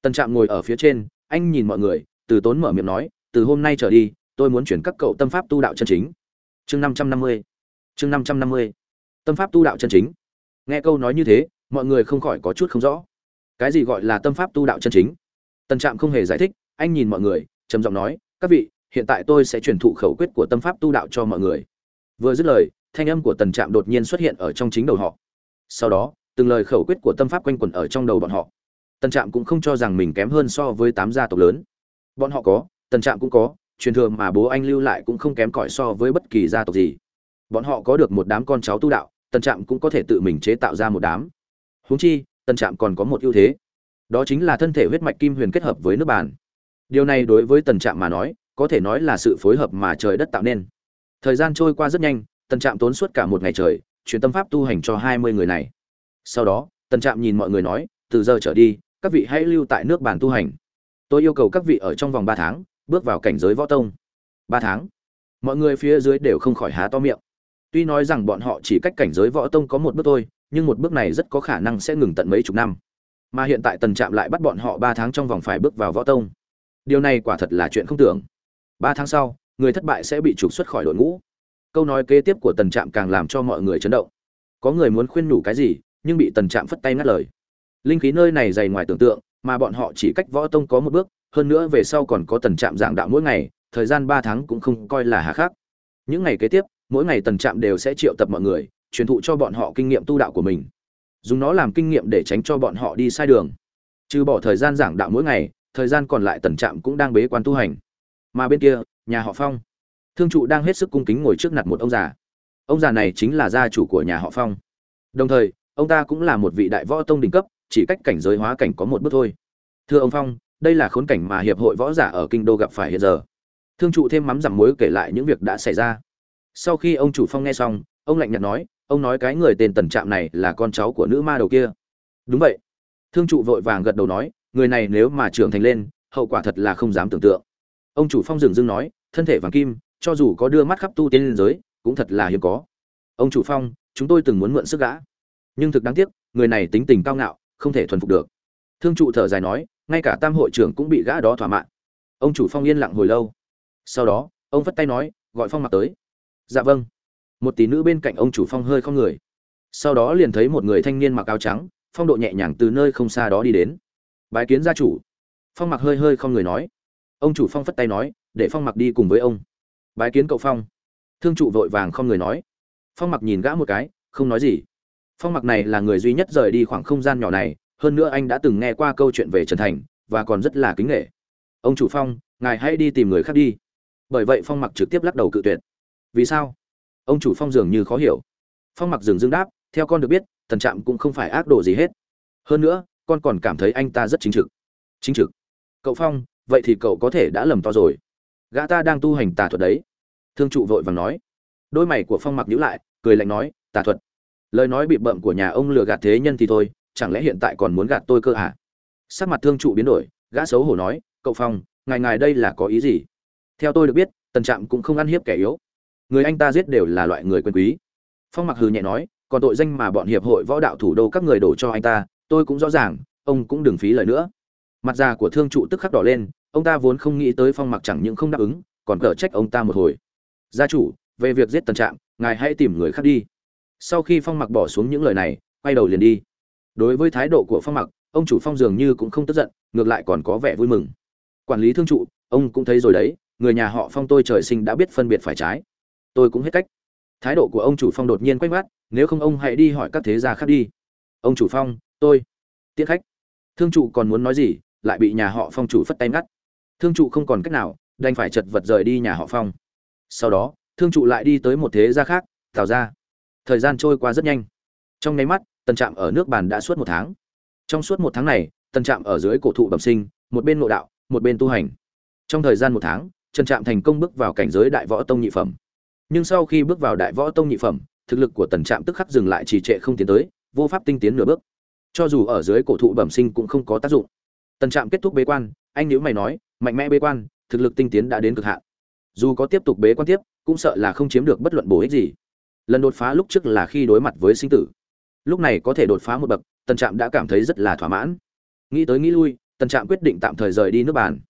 Tân trạm ngồi ở phía trên, anh nhìn mọi người, từ tốn mở miệng nói, từ hôm nay trở đi, tôi muốn chuyển các cậu tâm pháp tu đạo chân chính. Chương năm trăm năm mươi. Chương năm trăm năm mươi. Tâm pháp tu đạo chân chính. Nghe câu nói như thế, mọi người không khỏi có chút không rõ cái gì gọi là tâm pháp tu đạo chân chính? Tần trạm không hề giải thích, anh nhìn mọi người, trầm giọng nói, các vị, hiện tại tôi sẽ truyền thụ khẩu quyết của tâm pháp tu đạo cho mọi người. Vừa dứt lời, thanh âm của tần trạm đột nhiên xuất hiện ở trong chính đầu họ. Sau đó, từng lời khẩu quyết của tâm pháp quanh quẩn ở trong đầu bọn họ. Tần trạm cũng không cho rằng mình kém hơn so với tám gia tộc lớn. Bọn họ có, tần trạm cũng có, truyền thừa mà bố anh lưu lại cũng không kém cỏi so với bất kỳ gia tộc gì. Bọn họ có được một đám con cháu tu đạo, tần trạm cũng có thể tự mình chế tạo ra một đám. Huống chi Tân trạm còn có một ưu thế. Đó chính là thân thể huyết mạch kim huyền kết hợp với nước bàn. Điều này đối với tần trạm mà nói, có thể nói là sự phối hợp mà trời đất tạo nên. Thời gian trôi qua rất nhanh tần trạm tốn suốt cả một ngày trời truyền tâm pháp tu hành cho hai mươi người này. Sau đó tần trạm nhìn mọi người nói, từ giờ trở đi, các vị hãy lưu tại nước bàn tu hành. Tôi yêu cầu các vị ở trong vòng ba tháng, bước vào cảnh giới võ tông. Ba tháng. Mọi người phía dưới đều không khỏi há to miệng. Tuy nói rằng bọn họ chỉ cách cảnh giới võ tông có một bước thôi nhưng một bước này rất có khả năng sẽ ngừng tận mấy chục năm. Mà hiện tại tần trạm lại bắt bọn họ ba tháng trong vòng phải bước vào võ tông. Điều này quả thật là chuyện không tưởng. Ba tháng sau, người thất bại sẽ bị trục xuất khỏi đội ngũ. Câu nói kế tiếp của tần trạm càng làm cho mọi người chấn động. Có người muốn khuyên nhủ cái gì, nhưng bị tần trạm phất tay ngắt lời. Linh khí nơi này dày ngoài tưởng tượng, mà bọn họ chỉ cách võ tông có một bước, hơn nữa về sau còn có tần trạm dạng đạo mỗi ngày, thời gian ba tháng cũng không coi là hà khắc. Những ngày kế tiếp, mỗi ngày tần trạm đều sẽ triệu tập mọi người truyền thụ cho bọn họ kinh nghiệm tu đạo của mình. Dùng nó làm kinh nghiệm để tránh cho bọn họ đi sai đường. Trừ bỏ thời gian giảng đạo mỗi ngày, thời gian còn lại tần trạm cũng đang bế quan tu hành. Mà bên kia, nhà họ phong. Thương trụ đang hết sức cung kính ngồi trước mặt một ông già. Ông già này chính là gia chủ của nhà họ phong. Đồng thời, ông ta cũng là một vị đại võ tông đỉnh cấp, chỉ cách cảnh giới hóa cảnh có một bước thôi. Thưa ông phong, đây là khốn cảnh mà hiệp hội võ giả ở kinh đô gặp phải hiện giờ. Thương trụ thêm mắm giảm muối kể lại những việc đã xảy ra. Sau khi ông chủ phong nghe xong, ông lạnh nhạt nói ông nói cái người tên tần trạm này là con cháu của nữ ma đầu kia. Đúng vậy. Thương trụ vội vàng gật đầu nói, người này nếu mà trưởng thành lên, hậu quả thật là không dám tưởng tượng. Ông chủ phong dừng dưng nói, thân thể vàng kim, cho dù có đưa mắt khắp tu tiên liên giới, cũng thật là hiếm có. Ông chủ phong, chúng tôi từng muốn mượn sức gã. Nhưng thực đáng tiếc, người này tính tình cao ngạo, không thể thuần phục được. Thương trụ thở dài nói, ngay cả tam hội trưởng cũng bị gã đó thỏa mãn. Ông chủ phong yên lặng hồi lâu. Sau đó, ông vất tay nói, gọi phong mặc tới. Dạ vâng một tỷ nữ bên cạnh ông chủ phong hơi không người. Sau đó liền thấy một người thanh niên mặc áo trắng, phong độ nhẹ nhàng từ nơi không xa đó đi đến. Bái kiến gia chủ. Phong mặc hơi hơi không người nói. Ông chủ phong phất tay nói, để phong mặc đi cùng với ông. Bái kiến cậu phong. Thương trụ vội vàng không người nói. Phong mặc nhìn gã một cái, không nói gì. Phong mặc này là người duy nhất rời đi khoảng không gian nhỏ này, hơn nữa anh đã từng nghe qua câu chuyện về trần thành, và còn rất là kính nghệ ông chủ phong, ngài hãy đi tìm người khác đi. Bởi vậy phong mặc trực tiếp lắc đầu cự tuyệt. Vì sao? Ông chủ phong dường như khó hiểu. Phong mặc dường dưng đáp, theo con được biết, tần trạm cũng không phải ác đồ gì hết. Hơn nữa, con còn cảm thấy anh ta rất chính trực. Chính trực. Cậu phong, vậy thì cậu có thể đã lầm to rồi. Gã ta đang tu hành tà thuật đấy. Thương trụ vội vàng nói. Đôi mày của phong mặc nhíu lại, cười lạnh nói, tà thuật. Lời nói bị bậm của nhà ông lừa gạt thế nhân thì thôi, chẳng lẽ hiện tại còn muốn gạt tôi cơ à sắc mặt thương trụ biến đổi, gã xấu hổ nói, cậu phong, ngài ngài đây là có ý gì? Theo tôi được biết, tần trạm cũng không ăn hiếp kẻ yếu người anh ta giết đều là loại người quyền quý. Phong mặc hừ nhẹ nói, còn tội danh mà bọn hiệp hội võ đạo thủ đô các người đổ cho anh ta, tôi cũng rõ ràng, ông cũng đừng phí lời nữa. Mặt già của thương trụ tức khắc đỏ lên, ông ta vốn không nghĩ tới phong mặc chẳng những không đáp ứng, còn cở trách ông ta một hồi. Gia chủ, về việc giết tần trạm, ngài hãy tìm người khác đi. Sau khi phong mặc bỏ xuống những lời này, quay đầu liền đi. Đối với thái độ của phong mặc, ông chủ phong dường như cũng không tức giận, ngược lại còn có vẻ vui mừng. Quản lý thương trụ, ông cũng thấy rồi đấy, người nhà họ phong tôi trời sinh đã biết phân biệt phải trái tôi cũng hết cách. Thái độ của ông chủ phong đột nhiên quách mắt, nếu không ông hãy đi hỏi các thế gia khác đi. Ông chủ phong, tôi. Tiết khách. Thương trụ còn muốn nói gì, lại bị nhà họ phong chủ phất tay ngắt. Thương trụ không còn cách nào, đành phải chật vật rời đi nhà họ phong. Sau đó, thương trụ lại đi tới một thế gia khác, tào ra thời gian trôi qua rất nhanh. Trong nháy mắt, tần trạm ở nước bàn đã suốt một tháng. Trong suốt một tháng này, tần trạm ở dưới cổ thụ bẩm sinh, một bên nội đạo, một bên tu hành. Trong thời gian một tháng, trần trạm thành công bước vào cảnh giới đại võ tông nhị phẩm nhưng sau khi bước vào đại võ tông nhị phẩm, thực lực của tần trạm tức khắc dừng lại trì trệ không tiến tới, vô pháp tinh tiến nửa bước. Cho dù ở dưới cổ thụ bẩm sinh cũng không có tác dụng. Tần trạm kết thúc bế quan, anh nếu mày nói, mạnh mẽ bế quan, thực lực tinh tiến đã đến cực hạn. Dù có tiếp tục bế quan tiếp, cũng sợ là không chiếm được bất luận bổ ích gì. Lần đột phá lúc trước là khi đối mặt với sinh tử. Lúc này có thể đột phá một bậc, tần trạm đã cảm thấy rất là thỏa mãn. Nghĩ tới nghĩ lui, tần trạm quyết định tạm thời rời đi nước bàn.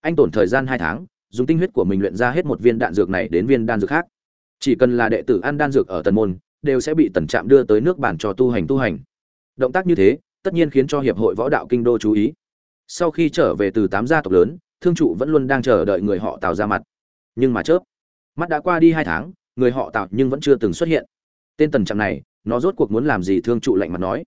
Anh tổn thời gian hai tháng, dùng tinh huyết của mình luyện ra hết một viên đạn dược này đến viên đan dược khác chỉ cần là đệ tử ăn đan dược ở tần môn, đều sẽ bị tần trạm đưa tới nước bản cho tu hành tu hành. Động tác như thế, tất nhiên khiến cho hiệp hội võ đạo kinh đô chú ý. Sau khi trở về từ tám gia tộc lớn, thương trụ vẫn luôn đang chờ đợi người họ tào ra mặt. Nhưng mà chớp, mắt đã qua đi hai tháng, người họ tào nhưng vẫn chưa từng xuất hiện. Tên tần trạm này, nó rốt cuộc muốn làm gì thương trụ lạnh mặt nói.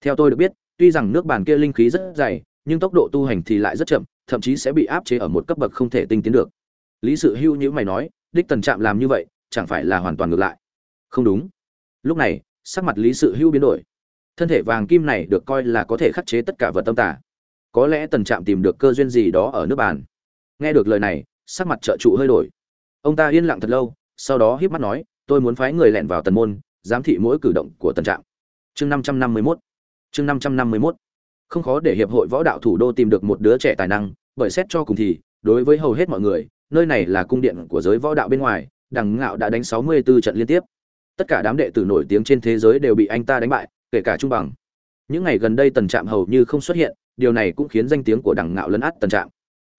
Theo tôi được biết, tuy rằng nước bàn kia linh khí rất dày, nhưng tốc độ tu hành thì lại rất chậm, thậm chí sẽ bị áp chế ở một cấp bậc không thể tinh tiến được. Lý sự hưu nhữ mày nói, đích tần trạm làm như vậy chẳng phải là hoàn toàn ngược lại. Không đúng. Lúc này, sắc mặt lý sự hưu biến đổi. Thân thể vàng kim này được coi là có thể khắc chế tất cả vật tâm tả có lẽ tần trạm tìm được cơ duyên gì đó ở nước bàn. Nghe được lời này, sắc mặt trợ trụ hơi đổi. Ông ta yên lặng thật lâu, sau đó híp mắt nói, tôi muốn phái người lẻn vào tần môn, giám thị mỗi cử động của tần trạm. Chương năm trăm năm mươi mốt. Chương năm trăm năm mươi mốt. Không khó để hiệp hội võ đạo thủ đô tìm được một đứa trẻ tài năng, bởi xét cho cùng thì, đối với hầu hết mọi người, nơi này là cung điện của giới võ đạo bên ngoài đằng ngạo đã đánh sáu mươi 64 trận liên tiếp. Tất cả đám đệ tử nổi tiếng trên thế giới đều bị anh ta đánh bại, kể cả trung bằng. Những ngày gần đây tần trạm hầu như không xuất hiện, điều này cũng khiến danh tiếng của đằng ngạo lấn át tần trạm.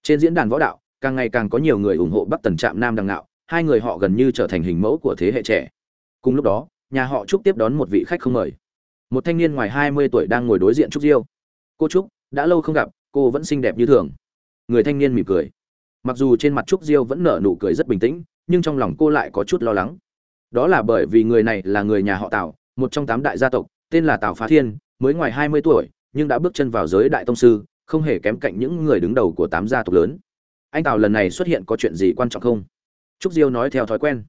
Trên diễn đàn võ đạo, càng ngày càng có nhiều người ủng hộ bắc tần trạm nam đằng ngạo, hai người họ gần như trở thành hình mẫu của thế hệ trẻ. Cùng lúc đó, nhà họ trúc tiếp đón một vị khách không mời. Một thanh niên ngoài hai mươi tuổi đang ngồi đối diện trúc diêu. Cô trúc, đã lâu không gặp, cô vẫn xinh đẹp như thường. Người thanh niên mỉm cười. Mặc dù trên mặt trúc diêu vẫn nở nụ cười rất bình tĩnh nhưng trong lòng cô lại có chút lo lắng. Đó là bởi vì người này là người nhà họ tào, một trong tám đại gia tộc, tên là tào phá thiên, mới ngoài hai mươi tuổi, nhưng đã bước chân vào giới đại tông sư, không hề kém cạnh những người đứng đầu của tám gia tộc lớn. Anh tào lần này xuất hiện có chuyện gì quan trọng không? Trúc diêu nói theo thói quen.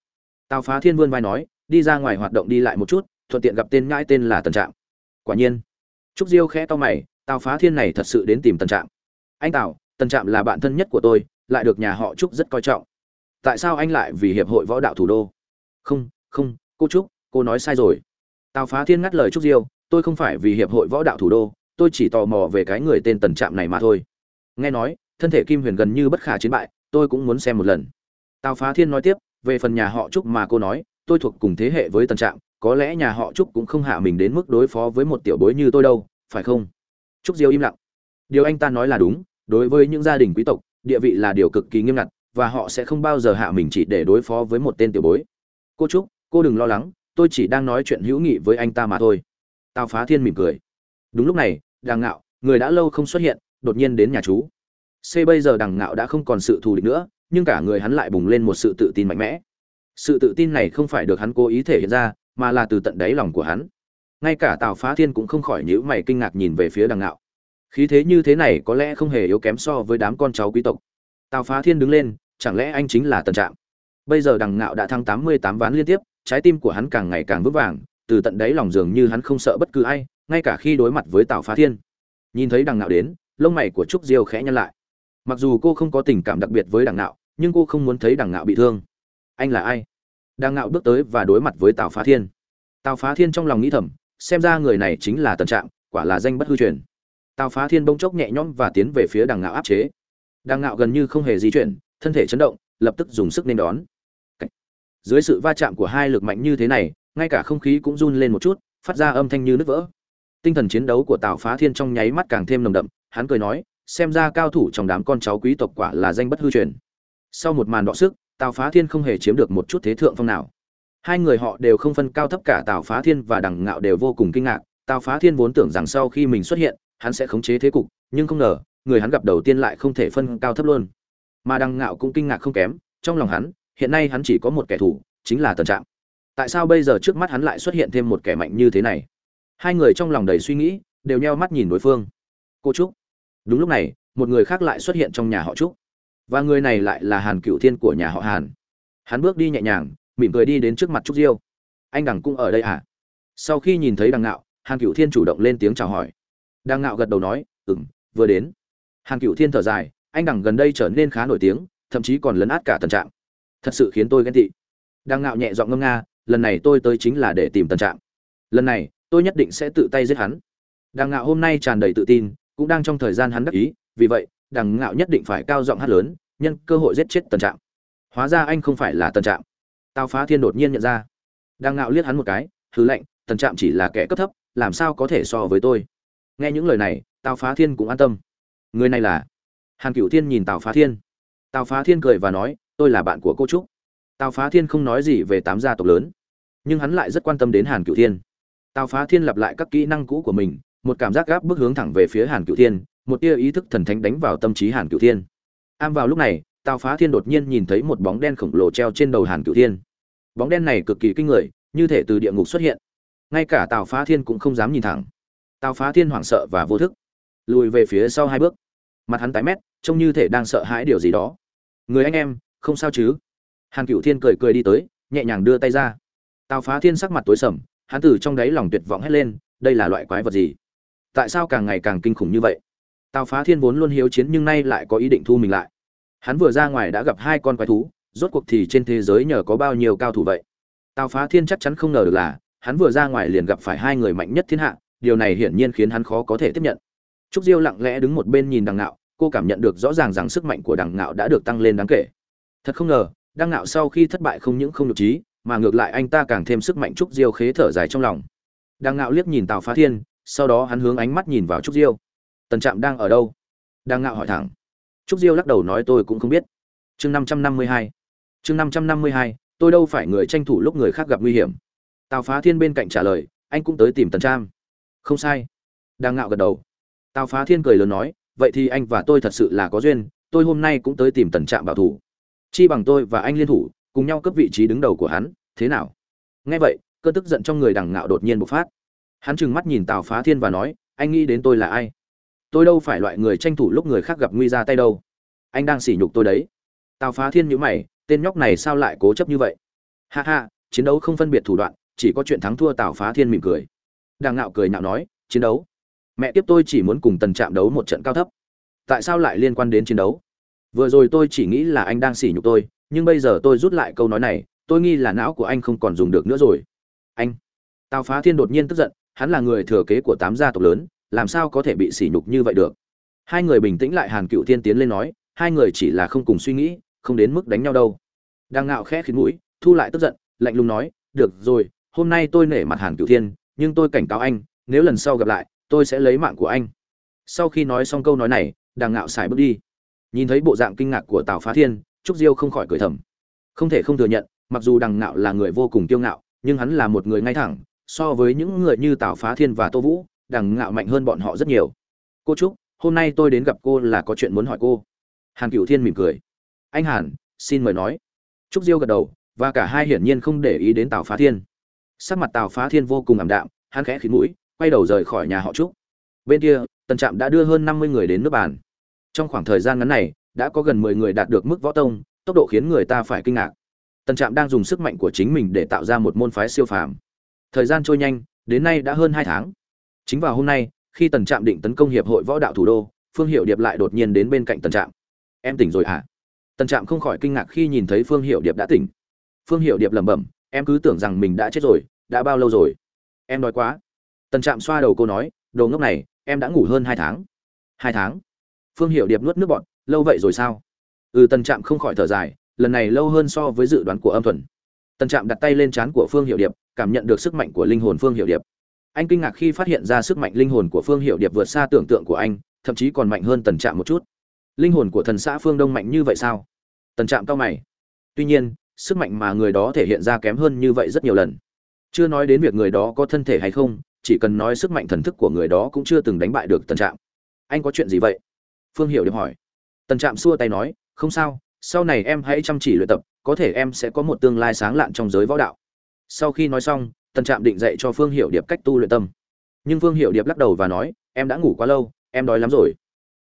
Tào phá thiên vươn vai nói, đi ra ngoài hoạt động đi lại một chút, thuận tiện gặp tên ngãi tên là tần trạm. Quả nhiên. Trúc diêu khẽ to mày, tào phá thiên này thật sự đến tìm tần trạm. Anh tào, tần trạm là bạn thân nhất của tôi, lại được nhà họ trúc rất coi trọng tại sao anh lại vì hiệp hội võ đạo thủ đô? Không không, cô trúc, cô nói sai rồi. Tào phá thiên ngắt lời trúc diêu, tôi không phải vì hiệp hội võ đạo thủ đô, tôi chỉ tò mò về cái người tên tần trạm này mà thôi. Nghe nói, thân thể kim huyền gần như bất khả chiến bại, tôi cũng muốn xem một lần. Tào phá thiên nói tiếp, về phần nhà họ trúc mà cô nói, tôi thuộc cùng thế hệ với tần trạm, có lẽ nhà họ trúc cũng không hạ mình đến mức đối phó với một tiểu bối như tôi đâu, phải không? Trúc diêu im lặng. Điều anh ta nói là đúng, đối với những gia đình quý tộc, địa vị là điều cực kỳ nghiêm ngặt và họ sẽ không bao giờ hạ mình chỉ để đối phó với một tên tiểu bối. Cô trúc, cô đừng lo lắng, tôi chỉ đang nói chuyện hữu nghị với anh ta mà thôi. Tào phá thiên mỉm cười. Đúng lúc này đàng ngạo, người đã lâu không xuất hiện, đột nhiên đến nhà chú. C bây giờ đằng ngạo đã không còn sự thù địch nữa, nhưng cả người hắn lại bùng lên một sự tự tin mạnh mẽ. Sự tự tin này không phải được hắn cố ý thể hiện ra, mà là từ tận đáy lòng của hắn. Ngay cả tào phá thiên cũng không khỏi nhíu mày kinh ngạc nhìn về phía đằng ngạo. Khí thế như thế này có lẽ không hề yếu kém so với đám con cháu quý tộc tào phá thiên đứng lên, chẳng lẽ anh chính là tần trạm? Bây giờ đằng ngạo đã thăng tám mươi tám ván liên tiếp, trái tim của hắn càng ngày càng vững vàng, từ tận đáy lòng dường như hắn không sợ bất cứ ai, ngay cả khi đối mặt với tào phá thiên. Nhìn thấy đằng ngạo đến, lông mày của trúc diêu khẽ nhăn lại. Mặc dù cô không có tình cảm đặc biệt với đằng ngạo, nhưng cô không muốn thấy đằng ngạo bị thương. Anh là ai? Đằng ngạo bước tới và đối mặt với tào phá thiên. Tào phá thiên trong lòng nghĩ thầm, xem ra người này chính là tần trạm, quả là danh bất hư truyền. Tào phá thiên bỗng chốc nhẹ nhõm và tiến về phía đằng ngạo áp chế đang ngạo gần như không hề di chuyển, thân thể chấn động, lập tức dùng sức nên đón. Dưới sự va chạm của hai lực mạnh như thế này, ngay cả không khí cũng run lên một chút, phát ra âm thanh như nứt vỡ. Tinh thần chiến đấu của tào phá thiên trong nháy mắt càng thêm nồng đậm, hắn cười nói, xem ra cao thủ trong đám con cháu quý tộc quả là danh bất hư truyền. Sau một màn đọ sức, tào phá thiên không hề chiếm được một chút thế thượng phong nào. Hai người họ đều không phân cao thấp cả tào phá thiên và đằng ngạo đều vô cùng kinh ngạc. Tào phá thiên vốn tưởng rằng sau khi mình xuất hiện, hắn sẽ khống chế thế cục, nhưng không ngờ người hắn gặp đầu tiên lại không thể phân cao thấp luôn. Mà đằng ngạo cũng kinh ngạc không kém, trong lòng hắn, hiện nay hắn chỉ có một kẻ thù, chính là tần trạm. Tại sao bây giờ trước mắt hắn lại xuất hiện thêm một kẻ mạnh như thế này? Hai người trong lòng đầy suy nghĩ, đều nheo mắt nhìn đối phương. Cô trúc. Đúng lúc này, một người khác lại xuất hiện trong nhà họ trúc. Và người này lại là hàn cựu thiên của nhà họ hàn. Hắn bước đi nhẹ nhàng, mỉm cười đi đến trước mặt trúc diêu. Anh đằng cũng ở đây à? Sau khi nhìn thấy đằng ngạo, hàn cựu thiên chủ động lên tiếng chào hỏi. Đằng ngạo gật đầu nói ừ m vừa đến hàn cựu thiên thở dài, anh đằng gần đây trở nên khá nổi tiếng, thậm chí còn lấn át cả Tần trạng. Thật sự khiến tôi ghen tị. Đang ngạo nhẹ giọng ngâm nga, lần này tôi tới chính là để tìm Tần trạng. Lần này, tôi nhất định sẽ tự tay giết hắn. Đằng ngạo hôm nay tràn đầy tự tin, cũng đang trong thời gian hắn đắc ý, vì vậy, đằng ngạo nhất định phải cao giọng hát lớn, nhân cơ hội giết chết tần trạm hóa ra anh không phải là tần trạm tào phá thiên đột nhiên nhận ra. Đằng ngạo liếc hắn một cái thứ lệnh tần trạm chỉ là kẻ cấp thấp, làm sao có thể so với tôi? Nghe những lời này tào phá thiên cũng an tâm người này là hàn cửu thiên nhìn tào phá thiên tào phá thiên cười và nói tôi là bạn của cô trúc tào phá thiên không nói gì về tám gia tộc lớn nhưng hắn lại rất quan tâm đến hàn cửu thiên tào phá thiên lặp lại các kỹ năng cũ của mình một cảm giác gáp bước hướng thẳng về phía hàn cửu thiên một tia ý thức thần thánh đánh vào tâm trí hàn cửu thiên am vào lúc này tào phá thiên đột nhiên nhìn thấy một bóng đen khổng lồ treo trên đầu hàn cửu thiên bóng đen này cực kỳ kinh người như thể từ địa ngục xuất hiện ngay cả tào phá thiên cũng không dám nhìn thẳng tào phá thiên hoảng sợ và vô thức lùi về phía sau hai bước. Mặt hắn tái mét, trông như thể đang sợ hãi điều gì đó. Người anh em, không sao chứ? Hàn cựu thiên cười cười đi tới, nhẹ nhàng đưa tay ra. Tào phá thiên sắc mặt tối sầm, hắn từ trong đáy lòng tuyệt vọng hét lên, đây là loại quái vật gì? Tại sao càng ngày càng kinh khủng như vậy? Tào phá thiên vốn luôn hiếu chiến nhưng nay lại có ý định thu mình lại. Hắn vừa ra ngoài đã gặp hai con quái thú, rốt cuộc thì trên thế giới nhờ có bao nhiêu cao thủ vậy? Tào phá thiên chắc chắn không ngờ được là, hắn vừa ra ngoài liền gặp phải hai người mạnh nhất thiên hạ, điều này hiển nhiên khiến hắn khó có thể tiếp nhận trúc diêu lặng lẽ đứng một bên nhìn đằng ngạo, cô cảm nhận được rõ ràng rằng sức mạnh của đằng ngạo đã được tăng lên đáng kể. Thật không ngờ, đằng ngạo sau khi thất bại không những không được trí, mà ngược lại anh ta càng thêm sức mạnh trúc diêu khế thở dài trong lòng. Đằng ngạo liếc nhìn tào phá thiên, sau đó hắn hướng ánh mắt nhìn vào trúc diêu. Tần trạm đang ở đâu? Đằng ngạo hỏi thẳng. Trúc diêu lắc đầu nói, tôi cũng không biết. Chương năm trăm năm mươi hai. Chương năm trăm năm mươi hai, tôi đâu phải người tranh thủ lúc người khác gặp nguy hiểm. Tào phá thiên bên cạnh trả lời, anh cũng tới tìm tần Trạm. không sai. Đằng ngạo gật đầu tào phá thiên cười lớn nói, vậy thì anh và tôi thật sự là có duyên, tôi hôm nay cũng tới tìm tần trạm bảo thủ. Chi bằng tôi và anh liên thủ, cùng nhau cấp vị trí đứng đầu của hắn, thế nào? Nghe vậy, cơn tức giận trong người đằng ngạo đột nhiên bộc phát. Hắn trừng mắt nhìn tào phá thiên và nói, anh nghĩ đến tôi là ai? Tôi đâu phải loại người tranh thủ lúc người khác gặp nguy ra tay đâu. Anh đang sỉ nhục tôi đấy. Tào phá thiên nhữ mày, tên nhóc này sao lại cố chấp như vậy? Ha ha, chiến đấu không phân biệt thủ đoạn, chỉ có chuyện thắng thua. Tào phá thiên mỉm cười. Đằng ngạo cười nhạo nói, chiến đấu? Mẹ tiếp tôi chỉ muốn cùng tần trạm đấu một trận cao thấp. Tại sao lại liên quan đến chiến đấu? Vừa rồi tôi chỉ nghĩ là anh đang sỉ nhục tôi, nhưng bây giờ tôi rút lại câu nói này, tôi nghi là não của anh không còn dùng được nữa rồi. Anh, tào phá thiên đột nhiên tức giận, hắn là người thừa kế của tám gia tộc lớn, làm sao có thể bị sỉ nhục như vậy được? Hai người bình tĩnh lại hàn cựu thiên tiến lên nói, hai người chỉ là không cùng suy nghĩ, không đến mức đánh nhau đâu. Đang ngạo khẽ khiến mũi, thu lại tức giận, lạnh lùng nói, được rồi, hôm nay tôi nể mặt hàn cựu thiên, nhưng tôi cảnh cáo anh, nếu lần sau gặp lại tôi sẽ lấy mạng của anh. Sau khi nói xong câu nói này, đàng ngạo xài bước đi. Nhìn thấy bộ dạng kinh ngạc của tào phá thiên, trúc diêu không khỏi cười thầm. Không thể không thừa nhận, mặc dù đằng ngạo là người vô cùng kiêu ngạo, nhưng hắn là một người ngay thẳng, so với những người như tào phá thiên và tô vũ đằng ngạo mạnh hơn bọn họ rất nhiều. Cô trúc, hôm nay tôi đến gặp cô là có chuyện muốn hỏi cô. Hàn cựu thiên mỉm cười. Anh hàn, xin mời nói. Trúc diêu gật đầu, và cả hai hiển nhiên không để ý đến tào phá thiên. Sắc mặt tào phá thiên vô cùng ảm đạm, hắn khẽ khí mũi quay đầu rời khỏi nhà họ trúc. Bên kia, tần trạm đã đưa hơn năm mươi người đến nước bàn. Trong khoảng thời gian ngắn này, đã có gần mười người đạt được mức võ tông, tốc độ khiến người ta phải kinh ngạc. Tần trạm đang dùng sức mạnh của chính mình để tạo ra một môn phái siêu phàm. Thời gian trôi nhanh, đến nay đã hơn hai tháng. Chính vào hôm nay, khi tần trạm định tấn công hiệp hội võ đạo thủ đô, phương hiệu điệp lại đột nhiên đến bên cạnh tần trạm. Em tỉnh rồi à tần trạm không khỏi kinh ngạc khi nhìn thấy phương hiệu điệp đã tỉnh. Phương hiệu điệp lẩm bẩm, em cứ tưởng rằng mình đã chết rồi, đã bao lâu rồi? Em đói quá tần trạm xoa đầu cô nói, đồ ngốc này, em đã ngủ hơn hai tháng. Hai tháng? Phương hiệu điệp nuốt nước bọn lâu vậy rồi sao? Ừ tần trạm không khỏi thở dài, lần này lâu hơn so với dự đoán của âm thuần. Tần trạm đặt tay lên trán của phương hiệu điệp, cảm nhận được sức mạnh của linh hồn phương hiệu điệp. Anh kinh ngạc khi phát hiện ra sức mạnh linh hồn của phương hiệu điệp vượt xa tưởng tượng của anh, thậm chí còn mạnh hơn tần trạm một chút. Linh hồn của thần xã phương đông mạnh như vậy sao? Tần trạm cao mày. Tuy nhiên, sức mạnh mà người đó thể hiện ra kém hơn như vậy rất nhiều lần. Chưa nói đến việc người đó có thân thể hay không chỉ cần nói sức mạnh thần thức của người đó cũng chưa từng đánh bại được tần trạm. Anh có chuyện gì vậy? Phương hiệu điệp hỏi. Tần trạm xua tay nói, không sao, sau này em hãy chăm chỉ luyện tập, có thể em sẽ có một tương lai sáng lạn trong giới võ đạo. Sau khi nói xong, tần trạm định dạy cho phương Hiểu điệp cách tu luyện tâm. Nhưng phương Hiểu điệp lắc đầu và nói, em đã ngủ quá lâu, em đói lắm rồi.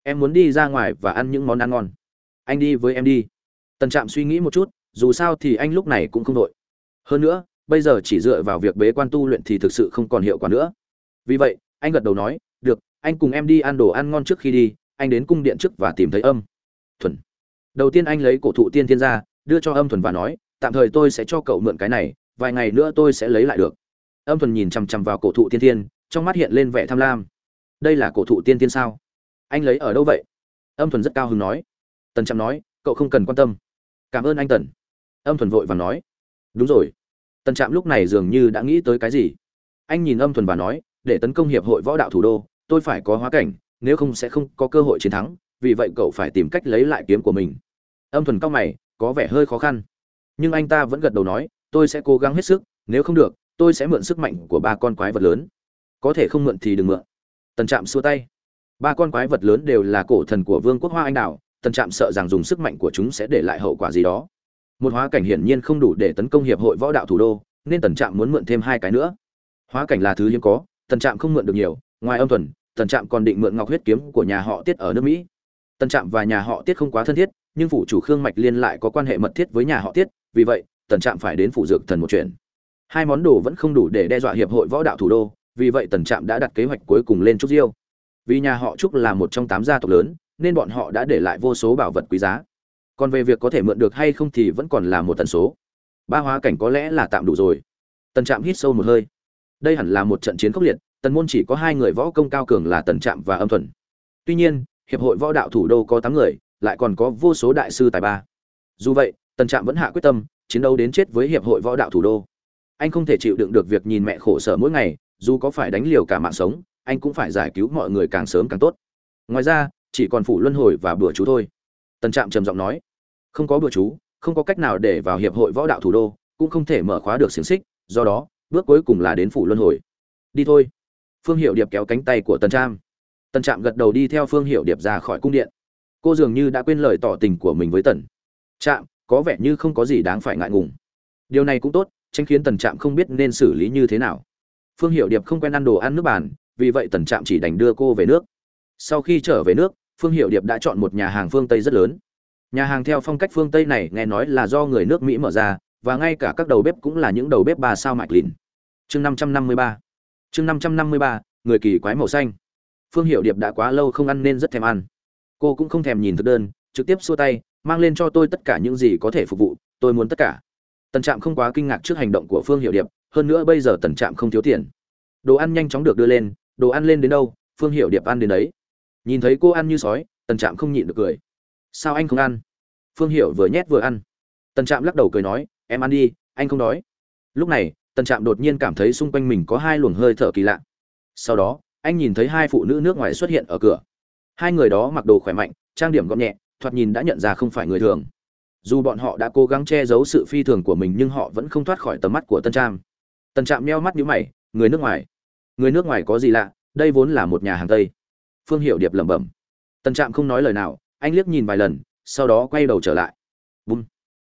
Em muốn đi ra ngoài và ăn những món ăn ngon. Anh đi với em đi. Tần trạm suy nghĩ một chút, dù sao thì anh lúc này cũng không đội. Hơn nữa bây giờ chỉ dựa vào việc bế quan tu luyện thì thực sự không còn hiệu quả nữa. Vì vậy, anh gật đầu nói, được, anh cùng em đi ăn đồ ăn ngon trước khi đi, anh đến cung điện trước và tìm thấy âm thuần. Đầu tiên anh lấy cổ thụ tiên thiên ra, đưa cho âm thuần và nói, tạm thời tôi sẽ cho cậu mượn cái này, vài ngày nữa tôi sẽ lấy lại được. Âm thuần nhìn chằm chằm vào cổ thụ tiên thiên, trong mắt hiện lên vẻ tham lam. Đây là cổ thụ tiên thiên sao? Anh lấy ở đâu vậy? Âm thuần rất cao hứng nói. Tần trầm nói, cậu không cần quan tâm. Cảm ơn anh tần. Âm thuần vội và nói. Đúng rồi tần trạm lúc này dường như đã nghĩ tới cái gì. Anh nhìn âm thuần và nói, để tấn công hiệp hội võ đạo thủ đô, tôi phải có hóa cảnh, nếu không sẽ không có cơ hội chiến thắng, vì vậy cậu phải tìm cách lấy lại kiếm của mình. Âm thuần cao mày, có vẻ hơi khó khăn. Nhưng anh ta vẫn gật đầu nói, tôi sẽ cố gắng hết sức, nếu không được, tôi sẽ mượn sức mạnh của ba con quái vật lớn. Có thể không mượn thì đừng mượn. Tần trạm xua tay. Ba con quái vật lớn đều là cổ thần của vương quốc hoa anh đào, tần trạm sợ rằng dùng sức mạnh của chúng sẽ để lại hậu quả gì đó một hóa cảnh hiển nhiên không đủ để tấn công hiệp hội võ đạo thủ đô, nên tần trạm muốn mượn thêm hai cái nữa. Hóa cảnh là thứ hiếm có, tần trạm không mượn được nhiều, ngoài âm thuần, tần trạm còn định mượn ngọc huyết kiếm của nhà họ tiết ở nước mỹ. Tần trạm và nhà họ tiết không quá thân thiết, nhưng phủ chủ khương mạch liên lại có quan hệ mật thiết với nhà họ tiết, vì vậy, tần trạm phải đến phủ dược thần một chuyện. Hai món đồ vẫn không đủ để đe dọa hiệp hội võ đạo thủ đô, vì vậy tần trạm đã đặt kế hoạch cuối cùng lên trúc diêu. Vì nhà họ trúc là một trong tám gia tộc lớn, nên bọn họ đã để lại vô số bảo vật quý giá còn về việc có thể mượn được hay không thì vẫn còn là một tần số. Ba hóa cảnh có lẽ là tạm đủ rồi. Tần trạm hít sâu một hơi. Đây hẳn là một trận chiến khốc liệt, tần môn chỉ có hai người võ công cao cường là tần trạm và âm thuần. Tuy nhiên, hiệp hội võ đạo thủ đô có tám người, lại còn có vô số đại sư tài ba. Dù vậy, tần trạm vẫn hạ quyết tâm, chiến đấu đến chết với hiệp hội võ đạo thủ đô. Anh không thể chịu đựng được việc nhìn mẹ khổ sở mỗi ngày, dù có phải đánh liều cả mạng sống, anh cũng phải giải cứu mọi người càng sớm càng tốt. Ngoài ra, chỉ còn phủ luân hồi và bữa chú thôi tần trạm trầm giọng nói, không có bữa chú, không có cách nào để vào hiệp hội võ đạo thủ đô, cũng không thể mở khóa được xiềng xích, do đó, bước cuối cùng là đến phủ luân hồi. Đi thôi. Phương hiệu điệp kéo cánh tay của tần trạm. Tần trạm gật đầu đi theo phương hiệu điệp ra khỏi cung điện. Cô dường như đã quên lời tỏ tình của mình với tần trạm, có vẻ như không có gì đáng phải ngại ngùng. Điều này cũng tốt, tránh khiến tần trạm không biết nên xử lý như thế nào. Phương hiệu điệp không quen ăn đồ ăn nước bàn, vì vậy tần trạm chỉ đành đưa cô về nước. Sau khi trở về nước phương hiệu điệp đã chọn một nhà hàng phương tây rất lớn. Nhà hàng theo phong cách phương tây này nghe nói là do người nước mỹ mở ra, và ngay cả các đầu bếp cũng là những đầu bếp ba sao mạch lìn. Chương năm trăm năm mươi ba. Chương năm trăm năm mươi ba, người kỳ quái màu xanh. Phương hiệu điệp đã quá lâu không ăn nên rất thèm ăn. Cô cũng không thèm nhìn thực đơn, trực tiếp xua tay, mang lên cho tôi tất cả những gì có thể phục vụ, tôi muốn tất cả. Tần trạm không quá kinh ngạc trước hành động của phương hiệu điệp, hơn nữa bây giờ tần trạm không thiếu tiền. Đồ ăn nhanh chóng được đưa lên, đồ ăn lên đến đâu, phương hiệu điệp ăn đến đấy nhìn thấy cô ăn như sói, tần trạm không nhịn được cười. Sao anh không ăn? Phương hiệu vừa nhét vừa ăn. Tần trạm lắc đầu cười nói, em ăn đi, anh không đói. Lúc này, tần trạm đột nhiên cảm thấy xung quanh mình có hai luồng hơi thở kỳ lạ. Sau đó, anh nhìn thấy hai phụ nữ nước ngoài xuất hiện ở cửa. Hai người đó mặc đồ khỏe mạnh, trang điểm gọn nhẹ, thoạt nhìn đã nhận ra không phải người thường. Dù bọn họ đã cố gắng che giấu sự phi thường của mình nhưng họ vẫn không thoát khỏi tầm mắt của tân trạm. Tân trạm meo mắt nhíu mày, người nước ngoài? Người nước ngoài có gì lạ? Đây vốn là một nhà hàng tây phương hiệu điệp lẩm bẩm. Tần trạm không nói lời nào, anh liếc nhìn vài lần, sau đó quay đầu trở lại. Bùm.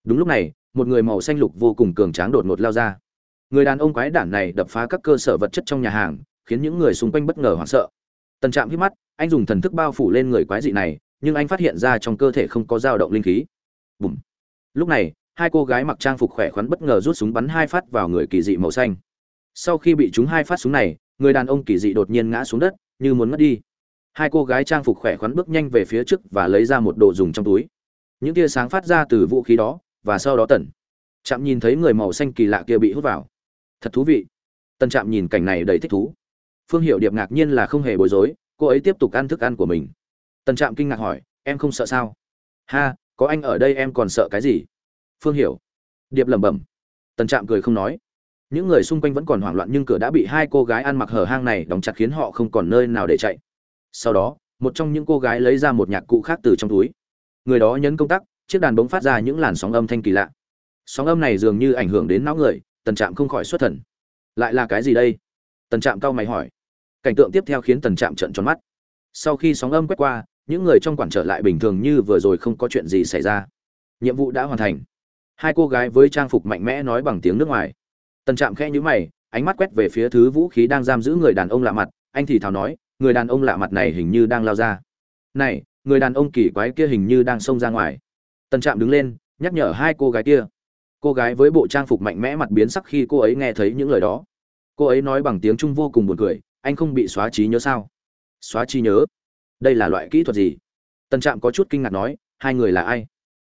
Đúng lúc này, một người màu xanh lục vô cùng cường tráng đột ngột lao ra. Người đàn ông quái đản này đập phá các cơ sở vật chất trong nhà hàng, khiến những người xung quanh bất ngờ hoảng sợ. Tần trạm hít mắt, anh dùng thần thức bao phủ lên người quái dị này, nhưng anh phát hiện ra trong cơ thể không có dao động linh khí. Bùm. Lúc này, hai cô gái mặc trang phục khỏe khoắn bất ngờ rút súng bắn hai phát vào người kỳ dị màu xanh. Sau khi bị trúng hai phát súng này, người đàn ông kỳ dị đột nhiên ngã xuống đất, như muốn mất đi hai cô gái trang phục khỏe khoắn bước nhanh về phía trước và lấy ra một đồ dùng trong túi. Những tia sáng phát ra từ vũ khí đó, và sau đó tần chạm nhìn thấy người màu xanh kỳ lạ kia bị hút vào. Thật thú vị. Tần trạm nhìn cảnh này đầy thích thú. Phương hiệu điệp ngạc nhiên là không hề bối rối, cô ấy tiếp tục ăn thức ăn của mình. Tần trạm kinh ngạc hỏi, em không sợ sao? Ha, có anh ở đây em còn sợ cái gì? Phương hiểu điệp lẩm bẩm. Tần trạm cười không nói. Những người xung quanh vẫn còn hoảng loạn nhưng cửa đã bị hai cô gái ăn mặc hở hang này đóng chặt khiến họ không còn nơi nào để chạy sau đó, một trong những cô gái lấy ra một nhạc cụ khác từ trong túi. Người đó nhấn công tắc, chiếc đàn bỗng phát ra những làn sóng âm thanh kỳ lạ. Sóng âm này dường như ảnh hưởng đến não người, tần trạm không khỏi xuất thần. Lại là cái gì đây? Tần trạm cau mày hỏi. Cảnh tượng tiếp theo khiến tần trạm trợn tròn mắt. Sau khi sóng âm quét qua, những người trong quản trở lại bình thường như vừa rồi không có chuyện gì xảy ra. Nhiệm vụ đã hoàn thành. Hai cô gái với trang phục mạnh mẽ nói bằng tiếng nước ngoài. Tần trạm khẽ nhữ mày, ánh mắt quét về phía thứ vũ khí đang giam giữ người đàn ông lạ mặt. Anh thì thào nói người đàn ông lạ mặt này hình như đang lao ra. Này, người đàn ông kỳ quái kia hình như đang xông ra ngoài. Tần trạm đứng lên, nhắc nhở hai cô gái kia. Cô gái với bộ trang phục mạnh mẽ mặt biến sắc khi cô ấy nghe thấy những lời đó. Cô ấy nói bằng tiếng trung vô cùng buồn cười, anh không bị xóa trí nhớ sao? Xóa trí nhớ? Đây là loại kỹ thuật gì? Tần trạm có chút kinh ngạc nói, hai người là ai?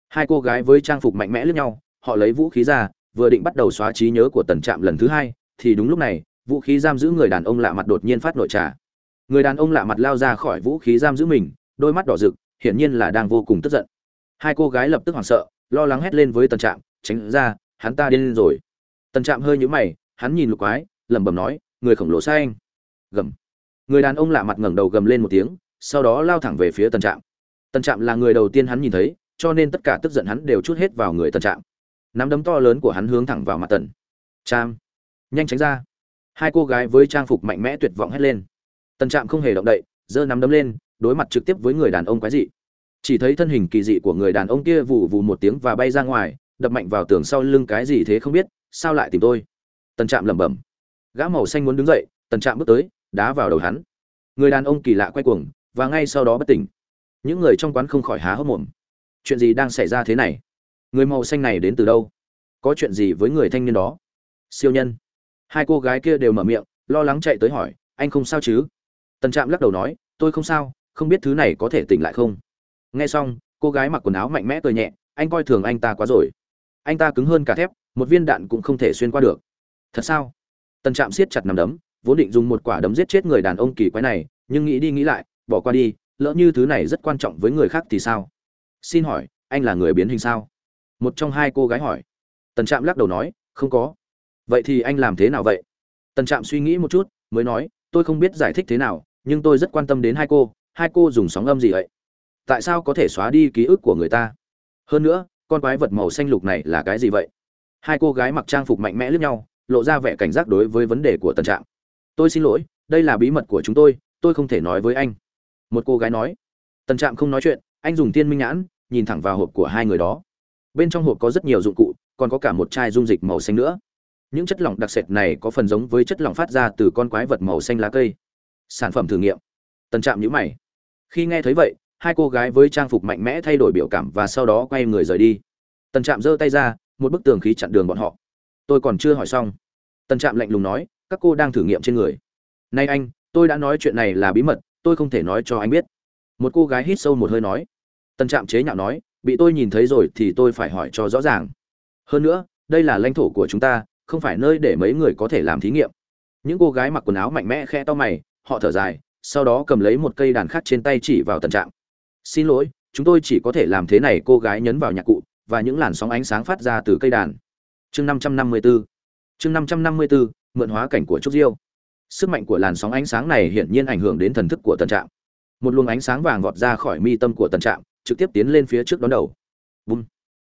Hai cô gái với trang phục mạnh mẽ lẫn nhau, họ lấy vũ khí ra, vừa định bắt đầu xóa trí nhớ của tần trạm lần thứ hai, thì đúng lúc này, vũ khí giam giữ người đàn ông lạ mặt đột nhiên phát nội trà người đàn ông lạ mặt lao ra khỏi vũ khí giam giữ mình, đôi mắt đỏ rực, hiển nhiên là đang vô cùng tức giận. Hai cô gái lập tức hoảng sợ, lo lắng hét lên với tần trạm, tránh ra, hắn ta điên lên rồi. Tần trạm hơi nhũ mày, hắn nhìn lục quái, lẩm bẩm nói, người khổng lồ sai anh. Gầm. Người đàn ông lạ mặt ngẩng đầu gầm lên một tiếng, sau đó lao thẳng về phía tần trạm. Tần trạm là người đầu tiên hắn nhìn thấy, cho nên tất cả tức giận hắn đều chút hết vào người tần trạm. Nắm đấm to lớn của hắn hướng thẳng vào mặt tần. Trạm nhanh tránh ra. Hai cô gái với trang phục mạnh mẽ tuyệt vọng hét lên tần trạm không hề động đậy, giơ nắm đấm lên, đối mặt trực tiếp với người đàn ông quái dị. Chỉ thấy thân hình kỳ dị của người đàn ông kia vụ vù một tiếng và bay ra ngoài, đập mạnh vào tường sau lưng cái gì thế không biết, sao lại tìm tôi? Tần trạm lẩm bẩm. Gã màu xanh muốn đứng dậy, tần trạm bước tới, đá vào đầu hắn. Người đàn ông kỳ lạ quay cuồng, và ngay sau đó bất tỉnh. Những người trong quán không khỏi há hốc mồm. Chuyện gì đang xảy ra thế này? Người màu xanh này đến từ đâu? Có chuyện gì với người thanh niên đó? Siêu nhân. Hai cô gái kia đều mở miệng, lo lắng chạy tới hỏi, anh không sao chứ? Tần trạm lắc đầu nói, tôi không sao, không biết thứ này có thể tỉnh lại không? Nghe xong, cô gái mặc quần áo mạnh mẽ cười nhẹ, anh coi thường anh ta quá rồi. Anh ta cứng hơn cả thép, một viên đạn cũng không thể xuyên qua được. Thật sao? Tần trạm siết chặt nằm đấm, vốn định dùng một quả đấm giết chết người đàn ông kỳ quái này, nhưng nghĩ đi nghĩ lại, bỏ qua đi, lỡ như thứ này rất quan trọng với người khác thì sao? Xin hỏi, anh là người biến hình sao? Một trong hai cô gái hỏi. Tần trạm lắc đầu nói, không có. Vậy thì anh làm thế nào vậy? Tần trạm suy nghĩ một chút, mới nói, tôi không biết giải thích thế nào nhưng tôi rất quan tâm đến hai cô hai cô dùng sóng âm gì vậy? Tại sao có thể xóa đi ký ức của người ta? Hơn nữa, con quái vật màu xanh lục này là cái gì vậy? Hai cô gái mặc trang phục mạnh mẽ lướt nhau, lộ ra vẻ cảnh giác đối với vấn đề của tần trạm tôi xin lỗi, đây là bí mật của chúng tôi tôi không thể nói với anh. Một cô gái nói. Tần trạm không nói chuyện, anh dùng tiên minh nhãn, nhìn thẳng vào hộp của hai người đó. Bên trong hộp có rất nhiều dụng cụ, còn có cả một chai dung dịch màu xanh nữa. Những chất lỏng đặc sệt này có phần giống với chất lỏng phát ra từ con quái vật màu xanh lá cây sản phẩm thử nghiệm. Tần trạm nhữ mày. Khi nghe thấy vậy, hai cô gái với trang phục mạnh mẽ thay đổi biểu cảm và sau đó quay người rời đi. Tần trạm giơ tay ra, một bức tường khí chặn đường bọn họ. Tôi còn chưa hỏi xong. Tần trạm lạnh lùng nói, các cô đang thử nghiệm trên người. Nay anh, tôi đã nói chuyện này là bí mật, tôi không thể nói cho anh biết. Một cô gái hít sâu một hơi nói. Tần trạm chế nhạo nói, bị tôi nhìn thấy rồi thì tôi phải hỏi cho rõ ràng. Hơn nữa, đây là lãnh thổ của chúng ta, không phải nơi để mấy người có thể làm thí nghiệm. Những cô gái mặc quần áo mạnh mẽ khe to mày họ thở dài, sau đó cầm lấy một cây đàn khác trên tay chỉ vào tận trạng. xin lỗi, chúng tôi chỉ có thể làm thế này, cô gái nhấn vào nhạc cụ, và những làn sóng ánh sáng phát ra từ cây đàn. Chương năm trăm năm mươi bốn chương năm trăm năm mươi bốn mượn hóa cảnh của trúc diêu. Sức mạnh của làn sóng ánh sáng này hiển nhiên ảnh hưởng đến thần thức của tần trạm. Một luồng ánh sáng vàng vọt ra khỏi mi tâm của tần trạm, trực tiếp tiến lên phía trước đón đầu. Bùm.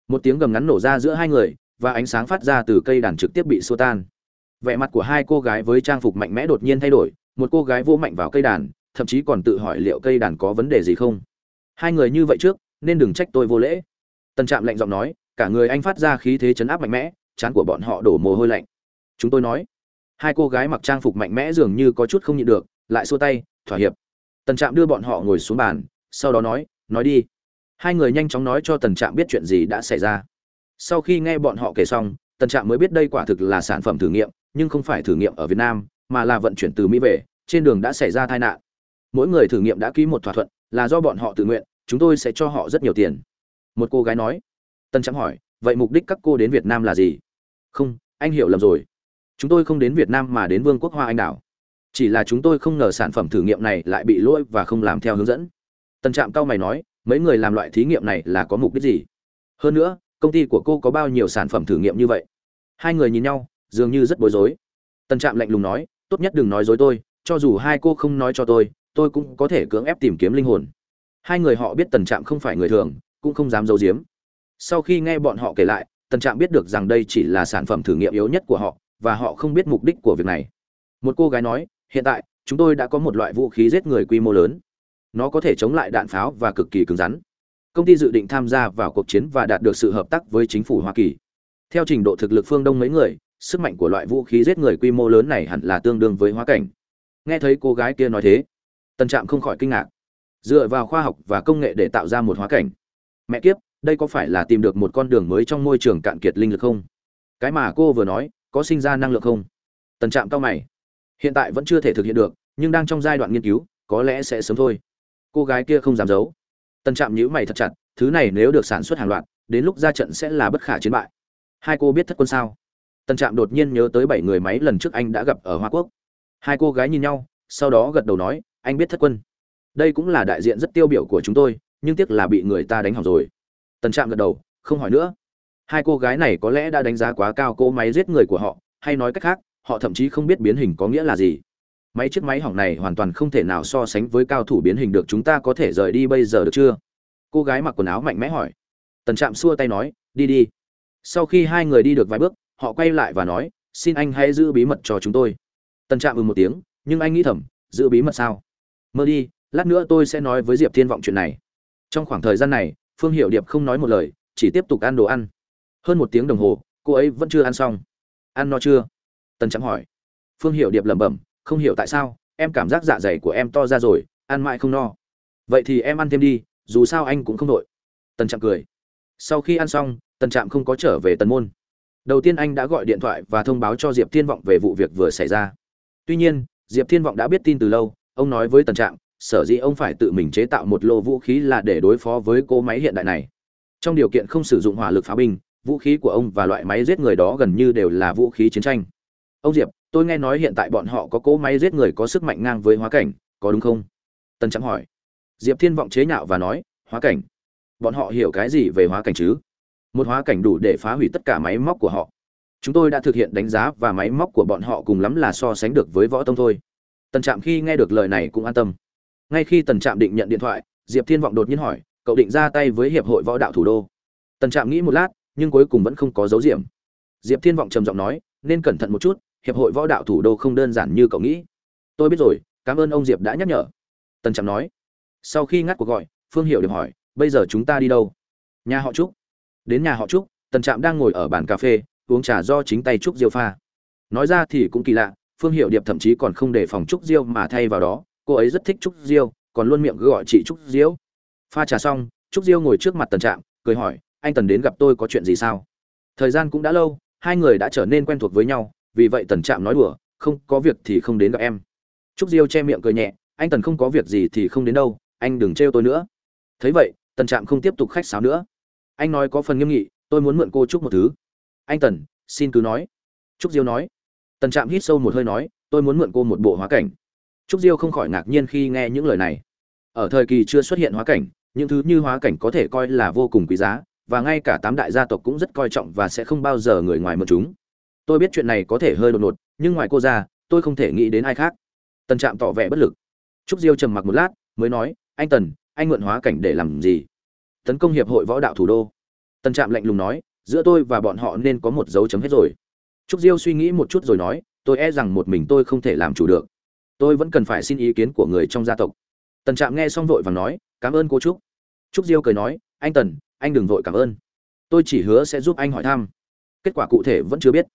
Một tiếng gầm ngắn nổ ra giữa hai người, và ánh sáng phát ra từ cây đàn trực tiếp bị xua tan. Vẻ mặt của hai cô gái với trang phục mạnh mẽ đột nhiên thay đổi một cô gái vô mạnh vào cây đàn, thậm chí còn tự hỏi liệu cây đàn có vấn đề gì không. Hai người như vậy trước, nên đừng trách tôi vô lễ. Tần trạm lạnh giọng nói, cả người anh phát ra khí thế chấn áp mạnh mẽ, chán của bọn họ đổ mồ hôi lạnh. Chúng tôi nói, hai cô gái mặc trang phục mạnh mẽ dường như có chút không nhịn được, lại xua tay, thỏa hiệp. Tần trạm đưa bọn họ ngồi xuống bàn, sau đó nói nói đi. Hai người nhanh chóng nói cho tần trạm biết chuyện gì đã xảy ra. Sau khi nghe bọn họ kể xong, tần trạm mới biết đây quả thực là sản phẩm thử nghiệm, nhưng không phải thử nghiệm ở việt nam, mà là vận chuyển từ mỹ về trên đường đã xảy ra tai nạn. Mỗi người thử nghiệm đã ký một thỏa thuận, là do bọn họ tự nguyện, chúng tôi sẽ cho họ rất nhiều tiền. Một cô gái nói. Tân trạm hỏi, vậy mục đích các cô đến việt nam là gì? Không, anh hiểu lầm rồi. Chúng tôi không đến việt nam mà đến vương quốc hoa anh đảo. Chỉ là chúng tôi không ngờ sản phẩm thử nghiệm này lại bị lỗi và không làm theo hướng dẫn. Tân trạm cao mày nói, mấy người làm loại thí nghiệm này là có mục đích gì? Hơn nữa, công ty của cô có bao nhiêu sản phẩm thử nghiệm như vậy? Hai người nhìn nhau, dường như rất bối rối. Tân trạm lạnh lùng nói, tốt nhất đừng nói dối tôi cho dù hai cô không nói cho tôi tôi cũng có thể cưỡng ép tìm kiếm linh hồn. Hai người họ biết tần trạm không phải người thường, cũng không dám giấu giếm. Sau khi nghe bọn họ kể lại, tần trạm biết được rằng đây chỉ là sản phẩm thử nghiệm yếu nhất của họ, và họ không biết mục đích của việc này. Một cô gái nói, hiện tại, chúng tôi đã có một loại vũ khí giết người quy mô lớn. Nó có thể chống lại đạn pháo và cực kỳ cứng rắn. Công ty dự định tham gia vào cuộc chiến và đạt được sự hợp tác với chính phủ hoa kỳ. Theo trình độ thực lực phương đông mấy người, sức mạnh của loại vũ khí giết người quy mô lớn này hẳn là tương đương với hóa cảnh nghe thấy cô gái kia nói thế, tần trạm không khỏi kinh ngạc. Dựa vào khoa học và công nghệ để tạo ra một hóa cảnh. Mẹ kiếp, đây có phải là tìm được một con đường mới trong môi trường cạn kiệt linh lực không? Cái mà cô vừa nói, có sinh ra năng lượng không? Tần trạm cao mày. Hiện tại vẫn chưa thể thực hiện được, nhưng đang trong giai đoạn nghiên cứu, có lẽ sẽ sớm thôi. Cô gái kia không dám giấu. Tần trạm nhíu mày thật chặt, thứ này nếu được sản xuất hàng loạt, đến lúc ra trận sẽ là bất khả chiến bại. Hai cô biết thất quân sao? Tần trạm đột nhiên nhớ tới bảy người máy lần trước anh đã gặp ở hoa quốc hai cô gái nhìn nhau, sau đó gật đầu nói, anh biết thất quân. Đây cũng là đại diện rất tiêu biểu của chúng tôi, nhưng tiếc là bị người ta đánh hỏng rồi. Tần trạm gật đầu, không hỏi nữa. Hai cô gái này có lẽ đã đánh giá quá cao cô máy giết người của họ, hay nói cách khác, họ thậm chí không biết biến hình có nghĩa là gì. Máy chiếc máy hỏng này hoàn toàn không thể nào so sánh với cao thủ biến hình được, chúng ta có thể rời đi bây giờ được chưa? Cô gái mặc quần áo mạnh mẽ hỏi. Tần trạm xua tay nói, đi đi. Sau khi hai người đi được vài bước, họ quay lại và nói, xin anh hãy giữ bí mật cho chúng tôi tần trạm ừ một tiếng, nhưng anh nghĩ thầm, giữ bí mật sao? Mơ đi, lát nữa tôi sẽ nói với diệp thiên vọng chuyện này. Trong khoảng thời gian này, phương hiệu điệp không nói một lời, chỉ tiếp tục ăn đồ ăn. Hơn một tiếng đồng hồ, cô ấy vẫn chưa ăn xong. Ăn no chưa? Tần trạm hỏi. Phương hiệu điệp lẩm bẩm, không hiểu tại sao, em cảm giác dạ dày của em to ra rồi, ăn mãi không no. Vậy thì em ăn thêm đi, dù sao anh cũng không đội. Tần trạm cười. Sau khi ăn xong, tần trạm không có trở về tần môn. Đầu tiên anh đã gọi điện thoại và thông báo cho diệp thiên vọng về vụ việc vừa xảy ra tuy nhiên, diệp thiên vọng đã biết tin từ lâu, ông nói với tần trạm, sở dĩ ông phải tự mình chế tạo một lô vũ khí là để đối phó với cỗ máy hiện đại này. Trong điều kiện không sử dụng hỏa lực phá binh, vũ khí của ông và loại máy giết người đó gần như đều là vũ khí chiến tranh. Ông diệp, tôi nghe nói hiện tại bọn họ có cỗ máy giết người có sức mạnh ngang với hóa cảnh, có đúng không? Tần trạm hỏi. Diệp thiên vọng chế nhạo và nói, hóa cảnh? Bọn họ hiểu cái gì về hóa cảnh chứ? Một hóa cảnh đủ để phá hủy tất cả máy móc của họ chúng tôi đã thực hiện đánh giá và máy móc của bọn họ cùng lắm là so sánh được với võ tông thôi. Tần trạm khi nghe được lời này cũng an tâm. Ngay khi tần trạm định nhận điện thoại, diệp thiên vọng đột nhiên hỏi, cậu định ra tay với hiệp hội võ đạo thủ đô? Tần trạm nghĩ một lát, nhưng cuối cùng vẫn không có dấu diệm. Diệp thiên vọng trầm giọng nói, nên cẩn thận một chút, hiệp hội võ đạo thủ đô không đơn giản như cậu nghĩ. Tôi biết rồi, cảm ơn ông diệp đã nhắc nhở. Tần trạm nói. Sau khi ngắt cuộc gọi, phương hiệu điểm hỏi, bây giờ chúng ta đi đâu? Nhà họ trúc. Đến nhà họ trúc, tần trạm đang ngồi ở bàn cà phê uống trà do chính tay trúc diêu pha. Nói ra thì cũng kỳ lạ, phương hiệu điệp thậm chí còn không để phòng trúc diêu mà thay vào đó, cô ấy rất thích trúc diêu, còn luôn miệng gọi chị trúc diêu. Pha trà xong, trúc diêu ngồi trước mặt tần trạm, cười hỏi, anh tần đến gặp tôi có chuyện gì sao? Thời gian cũng đã lâu, hai người đã trở nên quen thuộc với nhau, vì vậy tần trạm nói đùa, không có việc thì không đến gặp em. Trúc diêu che miệng cười nhẹ, anh tần không có việc gì thì không đến đâu, anh đừng trêu tôi nữa. Thấy vậy, tần trạm không tiếp tục khách sáo nữa. Anh nói có phần nghiêm nghị, tôi muốn mượn cô trúc một thứ anh tần, xin cứ nói. Trúc diêu nói. Tần trạm hít sâu một hơi nói, tôi muốn mượn cô một bộ hóa cảnh. Trúc diêu không khỏi ngạc nhiên khi nghe những lời này. Ở thời kỳ chưa xuất hiện hóa cảnh, những thứ như hóa cảnh có thể coi là vô cùng quý giá, và ngay cả tám đại gia tộc cũng rất coi trọng và sẽ không bao giờ người ngoài mượn chúng. Tôi biết chuyện này có thể hơi đột ngột, nhưng ngoài cô ra, tôi không thể nghĩ đến ai khác. Tần trạm tỏ vẻ bất lực. Trúc diêu trầm mặc một lát, mới nói, anh tần, anh mượn hóa cảnh để làm gì? Tấn công hiệp hội võ đạo thủ đô. Tần trạm lạnh lùng nói giữa tôi và bọn họ nên có một dấu chấm hết rồi. Trúc diêu suy nghĩ một chút rồi nói, tôi e rằng một mình tôi không thể làm chủ được. Tôi vẫn cần phải xin ý kiến của người trong gia tộc. Tần trạm nghe xong vội và nói, cảm ơn cô trúc. Trúc diêu cười nói, anh tần, anh đừng vội cảm ơn. Tôi chỉ hứa sẽ giúp anh hỏi thăm. Kết quả cụ thể vẫn chưa biết.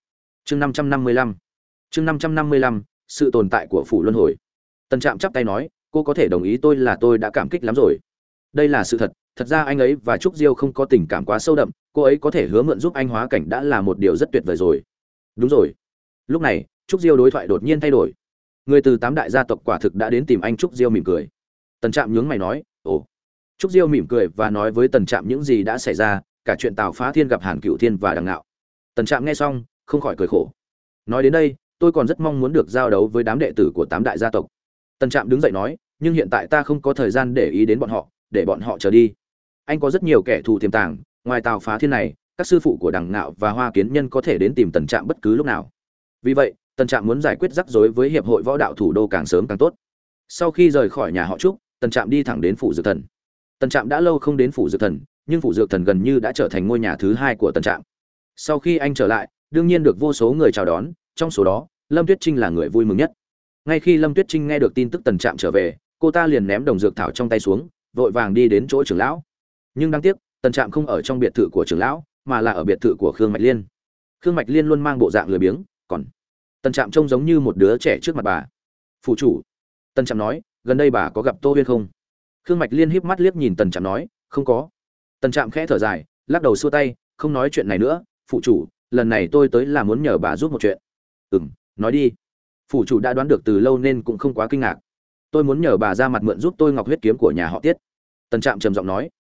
Chương năm trăm năm mươi lăm. Chương năm trăm năm mươi lăm, sự tồn tại của phủ luân hồi. Tần trạm chắp tay nói, cô có thể đồng ý tôi là tôi đã cảm kích lắm rồi. Đây là sự thật thật ra anh ấy và trúc diêu không có tình cảm quá sâu đậm cô ấy có thể hứa mượn giúp anh hóa cảnh đã là một điều rất tuyệt vời rồi. Đúng rồi. Lúc này, trúc diêu đối thoại đột nhiên thay đổi. Người từ tám đại gia tộc quả thực đã đến tìm anh trúc diêu mỉm cười. Tần trạm nhướng mày nói, ồ. Trúc diêu mỉm cười và nói với tần trạm những gì đã xảy ra, cả chuyện tào phá thiên gặp hàn cựu thiên và đằng ngạo. Tần trạm nghe xong, không khỏi cười khổ. Nói đến đây, tôi còn rất mong muốn được giao đấu với đám đệ tử của tám đại gia tộc. Tần trạm đứng dậy nói, nhưng hiện tại ta không có thời gian để ý đến bọn họ, để bọn họ trở đi. Anh có rất nhiều kẻ thù tiềm tàng ngoài tào phá thiên này, các sư phụ của đằng nạo và hoa kiến nhân có thể đến tìm tần trạm bất cứ lúc nào. Vì vậy, tần trạm muốn giải quyết rắc rối với hiệp hội võ đạo thủ đô càng sớm càng tốt. Sau khi rời khỏi nhà họ trúc, tần trạm đi thẳng đến phủ dược thần. Tần trạm đã lâu không đến phủ dược thần, nhưng phủ dược thần gần như đã trở thành ngôi nhà thứ hai của tần trạm. Sau khi anh trở lại, đương nhiên được vô số người chào đón, trong số đó, lâm tuyết trinh là người vui mừng nhất. Ngay khi lâm tuyết trinh nghe được tin tức tần trạm trở về, cô ta liền ném đồng dược thảo trong tay xuống, vội vàng đi đến chỗ trưởng lão. Nhưng đáng tiếc tần trạm không ở trong biệt thự của trưởng lão, mà là ở biệt thự của khương mạch liên. Khương mạch liên luôn mang bộ dạng lười biếng, còn tần trạm trông giống như một đứa trẻ trước mặt bà. Phụ chủ, tần trạm nói, gần đây bà có gặp tô huyên không? Khương mạch liên híp mắt liếc nhìn tần trạm nói, không có. Tần trạm khẽ thở dài, lắc đầu xua tay, không nói chuyện này nữa phụ chủ, lần này tôi tới là muốn nhờ bà giúp một chuyện. Ừ m nói đi. Phủ chủ đã đoán được từ lâu nên cũng không quá kinh ngạc. Tôi muốn nhờ bà ra mặt mượn giúp tôi ngọc huyết kiếm của nhà họ tiết. Tần trạm trầm giọng nói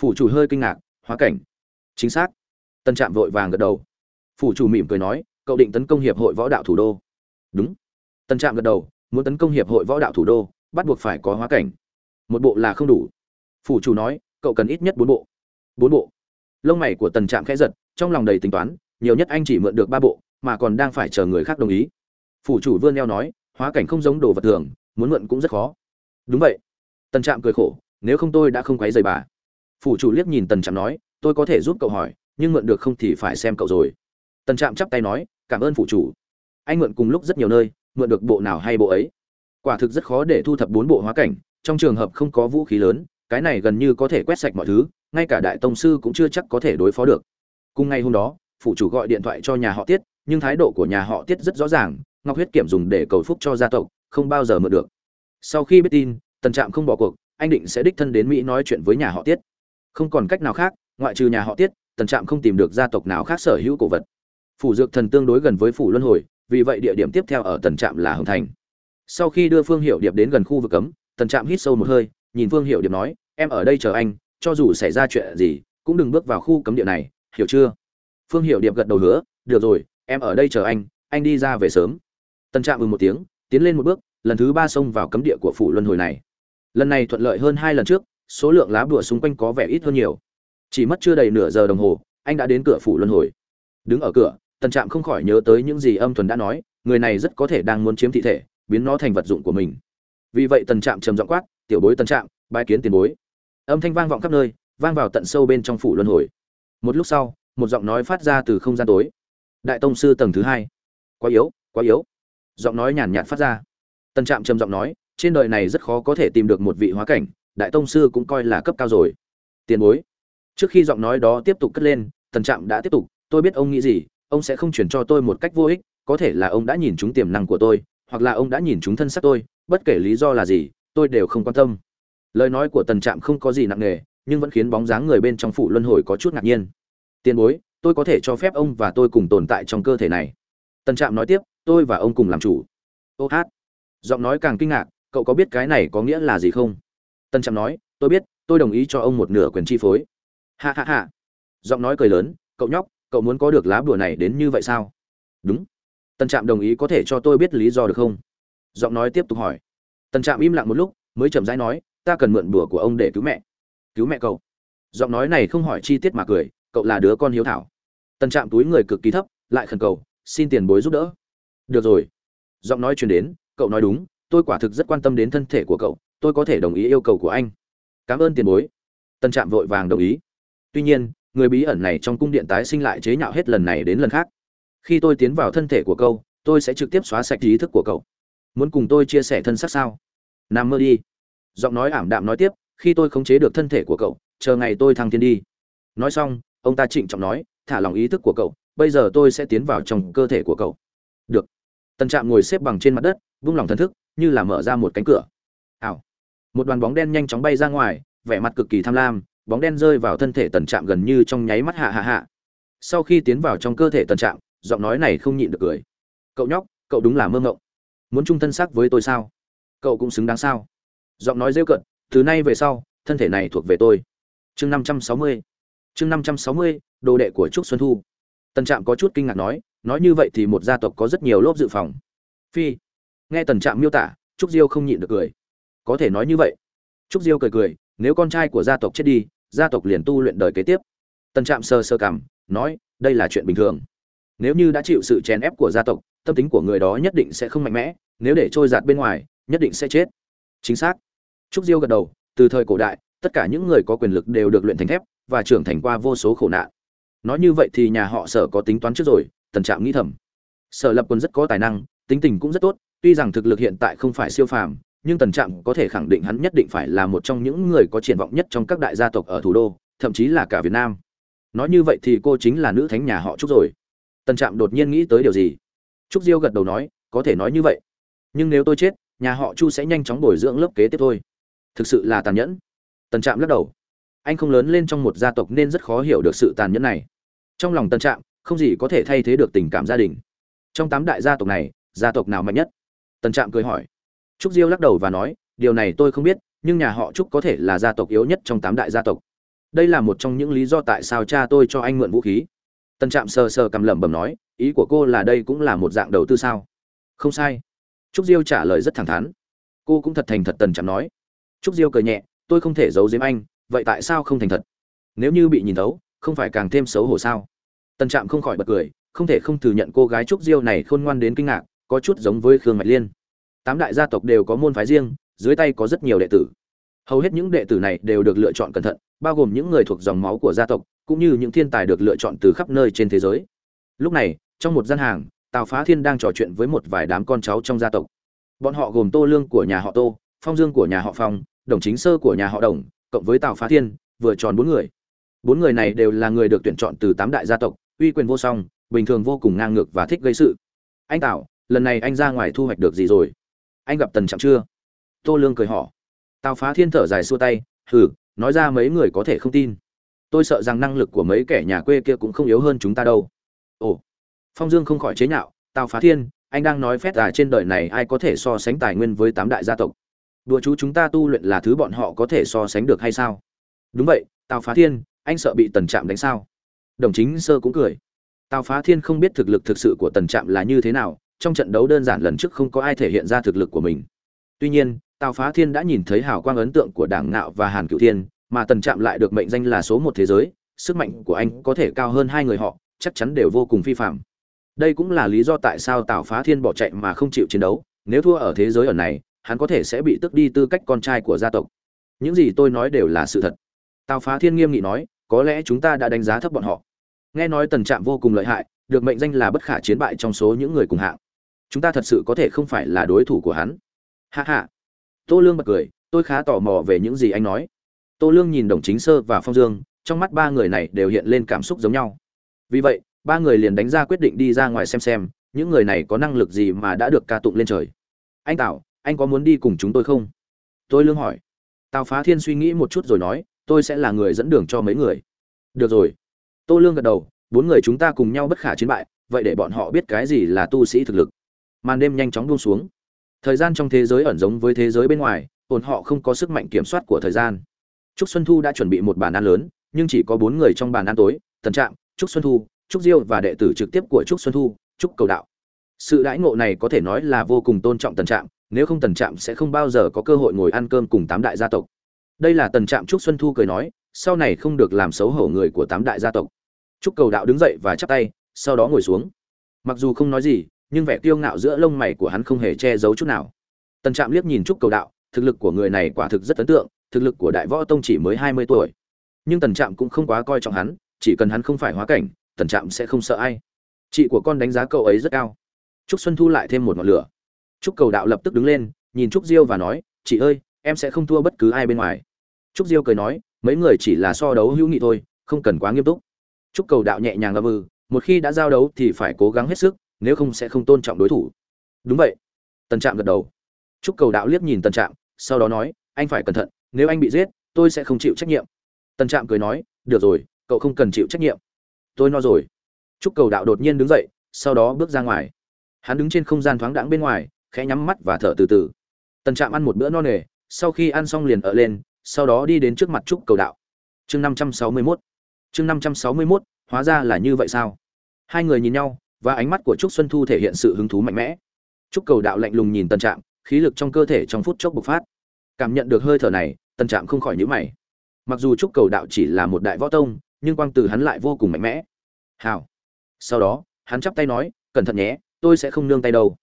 phủ chủ hơi kinh ngạc, hóa cảnh. Chính xác. Tần trạm vội vàng gật đầu. Phủ chủ mỉm cười nói, cậu định tấn công hiệp hội võ đạo thủ đô. Đúng. Tần trạm gật đầu, muốn tấn công hiệp hội võ đạo thủ đô, bắt buộc phải có hóa cảnh. Một bộ là không đủ. Phủ chủ nói, cậu cần ít nhất bốn bộ. Bốn bộ. Lông mày của tần trạm khẽ giật, trong lòng đầy tính toán, nhiều nhất anh chỉ mượn được ba bộ, mà còn đang phải chờ người khác đồng ý. Phủ chủ vươn eo nói, hóa cảnh không giống đồ vật thường, muốn mượn cũng rất khó. Đúng vậy. Tần trạm cười khổ, nếu không tôi đã không quấy rầy bà phủ chủ liếc nhìn tần trạm nói, tôi có thể giúp cậu hỏi, nhưng mượn được không thì phải xem cậu rồi. Tần trạm chắp tay nói, cảm ơn phủ chủ. Anh mượn cùng lúc rất nhiều nơi, mượn được bộ nào hay bộ ấy. Quả thực rất khó để thu thập bốn bộ hóa cảnh, trong trường hợp không có vũ khí lớn, cái này gần như có thể quét sạch mọi thứ, ngay cả đại tông sư cũng chưa chắc có thể đối phó được. Cùng ngày hôm đó phụ chủ gọi điện thoại cho nhà họ tiết, nhưng thái độ của nhà họ tiết rất rõ ràng, ngọc huyết kiểm dùng để cầu phúc cho gia tộc, không bao giờ mượn được. Sau khi biết tin, tần trạm không bỏ cuộc, anh định sẽ đích thân đến mỹ nói chuyện với nhà họ tiết không còn cách nào khác, ngoại trừ nhà họ tiết, tần trạm không tìm được gia tộc nào khác sở hữu cổ vật. Phủ dược thần tương đối gần với phủ luân hồi, vì vậy địa điểm tiếp theo ở tần trạm là hồng thành. Sau khi đưa phương hiệu điệp đến gần khu vực cấm, tần trạm hít sâu một hơi, nhìn phương hiệu điệp nói, em ở đây chờ anh, cho dù xảy ra chuyện gì, cũng đừng bước vào khu cấm địa này, hiểu chưa? Phương hiệu điệp gật đầu hứa, được rồi, em ở đây chờ anh anh đi ra về sớm. Tần trạm ừ một tiếng, tiến lên một bước, lần thứ ba xông vào cấm địa của phủ luân hồi này. Lần này thuận lợi hơn hai lần trước số lượng lá bùa xung quanh có vẻ ít hơn nhiều. Chỉ mất chưa đầy nửa giờ đồng hồ, anh đã đến cửa phủ luân hồi. Đứng ở cửa, tần trạm không khỏi nhớ tới những gì âm thuần đã nói, người này rất có thể đang muốn chiếm thị thể, biến nó thành vật dụng của mình. Vì vậy tần trạm trầm giọng quát, tiểu bối tần trạm bãi kiến tiền bối. Âm thanh vang vọng khắp nơi, vang vào tận sâu bên trong phủ luân hồi. Một lúc sau, một giọng nói phát ra từ không gian tối. Đại tông sư tầng thứ hai. Quá yếu quá yếu. Giọng nói nhàn nhạt phát ra. Tần trạm trầm giọng nói, trên đời này rất khó có thể tìm được một vị hóa cảnh đại tông sư cũng coi là cấp cao rồi. Tiền bối. Trước khi giọng nói đó tiếp tục cất lên, tần trạm đã tiếp tục, tôi biết ông nghĩ gì, ông sẽ không chuyển cho tôi một cách vô ích, có thể là ông đã nhìn trúng tiềm năng của tôi, hoặc là ông đã nhìn trúng thân sắc tôi, bất kể lý do là gì, tôi đều không quan tâm. Lời nói của tần trạm không có gì nặng nề, nhưng vẫn khiến bóng dáng người bên trong phủ luân hồi có chút ngạc nhiên. Tiền bối, tôi có thể cho phép ông và tôi cùng tồn tại trong cơ thể này. Tần trạm nói tiếp, tôi và ông cùng làm chủ. Ô hát. Giọng nói càng kinh ngạc, cậu có biết cái này có nghĩa là gì không? Tân trạm nói, tôi biết, tôi đồng ý cho ông một nửa quyền chi phối. Ha ha ha. Giọng nói cười lớn, cậu nhóc, cậu muốn có được lá bùa này đến như vậy sao? Đúng. Tân trạm đồng ý có thể cho tôi biết lý do được không? Giọng nói tiếp tục hỏi. Tân trạm im lặng một lúc, mới chậm rãi nói, ta cần mượn bùa của ông để cứu mẹ. Cứu mẹ cậu? Giọng nói này không hỏi chi tiết mà cười, cậu là đứa con hiếu thảo. Tân trạm túi người cực kỳ thấp, lại khẩn cầu, xin tiền bối giúp đỡ. Được rồi. Giọng nói chuyển đến, cậu nói đúng, tôi quả thực rất quan tâm đến thân thể của cậu tôi có thể đồng ý yêu cầu của anh. Cảm ơn tiền bối. Tần trạm vội vàng đồng ý. Tuy nhiên, người bí ẩn này trong cung điện tái sinh lại chế nhạo hết lần này đến lần khác. Khi tôi tiến vào thân thể của cậu, tôi sẽ trực tiếp xóa sạch ý thức của cậu. Muốn cùng tôi chia sẻ thân xác sao? Nằm mơ đi. Giọng nói ảm đạm nói tiếp, khi tôi khống chế được thân thể của cậu, chờ ngày tôi thăng thiên đi. Nói xong, ông ta trịnh trọng nói, thả lòng ý thức của cậu, bây giờ tôi sẽ tiến vào trong cơ thể của cậu. Được. Tần trạm ngồi xếp bằng trên mặt đất, vung lòng thần thức, như là mở ra một cánh cửa. Ảo một đoàn bóng đen nhanh chóng bay ra ngoài, vẻ mặt cực kỳ tham lam, bóng đen rơi vào thân thể tần trạm gần như trong nháy mắt hạ hạ hạ. Sau khi tiến vào trong cơ thể tần trạm, giọng nói này không nhịn được cười. Cậu nhóc, cậu đúng là mơ ngộng. Muốn chung thân xác với tôi sao? Cậu cũng xứng đáng sao? Giọng nói rêu cận từ nay về sau, thân thể này thuộc về tôi. Chương năm trăm sáu mươi. Chương năm trăm sáu mươi, đồ đệ của trúc xuân thu. Tần trạm có chút kinh ngạc nói nói như vậy thì một gia tộc có rất nhiều lốp dự phòng. Phi. Nghe tần trạm miêu tả, trúc diêu không nhịn được cười có thể nói như vậy. Trúc diêu cười cười, nếu con trai của gia tộc chết đi, gia tộc liền tu luyện đời kế tiếp. Tần trạm sơ sơ cảm nói, đây là chuyện bình thường. Nếu như đã chịu sự chèn ép của gia tộc, tâm tính của người đó nhất định sẽ không mạnh mẽ, nếu để trôi giạt bên ngoài, nhất định sẽ chết. Chính xác. Trúc diêu gật đầu, từ thời cổ đại, tất cả những người có quyền lực đều được luyện thành thép và trưởng thành qua vô số khổ nạn. Nói như vậy thì nhà họ sở có tính toán trước rồi, tần trạm nghĩ thầm. Sở lập quân rất có tài năng, tính tình cũng rất tốt, tuy rằng thực lực hiện tại không phải siêu phàm nhưng tần trạm có thể khẳng định hắn nhất định phải là một trong những người có triển vọng nhất trong các đại gia tộc ở thủ đô, thậm chí là cả việt nam. Nói như vậy thì cô chính là nữ thánh nhà họ trúc rồi. Tần trạm đột nhiên nghĩ tới điều gì? Trúc diêu gật đầu nói, có thể nói như vậy. Nhưng nếu tôi chết, nhà họ chu sẽ nhanh chóng bồi dưỡng lớp kế tiếp thôi. Thực sự là tàn nhẫn. Tần trạm lắc đầu. Anh không lớn lên trong một gia tộc nên rất khó hiểu được sự tàn nhẫn này. Trong lòng tần trạm, không gì có thể thay thế được tình cảm gia đình. Trong tám đại gia tộc này, gia tộc nào mạnh nhất? Tần trạm cười hỏi trúc diêu lắc đầu và nói, điều này tôi không biết, nhưng nhà họ trúc có thể là gia tộc yếu nhất trong tám đại gia tộc. Đây là một trong những lý do tại sao cha tôi cho anh mượn vũ khí. Tần trạm sờ sờ cầm lẩm bẩm nói, ý của cô là đây cũng là một dạng đầu tư sao? Không sai. Trúc diêu trả lời rất thẳng thắn. Cô cũng thật thành thật, tần trạm nói. Trúc diêu cười nhẹ, tôi không thể giấu giếm anh, vậy tại sao không thành thật? Nếu như bị nhìn thấu, không phải càng thêm xấu hổ sao? Tần trạm không khỏi bật cười, không thể không thừa nhận cô gái trúc diêu này khôn ngoan đến kinh ngạc, có chút giống với khương mạch liên tám đại gia tộc đều có môn phái riêng, dưới tay có rất nhiều đệ tử. Hầu hết những đệ tử này đều được lựa chọn cẩn thận, bao gồm những người thuộc dòng máu của gia tộc, cũng như những thiên tài được lựa chọn từ khắp nơi trên thế giới. Lúc này, trong một gian hàng, tào phá thiên đang trò chuyện với một vài đám con cháu trong gia tộc. Bọn họ gồm tô lương của nhà họ tô, phong dương của nhà họ phong, đồng chính sơ của nhà họ đồng, cộng với tào phá thiên, vừa tròn bốn người. Bốn người này đều là người được tuyển chọn từ tám đại gia tộc, uy quyền vô song, bình thường vô cùng ngang ngược và thích gây sự. Anh tào, lần này anh ra ngoài thu hoạch được gì rồi? Anh gặp tần trạm chưa? Tô lương cười hỏi. Tào phá thiên thở dài xua tay, hừ, nói ra mấy người có thể không tin. Tôi sợ rằng năng lực của mấy kẻ nhà quê kia cũng không yếu hơn chúng ta đâu. Ồ, phong dương không khỏi chế nhạo, tào phá thiên, anh đang nói phét à trên đời này ai có thể so sánh tài nguyên với tám đại gia tộc? Đùa chú chúng ta tu luyện là thứ bọn họ có thể so sánh được hay sao? Đúng vậy, tào phá thiên, anh sợ bị tần trạm đánh sao? Đồng chính sơ cũng cười. Tào phá thiên không biết thực lực thực sự của tần trạm là như thế nào trong trận đấu đơn giản lần trước không có ai thể hiện ra thực lực của mình. Tuy nhiên, tào phá thiên đã nhìn thấy hào quang ấn tượng của đảng ngạo và hàn cựu thiên, mà tần trạm lại được mệnh danh là số một thế giới, sức mạnh của anh có thể cao hơn hai người họ, chắc chắn đều vô cùng phi phạm. Đây cũng là lý do tại sao tào phá thiên bỏ chạy mà không chịu chiến đấu, nếu thua ở thế giới ở này, hắn có thể sẽ bị tước đi tư cách con trai của gia tộc. Những gì tôi nói đều là sự thật. Tào phá thiên nghiêm nghị nói, có lẽ chúng ta đã đánh giá thấp bọn họ. Nghe nói tần trạm vô cùng lợi hại, được mệnh danh là bất khả chiến bại trong số những người cùng hạng chúng ta thật sự có thể không phải là đối thủ của hắn. Hạ hạ tô lương bật cười tôi khá tò mò về những gì anh nói. Tô lương nhìn đồng chính sơ và phong dương trong mắt ba người này đều hiện lên cảm xúc giống nhau. Vì vậy ba người liền đánh ra quyết định đi ra ngoài xem xem những người này có năng lực gì mà đã được ca tụng lên trời. Anh tào, anh có muốn đi cùng chúng tôi không? Tôi lương hỏi. Tào phá thiên suy nghĩ một chút rồi nói tôi sẽ là người dẫn đường cho mấy người. Được rồi. Tô lương gật đầu bốn người chúng ta cùng nhau bất khả chiến bại vậy để bọn họ biết cái gì là tu sĩ thực lực màn đêm nhanh chóng buông xuống. Thời gian trong thế giới ẩn giống với thế giới bên ngoài, ổn họ không có sức mạnh kiểm soát của thời gian. Trúc xuân thu đã chuẩn bị một bàn ăn lớn, nhưng chỉ có bốn người trong bàn ăn tối, tần trạm, trúc xuân thu, trúc diêu và đệ tử trực tiếp của trúc xuân thu, trúc cầu đạo. Sự đãi ngộ này có thể nói là vô cùng tôn trọng tần trạm, nếu không tần trạm sẽ không bao giờ có cơ hội ngồi ăn cơm cùng tám đại gia tộc. Đây là tần trạm trúc xuân thu cười nói, sau này không được làm xấu hổ người của tám đại gia tộc. Trúc cầu đạo đứng dậy và chắp tay, sau đó ngồi xuống. Mặc dù không nói gì nhưng vẻ kiêu ngạo giữa lông mày của hắn không hề che giấu chút nào. Tần trạm liếc nhìn trúc cầu đạo, thực lực của người này quả thực rất ấn tượng, thực lực của đại võ tông chỉ mới hai mươi tuổi. Nhưng tần trạm cũng không quá coi trọng hắn, chỉ cần hắn không phải hóa cảnh, tần trạm sẽ không sợ ai. Chị của con đánh giá cậu ấy rất cao. Trúc xuân thu lại thêm một ngọn lửa. Trúc cầu đạo lập tức đứng lên, nhìn trúc diêu và nói, chị ơi, em sẽ không thua bất cứ ai bên ngoài. Trúc diêu cười nói, mấy người chỉ là so đấu hữu nghị thôi, không cần quá nghiêm túc. Trúc cầu đạo nhẹ nhàng ngâm ư ừ, một khi đã giao đấu thì phải cố gắng hết sức nếu không sẽ không tôn trọng đối thủ. Đúng vậy. Tần trạm gật đầu. Trúc cầu đạo liếc nhìn tần trạm, sau đó nói, anh phải cẩn thận, nếu anh bị giết, tôi sẽ không chịu trách nhiệm. Tần trạm cười nói, được rồi, cậu không cần chịu trách nhiệm. Tôi no rồi. Trúc cầu đạo đột nhiên đứng dậy, sau đó bước ra ngoài. Hắn đứng trên không gian thoáng đãng bên ngoài, khẽ nhắm mắt và thở từ từ. Tần trạm ăn một bữa no nề, sau khi ăn xong liền ở lên, sau đó đi đến trước mặt trúc cầu đạo. Chương năm trăm sáu mươi mốt. Chương năm trăm sáu mươi mốt, hóa ra là như vậy sao? Hai người nhìn nhau và ánh mắt của trúc xuân thu thể hiện sự hứng thú mạnh mẽ. Trúc cầu đạo lạnh lùng nhìn tân trạm, khí lực trong cơ thể trong phút chốc bộc phát. Cảm nhận được hơi thở này tân trạm không khỏi nhữ mày. Mặc dù trúc cầu đạo chỉ là một đại võ tông, nhưng quang từ hắn lại vô cùng mạnh mẽ. Hào sau đó, hắn chắp tay nói, cẩn thận nhé, tôi sẽ không nương tay đâu.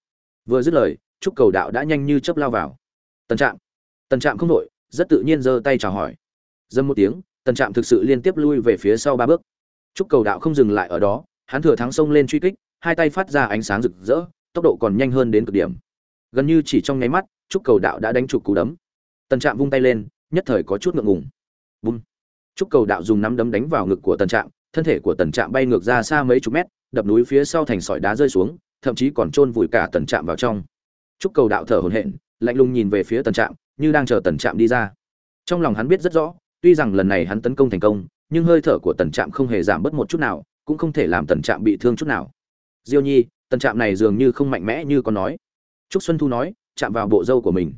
Vừa dứt lời, trúc cầu đạo đã nhanh như chớp lao vào. Tân trạm. Tân trạm không đội rất tự nhiên giơ tay chào hỏi. Dâm một tiếng tân trạm thực sự liên tiếp lui về phía sau ba bước. Trúc cầu đạo không dừng lại ở đó, hắn thừa thắng xông lên truy kích hai tay phát ra ánh sáng rực rỡ, tốc độ còn nhanh hơn đến cực điểm. Gần như chỉ trong nháy mắt trúc cầu đạo đã đánh trục cú đấm. Tần trạm vung tay lên, nhất thời có chút ngượng ngùng. Bùm. Trúc cầu đạo dùng nắm đấm đánh vào ngực của tần trạm, thân thể của tần trạm bay ngược ra xa mấy chục mét, đập núi phía sau thành sỏi đá rơi xuống, thậm chí còn chôn vùi cả tần trạm vào trong. Trúc cầu đạo thở hổn hển, lạnh lùng nhìn về phía tần trạm, như đang chờ tần trạm đi ra. Trong lòng hắn biết rất rõ, tuy rằng lần này hắn tấn công thành công, nhưng hơi thở của tần trạm không hề giảm bớt một chút nào, cũng không thể làm tần trạm bị thương chút nào diêu nhi tần trạm này dường như không mạnh mẽ như con nói. Trúc xuân thu nói, chạm vào bộ râu của mình.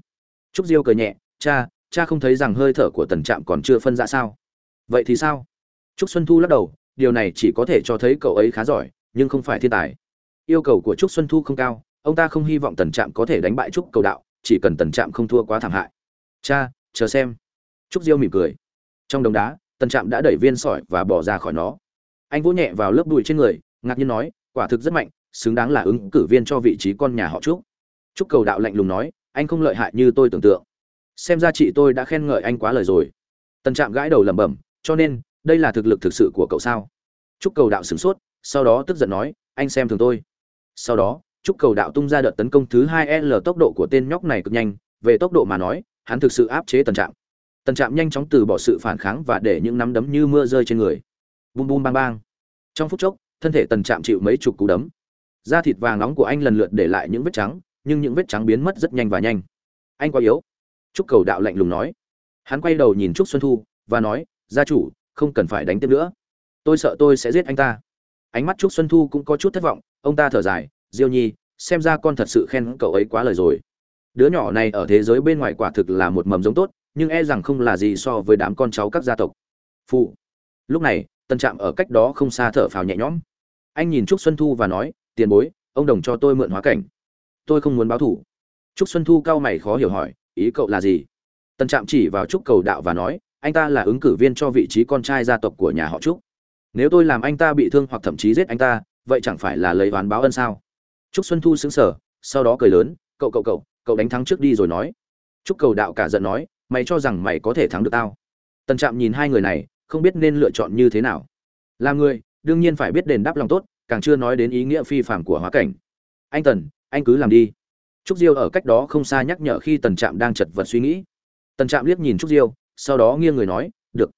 Trúc diêu cười nhẹ, cha cha không thấy rằng hơi thở của tần trạm còn chưa phân ra sao? Vậy thì sao? Trúc xuân thu lắc đầu, điều này chỉ có thể cho thấy cậu ấy khá giỏi, nhưng không phải thiên tài. Yêu cầu của trúc xuân thu không cao, ông ta không hy vọng tần trạm có thể đánh bại trúc cầu đạo, chỉ cần tần trạm không thua quá thảm hại. Cha, chờ xem. Trúc diêu mỉm cười. Trong đống đá, tần trạm đã đẩy viên sỏi và bỏ ra khỏi nó. Anh vỗ nhẹ vào lớp bụi trên người, ngạc nhiên nói quả thực rất mạnh, xứng đáng là ứng cử viên cho vị trí con nhà họ trúc. Trúc cầu đạo lạnh lùng nói, anh không lợi hại như tôi tưởng tượng. Xem ra chị tôi đã khen ngợi anh quá lời rồi. Tần trạm gãi đầu lẩm bẩm, cho nên, đây là thực lực thực sự của cậu sao? Trúc cầu đạo sửng sốt, sau đó tức giận nói, anh xem thường tôi. Sau đó, trúc cầu đạo tung ra đợt tấn công thứ hai l tốc độ của tên nhóc này cực nhanh, về tốc độ mà nói, hắn thực sự áp chế tần trạm. Tần trạm nhanh chóng từ bỏ sự phản kháng và để những nắm đấm như mưa rơi trên người. Bum bum bang bang. Trong phút chốc thân thể tần trạm chịu mấy chục cú đấm. Da thịt vàng nóng của anh lần lượt để lại những vết trắng, nhưng những vết trắng biến mất rất nhanh và nhanh. Anh quá yếu. Trúc cầu đạo lạnh lùng nói. Hắn quay đầu nhìn trúc xuân thu và nói, gia chủ, không cần phải đánh tiếp nữa. Tôi sợ tôi sẽ giết anh ta. Ánh mắt trúc xuân thu cũng có chút thất vọng, ông ta thở dài, diêu nhi, xem ra con thật sự khen cậu ấy quá lời rồi. Đứa nhỏ này ở thế giới bên ngoài quả thực là một mầm giống tốt, nhưng e rằng không là gì so với đám con cháu các gia tộc. Phụ. Lúc này tân trạm ở cách đó không xa thở phào nhẹ nhõm anh nhìn trúc xuân thu và nói, tiền bối, ông đồng cho tôi mượn hóa cảnh. Tôi không muốn báo thủ trúc xuân thu cao mày khó hiểu hỏi, ý cậu là gì? Tân trạm chỉ vào trúc cầu đạo và nói, anh ta là ứng cử viên cho vị trí con trai gia tộc của nhà họ trúc. Nếu tôi làm anh ta bị thương hoặc thậm chí giết anh ta, vậy chẳng phải là lấy oán báo ân sao? Trúc xuân thu xứng sở sau đó cười lớn, cậu cậu cậu cậu đánh thắng trước đi rồi nói. Trúc cầu đạo cả giận nói, mày cho rằng mày có thể thắng được tao. Tần trạm nhìn hai người này, không biết nên lựa chọn như thế nào. Là người đương nhiên phải biết đền đáp lòng tốt, càng chưa nói đến ý nghĩa phi phạm của hóa cảnh. Anh tần, anh cứ làm đi. Trúc diêu ở cách đó không xa nhắc nhở khi tần trạm đang chật vật suy nghĩ. Tần trạm liếc nhìn trúc diêu, sau đó nghiêng người nói, được.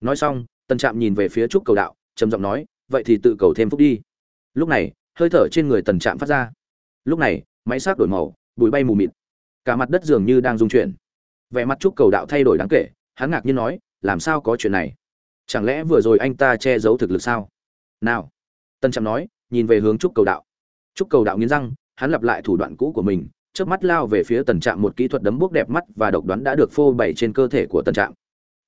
Nói xong, tần trạm nhìn về phía trúc cầu đạo, trầm giọng nói, vậy thì tự cầu thêm phúc đi. Lúc này, hơi thở trên người tần trạm phát ra. Lúc này, máy xác đổi màu, bụi bay mù mịt. Cả mặt đất dường như đang rung chuyển. Vẻ mặt trúc cầu đạo thay đổi đáng kể, hắn ngạc nhiên nói, làm sao có chuyện này? Chẳng lẽ vừa rồi anh ta che giấu thực lực sao? Nào. Tân trạm nói, nhìn về hướng trúc cầu đạo. Trúc cầu đạo nghiến răng, hắn lặp lại thủ đoạn cũ của mình trước mắt lao về phía tần trạm một kỹ thuật đấm bốc đẹp mắt và độc đoán đã được phô bày trên cơ thể của tần trạm.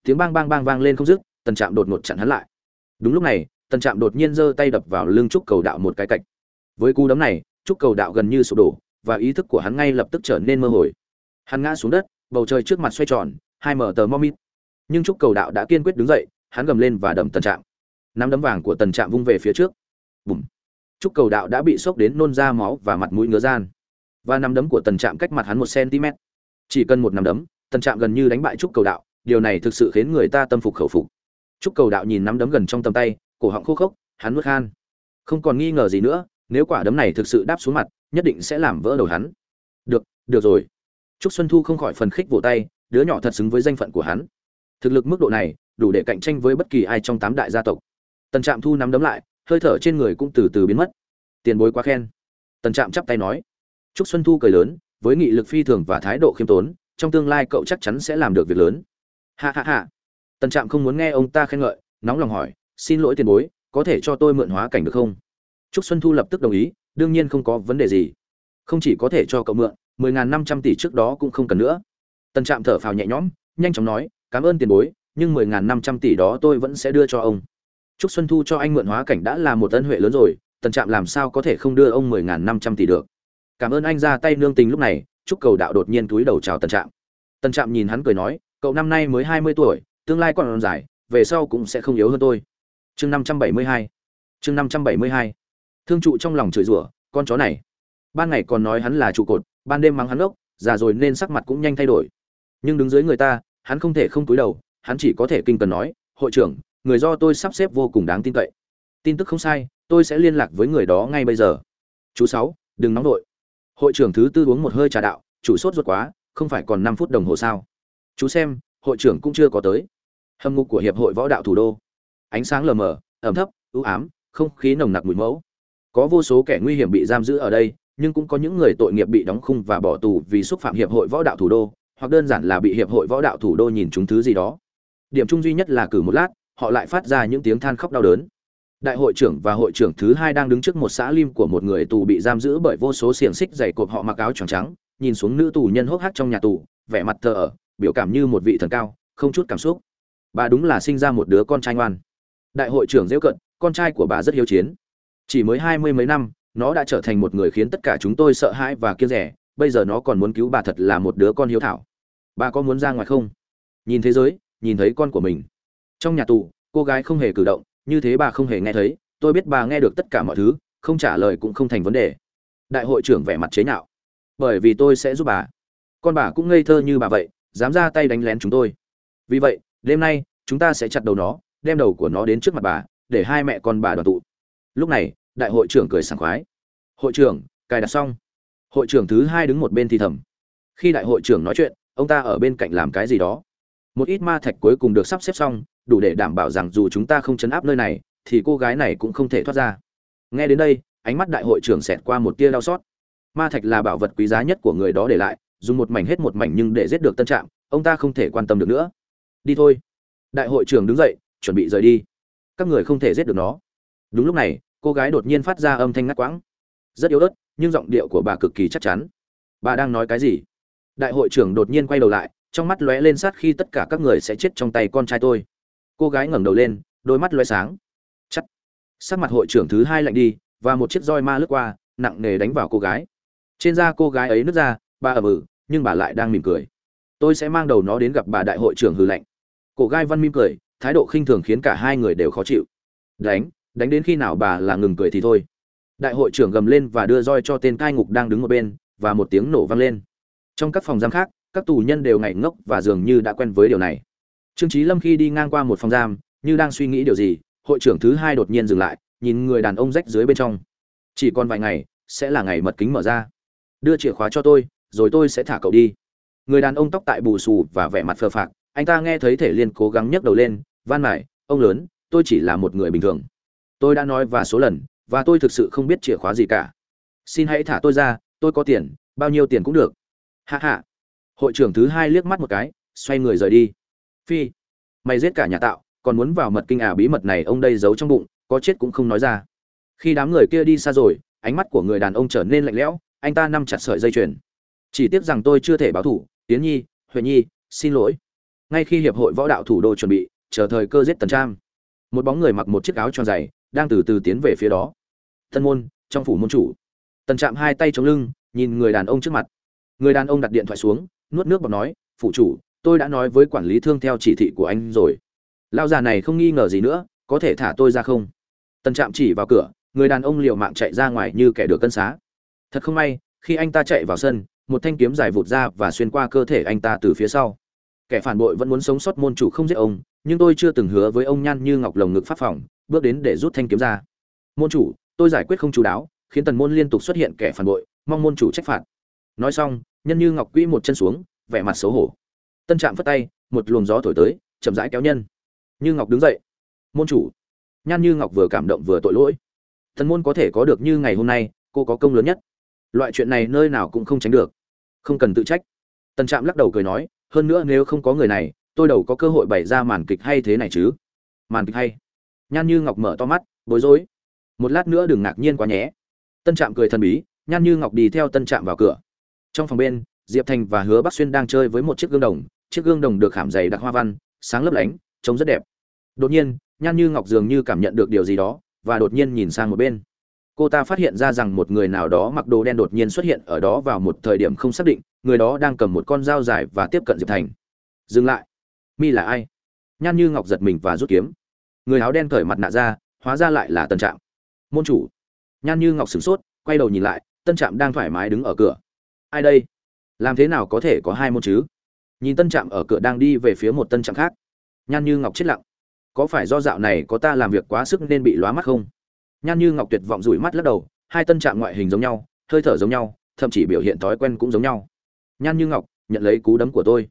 Tiếng bang bang bang vang lên không dứt, tần trạm đột ngột chặn hắn lại. Đúng lúc này, tần trạm đột nhiên giơ tay đập vào lưng trúc cầu đạo một cái cạch. Với cú đấm này, trúc cầu đạo gần như sụp đổ, và ý thức của hắn ngay lập tức trở nên mơ hồ hắn ngã xuống đất, bầu trời trước mặt xoay tròn, hai mở tờ mò mít nhưng trúc cầu đạo đã kiên quyết đứng dậy, hắn gầm lên và đầm tần trạm nắm đấm vàng của tần trạm vung về phía trước. Bùm. Trúc cầu đạo đã bị sốc đến nôn ra máu và mặt mũi ngứa gian. Và nắm đấm của tần trạm cách mặt hắn một cm chỉ cần một nắm đấm, tần trạm gần như đánh bại trúc cầu đạo. Điều này thực sự khiến người ta tâm phục khẩu phục. Trúc cầu đạo nhìn nắm đấm gần trong tầm tay, cổ họng khô khốc, hắn nuốt khan. Không còn nghi ngờ gì nữa, nếu quả đấm này thực sự đáp xuống mặt, nhất định sẽ làm vỡ đầu hắn. Được được rồi. Trúc xuân thu không khỏi phần khích vỗ tay, đứa nhỏ thật xứng với danh phận của hắn. Thực lực mức độ này, đủ để cạnh tranh với bất kỳ ai trong tám đại gia tộc tần trạm thu nắm đấm lại, hơi thở trên người cũng từ từ biến mất. Tiền bối quá khen. Tần trạm chắp tay nói. Trúc xuân thu cười lớn, với nghị lực phi thường và thái độ khiêm tốn, trong tương lai cậu chắc chắn sẽ làm được việc lớn. Ha ha ha. Tần trạm không muốn nghe ông ta khen ngợi, nóng lòng hỏi, xin lỗi tiền bối, có thể cho tôi mượn hóa cảnh được không? Trúc xuân thu lập tức đồng ý, đương nhiên không có vấn đề gì. Không chỉ có thể cho cậu mượn, mười ngàn năm trăm tỷ trước đó cũng không cần nữa. Tần trạm thở phào nhẹ nhõm, nhanh chóng nói, cảm ơn tiền bối, nhưng mười ngàn năm trăm tỷ đó tôi vẫn sẽ đưa cho ông trúc xuân thu cho anh mượn hóa cảnh đã là một ân huệ lớn rồi, tần trạm làm sao có thể không đưa ông mười ngàn năm trăm tỷ được? Cảm ơn anh ra tay nương tình lúc này trúc cầu đạo đột nhiên túi đầu chào tần trạm. Tần trạm nhìn hắn cười nói, cậu năm nay mới hai mươi tuổi, tương lai còn dài, về sau cũng sẽ không yếu hơn tôi. Chương năm trăm bảy mươi hai. Chương năm trăm bảy mươi hai. Thương trụ trong lòng chửi rủa, con chó này. Ban ngày còn nói hắn là trụ cột, ban đêm mắng hắn ốc già rồi nên sắc mặt cũng nhanh thay đổi. Nhưng đứng dưới người ta, hắn không thể không túi đầu, hắn chỉ có thể kinh cần nói, hội trưởng người do tôi sắp xếp vô cùng đáng tin cậy. Tin tức không sai, tôi sẽ liên lạc với người đó ngay bây giờ. Chú sáu, đừng nóng vội. Hội trưởng thứ tư uống một hơi trà đạo, chủ sốt ruột quá, không phải còn năm phút đồng hồ sao? Chú xem, hội trưởng cũng chưa có tới. Hầm ngục của hiệp hội võ đạo thủ đô. Ánh sáng lờ mờ, ẩm thấp ưu ám, không khí nồng nặc mùi mẫu. Có vô số kẻ nguy hiểm bị giam giữ ở đây, nhưng cũng có những người tội nghiệp bị đóng khung và bỏ tù vì xúc phạm hiệp hội võ đạo thủ đô, hoặc đơn giản là bị hiệp hội võ đạo thủ đô nhìn chúng thứ gì đó. Điểm chung duy nhất là cử một lát họ lại phát ra những tiếng than khóc đau đớn. Đại hội trưởng và hội trưởng thứ hai đang đứng trước một xã lim của một người tù bị giam giữ bởi vô số xiềng xích dày cộp họ mặc áo trắng trắng, nhìn xuống nữ tù nhân hốc hác trong nhà tù, vẻ mặt thờ ở biểu cảm như một vị thần cao, không chút cảm xúc. Bà đúng là sinh ra một đứa con trai ngoan. Đại hội trưởng dễu cận con trai của bà rất hiếu chiến. Chỉ mới hai mươi mấy năm, nó đã trở thành một người khiến tất cả chúng tôi sợ hãi và kiêng rẻ, bây giờ nó còn muốn cứu bà thật là một đứa con hiếu thảo. Bà có muốn ra ngoài không? Nhìn thế giới, nhìn thấy con của mình trong nhà tù, cô gái không hề cử động, như thế bà không hề nghe thấy, tôi biết bà nghe được tất cả mọi thứ, không trả lời cũng không thành vấn đề. Đại hội trưởng vẻ mặt chế nhạo. Bởi vì tôi sẽ giúp bà. Con bà cũng ngây thơ như bà vậy, dám ra tay đánh lén chúng tôi. Vì vậy, đêm nay, chúng ta sẽ chặt đầu nó, đem đầu của nó đến trước mặt bà, để hai mẹ con bà đoàn tụ. Lúc này, đại hội trưởng cười sảng khoái. Hội trưởng, cài đặt xong. Hội trưởng thứ hai đứng một bên thì thầm. Khi đại hội trưởng nói chuyện, ông ta ở bên cạnh làm cái gì đó một ít ma thạch cuối cùng được sắp xếp xong, đủ để đảm bảo rằng dù chúng ta không chấn áp nơi này, thì cô gái này cũng không thể thoát ra. Nghe đến đây, ánh mắt đại hội trưởng xẹt qua một tia đau xót. Ma thạch là bảo vật quý giá nhất của người đó để lại, dùng một mảnh hết một mảnh nhưng để giết được tân trạm, ông ta không thể quan tâm được nữa. Đi thôi. Đại hội trưởng đứng dậy, chuẩn bị rời đi. Các người không thể giết được nó. Đúng lúc này, cô gái đột nhiên phát ra âm thanh ngắt quãng. Rất yếu ớt, nhưng giọng điệu của bà cực kỳ chắc chắn. Bà đang nói cái gì? Đại hội trưởng đột nhiên quay đầu lại trong mắt lóe lên sát khi tất cả các người sẽ chết trong tay con trai tôi. Cô gái ngẩng đầu lên, đôi mắt lóe sáng. Chắc sắc mặt hội trưởng thứ hai lạnh đi, và một chiếc roi ma lướt qua, nặng nề đánh vào cô gái. Trên da cô gái ấy nứt ra, bà ầm ừ nhưng bà lại đang mỉm cười. Tôi sẽ mang đầu nó đến gặp bà đại hội trưởng hư lạnh cổ gai văn mỉm cười, thái độ khinh thường khiến cả hai người đều khó chịu. Đánh đánh đến khi nào bà là ngừng cười thì thôi. Đại hội trưởng gầm lên và đưa roi cho tên cai ngục đang đứng một bên, và một tiếng nổ vang lên. Trong các phòng giam khác các tù nhân đều ngảy ngốc và dường như đã quen với điều này. Trương trí lâm khi đi ngang qua một phòng giam, như đang suy nghĩ điều gì, hội trưởng thứ hai đột nhiên dừng lại, nhìn người đàn ông rách dưới bên trong. Chỉ còn vài ngày, sẽ là ngày mật kính mở ra. Đưa chìa khóa cho tôi, rồi tôi sẽ thả cậu đi. Người đàn ông tóc tại bù xù và vẻ mặt phờ phạc, anh ta nghe thấy thể liên cố gắng nhấc đầu lên, van mải, ông lớn, tôi chỉ là một người bình thường. Tôi đã nói và số lần, và tôi thực sự không biết chìa khóa gì cả. Xin hãy thả tôi ra, tôi có tiền, bao nhiêu tiền cũng được. Hạ hạ hội trưởng thứ hai liếc mắt một cái, xoay người rời đi. Phi, mày giết cả nhà tạo, còn muốn vào mật kinh à bí mật này ông đây giấu trong bụng, có chết cũng không nói ra. Khi đám người kia đi xa rồi, ánh mắt của người đàn ông trở nên lạnh lẽo, anh ta nắm chặt sợi dây chuyền. Chỉ tiếc rằng tôi chưa thể báo thủ, tiến nhi, huệ nhi, xin lỗi. Ngay khi hiệp hội võ đạo thủ đô chuẩn bị, chờ thời cơ giết tần trang, một bóng người mặc một chiếc áo tròn dày đang từ từ tiến về phía đó. Tân môn, trong phủ môn chủ. Tần Trạm hai tay chống lưng, nhìn người đàn ông trước mặt. Người đàn ông đặt điện thoại xuống nuốt nước bọt nói phụ chủ, tôi đã nói với quản lý thương theo chỉ thị của anh rồi. Lao già này không nghi ngờ gì nữa, có thể thả tôi ra không? Tần trạm chỉ vào cửa, người đàn ông liều mạng chạy ra ngoài như kẻ được cân xá. Thật không may, khi anh ta chạy vào sân, một thanh kiếm dài vụt ra và xuyên qua cơ thể anh ta từ phía sau. Kẻ phản bội vẫn muốn sống sót môn chủ không giết ông, nhưng tôi chưa từng hứa với ông nhan như ngọc lồng ngực pháp phòng, bước đến để rút thanh kiếm ra. Môn chủ, tôi giải quyết không chú đáo, khiến tần môn liên tục xuất hiện kẻ phản bội, mong môn chủ trách phạt. Nói xong nhân như ngọc quỹ một chân xuống, vẻ mặt xấu hổ. Tân trạm phất tay, một luồng gió thổi tới, chậm rãi kéo nhân. Như ngọc đứng dậy. Môn chủ. Nhan như ngọc vừa cảm động vừa tội lỗi. Thần môn có thể có được như ngày hôm nay, cô có công lớn nhất. Loại chuyện này nơi nào cũng không tránh được. Không cần tự trách. Tân trạm lắc đầu cười nói, hơn nữa nếu không có người này, tôi đầu có cơ hội bày ra màn kịch hay thế này chứ. Màn kịch hay. Nhan như ngọc mở to mắt, bối rối. Một lát nữa đừng ngạc nhiên quá nhé. Tân trạm cười thần bí, nhan như ngọc đi theo tân trạm vào cửa trong phòng bên, diệp thành và hứa bắc xuyên đang chơi với một chiếc gương đồng. Chiếc gương đồng được khảm dày đặc hoa văn, sáng lấp lánh, trông rất đẹp. Đột nhiên, nhan như ngọc dường như cảm nhận được điều gì đó, và đột nhiên nhìn sang một bên. Cô ta phát hiện ra rằng một người nào đó mặc đồ đen đột nhiên xuất hiện ở đó vào một thời điểm không xác định, người đó đang cầm một con dao dài và tiếp cận diệp thành. Dừng lại. Mi là ai? Nhan như ngọc giật mình và rút kiếm. Người áo đen cởi mặt nạ ra, hóa ra lại là tân trạm. Môn chủ. Nhan như ngọc sửng sốt, quay đầu nhìn lại, tân trạm đang thoải mái đứng ở cửa ai đây? Làm thế nào có thể có hai môn chứ? Nhìn tân trạm ở cửa đang đi về phía một tân trạm khác. Nhan như ngọc chết lặng. Có phải do dạo này có ta làm việc quá sức nên bị lóa mắt không? Nhan như ngọc tuyệt vọng rủi mắt lắc đầu, hai tân trạm ngoại hình giống nhau, hơi thở giống nhau, thậm chí biểu hiện thói quen cũng giống nhau. Nhan như ngọc, nhận lấy cú đấm của tôi.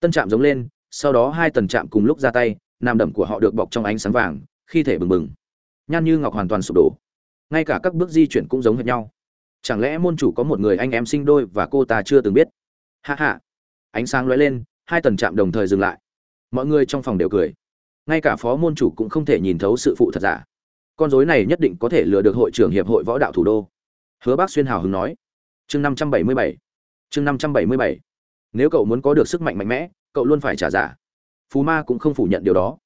Tân trạm giống lên, sau đó hai tần trạm cùng lúc ra tay, nam đậm của họ được bọc trong ánh sáng vàng, khi thể bừng bừng. Nhan như ngọc hoàn toàn sụp đổ. Ngay cả các bước di chuyển cũng giống hệt nhau chẳng lẽ môn chủ có một người anh em sinh đôi và cô ta chưa từng biết? Hạ hạ ánh sáng lóe lên, hai tầng trạm đồng thời dừng lại. Mọi người trong phòng đều cười. Ngay cả phó môn chủ cũng không thể nhìn thấu sự phụ thật giả. Con dối này nhất định có thể lừa được hội trưởng hiệp hội võ đạo thủ đô. Hứa bác xuyên hào hứng nói. Chương năm trăm bảy mươi bảy. Chương năm trăm bảy mươi bảy. Nếu cậu muốn có được sức mạnh mạnh mẽ, cậu luôn phải trả giả. Phú ma cũng không phủ nhận điều đó.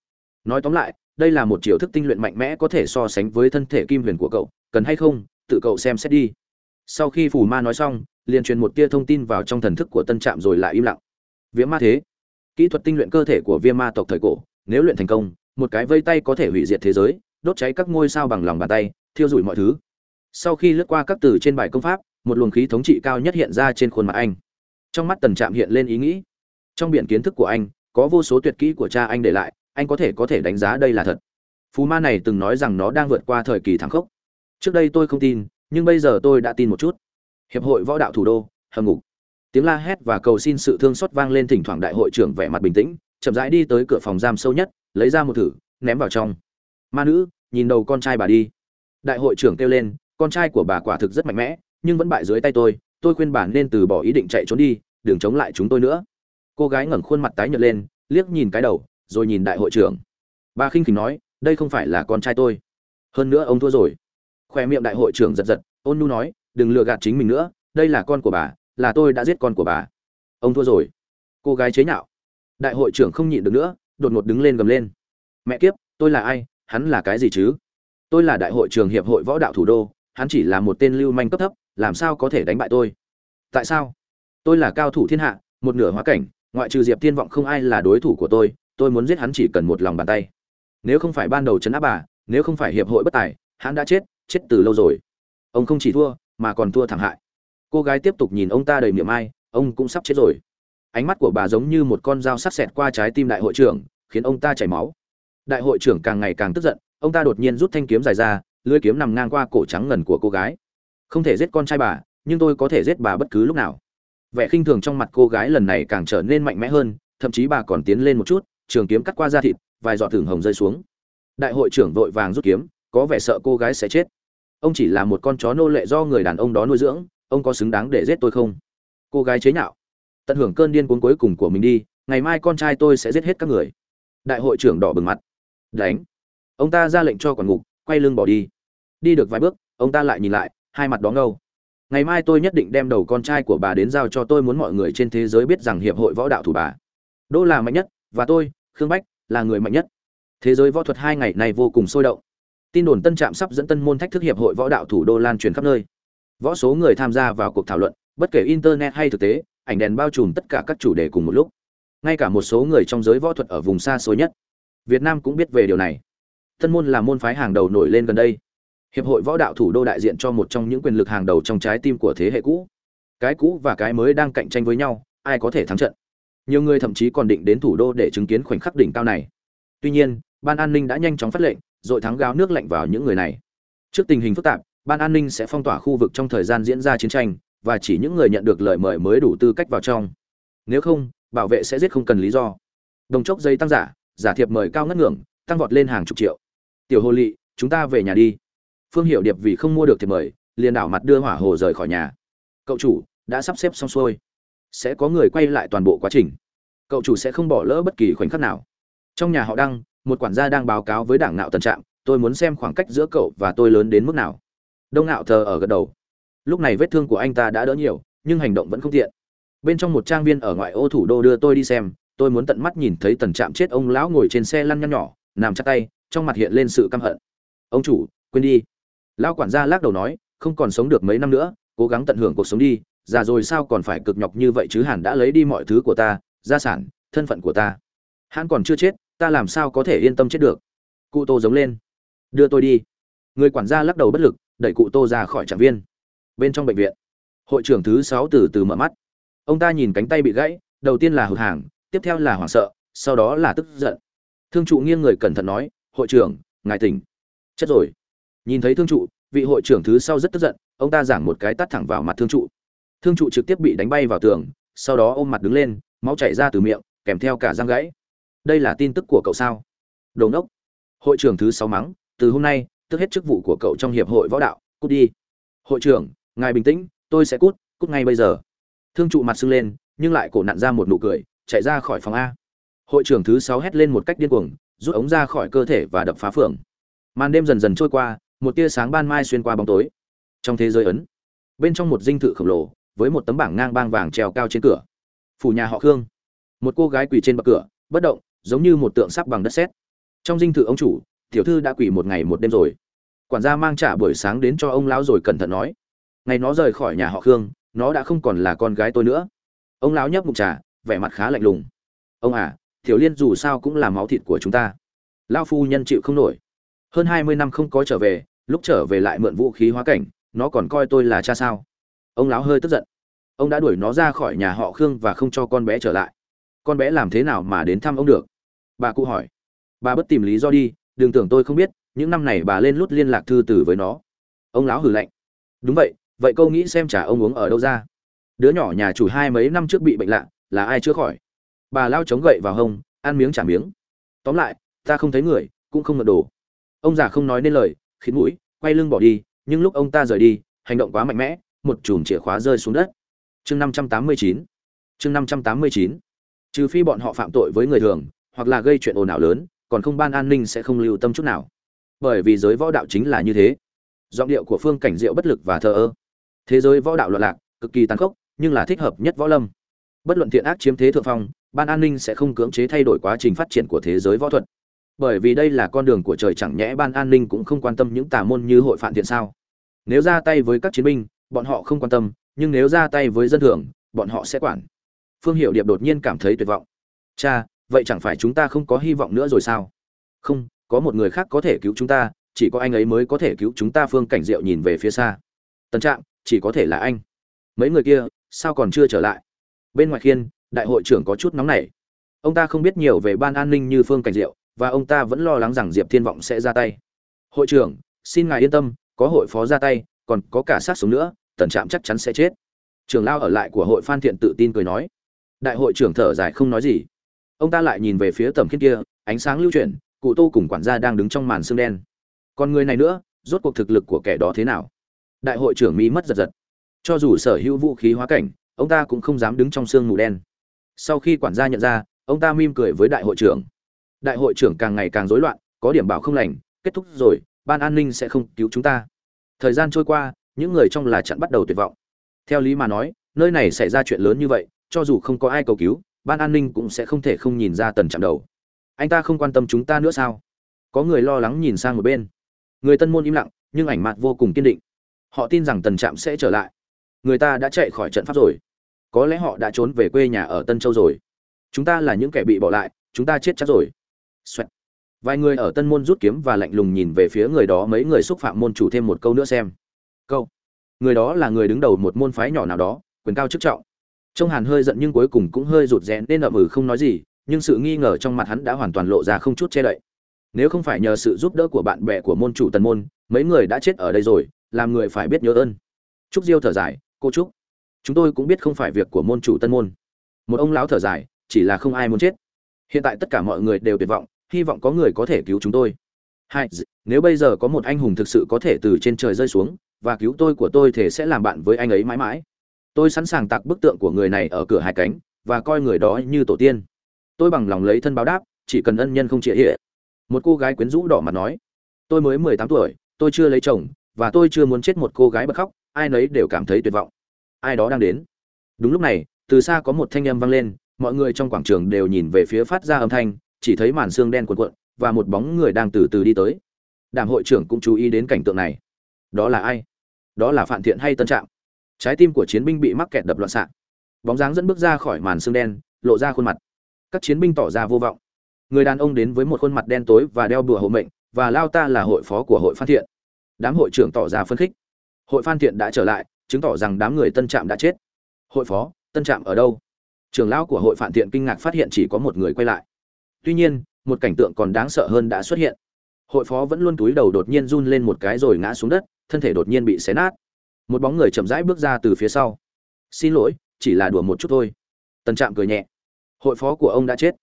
Nói tóm lại, đây là một chiều thức tinh luyện mạnh mẽ có thể so sánh với thân thể kim huyền của cậu, cần hay không, tự cậu xem xét đi sau khi phù ma nói xong, liền truyền một tia thông tin vào trong thần thức của tân trạm rồi lại im lặng. Viêm ma thế. Kỹ thuật tinh luyện cơ thể của viêm ma tộc thời cổ, nếu luyện thành công, một cái vây tay có thể hủy diệt thế giới, đốt cháy các ngôi sao bằng lòng bàn tay, thiêu rụi mọi thứ. Sau khi lướt qua các từ trên bài công pháp, một luồng khí thống trị cao nhất hiện ra trên khuôn mặt anh. Trong mắt tần trạm hiện lên ý nghĩ. Trong biển kiến thức của anh, có vô số tuyệt kỹ của cha anh để lại, anh có thể có thể đánh giá đây là thật. Phú ma này từng nói rằng nó đang vượt qua thời kỳ thắng khốc. Trước đây tôi không tin nhưng bây giờ tôi đã tin một chút. Hiệp hội võ đạo thủ đô, hầm ngục. Tiếng la hét và cầu xin sự thương xót vang lên thỉnh thoảng đại hội trưởng vẻ mặt bình tĩnh, chậm rãi đi tới cửa phòng giam sâu nhất, lấy ra một thử, ném vào trong. Ma nữ, nhìn đầu con trai bà đi. Đại hội trưởng kêu lên, con trai của bà quả thực rất mạnh mẽ, nhưng vẫn bại dưới tay tôi tôi khuyên bà nên từ bỏ ý định chạy trốn đi, đừng chống lại chúng tôi nữa. Cô gái ngẩng khuôn mặt tái nhợt lên, liếc nhìn cái đầu, rồi nhìn đại hội trưởng. Bà khinh khỉnh nói, đây không phải là con trai tôi. Hơn nữa ông thua rồi khoe miệng đại hội trưởng giật giật, ôn nu nói, đừng lừa gạt chính mình nữa, đây là con của bà, là tôi đã giết con của bà. Ông thua rồi. Cô gái chế nhạo. Đại hội trưởng không nhịn được nữa, đột ngột đứng lên gầm lên. Mẹ kiếp, tôi là ai? Hắn là cái gì chứ? Tôi là đại hội trưởng hiệp hội võ đạo thủ đô, hắn chỉ là một tên lưu manh cấp thấp, làm sao có thể đánh bại tôi? Tại sao? Tôi là cao thủ thiên hạ, một nửa hóa cảnh, ngoại trừ diệp thiên vọng không ai là đối thủ của tôi tôi muốn giết hắn chỉ cần một lòng bàn tay. Nếu không phải ban đầu chấn áp bà, nếu không phải hiệp hội bất tài, hắn đã chết chết từ lâu rồi. Ông không chỉ thua, mà còn thua thảm hại. Cô gái tiếp tục nhìn ông ta đầy miệng ai, ông cũng sắp chết rồi. Ánh mắt của bà giống như một con dao sắc sẹt qua trái tim đại hội trưởng, khiến ông ta chảy máu. Đại hội trưởng càng ngày càng tức giận, ông ta đột nhiên rút thanh kiếm dài ra, lưỡi kiếm nằm ngang qua cổ trắng ngần của cô gái. Không thể giết con trai bà, nhưng tôi có thể giết bà bất cứ lúc nào. Vẻ khinh thường trong mặt cô gái lần này càng trở nên mạnh mẽ hơn, thậm chí bà còn tiến lên một chút, trường kiếm cắt qua da thịt, vài giọt thưởng hồng rơi xuống. Đại hội trưởng vội vàng rút kiếm, có vẻ sợ cô gái sẽ chết ông chỉ là một con chó nô lệ do người đàn ông đó nuôi dưỡng, ông có xứng đáng để giết tôi không? Cô gái chế nhạo. Tận hưởng cơn điên cuốn cuối cùng của mình đi, ngày mai con trai tôi sẽ giết hết các người. Đại hội trưởng đỏ bừng mặt. Đánh. Ông ta ra lệnh cho quản ngục, quay lưng bỏ đi. Đi được vài bước, ông ta lại nhìn lại, hai mặt đó ngâu ngày mai tôi nhất định đem đầu con trai của bà đến giao cho tôi muốn mọi người trên thế giới biết rằng hiệp hội võ đạo thủ bà. Đỗ là mạnh nhất, và tôi, khương bách, là người mạnh nhất. Thế giới võ thuật hai ngày này vô cùng sôi động tin đồn tân trạm sắp dẫn tân môn thách thức hiệp hội võ đạo thủ đô lan truyền khắp nơi. Võ số người tham gia vào cuộc thảo luận, bất kể internet hay thực tế, ảnh đèn bao trùm tất cả các chủ đề cùng một lúc. Ngay cả một số người trong giới võ thuật ở vùng xa xôi nhất, việt nam cũng biết về điều này. Tân môn là môn phái hàng đầu nổi lên gần đây. Hiệp hội võ đạo thủ đô đại diện cho một trong những quyền lực hàng đầu trong trái tim của thế hệ cũ. Cái cũ và cái mới đang cạnh tranh với nhau, ai có thể thắng trận? Nhiều người thậm chí còn định đến thủ đô để chứng kiến khoảnh khắc đỉnh cao này. Tuy nhiên, ban an ninh đã nhanh chóng phát lệnh rồi thắng gáo nước lạnh vào những người này. Trước tình hình phức tạp ban an ninh sẽ phong tỏa khu vực trong thời gian diễn ra chiến tranh và chỉ những người nhận được lời mời mới đủ tư cách vào trong. Nếu không bảo vệ sẽ giết không cần lý do. Đồng chốc dây tăng giả giả thiệp mời cao ngất ngưỡng tăng vọt lên hàng chục triệu. Tiểu hồ Lệ, chúng ta về nhà đi. Phương Hiểu điệp vì không mua được thiệp mời liền đảo mặt đưa hỏa hồ rời khỏi nhà. Cậu chủ đã sắp xếp xong xuôi. Sẽ có người quay lại toàn bộ quá trình. Cậu chủ sẽ không bỏ lỡ bất kỳ khoảnh khắc nào. Trong nhà họ đăng một quản gia đang báo cáo với đảng nạo tần trạng tôi muốn xem khoảng cách giữa cậu và tôi lớn đến mức nào. Đông nạo thờ ở gật đầu. Lúc này vết thương của anh ta đã đỡ nhiều, nhưng hành động vẫn không tiện. Bên trong một trang viên ở ngoại ô thủ đô đưa tôi đi xem, tôi muốn tận mắt nhìn thấy tần trạm chết, ông lão ngồi trên xe lăn nhăn nhỏ, nằm chặt tay, trong mặt hiện lên sự căm hận. Ông chủ, quên đi. Lão quản gia lắc đầu nói, không còn sống được mấy năm nữa, cố gắng tận hưởng cuộc sống đi, già rồi sao còn phải cực nhọc như vậy chứ hẳn đã lấy đi mọi thứ của ta, gia sản, thân phận của ta. Hắn còn chưa chết ta làm sao có thể yên tâm chết được? Cụ tô giống lên. Đưa tôi đi. Người quản gia lắc đầu bất lực, đẩy cụ tô ra khỏi trạm viên. Bên trong bệnh viện, hội trưởng thứ sáu từ từ mở mắt. Ông ta nhìn cánh tay bị gãy, đầu tiên là hụt hàng tiếp theo là hoảng sợ, sau đó là tức giận. Thương trụ nghiêng người cẩn thận nói, hội trưởng, ngài tỉnh. Chết rồi. Nhìn thấy thương trụ, vị hội trưởng thứ sau rất tức giận, ông ta giảng một cái tắt thẳng vào mặt thương trụ. Thương trụ trực tiếp bị đánh bay vào tường, sau đó ôm mặt đứng lên, máu chảy ra từ miệng, kèm theo cả răng gãy đây là tin tức của cậu sao? Đồ ngốc. Hội trưởng thứ sáu mắng, từ hôm nay tước hết chức vụ của cậu trong hiệp hội võ đạo, cút đi. Hội trưởng, ngài bình tĩnh, tôi sẽ cút cút ngay bây giờ. Thương trụ mặt sưng lên, nhưng lại cổ nặn ra một nụ cười, chạy ra khỏi phòng a. Hội trưởng thứ sáu hét lên một cách điên cuồng, rút ống ra khỏi cơ thể và đập phá phường. Màn đêm dần dần trôi qua, một tia sáng ban mai xuyên qua bóng tối. Trong thế giới ấn, bên trong một dinh thự khổng lồ, với một tấm bảng ngang bang vàng treo cao trên cửa. Phủ nhà họ khương. Một cô gái quỳ trên bậc cửa, bất động giống như một tượng sắp bằng đất sét. Trong dinh thự ông chủ, tiểu thư đã quỳ một ngày một đêm rồi. Quản gia mang trả buổi sáng đến cho ông lão rồi cẩn thận nói. Ngày nó rời khỏi nhà họ khương, nó đã không còn là con gái tôi nữa. Ông lão nhấp mục trà, vẻ mặt khá lạnh lùng. Ông à tiểu liên dù sao cũng là máu thịt của chúng ta. Lão phu nhân chịu không nổi. Hơn hai mươi năm không có trở về, lúc trở về lại mượn vũ khí hóa cảnh, nó còn coi tôi là cha sao? Ông lão hơi tức giận. Ông đã đuổi nó ra khỏi nhà họ khương và không cho con bé trở lại. Con bé làm thế nào mà đến thăm ông được? Bà cụ hỏi. Bà bất tìm lý do đi, đừng tưởng tôi không biết, những năm này bà lên lút liên lạc thư từ với nó. Ông lão hử lạnh. Đúng vậy vậy câu nghĩ xem trả ông uống ở đâu ra. Đứa nhỏ nhà chủ hai mấy năm trước bị bệnh lạ, là ai chữa khỏi? Bà lao chống gậy vào hông, ăn miếng trả miếng. Tóm lại, ta không thấy người, cũng không ngật đồ. Ông già không nói nên lời khiến mũi, quay lưng bỏ đi, nhưng lúc ông ta rời đi, hành động quá mạnh mẽ, một chùm chìa khóa rơi xuống đất. Chương năm trăm tám mươi chín. Chương năm trăm tám mươi chín. Trừ phi bọn họ phạm tội với người thường hoặc là gây chuyện ồn ào lớn, còn không ban an ninh sẽ không lưu tâm chút nào. Bởi vì giới võ đạo chính là như thế. Giọng điệu của phương cảnh diệu bất lực và thờ ơ. Thế giới võ đạo loạn lạc, cực kỳ tàn khốc, nhưng là thích hợp nhất võ lâm. Bất luận thiện ác chiếm thế thượng phong, ban an ninh sẽ không cưỡng chế thay đổi quá trình phát triển của thế giới võ thuật. Bởi vì đây là con đường của trời, chẳng nhẽ ban an ninh cũng không quan tâm những tà môn như hội phản thiện sao? Nếu ra tay với các chiến binh, bọn họ không quan tâm, nhưng nếu ra tay với dân thường, bọn họ sẽ quản. Phương hiệu điệp đột nhiên cảm thấy tuyệt vọng. Cha vậy chẳng phải chúng ta không có hy vọng nữa rồi sao? Không, có một người khác có thể cứu chúng ta, chỉ có anh ấy mới có thể cứu chúng ta phương cảnh diệu nhìn về phía xa. Tân trạng chỉ có thể là anh. Mấy người kia, sao còn chưa trở lại? Bên ngoài khiên, đại hội trưởng có chút nóng nảy. Ông ta không biết nhiều về ban an ninh như phương cảnh diệu, và ông ta vẫn lo lắng rằng diệp thiên vọng sẽ ra tay. Hội trưởng, xin ngài yên tâm, có hội phó ra tay, còn có cả sát sống nữa, tần trạm chắc chắn sẽ chết. Trưởng lao ở lại của hội phan thiện tự tin cười nói. Đại hội trưởng thở dài không nói gì ông ta lại nhìn về phía tầm khiên kia, ánh sáng lưu chuyển, cụ tô cùng quản gia đang đứng trong màn xương đen. Còn người này nữa, rốt cuộc thực lực của kẻ đó thế nào? Đại hội trưởng mỹ mất giật giật. Cho dù sở hữu vũ khí hóa cảnh, ông ta cũng không dám đứng trong sương mù đen. Sau khi quản gia nhận ra, ông ta mỉm cười với đại hội trưởng. Đại hội trưởng càng ngày càng rối loạn, có điểm bảo không lành, kết thúc rồi, ban an ninh sẽ không cứu chúng ta. Thời gian trôi qua, những người trong là chặn bắt đầu tuyệt vọng. Theo lý mà nói, nơi này xảy ra chuyện lớn như vậy, cho dù không có ai cầu cứu ban an ninh cũng sẽ không thể không nhìn ra tần chạm đầu. Anh ta không quan tâm chúng ta nữa sao? Có người lo lắng nhìn sang một bên. Người tân môn im lặng, nhưng ảnh mặt vô cùng kiên định. Họ tin rằng tần trạm sẽ trở lại. Người ta đã chạy khỏi trận pháp rồi. Có lẽ họ đã trốn về quê nhà ở tân châu rồi. Chúng ta là những kẻ bị bỏ lại, chúng ta chết chắc rồi、Xoẹt. Vài người ở tân môn rút kiếm và lạnh lùng nhìn về phía người đó, mấy người xúc phạm môn chủ thêm một câu nữa xem. Câu. Người đó là người đứng đầu một môn phái nhỏ nào đó, quyền cao chức trọng. Trong hàn hơi giận nhưng cuối cùng cũng hơi rụt rè nên ậm ừ không nói gì, nhưng sự nghi ngờ trong mặt hắn đã hoàn toàn lộ ra không chút che đậy. Nếu không phải nhờ sự giúp đỡ của bạn bè của môn chủ tần môn, mấy người đã chết ở đây rồi, làm người phải biết nhớ ơn. Trúc diêu thở dài, cô trúc, chúng tôi cũng biết không phải việc của môn chủ tân môn. Một ông lão thở dài, chỉ là không ai muốn chết. Hiện tại tất cả mọi người đều tuyệt vọng, hy vọng có người có thể cứu chúng tôi. Hai nếu bây giờ có một anh hùng thực sự có thể từ trên trời rơi xuống, và cứu tôi của tôi thì sẽ làm bạn với anh ấy mãi mãi tôi sẵn sàng tạc bức tượng của người này ở cửa hai cánh, và coi người đó như tổ tiên. Tôi bằng lòng lấy thân báo đáp, chỉ cần ân nhân không chịa hệ một cô gái quyến rũ đỏ mặt nói, tôi mới mười tám tuổi, tôi chưa lấy chồng, và tôi chưa muốn chết một cô gái bật khóc, ai nấy đều cảm thấy tuyệt vọng. Ai đó đang đến. Đúng lúc này, từ xa có một thanh âm vang lên, mọi người trong quảng trường đều nhìn về phía phát ra âm thanh, chỉ thấy màn xương đen cuộn cuộn, và một bóng người đang từ từ đi tới. Đảng hội trưởng cũng chú ý đến cảnh tượng này. Đó là ai? Đó là phạm thiện hay tân trạng trái tim của chiến binh bị mắc kẹt đập loạn xạ. Bóng dáng dẫn bước ra khỏi màn xương đen, lộ ra khuôn mặt. Các chiến binh tỏ ra vô vọng. Người đàn ông đến với một khuôn mặt đen tối và đeo bùa hộ mệnh, và lao ta là hội phó của hội phan thiện. Đám hội trưởng tỏ ra phấn khích. Hội phan thiện đã trở lại, chứng tỏ rằng đám người tân trạm đã chết. Hội phó, tân trạm ở đâu? Trưởng lão của hội phản thiện kinh ngạc phát hiện chỉ có một người quay lại. Tuy nhiên, một cảnh tượng còn đáng sợ hơn đã xuất hiện. Hội phó vẫn luôn túi đầu đột nhiên run lên một cái rồi ngã xuống đất, thân thể đột nhiên bị xé nát một bóng người chậm rãi bước ra từ phía sau. Xin lỗi, chỉ là đùa một chút thôi. Tần trạm cười nhẹ. Hội phó của ông đã chết.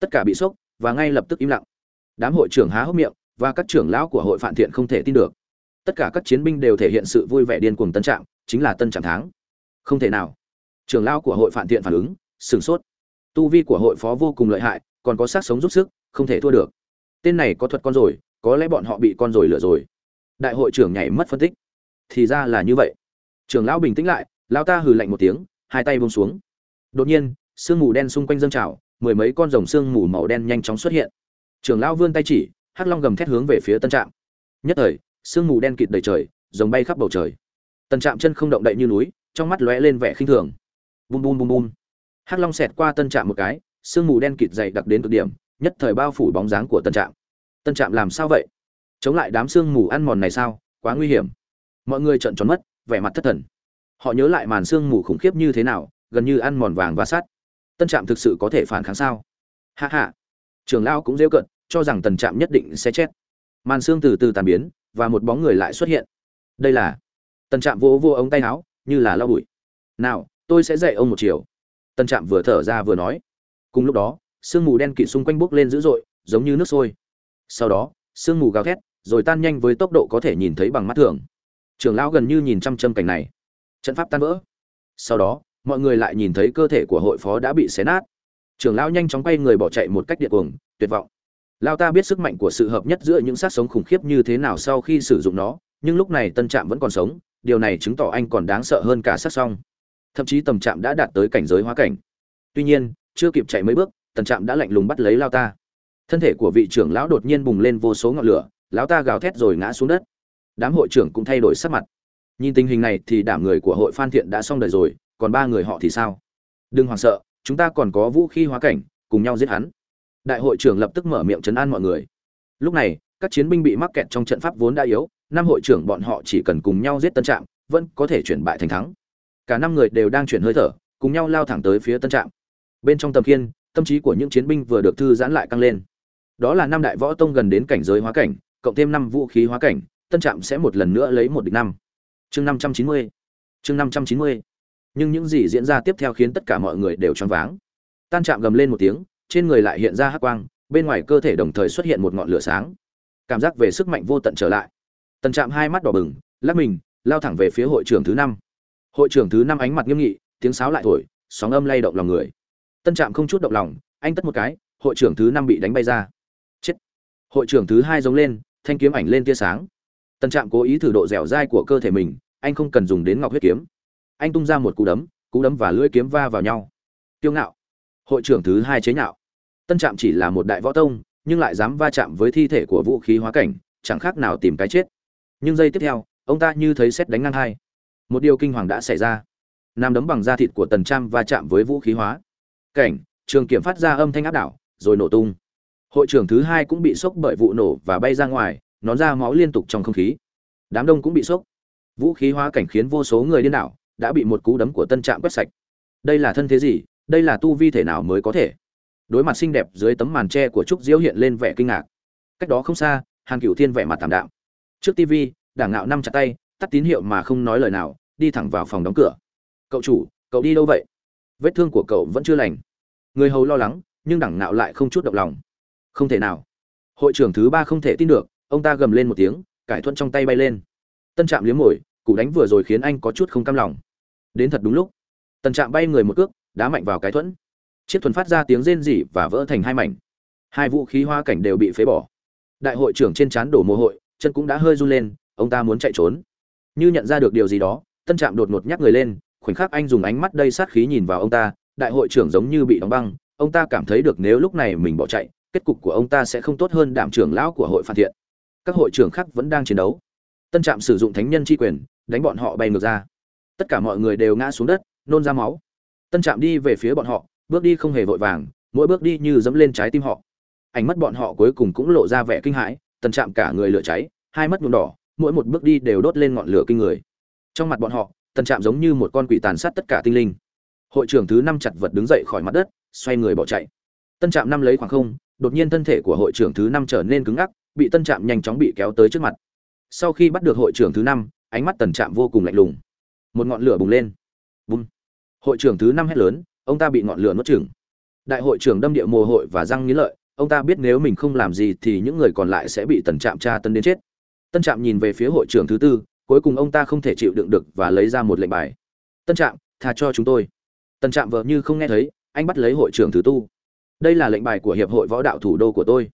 Tất cả bị sốc và ngay lập tức im lặng. Đám hội trưởng há hốc miệng và các trưởng lão của hội phản thiện không thể tin được. Tất cả các chiến binh đều thể hiện sự vui vẻ điên cuồng tân trạm, chính là tân trạm tháng không thể nào. Trưởng lão của hội phản thiện phản ứng, sửng sốt. Tu vi của hội phó vô cùng lợi hại, còn có sát sống rút sức, không thể thua được. Tên này có thuật con rồi, có lẽ bọn họ bị con rồi lừa rồi. Đại hội trưởng nhảy mất phân tích thì ra là như vậy. Trưởng lão bình tĩnh lại, lão ta hừ lạnh một tiếng, hai tay buông xuống. Đột nhiên, sương mù đen xung quanh dâng trào, mười mấy con rồng sương mù màu đen nhanh chóng xuất hiện. Trưởng lão vươn tay chỉ, hắc long gầm thét hướng về phía tân trạm. Nhất thời, sương mù đen kịt đầy trời, rồng bay khắp bầu trời. Tân trạm chân không động đậy như núi, trong mắt lóe lên vẻ khinh thường. Bum bum bum bum hắc long xẹt qua tân trạm một cái, sương mù đen kịt dày đặc đến cực điểm, nhất thời bao phủ bóng dáng của tân trạm. Tân trạm làm sao vậy? Chống lại đám sương mù ăn mòn này sao? Quá nguy hiểm mọi người trợn tròn mất vẻ mặt thất thần. Họ nhớ lại màn sương mù khủng khiếp như thế nào, gần như ăn mòn vàng và sắt. Tân trạm thực sự có thể phản kháng sao? Hạ hạ trường Lão cũng rêu cận cho rằng tần trạm nhất định sẽ chết. Màn xương từ từ tàn biến, và một bóng người lại xuất hiện. Đây là tần trạm vỗ vô ống tay áo, như là lau bụi. Nào, tôi sẽ dạy ông một chiều. Tần trạm vừa thở ra vừa nói. Cùng lúc đó, sương mù đen kịt xung quanh bốc lên dữ dội, giống như nước sôi. Sau đó, sương mù gào thét, rồi tan nhanh với tốc độ có thể nhìn thấy bằng mắt thường. Trưởng lão gần như nhìn chăm chăm cảnh này. Trận pháp tan vỡ. Sau đó, mọi người lại nhìn thấy cơ thể của hội phó đã bị xé nát. Trưởng lão nhanh chóng quay người bỏ chạy một cách điên cuồng, tuyệt vọng. Lao ta biết sức mạnh của sự hợp nhất giữa những sát sống khủng khiếp như thế nào sau khi sử dụng nó, nhưng lúc này tân trạm vẫn còn sống, điều này chứng tỏ anh còn đáng sợ hơn cả sát song. Thậm chí tầm trạm đã đạt tới cảnh giới hóa cảnh. Tuy nhiên, chưa kịp chạy mấy bước tần trạm đã lạnh lùng bắt lấy lao ta. Thân thể của vị trưởng lão đột nhiên bùng lên vô số ngọn lửa, lão ta gào thét rồi ngã xuống đất đám hội trưởng cũng thay đổi sắc mặt. Nhìn tình hình này thì đảm người của hội phan thiện đã xong đời rồi, còn ba người họ thì sao? Đừng hoảng sợ, chúng ta còn có vũ khí hóa cảnh, cùng nhau giết hắn. Đại hội trưởng lập tức mở miệng chấn an mọi người. Lúc này, các chiến binh bị mắc kẹt trong trận pháp vốn đã yếu, năm hội trưởng bọn họ chỉ cần cùng nhau giết tân trạm, vẫn có thể chuyển bại thành thắng. Cả năm người đều đang chuyển hơi thở, cùng nhau lao thẳng tới phía tân trạm. Bên trong tầm khiên, tâm trí của những chiến binh vừa được thư giãn lại căng lên. Đó là năm đại võ tông gần đến cảnh giới hóa cảnh, cộng thêm năm vũ khí hóa cảnh tân trạm sẽ một lần nữa lấy một địch năm. Chương năm trăm chín mươi. Chương năm trăm chín mươi. Nhưng những gì diễn ra tiếp theo khiến tất cả mọi người đều choáng váng. Tan trạm gầm lên một tiếng, trên người lại hiện ra hắc quang, bên ngoài cơ thể đồng thời xuất hiện một ngọn lửa sáng. Cảm giác về sức mạnh vô tận trở lại. Tần trạm hai mắt đỏ bừng, lắc mình, lao thẳng về phía hội trưởng thứ năm. Hội trưởng thứ năm ánh mặt nghiêm nghị, tiếng sáo lại thổi, sóng âm lay động lòng người. Tân trạm không chút động lòng, anh tất một cái, hội trưởng thứ năm bị đánh bay ra. Chết. Hội trưởng thứ hai giống lên, thanh kiếm ảnh lên tia sáng tân trạm cố ý thử độ dẻo dai của cơ thể mình, anh không cần dùng đến ngọc huyết kiếm. Anh tung ra một cú đấm cú đấm và lưỡi kiếm va vào nhau. Tiêu ngạo. Hội trưởng thứ hai chế nhạo. Tân trạm chỉ là một đại võ tông, nhưng lại dám va chạm với thi thể của vũ khí hóa cảnh, chẳng khác nào tìm cái chết. Nhưng giây tiếp theo, ông ta như thấy xét đánh ngang hai. Một điều kinh hoàng đã xảy ra. Nam đấm bằng da thịt của tần trạm va chạm với vũ khí hóa cảnh, trường kiểm phát ra âm thanh áp đảo, rồi nổ tung. Hội trưởng thứ hai cũng bị sốc bởi vụ nổ và bay ra ngoài nón ra máu liên tục trong không khí. Đám đông cũng bị sốc. Vũ khí hóa cảnh khiến vô số người điên đảo, đã bị một cú đấm của tân trạm quét sạch. Đây là thân thế gì? Đây là tu vi thể nào mới có thể? Đối mặt xinh đẹp dưới tấm màn tre của trúc diễu hiện lên vẻ kinh ngạc. Cách đó không xa, hàn cửu thiên vẻ mặt tảm đạm. Trước tv đảng ngạo năm chặt tay, tắt tín hiệu mà không nói lời nào, đi thẳng vào phòng đóng cửa. Cậu chủ, cậu đi đâu vậy? Vết thương của cậu vẫn chưa lành. Người hầu lo lắng, nhưng đảng ngạo lại không chút động lòng. Không thể nào. Hội trưởng thứ ba không thể tin được ông ta gầm lên một tiếng, cải thuận trong tay bay lên. Tân trạm liếm mồi củ đánh vừa rồi khiến anh có chút không cam lòng. Đến thật đúng lúc. Tân trạm bay người một cước, đá mạnh vào cái thuẫn. Chiếc thuần phát ra tiếng rên rỉ và vỡ thành hai mảnh. Hai vũ khí hoa cảnh đều bị phế bỏ. Đại hội trưởng trên trán đổ mồ hôi, chân cũng đã hơi run lên, ông ta muốn chạy trốn. Như nhận ra được điều gì đó, tân trạm đột ngột nhắc người lên, khoảnh khắc anh dùng ánh mắt đầy sát khí nhìn vào ông ta, đại hội trưởng giống như bị đóng băng, ông ta cảm thấy được nếu lúc này mình bỏ chạy, kết cục của ông ta sẽ không tốt hơn đảm trưởng lão của hội phản thiện các hội trưởng khác vẫn đang chiến đấu. Tân trạm sử dụng thánh nhân chi quyền, đánh bọn họ bay ngược ra. Tất cả mọi người đều ngã xuống đất, nôn ra máu. Tân trạm đi về phía bọn họ, bước đi không hề vội vàng, mỗi bước đi như dẫm lên trái tim họ. Ánh mắt bọn họ cuối cùng cũng lộ ra vẻ kinh hãi, tân trạm cả người lửa cháy, hai mắt nhuộm đỏ, mỗi một bước đi đều đốt lên ngọn lửa kinh người. Trong mặt bọn họ, tân trạm giống như một con quỷ tàn sát tất cả tinh linh. Hội trưởng thứ năm chặt vật đứng dậy khỏi mặt đất, xoay người bỏ chạy. Tân trạm năm lấy khoảng không, đột nhiên thân thể của hội trưởng thứ năm trở nên cứng ngắc bị tân trạm nhanh chóng bị kéo tới trước mặt. Sau khi bắt được hội trưởng thứ năm, ánh mắt tần trạm vô cùng lạnh lùng. Một ngọn lửa bùng lên. Bùng hội trưởng thứ năm hét lớn, ông ta bị ngọn lửa nuốt chửng. Đại hội trưởng đâm địa mồ hội và răng nghĩ lợi, ông ta biết nếu mình không làm gì thì những người còn lại sẽ bị tần trạm tra tân đến chết. Tân trạm nhìn về phía hội trưởng thứ tư, cuối cùng ông ta không thể chịu đựng được và lấy ra một lệnh bài. Tân trạm, tha cho chúng tôi. Tân trạm vợ như không nghe thấy anh bắt lấy hội trưởng thứ tu. Đây là lệnh bài của hiệp hội võ đạo thủ đô của tôi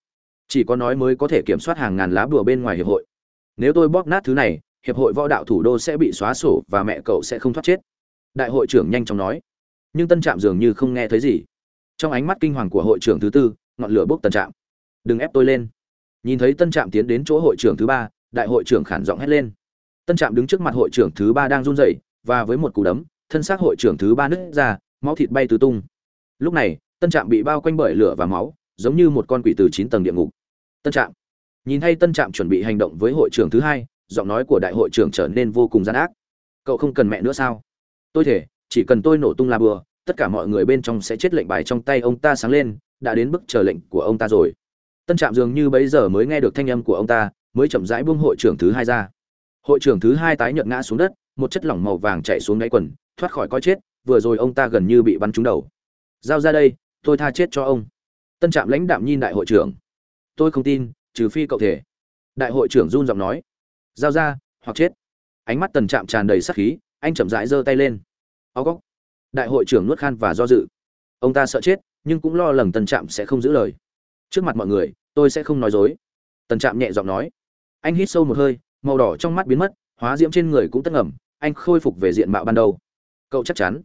chỉ có nói mới có thể kiểm soát hàng ngàn lá bùa bên ngoài hiệp hội. Nếu tôi bóp nát thứ này, hiệp hội võ đạo thủ đô sẽ bị xóa sổ và mẹ cậu sẽ không thoát chết. Đại hội trưởng nhanh chóng nói. Nhưng tân trạm dường như không nghe thấy gì. Trong ánh mắt kinh hoàng của hội trưởng thứ tư, ngọn lửa bốc tân trạm. Đừng ép tôi lên. Nhìn thấy tân trạm tiến đến chỗ hội trưởng thứ ba, đại hội trưởng khản giọng hét lên. Tân trạm đứng trước mặt hội trưởng thứ ba đang run rẩy và với một cú đấm, thân xác hội trưởng thứ ba nứt ra, máu thịt bay tứ tung. Lúc này, tân trạm bị bao quanh bởi lửa và máu, giống như một con quỷ từ chín tầng địa ngục tân trạm. Nhìn thấy tân trạm chuẩn bị hành động với hội trưởng thứ hai, giọng nói của đại hội trưởng trở nên vô cùng gian ác. Cậu không cần mẹ nữa sao? Tôi thể chỉ cần tôi nổ tung la bừa, tất cả mọi người bên trong sẽ chết lệnh bài trong tay ông ta sáng lên, đã đến bức chờ lệnh của ông ta rồi. Tân trạm dường như bấy giờ mới nghe được thanh âm của ông ta, mới chậm rãi buông hội trưởng thứ hai ra. Hội trưởng thứ hai tái nhợt ngã xuống đất, một chất lỏng màu vàng chạy xuống đáy quần, thoát khỏi coi chết, vừa rồi ông ta gần như bị bắn trúng đầu. Giao ra đây, tôi tha chết cho ông. Tân trạm lãnh đạm nhìn đại hội trưởng tôi không tin, trừ phi cậu thể. Đại hội trưởng run giọng nói. Giao ra, hoặc chết. Ánh mắt tần trạm tràn đầy sắc khí, anh chậm rãi giơ tay lên. Ó góc. Đại hội trưởng nuốt khan và do dự. Ông ta sợ chết, nhưng cũng lo lầm tần trạm sẽ không giữ lời. Trước mặt mọi người, tôi sẽ không nói dối. Tần trạm nhẹ giọng nói. Anh hít sâu một hơi, màu đỏ trong mắt biến mất, hóa diễm trên người cũng tất ngầm, anh khôi phục về diện mạo ban đầu. Cậu chắc chắn.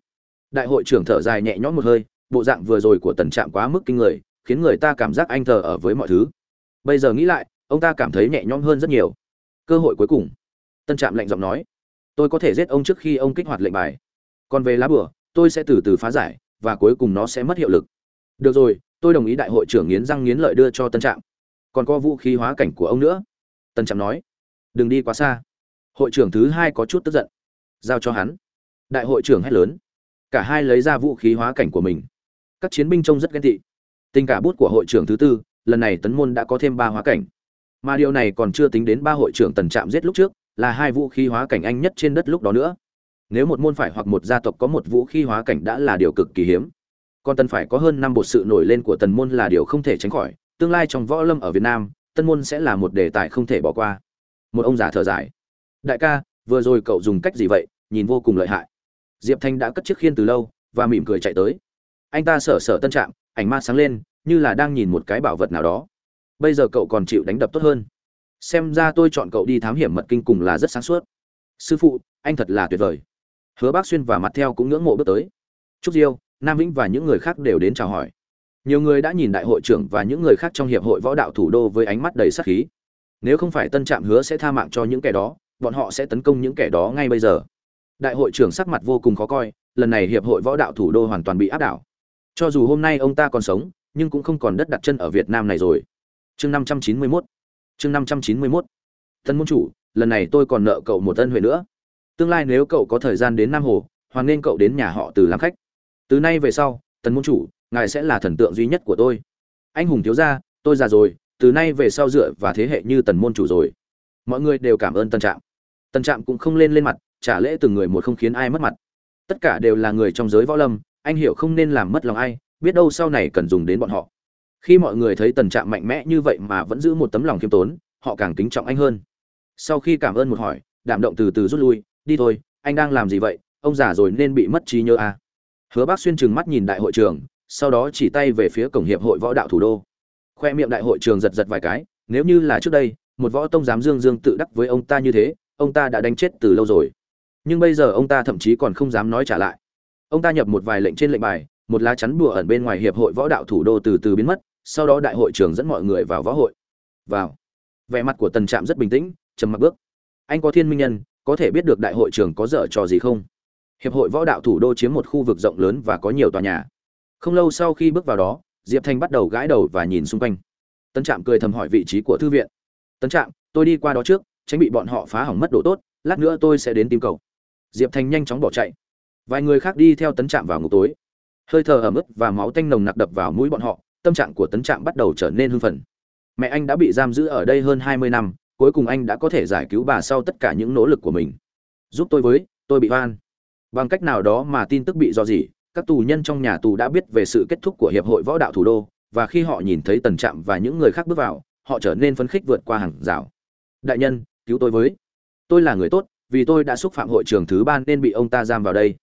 Đại hội trưởng thở dài nhẹ nhõm một hơi, bộ dạng vừa rồi của tần trạm quá mức kinh người, khiến người ta cảm giác anh thờ ở với mọi thứ bây giờ nghĩ lại, ông ta cảm thấy nhẹ nhõm hơn rất nhiều. Cơ hội cuối cùng. Tân trạm lạnh giọng nói, tôi có thể giết ông trước khi ông kích hoạt lệnh bài. Còn về lá bửa tôi sẽ từ từ phá giải, và cuối cùng nó sẽ mất hiệu lực. Được rồi, tôi đồng ý đại hội trưởng nghiến răng nghiến lợi đưa cho tân trạm. Còn có vũ khí hóa cảnh của ông nữa. Tân trạm nói, đừng đi quá xa. Hội trưởng thứ hai có chút tức giận. Giao cho hắn. Đại hội trưởng hét lớn. Cả hai lấy ra vũ khí hóa cảnh của mình. Các chiến binh trông rất ghen tị. Tình cả bút của hội trưởng thứ tư lần này tấn môn đã có thêm ba hóa cảnh. Mà điều này còn chưa tính đến ba hội trưởng tần trạm giết lúc trước, là hai vũ khí hóa cảnh anh nhất trên đất lúc đó nữa. Nếu một môn phải hoặc một gia tộc có một vũ khí hóa cảnh đã là điều cực kỳ hiếm. Còn tần phải có hơn năm bột sự nổi lên của tần môn là điều không thể tránh khỏi, tương lai trong võ lâm ở việt nam tân môn sẽ là một đề tài không thể bỏ qua. Một ông già thở dài. Đại ca, vừa rồi cậu dùng cách gì vậy? Nhìn vô cùng lợi hại. Diệp thanh đã cất chiếc khiên từ lâu và mỉm cười chạy tới. Anh ta sở sở tân trạm ảnh ma sáng lên như là đang nhìn một cái bảo vật nào đó. Bây giờ cậu còn chịu đánh đập tốt hơn. Xem ra tôi chọn cậu đi thám hiểm mật kinh cùng là rất sáng suốt. Sư phụ, anh thật là tuyệt vời. Hứa bác xuyên và mặt theo cũng ngưỡng mộ bước tới. Trúc diêu, nam vĩnh và những người khác đều đến chào hỏi. Nhiều người đã nhìn đại hội trưởng và những người khác trong hiệp hội võ đạo thủ đô với ánh mắt đầy sắc khí. Nếu không phải tân trạm hứa sẽ tha mạng cho những kẻ đó, bọn họ sẽ tấn công những kẻ đó ngay bây giờ. Đại hội trưởng sắc mặt vô cùng khó coi, lần này hiệp hội võ đạo thủ đô hoàn toàn bị áp đảo. Cho dù hôm nay ông ta còn sống nhưng cũng không còn đất đặt chân ở việt nam này rồi. Chương năm trăm chín mươi mốt. Chương năm trăm chín mươi mốt. Tân môn chủ, lần này tôi còn nợ cậu một ân huệ nữa. Tương lai nếu cậu có thời gian đến nam hồ hoàn nên cậu đến nhà họ từ làm khách. Từ nay về sau tần môn chủ, ngài sẽ là thần tượng duy nhất của tôi. Anh hùng thiếu gia, tôi già rồi, từ nay về sau dựa và thế hệ như tần môn chủ rồi. Mọi người đều cảm ơn Tần trạm. Tần trạm cũng không lên lên mặt, trả lễ từng người một không khiến ai mất mặt. Tất cả đều là người trong giới võ lâm, anh hiểu không nên làm mất lòng ai biết đâu sau này cần dùng đến bọn họ. Khi mọi người thấy tần trạm mạnh mẽ như vậy mà vẫn giữ một tấm lòng khiêm tốn, họ càng kính trọng anh hơn. Sau khi cảm ơn một hỏi đảm động từ từ rút lui, đi thôi, anh đang làm gì vậy? Ông già rồi nên bị mất trí nhớ à. hứa bác xuyên trừng mắt nhìn đại hội trường, sau đó chỉ tay về phía cổng hiệp hội võ đạo thủ đô. Khoe miệng đại hội trường giật giật vài cái, nếu như là trước đây, một võ tông dám dương dương tự đắc với ông ta như thế, ông ta đã đánh chết từ lâu rồi. Nhưng bây giờ ông ta thậm chí còn không dám nói trả lại. Ông ta nhập một vài lệnh trên lệnh bài một lá chắn bùa ẩn bên ngoài hiệp hội võ đạo thủ đô từ từ biến mất, sau đó đại hội trưởng dẫn mọi người vào võ hội. Vào. Vẻ mặt của tần trạm rất bình tĩnh, trầm mặc bước. Anh có thiên minh nhân, có thể biết được đại hội trưởng có dở trò gì không? Hiệp hội võ đạo thủ đô chiếm một khu vực rộng lớn và có nhiều tòa nhà. Không lâu sau khi bước vào đó, diệp thanh bắt đầu gãi đầu và nhìn xung quanh. Tân trạm cười thầm hỏi vị trí của thư viện. Tân trạm, tôi đi qua đó trước, tránh bị bọn họ phá hỏng mất đồ tốt, lát nữa tôi sẽ đến tìm cậu. Diệp thanh nhanh chóng bỏ chạy. Vài người khác đi theo tấn trạm vào ngục tối hơi thở ẩm ướt và máu tanh nồng nặc đập vào mũi bọn họ, tâm trạng của tấn trạm bắt đầu trở nên hưng phấn. Mẹ anh đã bị giam giữ ở đây hơn hai mươi năm, cuối cùng anh đã có thể giải cứu bà sau tất cả những nỗ lực của mình. Giúp tôi với, tôi bị oan. Bằng cách nào đó mà tin tức bị do gì các tù nhân trong nhà tù đã biết về sự kết thúc của hiệp hội võ đạo thủ đô, và khi họ nhìn thấy tần trạm và những người khác bước vào, họ trở nên phấn khích vượt qua hàng rào. Đại nhân, cứu tôi với. Tôi là người tốt, vì tôi đã xúc phạm hội trường thứ ba nên bị ông ta giam vào đây.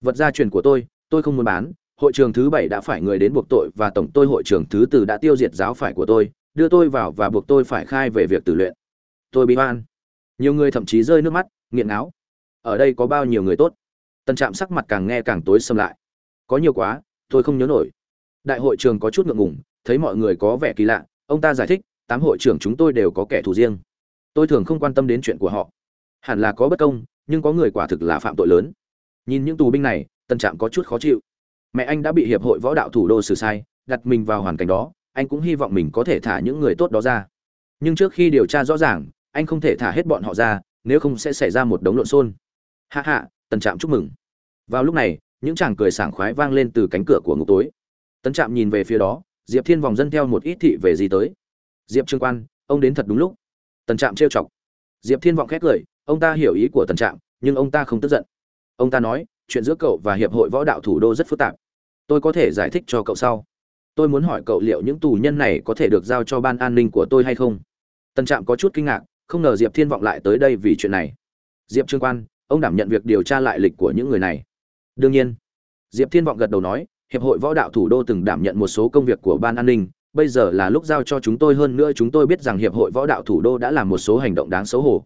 Vật gia truyền của tôi tôi không muốn bán hội trường thứ bảy đã phải người đến buộc tội và tổng tôi hội trường thứ tư đã tiêu diệt giáo phải của tôi, đưa tôi vào và buộc tôi phải khai về việc tử luyện. Tôi bị oan. Nhiều người thậm chí rơi nước mắt, nghiện áo ở đây có bao nhiêu người tốt? Tân trạm sắc mặt càng nghe càng tối xâm lại. Có nhiều quá, tôi không nhớ nổi. Đại hội trường có chút ngượng ngùng, thấy mọi người có vẻ kỳ lạ, ông ta giải thích, tám hội trưởng chúng tôi đều có kẻ thù riêng. Tôi thường không quan tâm đến chuyện của họ. Hẳn là có bất công, nhưng có người quả thực là phạm tội lớn. Nhìn những tù binh này, tân trạm có chút khó chịu mẹ anh đã bị hiệp hội võ đạo thủ đô xử sai, đặt mình vào hoàn cảnh đó, anh cũng hy vọng mình có thể thả những người tốt đó ra. Nhưng trước khi điều tra rõ ràng, anh không thể thả hết bọn họ ra, nếu không sẽ xảy ra một đống lộn xôn hạ hạ tần trạm chúc mừng. Vào lúc này, những chàng cười sảng khoái vang lên từ cánh cửa của ngục tối. Tấn trạm nhìn về phía đó, diệp thiên vòng dân theo một ít thị về gì tới. Diệp trương quan, ông đến thật đúng lúc. Tần trạm trêu chọc. Diệp thiên vọng khét cười, ông ta hiểu ý của tần trạm, nhưng ông ta không tức giận. Ông ta nói, chuyện giữa cậu và hiệp hội võ đạo thủ đô rất phức tạp tôi có thể giải thích cho cậu sau. Tôi muốn hỏi cậu liệu những tù nhân này có thể được giao cho ban an ninh của tôi hay không? Tần trạm có chút kinh ngạc, không ngờ diệp thiên vọng lại tới đây vì chuyện này. Diệp trương quan, ông đảm nhận việc điều tra lại lịch của những người này. Đương nhiên. Diệp thiên vọng gật đầu nói, hiệp hội võ đạo thủ đô từng đảm nhận một số công việc của ban an ninh, bây giờ là lúc giao cho chúng tôi hơn nữa chúng tôi biết rằng hiệp hội võ đạo thủ đô đã làm một số hành động đáng xấu hổ.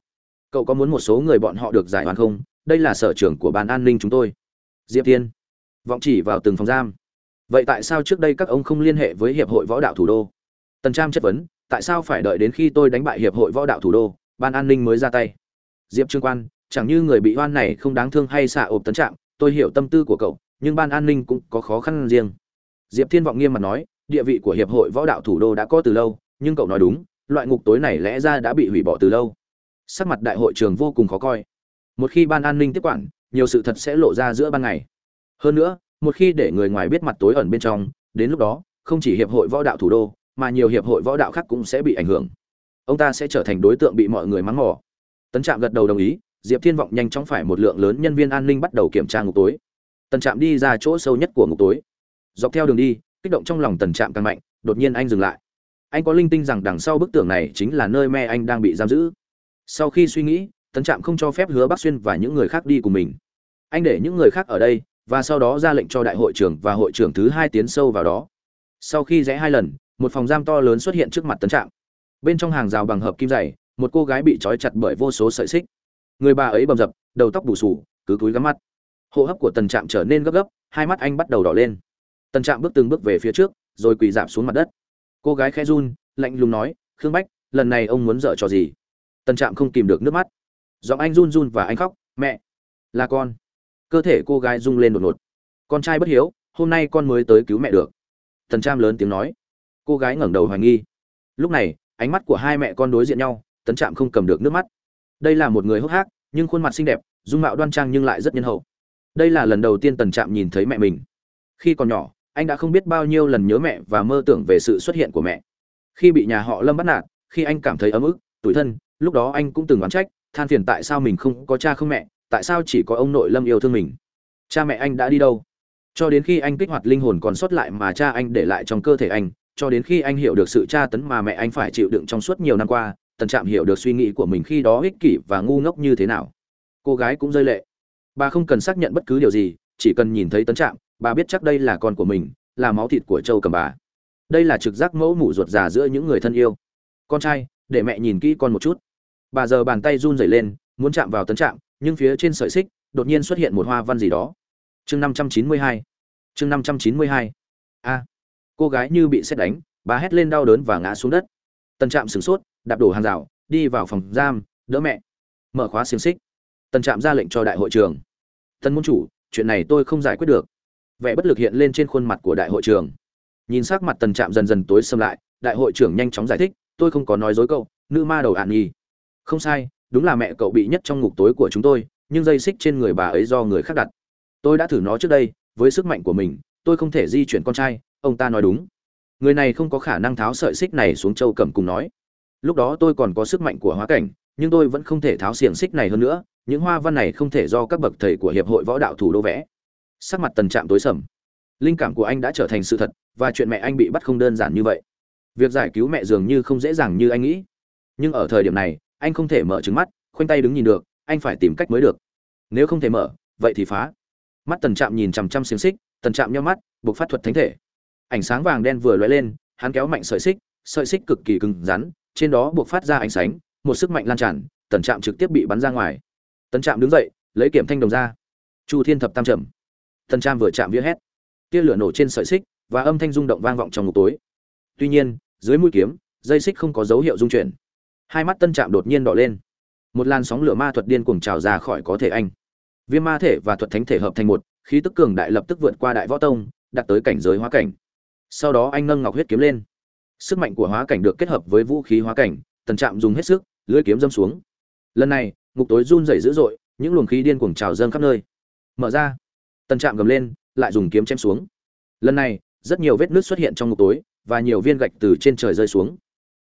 Cậu có muốn một số người bọn họ được giải oan không? Đây là sở trường của ban an ninh chúng tôi. Diệp thiên vọng chỉ vào từng phòng giam. Vậy tại sao trước đây các ông không liên hệ với hiệp hội võ đạo thủ đô? Tần trang chất vấn, tại sao phải đợi đến khi tôi đánh bại hiệp hội võ đạo thủ đô, ban an ninh mới ra tay? Diệp trương quan, chẳng như người bị oan này không đáng thương hay xạ ộp tấn trạng, tôi hiểu tâm tư của cậu, nhưng ban an ninh cũng có khó khăn riêng. Diệp thiên vọng nghiêm mặt nói, địa vị của hiệp hội võ đạo thủ đô đã có từ lâu, nhưng cậu nói đúng, loại ngục tối này lẽ ra đã bị hủy bỏ từ lâu. Sắc mặt đại hội trường vô cùng khó coi. Một khi ban an ninh tiếp quản, nhiều sự thật sẽ lộ ra giữa ban ngày hơn nữa, một khi để người ngoài biết mặt tối ẩn bên trong, đến lúc đó, không chỉ hiệp hội võ đạo thủ đô, mà nhiều hiệp hội võ đạo khác cũng sẽ bị ảnh hưởng. Ông ta sẽ trở thành đối tượng bị mọi người mắng mỏ. Tấn trạm gật đầu đồng ý, diệp thiên vọng nhanh chóng phải một lượng lớn nhân viên an ninh bắt đầu kiểm tra ngục tối. Tần trạm đi ra chỗ sâu nhất của ngục tối. Dọc theo đường đi, kích động trong lòng tần trạm càng mạnh, đột nhiên anh dừng lại. Anh có linh tinh rằng đằng sau bức tường này chính là nơi me anh đang bị giam giữ. Sau khi suy nghĩ tần trạm không cho phép hứa bắc xuyên và những người khác đi cùng mình. Anh để những người khác ở đây và sau đó ra lệnh cho đại hội trưởng và hội trưởng thứ hai tiến sâu vào đó. Sau khi rẽ hai lần, một phòng giam to lớn xuất hiện trước mặt tấn trạm. Bên trong hàng rào bằng hợp kim dày, một cô gái bị trói chặt bởi vô số sợi xích. Người bà ấy bầm dập, đầu tóc bù sù cứ cúi gắm mắt. Hô hấp của tần trạm trở nên gấp gấp, hai mắt anh bắt đầu đỏ lên. Tần trạm bước từng bước về phía trước, rồi quỳ giảm xuống mặt đất. Cô gái khẽ run, lạnh lùng nói, khương bách, lần này ông muốn dở trò gì? Tần trạm không kìm được nước mắt. Giọng anh run run và anh khóc, mẹ, là con cơ thể cô gái rung lên đột ngột. Con trai bất hiếu, hôm nay con mới tới cứu mẹ được. Tần trạm lớn tiếng nói. Cô gái ngẩng đầu hoài nghi. Lúc này, ánh mắt của hai mẹ con đối diện nhau, tấn trạm không cầm được nước mắt. Đây là một người hốc hác, nhưng khuôn mặt xinh đẹp, dung mạo đoan trang nhưng lại rất nhân hậu. Đây là lần đầu tiên tần trạm nhìn thấy mẹ mình. Khi còn nhỏ, anh đã không biết bao nhiêu lần nhớ mẹ và mơ tưởng về sự xuất hiện của mẹ. Khi bị nhà họ lâm bắt nạt, khi anh cảm thấy ấm ức, tủi thân, lúc đó anh cũng từng oán trách, than phiền tại sao mình không có cha không mẹ tại sao chỉ có ông nội lâm yêu thương mình? Cha mẹ anh đã đi đâu? Cho đến khi anh kích hoạt linh hồn còn sót lại mà cha anh để lại trong cơ thể anh, cho đến khi anh hiểu được sự tra tấn mà mẹ anh phải chịu đựng trong suốt nhiều năm qua, tần trạm hiểu được suy nghĩ của mình khi đó ích kỷ và ngu ngốc như thế nào. Cô gái cũng rơi lệ. Bà không cần xác nhận bất cứ điều gì, chỉ cần nhìn thấy tấn trạm, bà biết chắc đây là con của mình, là máu thịt của châu cầm bà. Đây là trực giác mẫu mủ ruột già giữa những người thân yêu. Con trai, để mẹ nhìn kỹ con một chút. Bà giờ bàn tay run rẩy lên, muốn chạm vào tấn trạm nhưng phía trên sợi xích đột nhiên xuất hiện một hoa văn gì đó. Chương năm trăm chín mươi hai. Chương năm trăm chín mươi hai. A. Cô gái như bị xét đánh, bà hét lên đau đớn và ngã xuống đất. Tần trạm sửng sốt, đạp đổ hàng rào, đi vào phòng giam, đỡ mẹ. Mở khóa xiềng xích. Tần trạm ra lệnh cho đại hội trường. Tần môn chủ, chuyện này tôi không giải quyết được. Vẻ bất lực hiện lên trên khuôn mặt của đại hội trường. Nhìn sắc mặt tần trạm dần dần tối xâm lại, đại hội trưởng nhanh chóng giải thích, tôi không có nói dối cậu, nữ ma đầu ạn nhi không sai đúng là mẹ cậu bị nhất trong ngục tối của chúng tôi, nhưng dây xích trên người bà ấy do người khác đặt. Tôi đã thử nó trước đây, với sức mạnh của mình, tôi không thể di chuyển con trai, ông ta nói đúng. Người này không có khả năng tháo sợi xích này xuống châu cẩm cùng nói. Lúc đó tôi còn có sức mạnh của hóa cảnh, nhưng tôi vẫn không thể tháo xiềng xích này hơn nữa, những hoa văn này không thể do các bậc thầy của hiệp hội võ đạo thủ đô vẽ. Sắc mặt tần trạm tối sầm. Linh cảm của anh đã trở thành sự thật, và chuyện mẹ anh bị bắt không đơn giản như vậy. Việc giải cứu mẹ dường như không dễ dàng như anh nghĩ. Nhưng ở thời điểm này anh không thể mở trứng mắt, khoanh tay đứng nhìn được, anh phải tìm cách mới được. Nếu không thể mở, vậy thì phá. Mắt tần trạm nhìn chằm chằm xiềng xích, tần trạm nhau mắt, buộc phát thuật thánh thể. Ánh sáng vàng đen vừa lóe lên, hắn kéo mạnh sợi xích sợi xích cực kỳ cứng rắn, trên đó buộc phát ra ánh sáng, một sức mạnh lan tràn, tần trạm trực tiếp bị bắn ra ngoài. Tần trạm đứng dậy, lấy kiểm thanh đồng ra. Chu thiên thập tam trầm. Tần trạm vừa chạm vía hét. Tia lửa nổ trên sợi xích và âm thanh rung động vang vọng trong ngục tối. Tuy nhiên, dưới mũi kiếm, dây xích không có dấu hiệu rung chuyển hai mắt tân trạm đột nhiên đỏ lên. Một làn sóng lửa ma thuật điên cuồng trào ra khỏi có thể anh. Viêm ma thể và thuật thánh thể hợp thành một, khí tức cường đại lập tức vượt qua đại võ tông, đạt tới cảnh giới hóa cảnh. Sau đó anh nâng ngọc huyết kiếm lên. Sức mạnh của hóa cảnh được kết hợp với vũ khí hóa cảnh tần trạm dùng hết sức, lưỡi kiếm dâm xuống. Lần này, ngục tối run rẩy dữ dội, những luồng khí điên cuồng trào dâng khắp nơi. Mở ra. Tần trạm gầm lên, lại dùng kiếm chém xuống. Lần này, rất nhiều vết nước xuất hiện trong ngục tối, và nhiều viên gạch từ trên trời rơi xuống.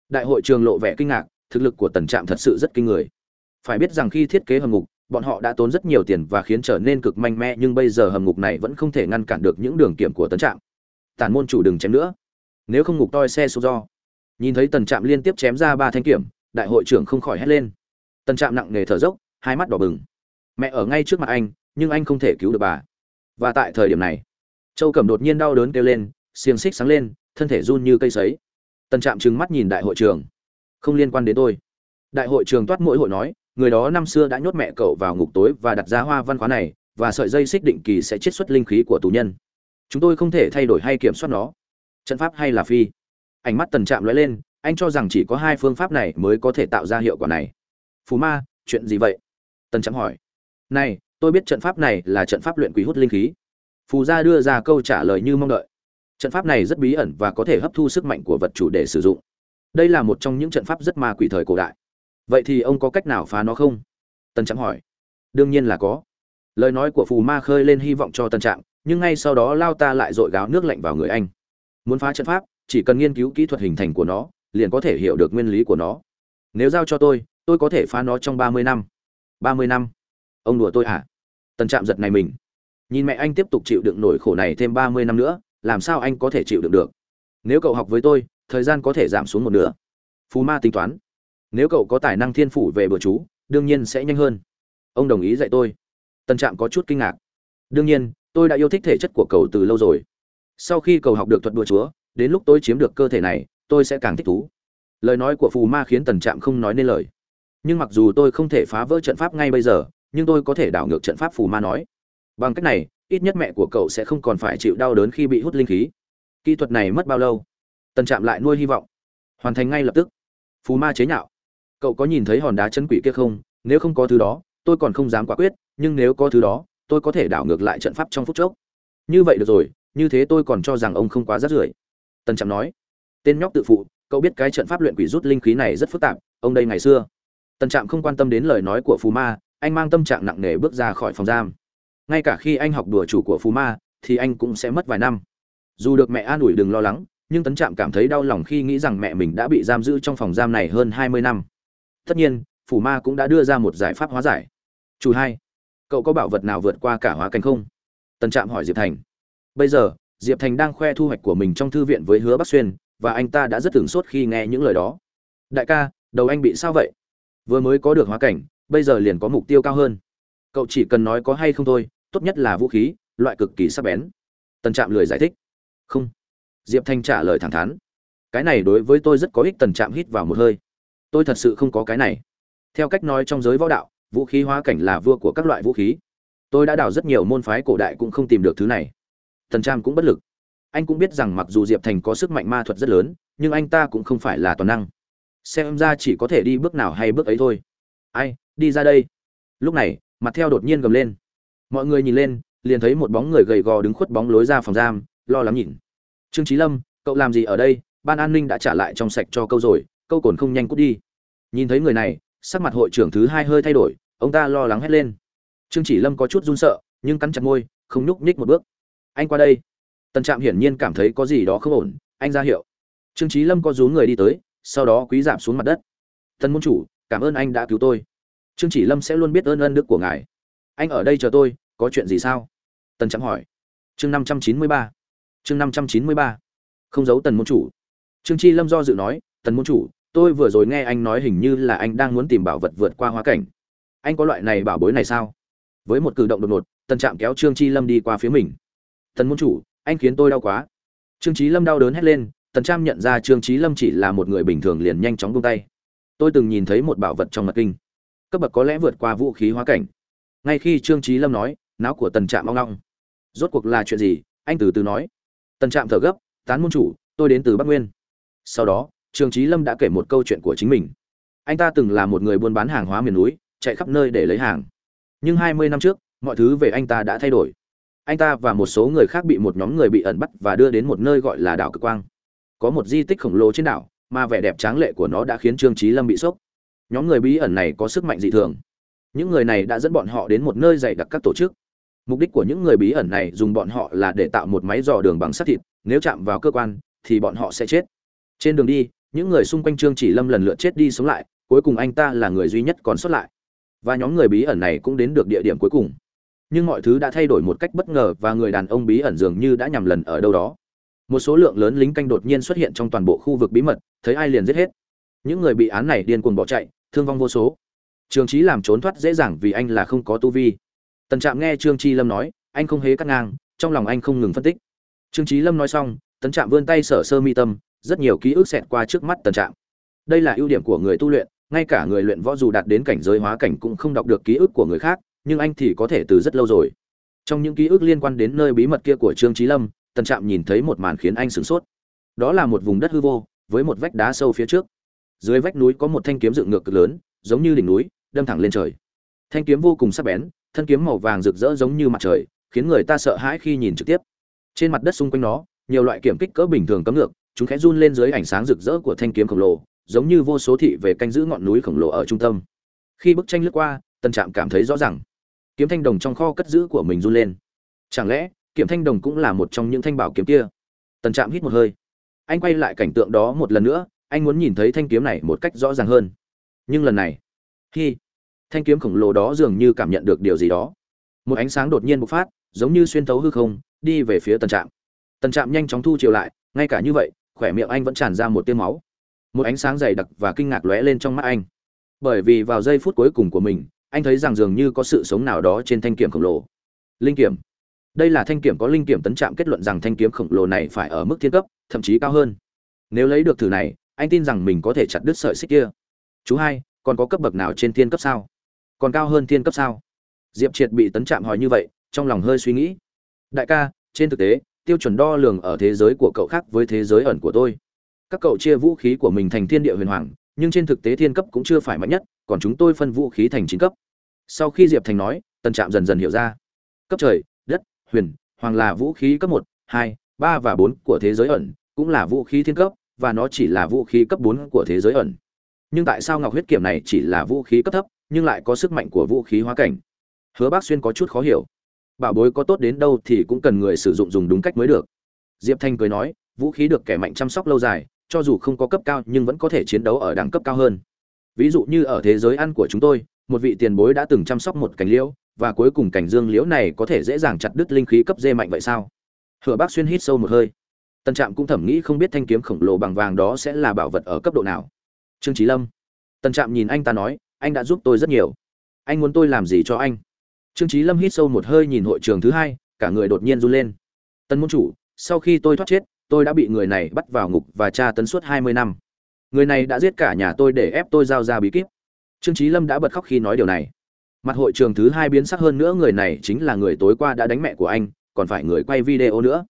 Đại hội trường lộ vẻ kinh ngạc thực lực của tần trạm thật sự rất kinh người. Phải biết rằng khi thiết kế hầm ngục, bọn họ đã tốn rất nhiều tiền và khiến trở nên cực mạnh mẽ, nhưng bây giờ hầm ngục này vẫn không thể ngăn cản được những đường kiểm của tần trạm. Tản môn chủ đừng chém nữa. Nếu không ngục toi xe số do. Nhìn thấy tần trạm liên tiếp chém ra ba thanh kiểm, đại hội trưởng không khỏi hét lên. Tần trạm nặng nề thở dốc, hai mắt đỏ bừng. Mẹ ở ngay trước mặt anh, nhưng anh không thể cứu được bà. Và tại thời điểm này, châu cẩm đột nhiên đau đớn kêu lên, xiềng xích sáng lên, thân thể run như cây sấy. Tần trạm trừng mắt nhìn đại hội trường không liên quan đến tôi. Đại hội trường toát mỗi hội nói, người đó năm xưa đã nhốt mẹ cậu vào ngục tối và đặt ra hoa văn khóa này, và sợi dây xích định kỳ sẽ chiết xuất linh khí của tù nhân. Chúng tôi không thể thay đổi hay kiểm soát nó. Trận pháp hay là phi? Ánh mắt tần trạm lóe lên, anh cho rằng chỉ có hai phương pháp này mới có thể tạo ra hiệu quả này. Phù ma, chuyện gì vậy? Tần trạm hỏi. Này, tôi biết trận pháp này là trận pháp luyện quý hút linh khí. Phù gia đưa ra câu trả lời như mong đợi. Trận pháp này rất bí ẩn và có thể hấp thu sức mạnh của vật chủ để sử dụng đây là một trong những trận pháp rất ma quỷ thời cổ đại. Vậy thì ông có cách nào phá nó không? Tần trạm hỏi. Đương nhiên là có. Lời nói của phù ma khơi lên hy vọng cho tần trạm, nhưng ngay sau đó lao ta lại dội gáo nước lạnh vào người anh. Muốn phá trận pháp, chỉ cần nghiên cứu kỹ thuật hình thành của nó, liền có thể hiểu được nguyên lý của nó. Nếu giao cho tôi tôi có thể phá nó trong ba mươi năm. Ba mươi năm? Ông đùa tôi à? Tần trạm giật này mình. Nhìn mẹ anh tiếp tục chịu đựng nổi khổ này thêm ba mươi năm nữa, làm sao anh có thể chịu đựng được? Nếu cậu học với tôi thời gian có thể giảm xuống một nửa. Phù ma tính toán, nếu cậu có tài năng thiên phủ về bữa chú, đương nhiên sẽ nhanh hơn. Ông đồng ý dạy tôi. Tân trạm có chút kinh ngạc. Đương nhiên, tôi đã yêu thích thể chất của cậu từ lâu rồi. Sau khi cậu học được thuật đùa chúa, đến lúc tôi chiếm được cơ thể này, tôi sẽ càng thích thú. Lời nói của phù ma khiến tần trạm không nói nên lời. Nhưng mặc dù tôi không thể phá vỡ trận pháp ngay bây giờ, nhưng tôi có thể đảo ngược trận pháp phù ma nói. Bằng cách này, ít nhất mẹ của cậu sẽ không còn phải chịu đau đớn khi bị hút linh khí. Kỹ thuật này mất bao lâu? Tần trạm lại nuôi hy vọng. Hoàn thành ngay lập tức. Phù ma chế nhạo. Cậu có nhìn thấy hòn đá chân quỷ kia không? Nếu không có thứ đó, tôi còn không dám quả quyết, nhưng nếu có thứ đó, tôi có thể đảo ngược lại trận pháp trong phút chốc. Như vậy được rồi, như thế tôi còn cho rằng ông không quá rát rưởi. Tần trạm nói. Tên nhóc tự phụ, cậu biết cái trận pháp luyện quỷ rút linh khí này rất phức tạp, ông đây ngày xưa. Tần trạm không quan tâm đến lời nói của phù ma, anh mang tâm trạng nặng nề bước ra khỏi phòng giam. Ngay cả khi anh học đùa chủ của phù ma, thì anh cũng sẽ mất vài năm. Dù được mẹ an ủi đừng lo lắng nhưng tấn trạm cảm thấy đau lòng khi nghĩ rằng mẹ mình đã bị giam giữ trong phòng giam này hơn hai mươi năm. Tất nhiên phù ma cũng đã đưa ra một giải pháp hóa giải. Chủ hai, cậu có bảo vật nào vượt qua cả hóa cảnh không? Tần trạm hỏi diệp thành. Bây giờ, diệp thành đang khoe thu hoạch của mình trong thư viện với hứa bắc xuyên, và anh ta đã rất tưởng sốt khi nghe những lời đó. Đại ca, đầu anh bị sao vậy? Vừa mới có được hóa cảnh, bây giờ liền có mục tiêu cao hơn. Cậu chỉ cần nói có hay không thôi, tốt nhất là vũ khí, loại cực kỳ sắc bén. Tần trạm lười giải thích. Không diệp thanh trả lời thẳng thắn. Cái này đối với tôi rất có ích, tần trạm hít vào một hơi. Tôi thật sự không có cái này. Theo cách nói trong giới võ đạo, vũ khí hóa cảnh là vua của các loại vũ khí. Tôi đã đào rất nhiều môn phái cổ đại cũng không tìm được thứ này. Tần trạm cũng bất lực. Anh cũng biết rằng mặc dù diệp thành có sức mạnh ma thuật rất lớn, nhưng anh ta cũng không phải là toàn năng. Xem ra chỉ có thể đi bước nào hay bước ấy thôi. Ai, đi ra đây. Lúc này, mặt theo đột nhiên gầm lên. Mọi người nhìn lên, liền thấy một bóng người gầy gò đứng khuất bóng lối ra phòng giam, lo lắng nhìn trương trí lâm, cậu làm gì ở đây? Ban an ninh đã trả lại trong sạch cho câu rồi câu cồn không nhanh cút đi. Nhìn thấy người này, sắc mặt hội trưởng thứ hai hơi thay đổi, ông ta lo lắng hét lên. Trương chỉ lâm có chút run sợ, nhưng cắn chặt môi, không nhúc nhích một bước. Anh qua đây. Tần trạm hiển nhiên cảm thấy có gì đó không ổn, anh ra hiệu. Trương trí lâm có rú người đi tới, sau đó quý giảm xuống mặt đất. Tần môn chủ, cảm ơn anh đã cứu tôi. Trương chỉ lâm sẽ luôn biết ơn ân đức của ngài. Anh ở đây chờ tôi, có chuyện gì sao? Tần trạm hỏi. Chương năm trăm chín mươi ba chương năm trăm chín mươi ba. Không giấu tần môn chủ. Trương chi lâm do dự nói, tần môn chủ, tôi vừa rồi nghe anh nói hình như là anh đang muốn tìm bảo vật vượt qua hóa cảnh. Anh có loại này bảo bối này sao? Với một cử động đột ngột, tần trạm kéo trương chi lâm đi qua phía mình. Tần môn chủ, anh khiến tôi đau quá. Trương trí lâm đau đớn hét lên, tần trạm nhận ra trương trí lâm chỉ là một người bình thường liền nhanh chóng buông tay. Tôi từng nhìn thấy một bảo vật trong mật kinh. Cấp bậc có lẽ vượt qua vũ khí hóa cảnh. Ngay khi trương trí lâm nói, não của tần trạm long long rốt cuộc là chuyện gì? Anh từ từ nói tần trạm thở gấp, tán môn chủ, tôi đến từ bắc nguyên. Sau đó, Trường trí lâm đã kể một câu chuyện của chính mình. Anh ta từng là một người buôn bán hàng hóa miền núi, chạy khắp nơi để lấy hàng. Nhưng hai mươi năm trước, mọi thứ về anh ta đã thay đổi. Anh ta và một số người khác bị một nhóm người bị ẩn bắt và đưa đến một nơi gọi là đảo cực quang. Có một di tích khổng lồ trên đảo, mà vẻ đẹp tráng lệ của nó đã khiến trương trí lâm bị sốc. Nhóm người bí ẩn này có sức mạnh dị thường. Những người này đã dẫn bọn họ đến một nơi dày đặc các tổ chức mục đích của những người bí ẩn này dùng bọn họ là để tạo một máy dò đường bằng sắt thịt, nếu chạm vào cơ quan, thì bọn họ sẽ chết. Trên đường đi, những người xung quanh trương chỉ lâm lần lượt chết đi sống lại, cuối cùng anh ta là người duy nhất còn sót lại. Và nhóm người bí ẩn này cũng đến được địa điểm cuối cùng. Nhưng mọi thứ đã thay đổi một cách bất ngờ và người đàn ông bí ẩn dường như đã nhầm lần ở đâu đó. Một số lượng lớn lính canh đột nhiên xuất hiện trong toàn bộ khu vực bí mật, thấy ai liền giết hết. Những người bị án này điên cuồng bỏ chạy, thương vong vô số. Trường trí làm trốn thoát dễ dàng vì anh là không có tu vi tần trạm nghe trương Chi lâm nói, anh không hề cắt ngang, trong lòng anh không ngừng phân tích. Trương trí lâm nói xong, tần trạm vươn tay sở sơ mi tâm, rất nhiều ký ức xẹt qua trước mắt tần trạm. Đây là ưu điểm của người tu luyện, ngay cả người luyện võ dù đạt đến cảnh giới hóa cảnh cũng không đọc được ký ức của người khác, nhưng anh thì có thể từ rất lâu rồi. Trong những ký ức liên quan đến nơi bí mật kia của trương trí lâm, tần trạm nhìn thấy một màn khiến anh sửng sốt. Đó là một vùng đất hư vô, với một vách đá sâu phía trước. Dưới vách núi có một thanh kiếm dựng ngược cực lớn, giống như đỉnh núi, đâm thẳng lên trời. Thanh kiếm vô cùng sắc bén thân kiếm màu vàng rực rỡ giống như mặt trời, khiến người ta sợ hãi khi nhìn trực tiếp. Trên mặt đất xung quanh nó, nhiều loại kiểm kích cỡ bình thường cấm ngược, chúng khẽ run lên dưới ánh sáng rực rỡ của thanh kiếm khổng lồ, giống như vô số thị về canh giữ ngọn núi khổng lồ ở trung tâm. Khi bức tranh lướt qua tân trạm cảm thấy rõ ràng. Kiếm thanh đồng trong kho cất giữ của mình run lên. Chẳng lẽ, kiếm thanh đồng cũng là một trong những thanh bảo kiếm kia? Tần trạm hít một hơi. Anh quay lại cảnh tượng đó một lần nữa, anh muốn nhìn thấy thanh kiếm này một cách rõ ràng hơn. Nhưng lần này khi thanh kiếm khổng lồ đó dường như cảm nhận được điều gì đó. Một ánh sáng đột nhiên bộc phát, giống như xuyên thấu hư không, đi về phía tần trạm. Tần trạm nhanh chóng thu chiều lại, ngay cả như vậy, khỏe miệng anh vẫn tràn ra một tiêu máu. Một ánh sáng dày đặc và kinh ngạc lóe lên trong mắt anh. Bởi vì vào giây phút cuối cùng của mình, anh thấy rằng dường như có sự sống nào đó trên thanh kiếm khổng lồ. Linh kiểm. Đây là thanh kiểm có linh kiểm tấn trạm kết luận rằng thanh kiếm khổng lồ này phải ở mức thiên cấp, thậm chí cao hơn. Nếu lấy được thử này, anh tin rằng mình có thể chặt đứt sợi xích kia. Chú hai, còn có cấp bậc nào trên thiên cấp sao? Còn cao hơn thiên cấp sao? Diệp triệt bị tấn trạm hỏi như vậy, trong lòng hơi suy nghĩ. Đại ca, trên thực tế, tiêu chuẩn đo lường ở thế giới của cậu khác với thế giới ẩn của tôi. Các cậu chia vũ khí của mình thành thiên địa huyền hoàng, nhưng trên thực tế thiên cấp cũng chưa phải mạnh nhất, còn chúng tôi phân vũ khí thành chín cấp. Sau khi diệp thành nói tân trạm dần dần hiểu ra. Cấp trời, đất, huyền, hoàng là vũ khí cấp một, hai, ba và bốn của thế giới ẩn, cũng là vũ khí thiên cấp, và nó chỉ là vũ khí cấp bốn của thế giới ẩn. Nhưng tại sao ngọc huyết kiểm này chỉ là vũ khí cấp thấp? Nhưng lại có sức mạnh của vũ khí hóa cảnh. Hứa bác xuyên có chút khó hiểu. Bảo bối có tốt đến đâu thì cũng cần người sử dụng dùng đúng cách mới được. Diệp thanh cười nói, vũ khí được kẻ mạnh chăm sóc lâu dài, cho dù không có cấp cao nhưng vẫn có thể chiến đấu ở đẳng cấp cao hơn. Ví dụ như ở thế giới ăn của chúng tôi, một vị tiền bối đã từng chăm sóc một cành liễu, và cuối cùng cành dương liễu này có thể dễ dàng chặt đứt linh khí cấp dê mạnh vậy sao? Hứa bác xuyên hít sâu một hơi. Tân trạm cũng thẩm nghĩ không biết thanh kiếm khổng lồ bằng vàng đó sẽ là bảo vật ở cấp độ nào. Trương trí lâm. Tân trạm nhìn anh ta nói anh đã giúp tôi rất nhiều. Anh muốn tôi làm gì cho anh? Trương trí lâm hít sâu một hơi nhìn hội trường thứ hai, cả người đột nhiên run lên. Tân môn chủ, sau khi tôi thoát chết, tôi đã bị người này bắt vào ngục và tra tấn suốt hai mươi năm. Người này đã giết cả nhà tôi để ép tôi giao ra bí kíp. Trương trí lâm đã bật khóc khi nói điều này. Mặt hội trường thứ hai biến sắc hơn nữa, người này chính là người tối qua đã đánh mẹ của anh, còn phải người quay video nữa.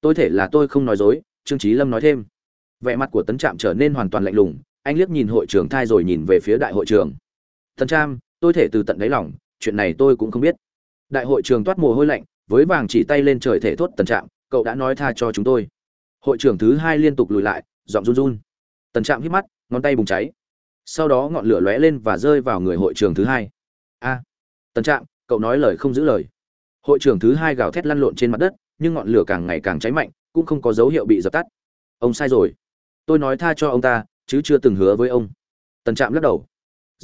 Tôi thể là tôi không nói dối, trương trí lâm nói thêm. Vẻ mặt của tấn trạm trở nên hoàn toàn lạnh lùng, anh liếc nhìn hội trường thai rồi nhìn về phía đại hội trường. Tần trạm tôi thể từ tận đáy lòng, chuyện này tôi cũng không biết. Đại hội trường toát mồ hôi lạnh, với vàng chỉ tay lên trời thể thốt tần trạm, cậu đã nói tha cho chúng tôi. Hội trưởng thứ hai liên tục lùi lại, giọng run run. Tần trạm hít mắt, ngón tay bùng cháy. Sau đó ngọn lửa lóe lên và rơi vào người hội trưởng thứ hai. A! Tần trạm, cậu nói lời không giữ lời. Hội trưởng thứ hai gào thét lăn lộn trên mặt đất, nhưng ngọn lửa càng ngày càng cháy mạnh, cũng không có dấu hiệu bị dập tắt. Ông sai rồi. Tôi nói tha cho ông ta, chứ chưa từng hứa với ông. Tần trạm lắc đầu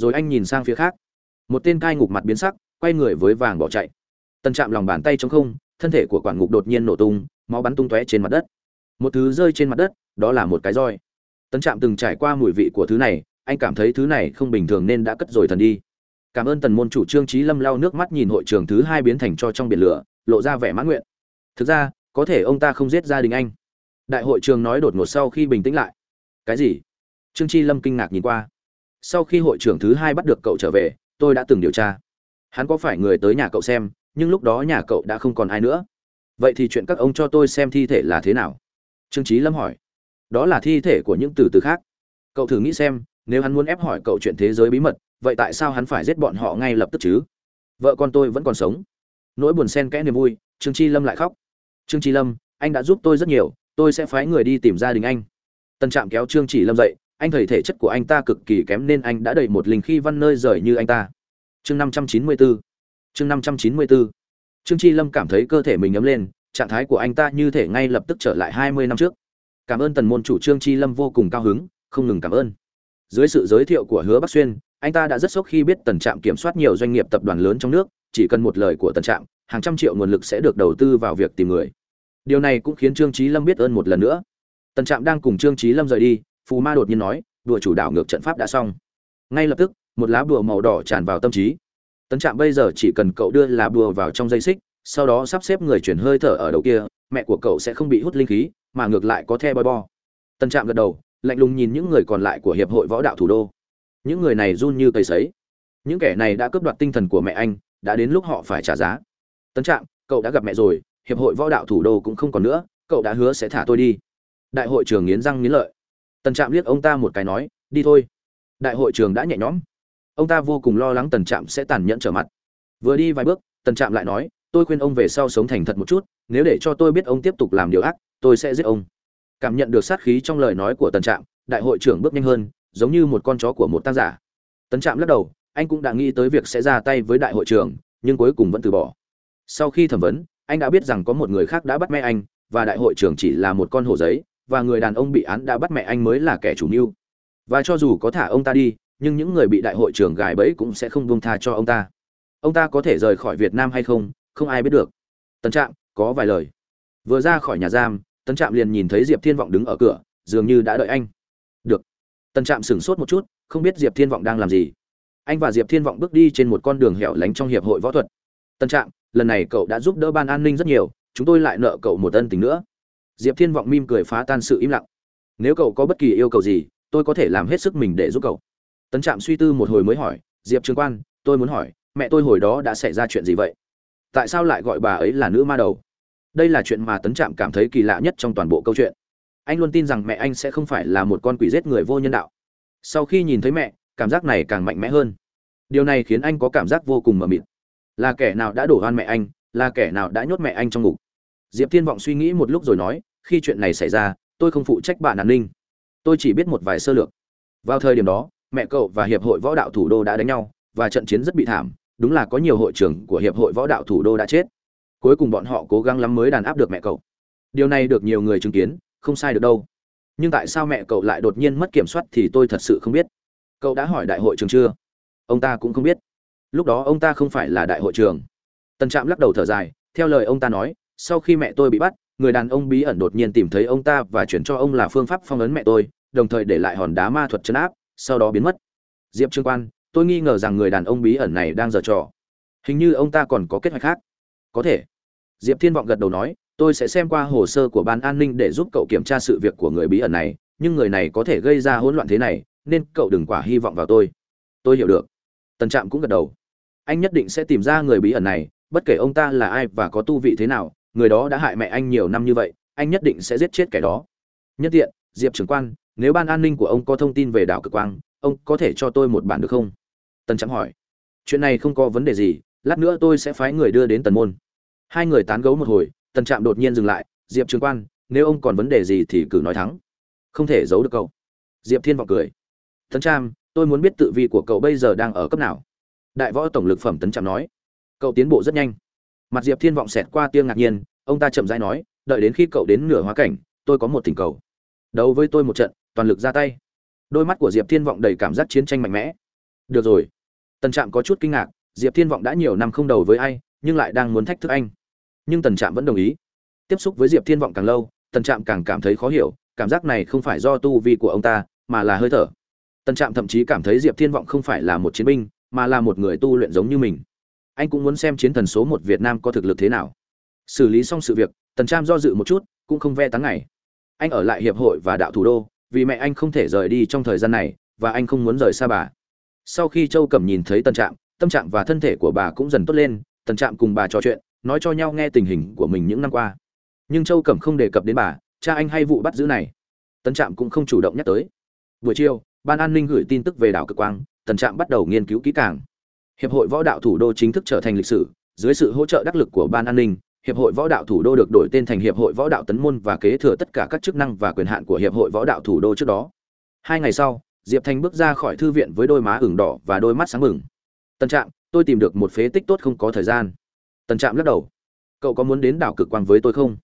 rồi anh nhìn sang phía khác. Một tên cai ngục mặt biến sắc, quay người với vàng bỏ chạy. Tần chạm lòng bàn tay trong không, thân thể của quản ngục đột nhiên nổ tung, máu bắn tung tóe trên mặt đất. Một thứ rơi trên mặt đất, đó là một cái roi. Tần trạm từng trải qua mùi vị của thứ này, anh cảm thấy thứ này không bình thường nên đã cất rồi thần đi. Cảm ơn tần môn chủ trương trí lâm lau nước mắt nhìn hội trường thứ hai biến thành cho trong biển lửa, lộ ra vẻ mãn nguyện. Thực ra, có thể ông ta không giết gia đình anh. Đại hội trường nói đột ngột sau khi bình tĩnh lại. Cái gì? Trương chi lâm kinh ngạc nhìn qua sau khi hội trưởng thứ hai bắt được cậu trở về, tôi đã từng điều tra. Hắn có phải người tới nhà cậu xem, nhưng lúc đó nhà cậu đã không còn ai nữa. Vậy thì chuyện các ông cho tôi xem thi thể là thế nào? Trương trí lâm hỏi. Đó là thi thể của những từ từ khác. Cậu thử nghĩ xem, nếu hắn muốn ép hỏi cậu chuyện thế giới bí mật, vậy tại sao hắn phải giết bọn họ ngay lập tức chứ? Vợ con tôi vẫn còn sống. Nỗi buồn xen kẽ niềm vui, trương chi lâm lại khóc. Trương chi lâm, anh đã giúp tôi rất nhiều, tôi sẽ phái người đi tìm gia đình anh. Tân trạm kéo trương chỉ lâm dậy anh thầy thể chất của anh ta cực kỳ kém nên anh đã đầy một linh khi văn nơi rời như anh ta. Chương năm trăm chín mươi bốn chương năm trăm chín mươi bốn trương chi lâm cảm thấy cơ thể mình ấm lên, trạng thái của anh ta như thể ngay lập tức trở lại hai mươi năm trước. Cảm ơn tần môn chủ trương chi lâm vô cùng cao hứng, không ngừng cảm ơn. Dưới sự giới thiệu của hứa bắc xuyên, anh ta đã rất sốc khi biết tần trạm kiểm soát nhiều doanh nghiệp tập đoàn lớn trong nước, chỉ cần một lời của tần trạm, hàng trăm triệu nguồn lực sẽ được đầu tư vào việc tìm người. Điều này cũng khiến trương trí lâm biết ơn một lần nữa. Tần trạm đang cùng trương trí lâm rời đi phù ma đột nhiên nói, đùa chủ đảo ngược trận pháp đã xong. Ngay lập tức, một lá bùa màu đỏ tràn vào tâm trí. Tấn trạm bây giờ chỉ cần cậu đưa lá bùa vào trong dây xích, sau đó sắp xếp người chuyển hơi thở ở đầu kia, mẹ của cậu sẽ không bị hút linh khí, mà ngược lại có the boi bo. Tấn trạm gật đầu, lạnh lùng nhìn những người còn lại của hiệp hội võ đạo thủ đô. Những người này run như cây sấy. Những kẻ này đã cướp đoạt tinh thần của mẹ anh, đã đến lúc họ phải trả giá. Tấn trạm, cậu đã gặp mẹ rồi, hiệp hội võ đạo thủ đô cũng không còn nữa, cậu đã hứa sẽ thả tôi đi. Đại hội trường nghiến răng nghiến lợi tần trạm liếc ông ta một cái nói, đi thôi. Đại hội trường đã nhẹ nhõm. Ông ta vô cùng lo lắng tần trạm sẽ tàn nhẫn trở mặt. Vừa đi vài bước, tần trạm lại nói, tôi khuyên ông về sau sống thành thật một chút, nếu để cho tôi biết ông tiếp tục làm điều ác, tôi sẽ giết ông. Cảm nhận được sát khí trong lời nói của tần trạm, đại hội trưởng bước nhanh hơn, giống như một con chó của một tác giả. Tần trạm lắc đầu, anh cũng đã nghĩ tới việc sẽ ra tay với đại hội trưởng nhưng cuối cùng vẫn từ bỏ. Sau khi thẩm vấn, anh đã biết rằng có một người khác đã bắt mẹ anh, và đại hội trưởng chỉ là một con hổ giấy và người đàn ông bị án đã bắt mẹ anh mới là kẻ chủ mưu. Và cho dù có thả ông ta đi, nhưng những người bị đại hội trưởng gài bẫy cũng sẽ không buông tha cho ông ta. Ông ta có thể rời khỏi việt nam hay không không ai biết được. Tân trạm, có vài lời. Vừa ra khỏi nhà giam tân trạm liền nhìn thấy diệp thiên vọng đứng ở cửa, dường như đã đợi anh. Được. Tân trạm sửng sốt một chút, không biết diệp thiên vọng đang làm gì. Anh và diệp thiên vọng bước đi trên một con đường hẻo lánh trong hiệp hội võ thuật. Tân trạm, lần này cậu đã giúp đỡ ban an ninh rất nhiều, chúng tôi lại nợ cậu một ân tình nữa diệp thiên vọng mim cười phá tan sự im lặng. Nếu cậu có bất kỳ yêu cầu gì, tôi có thể làm hết sức mình để giúp cậu. Tấn trạm suy tư một hồi mới hỏi, diệp trường quan, tôi muốn hỏi, mẹ tôi hồi đó đã xảy ra chuyện gì vậy? Tại sao lại gọi bà ấy là nữ ma đầu? Đây là chuyện mà tấn trạm cảm thấy kỳ lạ nhất trong toàn bộ câu chuyện. Anh luôn tin rằng mẹ anh sẽ không phải là một con quỷ giết người vô nhân đạo. Sau khi nhìn thấy mẹ, cảm giác này càng mạnh mẽ hơn. Điều này khiến anh có cảm giác vô cùng mờ mịt. Là kẻ nào đã đổ oan mẹ anh, là kẻ nào đã nhốt mẹ anh trong ngục? Diệp thiên vọng suy nghĩ một lúc rồi nói, khi chuyện này xảy ra, tôi không phụ trách bạn an ninh. Tôi chỉ biết một vài sơ lược. Vào thời điểm đó, mẹ cậu và hiệp hội võ đạo thủ đô đã đánh nhau, và trận chiến rất bị thảm, đúng là có nhiều hội trưởng của hiệp hội võ đạo thủ đô đã chết. Cuối cùng bọn họ cố gắng lắm mới đàn áp được mẹ cậu. Điều này được nhiều người chứng kiến, không sai được đâu. Nhưng tại sao mẹ cậu lại đột nhiên mất kiểm soát thì tôi thật sự không biết. Cậu đã hỏi đại hội trường chưa? Ông ta cũng không biết. Lúc đó ông ta không phải là đại hội trường tần trạm lắc đầu thở dài, theo lời ông ta nói sau khi mẹ tôi bị bắt, người đàn ông bí ẩn đột nhiên tìm thấy ông ta và chuyển cho ông là phương pháp phong ấn mẹ tôi, đồng thời để lại hòn đá ma thuật chấn áp, sau đó biến mất. Diệp trương quan, tôi nghi ngờ rằng người đàn ông bí ẩn này đang giở trò. Hình như ông ta còn có kế hoạch khác. Có thể. Diệp thiên vọng gật đầu nói, tôi sẽ xem qua hồ sơ của ban an ninh để giúp cậu kiểm tra sự việc của người bí ẩn này, nhưng người này có thể gây ra hỗn loạn thế này, nên cậu đừng quả hy vọng vào tôi. Tôi hiểu được. Tần trạm cũng gật đầu. Anh nhất định sẽ tìm ra người bí ẩn này, bất kể ông ta là ai và có tu vị thế nào người đó đã hại mẹ anh nhiều năm như vậy, anh nhất định sẽ giết chết kẻ đó. Nhất tiện, diệp trưởng quan, nếu ban an ninh của ông có thông tin về đảo cực quang, ông có thể cho tôi một bản được không? Tần trắng hỏi. Chuyện này không có vấn đề gì, lát nữa tôi sẽ phái người đưa đến tần môn. Hai người tán gấu một hồi, tần trạm đột nhiên dừng lại. Diệp trường quan, nếu ông còn vấn đề gì thì cử nói thắng. Không thể giấu được cậu. Diệp thiên vọng cười. Tấn trạm, tôi muốn biết tự vi của cậu bây giờ đang ở cấp nào? Đại võ tổng lực phẩm tấn trạm nói. Cậu tiến bộ rất nhanh mặt diệp thiên vọng xẹt qua tiêng ngạc nhiên, ông ta chậm rãi nói, đợi đến khi cậu đến nửa hóa cảnh, tôi có một tình cầu. Đấu với tôi một trận, toàn lực ra tay. Đôi mắt của diệp thiên vọng đầy cảm giác chiến tranh mạnh mẽ. Được rồi. Tần trạm có chút kinh ngạc, diệp thiên vọng đã nhiều năm không đầu với ai, nhưng lại đang muốn thách thức anh. Nhưng tần trạm vẫn đồng ý. Tiếp xúc với diệp thiên vọng càng lâu, tần trạm càng cảm thấy khó hiểu, cảm giác này không phải do tu vi của ông ta, mà là hơi thở. Tần trạm thậm chí cảm thấy diệp thiên vọng không phải là một chiến binh, mà là một người tu luyện giống như mình anh cũng muốn xem chiến thần số một việt nam có thực lực thế nào. Xử lý xong sự việc, tần trạm do dự một chút, cũng không ve táng ngày. Anh ở lại hiệp hội và đạo thủ đô, vì mẹ anh không thể rời đi trong thời gian này, và anh không muốn rời xa bà. Sau khi châu cẩm nhìn thấy tần trạm, tâm trạng và thân thể của bà cũng dần tốt lên, tần trạm cùng bà trò chuyện, nói cho nhau nghe tình hình của mình những năm qua. Nhưng châu cẩm không đề cập đến bà, cha anh hay vụ bắt giữ này. Tần trạm cũng không chủ động nhắc tới. Buổi chiều, ban an ninh gửi tin tức về đảo cực quang, tần trạm bắt đầu nghiên cứu kỹ càng hiệp hội võ đạo thủ đô chính thức trở thành lịch sử, dưới sự hỗ trợ đắc lực của ban an ninh, hiệp hội võ đạo thủ đô được đổi tên thành hiệp hội võ đạo tấn môn và kế thừa tất cả các chức năng và quyền hạn của hiệp hội võ đạo thủ đô trước đó. Hai ngày sau, diệp thanh bước ra khỏi thư viện với đôi má ửng đỏ và đôi mắt sáng mừng. tân trạm, tôi tìm được một phế tích tốt không có thời gian. Tân trạm lắc đầu. Cậu có muốn đến đảo cực quang với tôi không?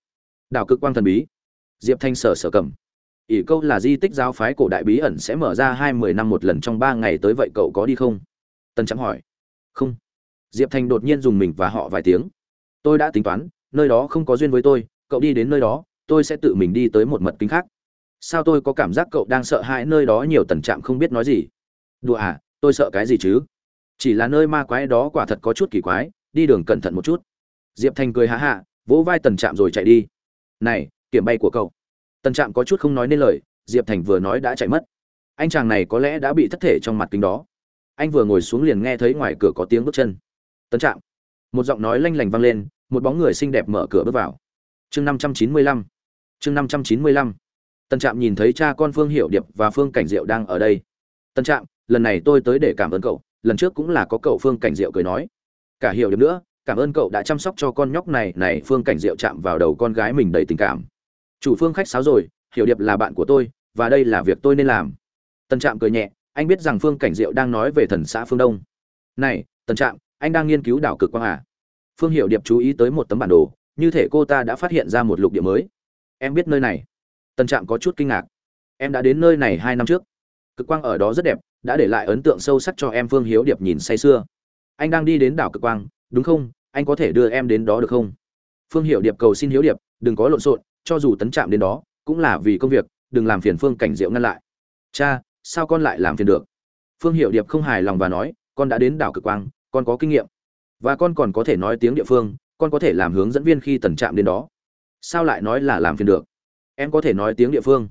Đảo cực quang thần bí. Diệp thanh sở sở cầm. Ỷ câu là di tích giáo phái cổ đại bí ẩn sẽ mở ra hai mươi năm một lần trong ba ngày tới vậy cậu có đi không? Tân trạm hỏi không. Diệp thanh đột nhiên dùng mình và họ vài tiếng. Tôi đã tính toán, nơi đó không có duyên với tôi, cậu đi đến nơi đó, tôi sẽ tự mình đi tới một mật kính khác. Sao tôi có cảm giác cậu đang sợ hãi nơi đó nhiều tần trạm không biết nói gì? Đùa à tôi sợ cái gì chứ? Chỉ là nơi ma quái đó quả thật có chút kỳ quái, đi đường cẩn thận một chút. Diệp thành cười hạ hạ vỗ vai tần trạm rồi chạy đi. Này, kiểm bay của cậu. Tần trạm có chút không nói nên lời, diệp thành vừa nói đã chạy mất. Anh chàng này có lẽ đã bị thất thể trong mặt kính đó anh vừa ngồi xuống liền nghe thấy ngoài cửa có tiếng bước chân. Tân trạm. Một giọng nói lanh lành vang lên, một bóng người xinh đẹp mở cửa bước vào. Chương năm trăm chín mươi lăm. Chương năm trăm chín mươi lăm. Tân trạm nhìn thấy cha con phương hiệu điệp và phương cảnh diệu đang ở đây. Tân trạm, lần này tôi tới để cảm ơn cậu, lần trước cũng là có cậu phương cảnh diệu cười nói. Cả hiểu điệp nữa, cảm ơn cậu đã chăm sóc cho con nhóc này này phương cảnh diệu chạm vào đầu con gái mình đầy tình cảm. Chủ phương khách sáo rồi, hiểu điệp là bạn của tôi, và đây là việc tôi nên làm. Tân trạm cười nhẹ anh biết rằng phương cảnh diệu đang nói về thần xã phương đông. Này, tần trạm, anh đang nghiên cứu đảo cực quang à? Phương hiệu điệp chú ý tới một tấm bản đồ, như thể cô ta đã phát hiện ra một lục địa mới. Em biết nơi này. Tần trạm có chút kinh ngạc. Em đã đến nơi này hai năm trước. Cực quang ở đó rất đẹp, đã để lại ấn tượng sâu sắc cho em, phương hiếu điệp nhìn say sưa. Anh đang đi đến đảo cực quang, đúng không? Anh có thể đưa em đến đó được không? Phương hiệu điệp cầu xin hiếu điệp, đừng có lộn xộn, cho dù tấn Trạm đến đó, cũng là vì công việc, đừng làm phiền phương cảnh diệu ngăn lại. Cha sao con lại làm phiền được? Phương hiệu điệp không hài lòng và nói, con đã đến đảo cực quang, con có kinh nghiệm. Và con còn có thể nói tiếng địa phương, con có thể làm hướng dẫn viên khi tần trạm đến đó. Sao lại nói là làm phiền được? Em có thể nói tiếng địa phương.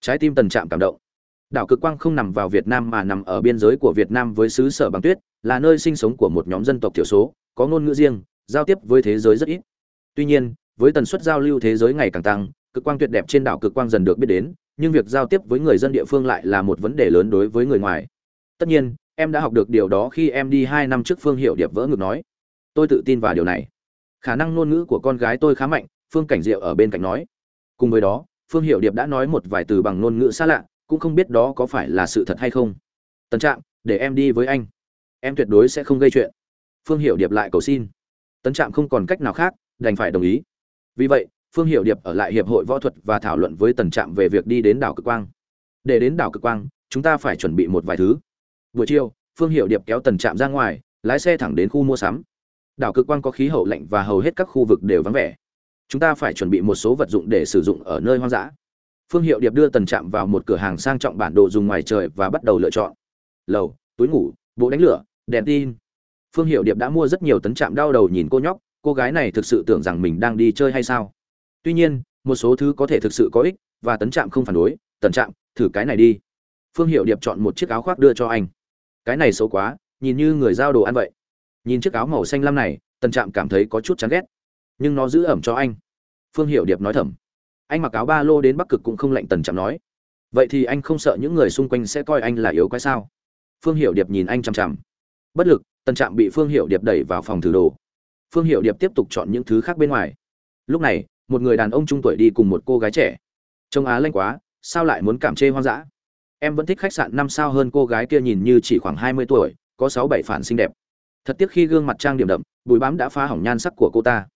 Trái tim tần trạm cảm động. Đảo cực quang không nằm vào việt nam mà nằm ở biên giới của việt nam với xứ sở băng tuyết, là nơi sinh sống của một nhóm dân tộc thiểu số, có ngôn ngữ riêng, giao tiếp với thế giới rất ít. Tuy nhiên, với tần suất giao lưu thế giới ngày càng tăng, cực quang tuyệt đẹp trên đảo cực quang dần được biết đến nhưng việc giao tiếp với người dân địa phương lại là một vấn đề lớn đối với người ngoài. Tất nhiên, em đã học được điều đó khi em đi hai năm trước phương hiệu điệp vỡ ngực nói, tôi tự tin vào điều này. Khả năng ngôn ngữ của con gái tôi khá mạnh, phương cảnh diệu ở bên cạnh nói. Cùng với đó, phương hiệu điệp đã nói một vài từ bằng ngôn ngữ xa lạ, cũng không biết đó có phải là sự thật hay không. Tần trạm, để em đi với anh. Em tuyệt đối sẽ không gây chuyện. Phương hiệu điệp lại cầu xin. Tấn trạm không còn cách nào khác, đành phải đồng ý. Vì vậy phương hiệu điệp ở lại hiệp hội võ thuật và thảo luận với tần trạm về việc đi đến đảo cực quang. Để đến đảo cực quang, chúng ta phải chuẩn bị một vài thứ. Buổi chiều, phương hiệu điệp kéo tần trạm ra ngoài, lái xe thẳng đến khu mua sắm. Đảo cực quang có khí hậu lạnh và hầu hết các khu vực đều vắng vẻ. Chúng ta phải chuẩn bị một số vật dụng để sử dụng ở nơi hoang dã. Phương hiệu điệp đưa tần trạm vào một cửa hàng sang trọng bản đồ dùng ngoài trời và bắt đầu lựa chọn. Lầu, túi ngủ, bộ đánh lửa, đèn tin. Phương hiệu điệp đã mua rất nhiều tấn trạm đau đầu nhìn cô nhóc, cô gái này thực sự tưởng rằng mình đang đi chơi hay sao? Tuy nhiên, một số thứ có thể thực sự có ích, và tấn trạm không phản đối, tần trạm, thử cái này đi. Phương hiệu điệp chọn một chiếc áo khoác đưa cho anh. Cái này xấu quá, nhìn như người giao đồ ăn vậy. Nhìn chiếc áo màu xanh lam này, tần trạm cảm thấy có chút chán ghét. Nhưng nó giữ ẩm cho anh. Phương hiệu điệp nói thầm. Anh mặc áo ba lô đến bắc cực cũng không lạnh, tần trạm nói. Vậy thì anh không sợ những người xung quanh sẽ coi anh là yếu quái sao? Phương hiệu điệp nhìn anh chằm chằm. Bất lực, tần trạm bị phương hiệu điệp đẩy vào phòng thử đồ. Phương hiệu điệp tiếp tục chọn những thứ khác bên ngoài. Lúc này một người đàn ông trung tuổi đi cùng một cô gái trẻ. Trông á lanh quá, sao lại muốn cảm chê hoang dã? Em vẫn thích khách sạn năm sao hơn cô gái kia nhìn như chỉ khoảng hai mươi tuổi, có sáu bảy phản xinh đẹp. Thật tiếc khi gương mặt trang điểm đậm, bụi bám đã phá hỏng nhan sắc của cô ta.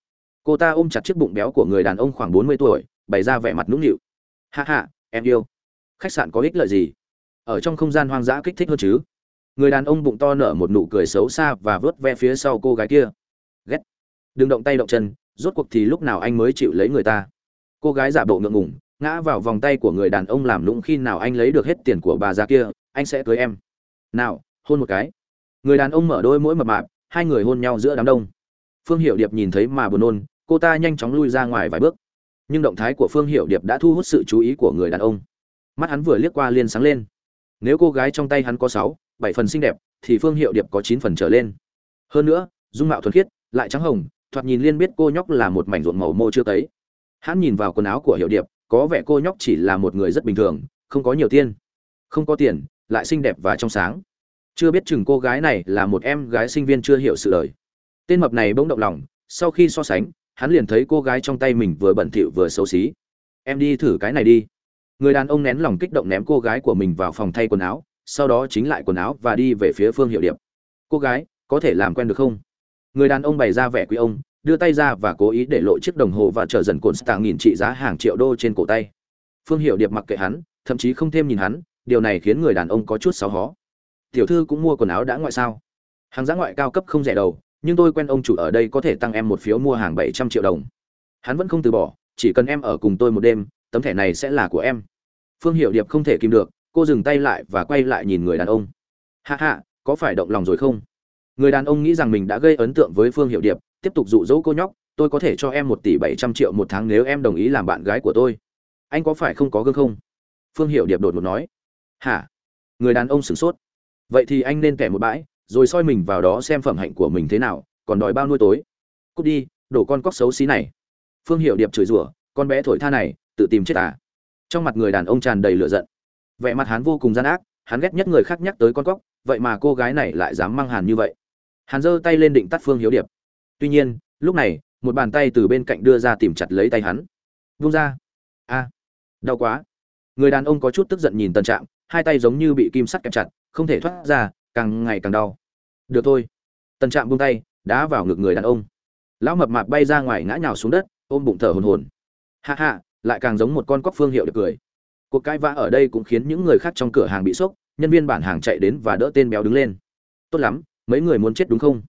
Cô ta ôm chặt chiếc bụng béo của người đàn ông khoảng bốn mươi tuổi, bày ra vẻ mặt nũng nịu. Hạ hạ em yêu. Khách sạn có ích lợi gì? Ở trong không gian hoang dã kích thích hơn chứ? Người đàn ông bụng to nở một nụ cười xấu xa và vớt ve phía sau cô gái kia. Ghét. Đừng động tay động chân rốt cuộc thì lúc nào anh mới chịu lấy người ta? Cô gái giả bộ ngượng ngùng, ngã vào vòng tay của người đàn ông làm lũng khi nào anh lấy được hết tiền của bà già kia anh sẽ cưới em. Nào hôn một cái. Người đàn ông mở đôi mũi mập mạp hai người hôn nhau giữa đám đông. Phương hiệu điệp nhìn thấy mà buồn nôn cô ta nhanh chóng lui ra ngoài vài bước. Nhưng động thái của phương hiệu điệp đã thu hút sự chú ý của người đàn ông. Mắt hắn vừa liếc qua liên sáng lên. Nếu cô gái trong tay hắn có sáu bảy phần xinh đẹp thì phương hiệu điệp có chín phần trở lên. Hơn nữa dung mạo thuần khiết lại trắng hồng thoạt nhìn liên biết cô nhóc là một mảnh ruộng màu mô chưa tấy hắn nhìn vào quần áo của hiệu điệp, có vẻ cô nhóc chỉ là một người rất bình thường, không có nhiều tiền. Không có tiền, lại xinh đẹp và trong sáng. Chưa biết chừng cô gái này là một em gái sinh viên chưa hiểu sự đời. Tên mập này bỗng động lòng, sau khi so sánh, hắn liền thấy cô gái trong tay mình vừa bẩn thỉu vừa xấu xí. Em đi thử cái này đi. Người đàn ông nén lòng kích động ném cô gái của mình vào phòng thay quần áo, sau đó chính lại quần áo và đi về phía phương hiệu điệp. Cô gái, có thể làm quen được không? Người đàn ông bày ra vẻ quý ông, đưa tay ra và cố ý để lộ chiếc đồng hồ và chờ dần cồn stạng nghìn trị giá hàng triệu đô trên cổ tay. Phương hiệu điệp mặc kệ hắn, thậm chí không thêm nhìn hắn, điều này khiến người đàn ông có chút xấu hó tiểu thư cũng mua quần áo đã ngoại sao? Hàng giá ngoại cao cấp không rẻ đầu, nhưng tôi quen ông chủ ở đây có thể tăng em một phiếu mua hàng bảy trăm triệu đồng. Hắn vẫn không từ bỏ, chỉ cần em ở cùng tôi một đêm, tấm thẻ này sẽ là của em. Phương hiệu điệp không thể kìm được, cô dừng tay lại và quay lại nhìn người đàn ông. Hạ hạ có phải động lòng rồi không? Người đàn ông nghĩ rằng mình đã gây ấn tượng với phương hiệu điệp, tiếp tục dụ dỗ cô nhóc, tôi có thể cho em một tỷ bảy trăm triệu một tháng nếu em đồng ý làm bạn gái của tôi. Anh có phải không có gương không? Phương hiệu điệp đột ngột nói. Hả? Người đàn ông sửng sốt. Vậy thì anh nên kẻ một bãi, rồi soi mình vào đó xem phẩm hạnh của mình thế nào, còn đòi bao nuôi tối cút đi đổ con cóc xấu xí này. Phương hiệu điệp chửi rủa. Con bé thổi tha này, tự tìm chết à? Trong mặt người đàn ông tràn đầy lửa giận. Vẻ mặt hắn vô cùng gian ác, hắn ghét nhất người khác nhắc tới con cóc, vậy mà cô gái này lại dám mang hàn như vậy hắn giơ tay lên định tắt phương hiếu điệp. Tuy nhiên lúc này một bàn tay từ bên cạnh đưa ra tìm chặt lấy tay hắn. Vung ra. A. Đau quá. Người đàn ông có chút tức giận nhìn Tần Trạm, hai tay giống như bị kim sắt kẹp chặt không thể thoát ra càng ngày càng đau. Được thôi. Tần Trạm buông tay đá vào ngực người đàn ông. Lão mập mạp bay ra ngoài ngã nhào xuống đất ôm bụng thở hồn hồn hạ hạ lại càng giống một con cóc phương hiệu được cười. Cuộc cãi vã ở đây cũng khiến những người khác trong cửa hàng bị sốc nhân viên bản hàng chạy đến và đỡ tên béo đứng lên. Tốt lắm mấy người muốn chết đúng không?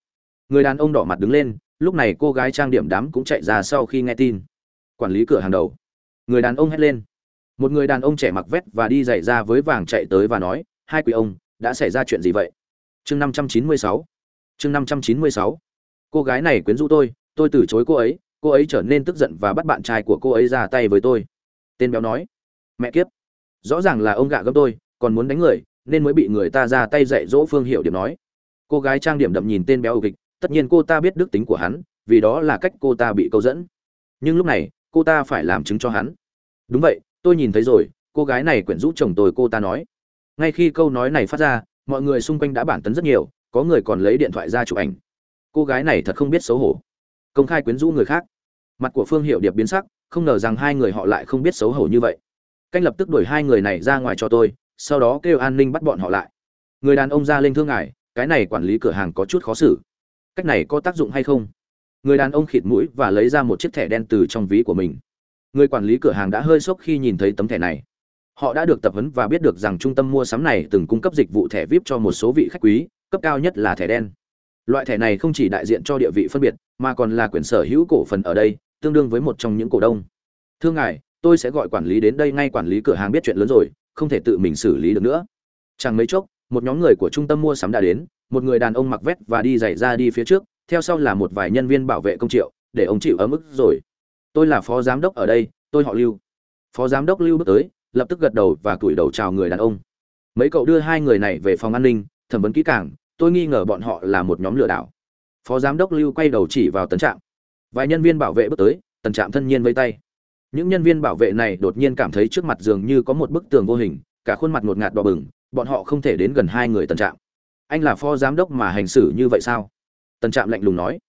Người đàn ông đỏ mặt đứng lên, lúc này cô gái trang điểm đám cũng chạy ra sau khi nghe tin. Quản lý cửa hàng đầu. Người đàn ông hét lên. Một người đàn ông trẻ mặc vét và đi dậy ra với vàng chạy tới và nói, hai quý ông, đã xảy ra chuyện gì vậy? Chương năm trăm chín mươi sáu. Chương năm trăm chín mươi sáu. Cô gái này quyến rũ tôi tôi từ chối cô ấy cô ấy trở nên tức giận và bắt bạn trai của cô ấy ra tay với tôi. Tên béo nói, mẹ kiếp, rõ ràng là ông gạ gấp tôi, còn muốn đánh người, nên mới bị người ta ra tay dạy dỗ phương hiệu điểm nói cô gái trang điểm đậm nhìn tên béo ưu kịch, tất nhiên cô ta biết đức tính của hắn, vì đó là cách cô ta bị câu dẫn. Nhưng lúc này, cô ta phải làm chứng cho hắn. Đúng vậy, tôi nhìn thấy rồi, cô gái này quyển rũ chồng tôi, cô ta nói. Ngay khi câu nói này phát ra, mọi người xung quanh đã bản tấn rất nhiều, có người còn lấy điện thoại ra chụp ảnh. Cô gái này thật không biết xấu hổ. Công khai quyến rũ người khác. Mặt của phương hiệu điệp biến sắc, không ngờ rằng hai người họ lại không biết xấu hổ như vậy. Canh lập tức đuổi hai người này ra ngoài cho tôi, sau đó kêu an ninh bắt bọn họ lại. Người đàn ông ra lên thương ngài cái này quản lý cửa hàng có chút khó xử. Cách này có tác dụng hay không? Người đàn ông khịt mũi và lấy ra một chiếc thẻ đen từ trong ví của mình. Người quản lý cửa hàng đã hơi sốc khi nhìn thấy tấm thẻ này. Họ đã được tập huấn và biết được rằng trung tâm mua sắm này từng cung cấp dịch vụ thẻ vip cho một số vị khách quý, cấp cao nhất là thẻ đen. Loại thẻ này không chỉ đại diện cho địa vị phân biệt, mà còn là quyền sở hữu cổ phần ở đây, tương đương với một trong những cổ đông. Thưa ngài, tôi sẽ gọi quản lý đến đây ngay quản lý cửa hàng biết chuyện lớn rồi, không thể tự mình xử lý được nữa. Chẳng mấy chốc một nhóm người của trung tâm mua sắm đã đến, một người đàn ông mặc vest và đi giày ra đi phía trước, theo sau là một vài nhân viên bảo vệ công triệu, để ông chịu ở mức rồi. Tôi là phó giám đốc ở đây, tôi họ lưu. Phó giám đốc lưu bước tới, lập tức gật đầu và cúi đầu chào người đàn ông. Mấy cậu đưa hai người này về phòng an ninh, thẩm vấn kỹ càng, tôi nghi ngờ bọn họ là một nhóm lừa đảo. Phó giám đốc lưu quay đầu chỉ vào tấn trạm. Vài nhân viên bảo vệ bước tới, tần trạm thân nhiên vây tay. Những nhân viên bảo vệ này đột nhiên cảm thấy trước mặt dường như có một bức tường vô hình, cả khuôn mặt ngột ngạt đỏ bừng bọn họ không thể đến gần hai người tần trạm. Anh là phó giám đốc mà hành xử như vậy sao? Tần trạm lạnh lùng nói.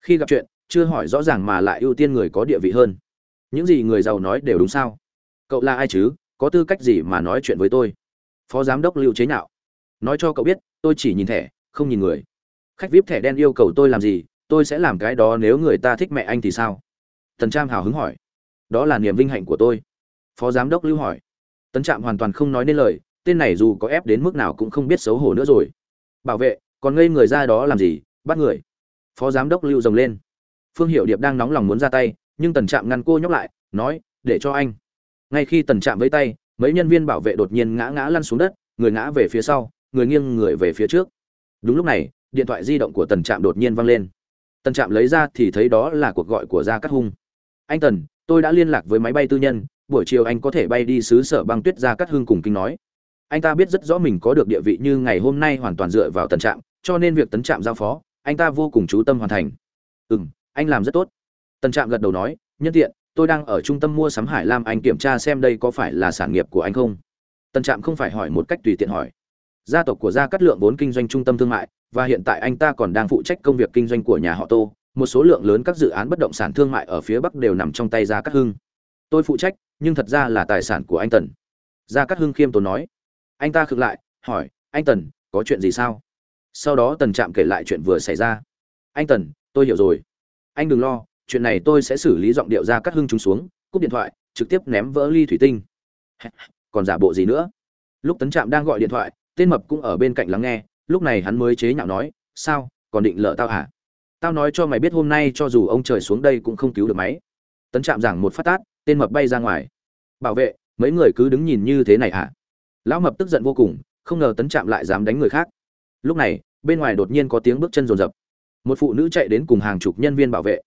Khi gặp chuyện, chưa hỏi rõ ràng mà lại ưu tiên người có địa vị hơn. Những gì người giàu nói đều đúng sao? Cậu là ai chứ? Có tư cách gì mà nói chuyện với tôi? Phó giám đốc lưu chế nhạo. Nói cho cậu biết, tôi chỉ nhìn thẻ, không nhìn người. Khách vip thẻ đen yêu cầu tôi làm gì, tôi sẽ làm cái đó nếu người ta thích mẹ anh thì sao? Tần trạm hào hứng hỏi. Đó là niềm vinh hạnh của tôi. Phó giám đốc lưu hỏi. Tân trạm hoàn toàn không nói nên lời tên này dù có ép đến mức nào cũng không biết xấu hổ nữa rồi. Bảo vệ, còn ngây người ra đó làm gì, bắt người. Phó giám đốc lưu rồng lên. Phương hiệu điệp đang nóng lòng muốn ra tay, nhưng tần trạm ngăn cô nhóc lại, nói, để cho anh. Ngay khi tần trạm với tay, mấy nhân viên bảo vệ đột nhiên ngã ngã lăn xuống đất, người ngã về phía sau, người nghiêng người về phía trước. Đúng lúc này, điện thoại di động của tần trạm đột nhiên văng lên. Tần trạm lấy ra thì thấy đó là cuộc gọi của gia cát hung. Anh tần, tôi đã liên lạc với máy bay tư nhân, buổi chiều anh có thể bay đi xứ sở băng tuyết gia cát hưng cùng kinh nói anh ta biết rất rõ mình có được địa vị như ngày hôm nay hoàn toàn dựa vào tần trạm, cho nên việc tấn trạm giao phó, anh ta vô cùng chú tâm hoàn thành. Ừ m anh làm rất tốt. Tần trạm gật đầu nói, nhân tiện, tôi đang ở trung tâm mua sắm hải lam, anh kiểm tra xem đây có phải là sản nghiệp của anh không? Tần trạm không phải hỏi một cách tùy tiện hỏi. Gia tộc của gia cát lượng vốn kinh doanh trung tâm thương mại, và hiện tại anh ta còn đang phụ trách công việc kinh doanh của nhà họ tô. Một số lượng lớn các dự án bất động sản thương mại ở phía bắc đều nằm trong tay gia cát hưng. Tôi phụ trách, nhưng thật ra là tài sản của anh tần. Gia cát hưng khiêm tốn nói anh ta khựng lại, hỏi, anh tần, có chuyện gì sao? Sau đó tần trạm kể lại chuyện vừa xảy ra. Anh tần, tôi hiểu rồi. Anh đừng lo, chuyện này tôi sẽ xử lý giọng điệu ra cắt hưng chúng xuống, cúp điện thoại, trực tiếp ném vỡ ly thủy tinh. Còn giả bộ gì nữa? Lúc tấn trạm đang gọi điện thoại, tên mập cũng ở bên cạnh lắng nghe, lúc này hắn mới chế nhạo nói, sao, còn định lỡ tao hả? Tao nói cho mày biết hôm nay cho dù ông trời xuống đây cũng không cứu được máy. Tấn trạm giảng một phát tát, tên mập bay ra ngoài. Bảo vệ, mấy người cứ đứng nhìn như thế này hả? Lão mập tức giận vô cùng, không ngờ tấn trạm lại dám đánh người khác. Lúc này, bên ngoài đột nhiên có tiếng bước chân rồn rập. Một phụ nữ chạy đến cùng hàng chục nhân viên bảo vệ.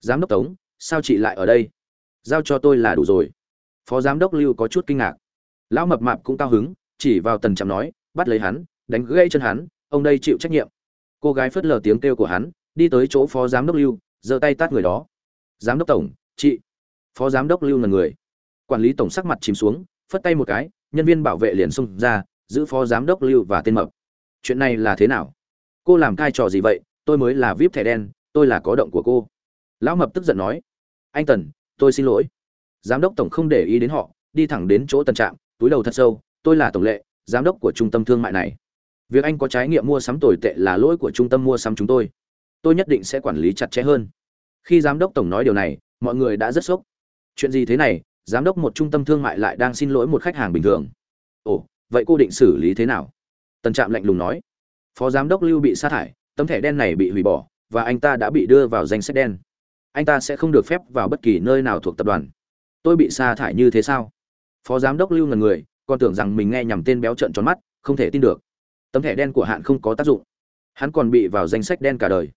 Giám đốc tống, sao chị lại ở đây? Giao cho tôi là đủ rồi. Phó giám đốc lưu có chút kinh ngạc. Lão mập mạp cũng cao hứng, chỉ vào tần trạm nói, bắt lấy hắn, đánh gãy chân hắn, ông đây chịu trách nhiệm. Cô gái phớt lờ tiếng kêu của hắn, đi tới chỗ phó giám đốc lưu, giơ tay tát người đó. Giám đốc tổng, chị. Phó giám đốc lưu là người. Quản lý tổng sắc mặt chìm xuống, phất tay một cái nhân viên bảo vệ liền xông ra, giữ phó giám đốc lưu và tên mập. Chuyện này là thế nào? Cô làm cai trò gì vậy? Tôi mới là vip thẻ đen, tôi là có động của cô. Lão mập tức giận nói. Anh tần, tôi xin lỗi. Giám đốc tổng không để ý đến họ, đi thẳng đến chỗ tần trạm, túi đầu thật sâu, tôi là tổng lệ, giám đốc của trung tâm thương mại này. Việc anh có trái nghiệm mua sắm tồi tệ là lỗi của trung tâm mua sắm chúng tôi. Tôi nhất định sẽ quản lý chặt chẽ hơn. Khi giám đốc tổng nói điều này, mọi người đã rất sốc. Chuyện gì thế này? Giám đốc một trung tâm thương mại lại đang xin lỗi một khách hàng bình thường. Ồ, vậy cô định xử lý thế nào? Tần trạm lạnh lùng nói. Phó giám đốc lưu bị sa thải, tấm thẻ đen này bị hủy bỏ, và anh ta đã bị đưa vào danh sách đen. Anh ta sẽ không được phép vào bất kỳ nơi nào thuộc tập đoàn. Tôi bị sa thải như thế sao? Phó giám đốc lưu ngần người, còn tưởng rằng mình nghe nhầm tên béo trợn tròn mắt, không thể tin được. Tấm thẻ đen của hạn không có tác dụng. Hắn còn bị vào danh sách đen cả đời.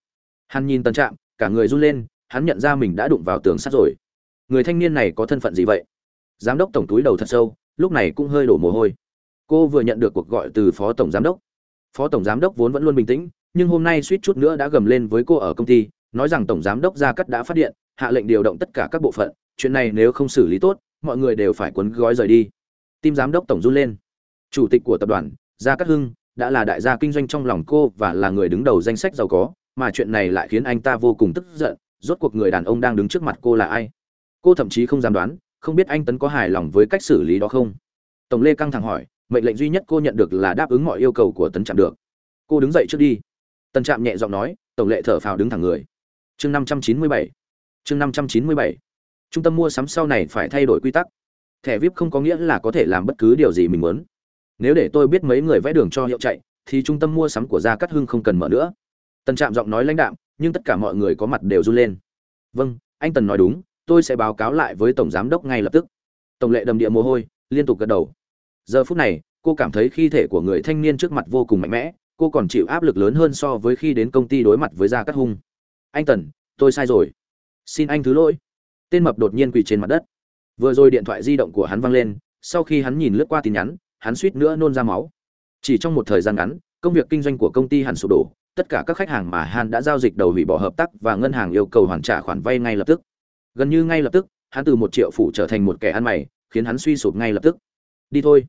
Hắn nhìn tân trạm, cả người run lên, hắn nhận ra mình đã đụng vào tường sắt rồi người thanh niên này có thân phận gì vậy? Giám đốc tổng túi đầu thật sâu, lúc này cũng hơi đổ mồ hôi. Cô vừa nhận được cuộc gọi từ phó tổng giám đốc. Phó tổng giám đốc vốn vẫn luôn bình tĩnh, nhưng hôm nay suýt chút nữa đã gầm lên với cô ở công ty, nói rằng tổng giám đốc gia cắt đã phát điện, hạ lệnh điều động tất cả các bộ phận, chuyện này nếu không xử lý tốt, mọi người đều phải cuốn gói rời đi. Tim giám đốc tổng run lên. Chủ tịch của tập đoàn, gia cát hưng, đã là đại gia kinh doanh trong lòng cô và là người đứng đầu danh sách giàu có, mà chuyện này lại khiến anh ta vô cùng tức giận, rốt cuộc người đàn ông đang đứng trước mặt cô là ai? Cô thậm chí không dám đoán, không biết anh tấn có hài lòng với cách xử lý đó không. Tổng lê căng thẳng hỏi, mệnh lệnh duy nhất cô nhận được là đáp ứng mọi yêu cầu của tấn trạm được. Cô đứng dậy trước đi. Tần trạm nhẹ giọng nói, tổng lệ thở phào đứng thẳng người. Chương năm trăm chín mươi bảy. Chương năm trăm chín mươi bảy. Trung tâm mua sắm sau này phải thay đổi quy tắc. Thẻ vip không có nghĩa là có thể làm bất cứ điều gì mình muốn. Nếu để tôi biết mấy người vẽ đường cho hiệu chạy, thì trung tâm mua sắm của gia cát hưng không cần mở nữa. Tần trạm giọng nói lãnh đạm, nhưng tất cả mọi người có mặt đều run lên. Vâng anh tần nói đúng tôi sẽ báo cáo lại với tổng giám đốc ngay lập tức. Tổng lệ đầm địa mồ hôi, liên tục gật đầu. Giờ phút này, cô cảm thấy khi thể của người thanh niên trước mặt vô cùng mạnh mẽ, cô còn chịu áp lực lớn hơn so với khi đến công ty đối mặt với gia cát hung. Anh tần, tôi sai rồi. Xin anh thứ lỗi. Tên mập đột nhiên quỳ trên mặt đất. Vừa rồi điện thoại di động của hắn văng lên, sau khi hắn nhìn lướt qua tin nhắn, hắn suýt nữa nôn ra máu. Chỉ trong một thời gian ngắn, công việc kinh doanh của công ty hẳn sụp đổ, tất cả các khách hàng mà hắn đã giao dịch đầu hủy bỏ hợp tác và ngân hàng yêu cầu hoàn trả khoản vay ngay lập tức gần như ngay lập tức, hắn từ một triệu phủ trở thành một kẻ ăn mày, khiến hắn suy sụp ngay lập tức. Đi thôi.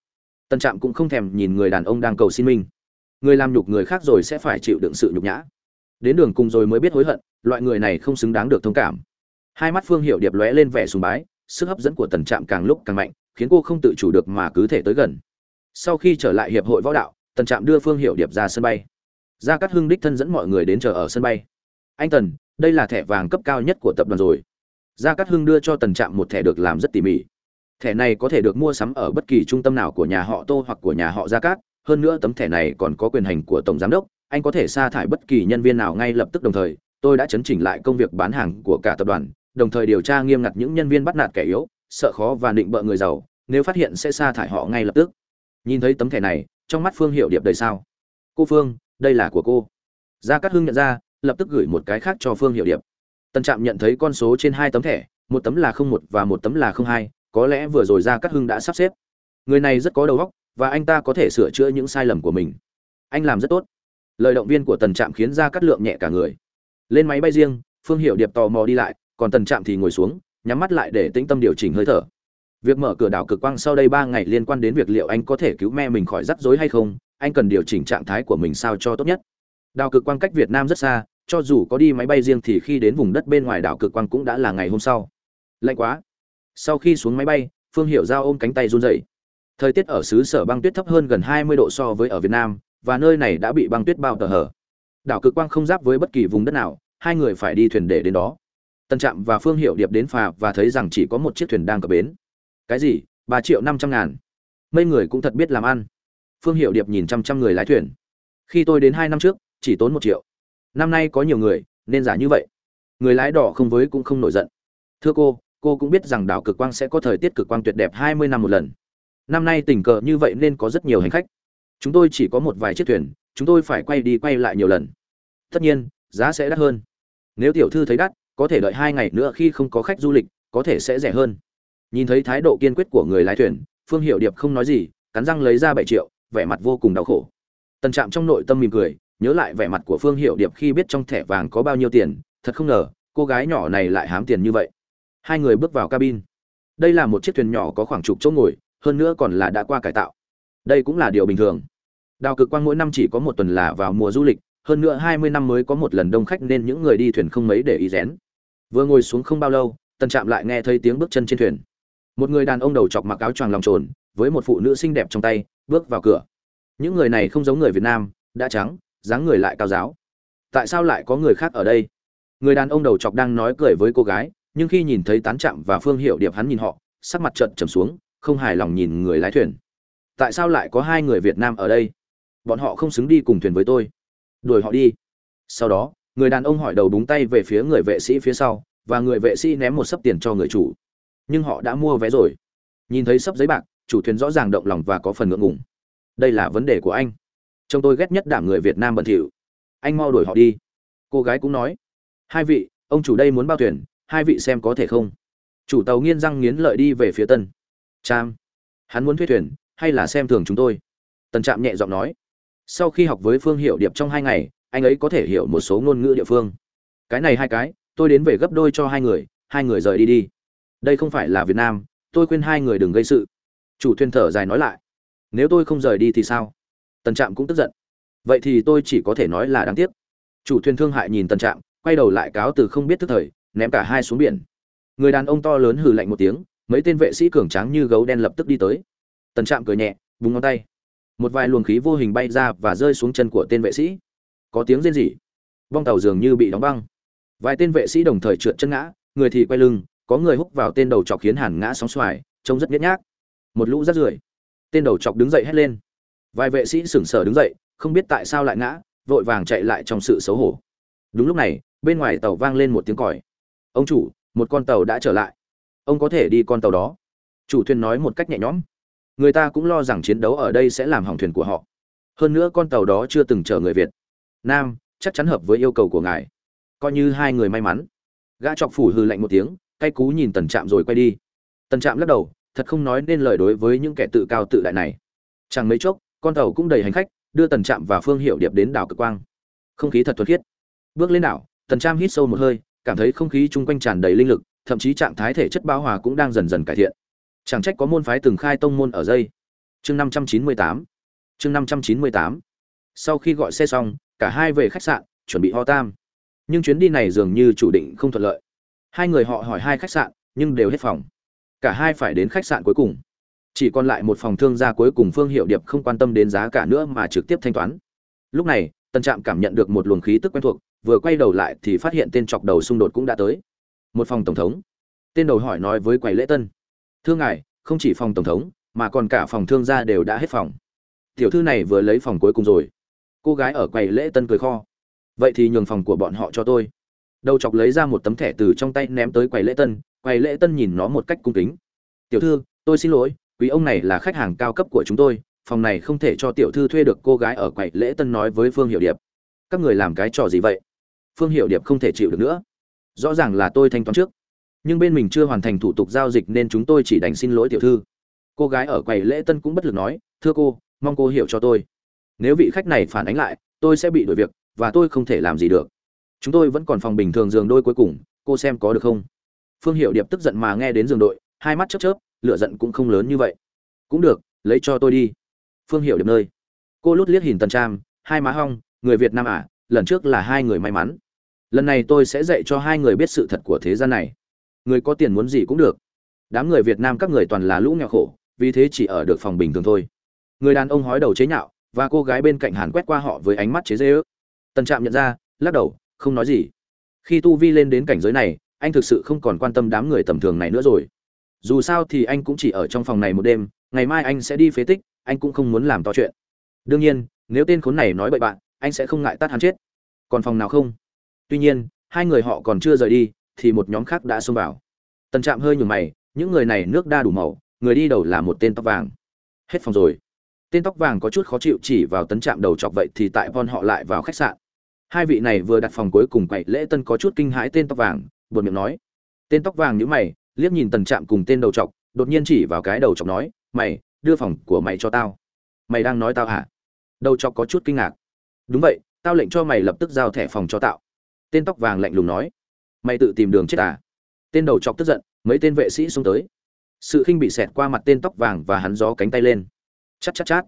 Tân trạm cũng không thèm nhìn người đàn ông đang cầu xin mình. Người làm nhục người khác rồi sẽ phải chịu đựng sự nhục nhã. Đến đường cùng rồi mới biết hối hận, loại người này không xứng đáng được thông cảm. Hai mắt phương hiệu điệp lóe lên vẻ sùng bái, sức hấp dẫn của tần trạm càng lúc càng mạnh, khiến cô không tự chủ được mà cứ thể tới gần. Sau khi trở lại hiệp hội võ đạo, tần trạm đưa phương hiệu điệp ra sân bay. Gia cát hưng đích thân dẫn mọi người đến chờ ở sân bay. Anh tần, đây là thẻ vàng cấp cao nhất của tập đoàn rồi gia cát hưng đưa cho tần trạm một thẻ được làm rất tỉ mỉ. Thẻ này có thể được mua sắm ở bất kỳ trung tâm nào của nhà họ tô hoặc của nhà họ gia cát. Hơn nữa tấm thẻ này còn có quyền hành của tổng giám đốc. Anh có thể sa thải bất kỳ nhân viên nào ngay lập tức đồng thời. Tôi đã chấn chỉnh lại công việc bán hàng của cả tập đoàn, đồng thời điều tra nghiêm ngặt những nhân viên bắt nạt kẻ yếu, sợ khó và định bợ người giàu. Nếu phát hiện sẽ sa thải họ ngay lập tức. Nhìn thấy tấm thẻ này, trong mắt phương hiệu điệp đầy sao. Cô phương, đây là của cô. Gia cát hưng nhận ra, lập tức gửi một cái khác cho phương hiệu điệp tân trạm nhận thấy con số trên hai tấm thẻ, một tấm là không một và một tấm là không hai, có lẽ vừa rồi gia cát hưng đã sắp xếp. Người này rất có đầu óc, và anh ta có thể sửa chữa những sai lầm của mình. Anh làm rất tốt. Lời động viên của tần trạm khiến gia cát lượng nhẹ cả người. Lên máy bay riêng, phương Hiểu điệp tò mò đi lại, còn tần trạm thì ngồi xuống, nhắm mắt lại để tĩnh tâm điều chỉnh hơi thở. Việc mở cửa đảo cực quang sau đây ba ngày liên quan đến việc liệu anh có thể cứu mẹ mình khỏi rắc rối hay không, anh cần điều chỉnh trạng thái của mình sao cho tốt nhất. Đảo cực quang cách việt nam rất xa cho dù có đi máy bay riêng thì khi đến vùng đất bên ngoài đảo cực quang cũng đã là ngày hôm sau. Lạnh quá. Sau khi xuống máy bay, phương hiệu giao ôm cánh tay run rẩy. Thời tiết ở xứ sở băng tuyết thấp hơn gần 20 độ so với ở việt nam, và nơi này đã bị băng tuyết bao tờ hở. Đảo cực quang không giáp với bất kỳ vùng đất nào, hai người phải đi thuyền để đến đó. Tân trạm và phương hiệu điệp đến phà và thấy rằng chỉ có một chiếc thuyền đang cập bến. Cái gì? Ba triệu năm trăm ngàn. Mấy người cũng thật biết làm ăn. Phương hiệu điệp nhìn trăm trăm người lái thuyền. Khi tôi đến hai năm trước, chỉ tốn một triệu năm nay có nhiều người, nên giả như vậy. Người lái đỏ không với cũng không nổi giận. Thưa cô cô cũng biết rằng đảo cực quang sẽ có thời tiết cực quang tuyệt đẹp hai mươi năm một lần. Năm nay tình cờ như vậy nên có rất nhiều hành khách. Chúng tôi chỉ có một vài chiếc thuyền, chúng tôi phải quay đi quay lại nhiều lần. Tất nhiên, giá sẽ đắt hơn. Nếu tiểu thư thấy đắt, có thể đợi hai ngày nữa khi không có khách du lịch, có thể sẽ rẻ hơn. Nhìn thấy thái độ kiên quyết của người lái thuyền, phương hiệu điệp không nói gì, cắn răng lấy ra bảy triệu, vẻ mặt vô cùng đau khổ. Tần trạm trong nội tâm mỉm cười nhớ lại vẻ mặt của phương hiệu điệp khi biết trong thẻ vàng có bao nhiêu tiền, thật không ngờ, cô gái nhỏ này lại hám tiền như vậy. Hai người bước vào cabin. Đây là một chiếc thuyền nhỏ có khoảng chục chỗ ngồi, hơn nữa còn là đã qua cải tạo. Đây cũng là điều bình thường. Đào cực quang mỗi năm chỉ có một tuần là vào mùa du lịch, hơn nữa hai mươi năm mới có một lần đông khách nên những người đi thuyền không mấy để ý rén. Vừa ngồi xuống không bao lâu, tần trạm lại nghe thấy tiếng bước chân trên thuyền. Một người đàn ông đầu chọc mặc áo choàng lòng trồn, với một phụ nữ xinh đẹp trong tay, bước vào cửa. Những người này không giống người việt nam, đã trắng dáng người lại cao giáo. Tại sao lại có người khác ở đây? Người đàn ông đầu chọc đang nói cười với cô gái, nhưng khi nhìn thấy tán trạm và phương hiệu điệp hắn nhìn họ, sắc mặt trận trầm xuống, không hài lòng nhìn người lái thuyền. Tại sao lại có hai người việt nam ở đây? Bọn họ không xứng đi cùng thuyền với tôi. Đuổi họ đi. Sau đó, người đàn ông hỏi đầu búng tay về phía người vệ sĩ phía sau, và người vệ sĩ ném một sấp tiền cho người chủ. Nhưng họ đã mua vé rồi. Nhìn thấy sấp giấy bạc, chủ thuyền rõ ràng động lòng và có phần ngượng ngùng. Đây là vấn đề của anh chồng tôi ghét nhất đảm người việt nam bẩn thỉu. Anh mau đuổi họ đi. Cô gái cũng nói. Hai vị, ông chủ đây muốn bao thuyền hai vị xem có thể không? Chủ tàu nghiên răng nghiến lợi đi về phía tân. Trạm hắn muốn thuê thuyền, hay là xem thường chúng tôi? Tần trạm nhẹ giọng nói. Sau khi học với phương hiệu điệp trong hai ngày, anh ấy có thể hiểu một số ngôn ngữ địa phương. Cái này hai cái, tôi đến về gấp đôi cho hai người hai người rời đi đi. Đây không phải là việt nam, tôi khuyên hai người đừng gây sự. Chủ thuyền thở dài nói lại. Nếu tôi không rời đi thì sao? Tần trạm cũng tức giận. Vậy thì tôi chỉ có thể nói là đáng tiếc. Chủ thuyền thương hại nhìn tần trạm, quay đầu lại cáo từ không biết tức thời, ném cả hai xuống biển. Người đàn ông to lớn hừ lạnh một tiếng, mấy tên vệ sĩ cường tráng như gấu đen lập tức đi tới. Tần trạm cười nhẹ búng ngón tay. Một vài luồng khí vô hình bay ra và rơi xuống chân của tên vệ sĩ. Có tiếng rên rỉ. Bong tàu dường như bị đóng băng. Vài tên vệ sĩ đồng thời trượt chân ngã, người thì quay lưng, có người húc vào tên đầu chọc khiến hàn ngã sóng xoài, trông rất nhét nhác. Một lũ rắt rưởi. Tên đầu chọc đứng dậy hét lên vài vệ sĩ sững sờ đứng dậy, không biết tại sao lại ngã, vội vàng chạy lại trong sự xấu hổ. Đúng lúc này, bên ngoài tàu vang lên một tiếng còi. Ông chủ, một con tàu đã trở lại. Ông có thể đi con tàu đó. Chủ thuyền nói một cách nhẹ nhõm. Người ta cũng lo rằng chiến đấu ở đây sẽ làm hỏng thuyền của họ. Hơn nữa con tàu đó chưa từng chở người việt. Nam, chắc chắn hợp với yêu cầu của ngài. Coi như hai người may mắn. Gã chọc phủ hư lạnh một tiếng, cay cú nhìn tần trạm rồi quay đi. Tần trạm lắc đầu, thật không nói nên lời đối với những kẻ tự cao tự đại này. Chẳng mấy chốc con tàu cũng đầy hành khách, đưa tần trạm và phương hiệu điệp đến đảo cực quang. Không khí thật thuật khiết. Bước lên đảo, tần trạm hít sâu một hơi, cảm thấy không khí chung quanh tràn đầy linh lực, thậm chí trạng thái thể chất bão hòa cũng đang dần dần cải thiện. Chẳng trách có môn phái từng khai tông môn ở dây chương năm trăm chín mươi tám. Chương năm trăm chín mươi tám. Sau khi gọi xe xong, cả hai về khách sạn, chuẩn bị ho tam. Nhưng chuyến đi này dường như chủ định không thuận lợi. Hai người họ hỏi hai khách sạn, nhưng đều hết phòng. Cả hai phải đến khách sạn cuối cùng chỉ còn lại một phòng thương gia cuối cùng phương hiệu điệp không quan tâm đến giá cả nữa mà trực tiếp thanh toán. Lúc này tân trạm cảm nhận được một luồng khí tức quen thuộc, vừa quay đầu lại thì phát hiện tên chọc đầu xung đột cũng đã tới. Một phòng tổng thống. Tên đầu hỏi nói với quầy lễ tân. Thương ngài, không chỉ phòng tổng thống, mà còn cả phòng thương gia đều đã hết phòng. Tiểu thư này vừa lấy phòng cuối cùng rồi. Cô gái ở quầy lễ tân cười kho. Vậy thì nhường phòng của bọn họ cho tôi. Đầu chọc lấy ra một tấm thẻ từ trong tay ném tới quầy lễ tân. Quầy lễ tân nhìn nó một cách cung kính. Tiểu thư, tôi xin lỗi quý ông này là khách hàng cao cấp của chúng tôi, phòng này không thể cho tiểu thư thuê được cô gái ở quầy lễ tân nói với phương hiệu điệp. Các người làm cái trò gì vậy? Phương hiệu điệp không thể chịu được nữa. Rõ ràng là tôi thanh toán trước. Nhưng bên mình chưa hoàn thành thủ tục giao dịch nên chúng tôi chỉ đành xin lỗi tiểu thư. Cô gái ở quầy lễ tân cũng bất lực nói, thưa cô, mong cô hiểu cho tôi. Nếu vị khách này phản ánh lại, tôi sẽ bị đuổi việc và tôi không thể làm gì được. Chúng tôi vẫn còn phòng bình thường giường đôi cuối cùng, cô xem có được không? Phương hiệu điệp tức giận mà nghe đến giường đội, hai mắt chớp chớp lửa giận cũng không lớn như vậy. Cũng được, lấy cho tôi đi. Phương Hiểu điểm nơi. Cô lút liếc hình tần trang hai má hong, người việt nam à lần trước là hai người may mắn. Lần này tôi sẽ dạy cho hai người biết sự thật của thế gian này. Người có tiền muốn gì cũng được. Đám người việt nam các người toàn là lũ nghèo khổ, vì thế chỉ ở được phòng bình thường thôi. Người đàn ông hói đầu chế nhạo, và cô gái bên cạnh hàn quét qua họ với ánh mắt chế giễu. ước tần trạm nhận ra, lắc đầu, không nói gì. Khi tu vi lên đến cảnh giới này, anh thực sự không còn quan tâm đám người tầm thường này nữa rồi dù sao thì anh cũng chỉ ở trong phòng này một đêm, ngày mai anh sẽ đi phế tích, anh cũng không muốn làm to chuyện. Đương nhiên, nếu tên khốn này nói bậy bạn, anh sẽ không ngại tắt hắn chết. Còn phòng nào không? Tuy nhiên, hai người họ còn chưa rời đi, thì một nhóm khác đã xông vào. Tần trạm hơi nhùm mày, những người này nước đa đủ màu, người đi đầu là một tên tóc vàng. Hết phòng rồi. Tên tóc vàng có chút khó chịu chỉ vào tấn trạm đầu chọc vậy thì tại von họ lại vào khách sạn. Hai vị này vừa đặt phòng cuối cùng quậy lễ tân có chút kinh hãi tên tóc vàng, buồn miệng nói. Tên tóc vàng nhíu mày liếc nhìn tần trạm cùng tên đầu trọc, đột nhiên chỉ vào cái đầu trọc nói mày đưa phòng của mày cho tao. Mày đang nói tao hả? Đầu trọc có chút kinh ngạc. Đúng vậy tao lệnh cho mày lập tức giao thẻ phòng cho tạo tên tóc vàng lạnh lùng nói. Mày tự tìm đường chết à? Tên đầu chọc tức giận mấy tên vệ sĩ xông tới. Sự khinh bị xẹt qua mặt tên tóc vàng và hắn gió cánh tay lên. Chát chát chát.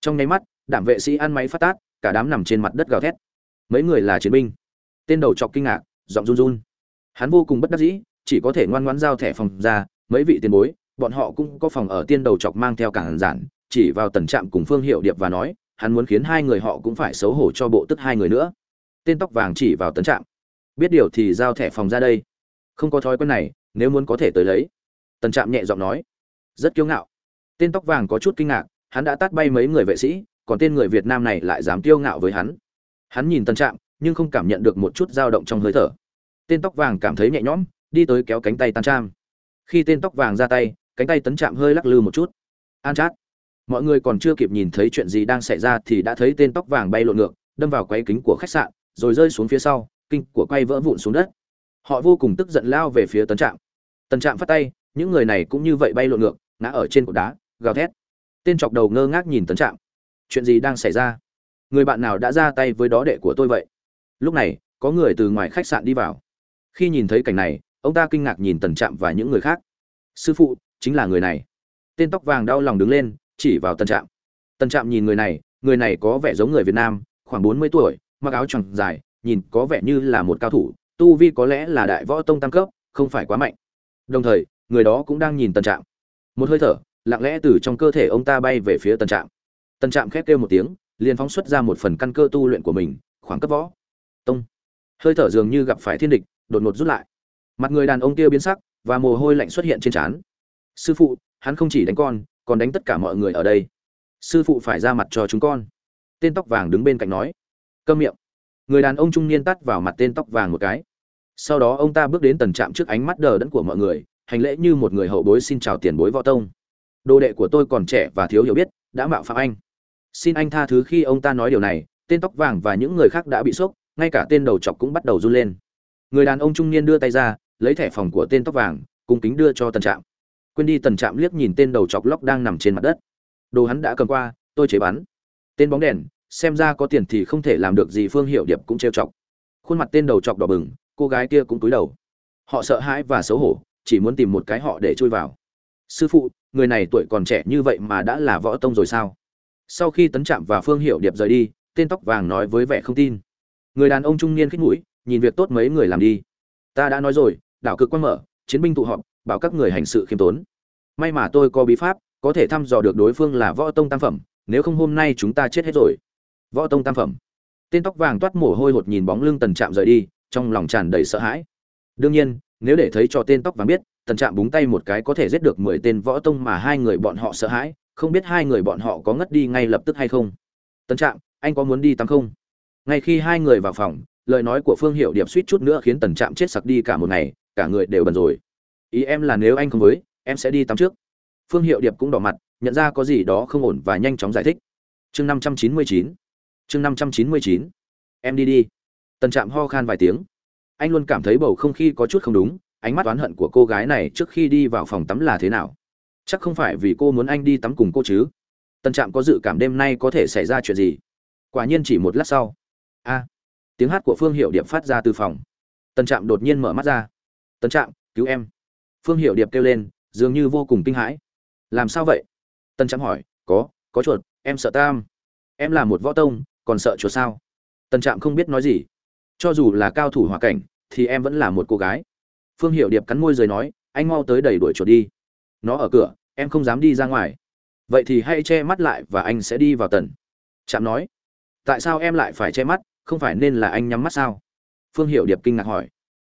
Trong nháy mắt đảm vệ sĩ ăn máy phát tát cả đám nằm trên mặt đất gào thét. Mấy người là chiến binh. Tên đầu chọc kinh ngạc giọng run run. Hắn vô cùng bất đắc dĩ chỉ có thể ngoan ngoãn giao thẻ phòng ra, mấy vị tiền bối, bọn họ cũng có phòng ở tiên đầu chọc mang theo cản giản, chỉ vào tần trạm cùng phương hiệu điệp và nói, hắn muốn khiến hai người họ cũng phải xấu hổ cho bộ tức hai người nữa. Tên tóc vàng chỉ vào tấn trạm. Biết điều thì giao thẻ phòng ra đây. Không có thói quen này, nếu muốn có thể tới lấy. Tần trạm nhẹ giọng nói. Rất kiêu ngạo. Tên tóc vàng có chút kinh ngạc, hắn đã tát bay mấy người vệ sĩ, còn tên người việt nam này lại dám kiêu ngạo với hắn. Hắn nhìn tần trạm, nhưng không cảm nhận được một chút dao động trong hơi thở. Tên tóc vàng cảm thấy nhẹ nhõm đi tới kéo cánh tay tan trạm. Khi tên tóc vàng ra tay, cánh tay tấn trạm hơi lắc lư một chút. An chát mọi người còn chưa kịp nhìn thấy chuyện gì đang xảy ra thì đã thấy tên tóc vàng bay lộn ngược, đâm vào quay kính của khách sạn, rồi rơi xuống phía sau, kinh của quay vỡ vụn xuống đất. Họ vô cùng tức giận lao về phía tấn trạm. Tấn trạm phát tay, những người này cũng như vậy bay lộn ngược, ngã ở trên cột đá, gào thét. Tên chọc đầu ngơ ngác nhìn tấn trạm. Chuyện gì đang xảy ra? Người bạn nào đã ra tay với đó đệ của tôi vậy? Lúc này, có người từ ngoài khách sạn đi vào. Khi nhìn thấy cảnh này ông ta kinh ngạc nhìn tần trạm và những người khác. Sư phụ, chính là người này. Tên tóc vàng đau lòng đứng lên, chỉ vào tần trạm. Tần trạm nhìn người này người này có vẻ giống người việt nam, khoảng bốn mươi tuổi, mặc áo choàng dài, nhìn có vẻ như là một cao thủ, tu vi có lẽ là đại võ tông tam cấp, không phải quá mạnh. Đồng thời, người đó cũng đang nhìn tần trạm. Một hơi thở, lặng lẽ từ trong cơ thể ông ta bay về phía tần trạm. Tần trạm khét kêu một tiếng, liền phóng xuất ra một phần căn cơ tu luyện của mình, khoảng cấp võ. Tông. Hơi thở dường như gặp phải thiên địch, đột ngột rút lại mặt người đàn ông kia biến sắc và mồ hôi lạnh xuất hiện trên trán. Sư phụ, hắn không chỉ đánh con, còn đánh tất cả mọi người ở đây. Sư phụ phải ra mặt cho chúng con. Tên tóc vàng đứng bên cạnh nói. Câm miệng. Người đàn ông trung niên tắt vào mặt tên tóc vàng một cái. Sau đó ông ta bước đến tần trạm trước ánh mắt đờ đẫn của mọi người, hành lễ như một người hậu bối xin chào tiền bối võ tông. Đồ đệ của tôi còn trẻ và thiếu hiểu biết, đã mạo phạm anh. Xin anh tha thứ khi ông ta nói điều này. Tên tóc vàng và những người khác đã bị sốc, ngay cả tên đầu chọc cũng bắt đầu run lên. Người đàn ông trung niên đưa tay ra lấy thẻ phòng của tên tóc vàng, cung kính đưa cho tần trạm. Quên đi, tần trạm liếc nhìn tên đầu chọc lóc đang nằm trên mặt đất. Đồ hắn đã cầm qua, tôi chế bắn. Tên bóng đèn, xem ra có tiền thì không thể làm được gì, phương hiệu điệp cũng trêu chọc. Khuôn mặt tên đầu chọc đỏ bừng, cô gái kia cũng cúi đầu. Họ sợ hãi và xấu hổ, chỉ muốn tìm một cái họ để chui vào. Sư phụ, người này tuổi còn trẻ như vậy mà đã là võ tông rồi sao? Sau khi tấn trạm và phương hiệu điệp rời đi, tên tóc vàng nói với vẻ không tin. Người đàn ông trung niên khích mũi, nhìn việc tốt mấy người làm đi. Ta đã nói rồi đảo cực quan mở, chiến binh tụ họp, bảo các người hành sự khiêm tốn. May mà tôi có bí pháp, có thể thăm dò được đối phương là võ tông tam phẩm, nếu không hôm nay chúng ta chết hết rồi. Võ tông tam phẩm. Tên tóc vàng toát mồ hôi hột nhìn bóng lưng tần trạm rời đi, trong lòng tràn đầy sợ hãi. Đương nhiên, nếu để thấy cho tên tóc vàng biết, tần trạm búng tay một cái có thể giết được mười tên võ tông mà hai người bọn họ sợ hãi, không biết hai người bọn họ có ngất đi ngay lập tức hay không. Tần trạm, anh có muốn đi tắm không? Ngay khi hai người vào phòng, lời nói của phương hiệu điệp suýt chút nữa khiến tần trạm chết sặc đi cả một ngày cả người đều bần rồi. Ý em là nếu anh không với, em sẽ đi tắm trước. Phương hiệu điệp cũng đỏ mặt, nhận ra có gì đó không ổn và nhanh chóng giải thích. Chương năm trăm chín mươi chín. Chương năm trăm chín mươi chín. Em đi đi. Tần trạm ho khan vài tiếng. Anh luôn cảm thấy bầu không khí có chút không đúng, ánh mắt oán hận của cô gái này trước khi đi vào phòng tắm là thế nào? Chắc không phải vì cô muốn anh đi tắm cùng cô chứ? Tần trạm có dự cảm đêm nay có thể xảy ra chuyện gì? Quả nhiên chỉ một lát sau. A. Tiếng hát của phương hiệu điệp phát ra từ phòng. Tần trạm đột nhiên mở mắt ra tấn trạm, cứu em. Phương hiệu điệp kêu lên, dường như vô cùng kinh hãi. Làm sao vậy? Tân trạm hỏi, có có chuột, em sợ tam. Em là một võ tông, còn sợ chuột sao? Tân trạm không biết nói gì. Cho dù là cao thủ hòa cảnh, thì em vẫn là một cô gái. Phương hiệu điệp cắn môi rồi nói, anh mau tới đẩy đuổi chuột đi. Nó ở cửa, em không dám đi ra ngoài. Vậy thì hãy che mắt lại và anh sẽ đi vào tần. Trạm nói, tại sao em lại phải che mắt, không phải nên là anh nhắm mắt sao? Phương hiệu điệp kinh ngạc hỏi.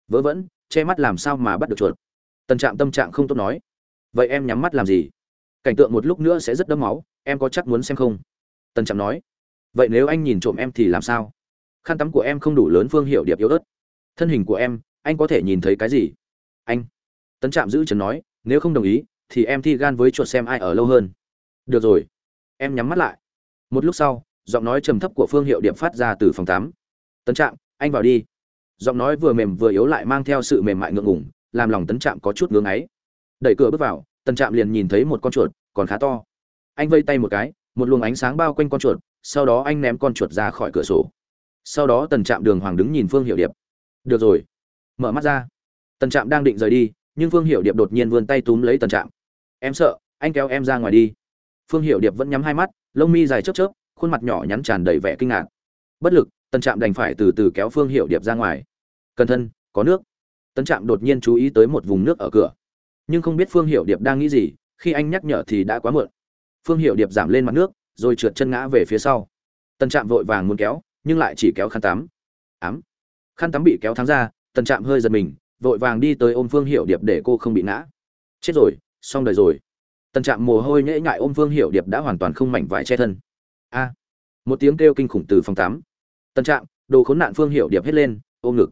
Vớ vẩn che mắt làm sao mà bắt được chuột. Tần trạm tâm trạng không tốt nói. Vậy em nhắm mắt làm gì? Cảnh tượng một lúc nữa sẽ rất đẫm máu, em có chắc muốn xem không? Tần trạm nói. Vậy nếu anh nhìn trộm em thì làm sao? Khăn tắm của em không đủ lớn, phương hiệu điệp yếu ớt. Thân hình của em, anh có thể nhìn thấy cái gì? Anh. Tấn trạm giữ trần nói, nếu không đồng ý, thì em thi gan với chuột xem ai ở lâu hơn. Được rồi. Em nhắm mắt lại. Một lúc sau, giọng nói trầm thấp của phương hiệu điệp phát ra từ phòng tám tấn trạm, anh vào đi giọng nói vừa mềm vừa yếu lại mang theo sự mềm mại ngượng ngùng, làm lòng tấn trạm có chút ngưỡng ấy đẩy cửa bước vào tấn trạm liền nhìn thấy một con chuột, còn khá to. Anh vây tay một cái, một luồng ánh sáng bao quanh con chuột, sau đó anh ném con chuột ra khỏi cửa sổ. Sau đó tần trạm đường hoàng đứng nhìn phương hiệu điệp. Được rồi. Mở mắt ra. Tần trạm đang định rời đi, nhưng phương hiệu điệp đột nhiên vươn tay túm lấy tần trạm. Em sợ, anh kéo em ra ngoài đi. Phương hiệu điệp vẫn nhắm hai mắt, lông mi dài chớp chớp, khuôn mặt nhỏ nhắn tràn đầy vẻ kinh ngạc. Bất lực, tần trạm đành phải từ từ kéo phương hiệu điệp ra ngoài cẩn thân, có nước. Tấn trạm đột nhiên chú ý tới một vùng nước ở cửa. Nhưng không biết phương hiệu điệp đang nghĩ gì, khi anh nhắc nhở thì đã quá muộn. Phương hiệu điệp giảm lên mặt nước, rồi trượt chân ngã về phía sau. Tần trạm vội vàng muốn kéo, nhưng lại chỉ kéo khăn tắm. Ám. Khăn tắm bị kéo thắng ra tần trạm hơi giật mình, vội vàng đi tới ôm phương hiệu điệp để cô không bị ngã. Chết rồi, xong đời rồi. Tần trạm mồ hôi nhễ ngại ôm phương hiệu điệp đã hoàn toàn không mảnh vải che thân. A. Một tiếng kêu kinh khủng từ phòng tắm. Tần trạm, đồ khốn nạn phương hiệu điệp hết lên, ôm ngực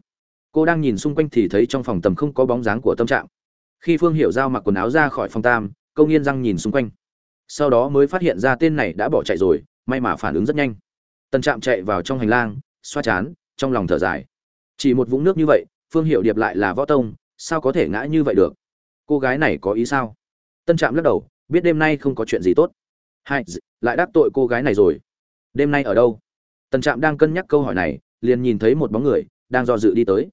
cô đang nhìn xung quanh thì thấy trong phòng tầm không có bóng dáng của tâm trạng. Khi phương hiểu giao mặc quần áo ra khỏi phòng tam, câu nghiên răng nhìn xung quanh. Sau đó mới phát hiện ra tên này đã bỏ chạy rồi, may mà phản ứng rất nhanh. Tần trạm chạy vào trong hành lang, xoa chán, trong lòng thở dài. Chỉ một vũng nước như vậy, phương hiệu điệp lại là võ tông, sao có thể ngã như vậy được? Cô gái này có ý sao? Tân trạm lắc đầu, biết đêm nay không có chuyện gì tốt. Hai lại đắc tội cô gái này rồi. Đêm nay ở đâu? Tần trạm đang cân nhắc câu hỏi này, liền nhìn thấy một bóng người, đang do dự đi tới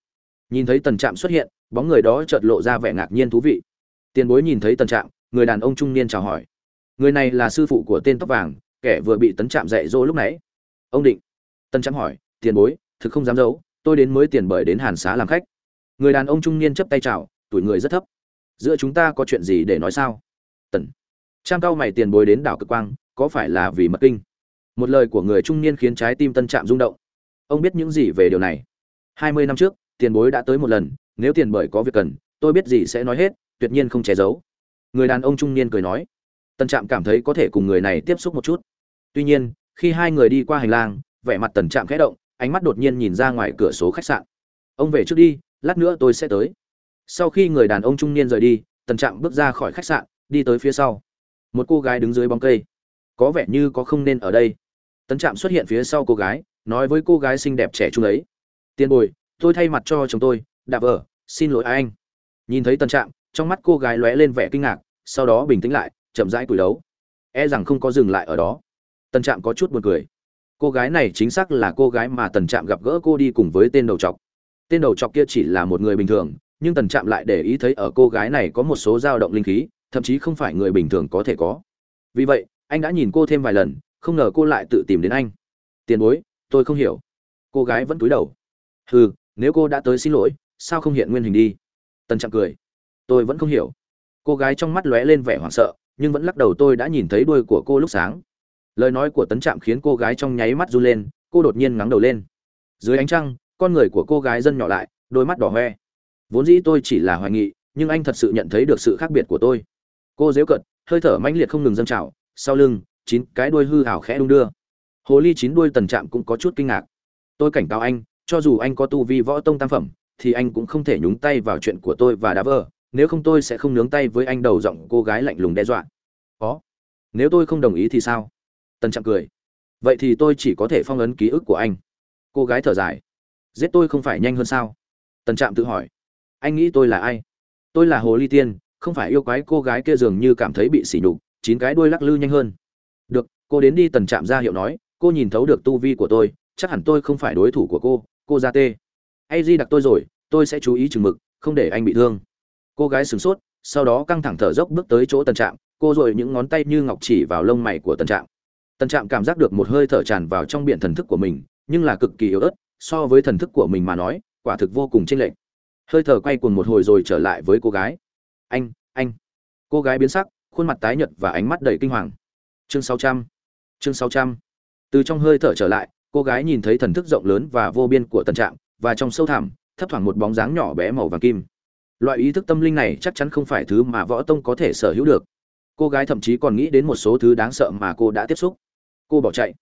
nhìn thấy tần trạm xuất hiện, bóng người đó chợt lộ ra vẻ ngạc nhiên thú vị. Tiền bối nhìn thấy tần trạm, người đàn ông trung niên chào hỏi. Người này là sư phụ của tên tóc vàng, kẻ vừa bị tấn trạm dạy dỗ lúc nãy. Ông định. Tần trạm hỏi, tiền bối, thực không dám giấu, tôi đến mới tiền bởi đến hàn xá làm khách. Người đàn ông trung niên chấp tay chào, tuổi người rất thấp. Giữa chúng ta có chuyện gì để nói sao? Tần. Trang cao mày tiền bối đến đảo cực quang, có phải là vì mật kinh? Một lời của người trung niên khiến trái tim tân trạm rung động. Ông biết những gì về điều này? Hai mươi năm trước tiền bối đã tới một lần, nếu tiền bởi có việc cần, tôi biết gì sẽ nói hết, tuyệt nhiên không che giấu. Người đàn ông trung niên cười nói. Tần trạm cảm thấy có thể cùng người này tiếp xúc một chút. Tuy nhiên, khi hai người đi qua hành lang, vẻ mặt tần trạm khẽ động, ánh mắt đột nhiên nhìn ra ngoài cửa số khách sạn. Ông về trước đi, lát nữa tôi sẽ tới. Sau khi người đàn ông trung niên rời đi, tần trạm bước ra khỏi khách sạn, đi tới phía sau. Một cô gái đứng dưới bóng cây. Có vẻ như có không nên ở đây. Tần trạm xuất hiện phía sau cô gái, nói với cô gái xinh đẹp trẻ trung ấy. Tiền bồi tôi thay mặt cho chồng tôi đạp ở, xin lỗi anh. Nhìn thấy tần trạng, trong mắt cô gái lóe lên vẻ kinh ngạc sau đó bình tĩnh lại chậm rãi cúi đấu e rằng không có dừng lại ở đó. Tần trạm có chút buồn cười. Cô gái này chính xác là cô gái mà tần trạm gặp gỡ cô đi cùng với tên đầu chọc. Tên đầu chọc kia chỉ là một người bình thường nhưng tần trạm lại để ý thấy ở cô gái này có một số dao động linh khí thậm chí không phải người bình thường có thể có. Vì vậy anh đã nhìn cô thêm vài lần không ngờ cô lại tự tìm đến anh. Tiền bối tôi không hiểu. Cô gái vẫn cúi đầu. Hừ nếu cô đã tới xin lỗi, sao không hiện nguyên hình đi? Tần trạm cười. Tôi vẫn không hiểu. Cô gái trong mắt lóe lên vẻ hoảng sợ, nhưng vẫn lắc đầu tôi đã nhìn thấy đuôi của cô lúc sáng. Lời nói của tấn trạm khiến cô gái trong nháy mắt run lên, cô đột nhiên ngắng đầu lên. Dưới ánh trăng, con người của cô gái dân nhỏ lại, đôi mắt đỏ hoe. Vốn dĩ tôi chỉ là hoài nghị nhưng anh thật sự nhận thấy được sự khác biệt của tôi. Cô dếu cận hơi thở mãnh liệt không ngừng dâng trào, sau lưng, chín cái đuôi hư hào khẽ đung đưa. Hồ ly chín đuôi tần trạm cũng có chút kinh ngạc. Tôi cảnh cáo anh cho dù anh có tu vi võ tông tam phẩm, thì anh cũng không thể nhúng tay vào chuyện của tôi và đá Vờ. nếu không tôi sẽ không nướng tay với anh đầu giọng cô gái lạnh lùng đe dọa. Có. Nếu tôi không đồng ý thì sao? Tần trạm cười. Vậy thì tôi chỉ có thể phong ấn ký ức của anh. Cô gái thở dài. Giết tôi không phải nhanh hơn sao? Tần trạm tự hỏi. Anh nghĩ tôi là ai? Tôi là hồ ly tiên, không phải yêu quái cô gái kia dường như cảm thấy bị sỉ nhục, chín cái đuôi lắc lư nhanh hơn. Được, cô đến đi tần trạm ra hiệu nói, cô nhìn thấu được tu vi của tôi, chắc hẳn tôi không phải đối thủ của cô cô ra tê. Hay di đặc tôi rồi, tôi sẽ chú ý chừng mực, không để anh bị thương. Cô gái sửng sốt, sau đó căng thẳng thở dốc bước tới chỗ tần trạm, cô dội những ngón tay như ngọc chỉ vào lông mày của tần trạm. Tần trạm cảm giác được một hơi thở tràn vào trong biển thần thức của mình, nhưng là cực kỳ yếu ớt, so với thần thức của mình mà nói, quả thực vô cùng chênh lệch. Hơi thở quay cuồng một hồi rồi trở lại với cô gái. Anh anh. Cô gái biến sắc, khuôn mặt tái nhợt và ánh mắt đầy kinh hoàng. Chương sáu trăm, chương sáu trăm. Từ trong hơi thở trở lại cô gái nhìn thấy thần thức rộng lớn và vô biên của tần trạm và trong sâu thẳm, thấp thoảng một bóng dáng nhỏ bé màu vàng kim. Loại ý thức tâm linh này chắc chắn không phải thứ mà võ tông có thể sở hữu được. Cô gái thậm chí còn nghĩ đến một số thứ đáng sợ mà cô đã tiếp xúc. Cô bỏ chạy.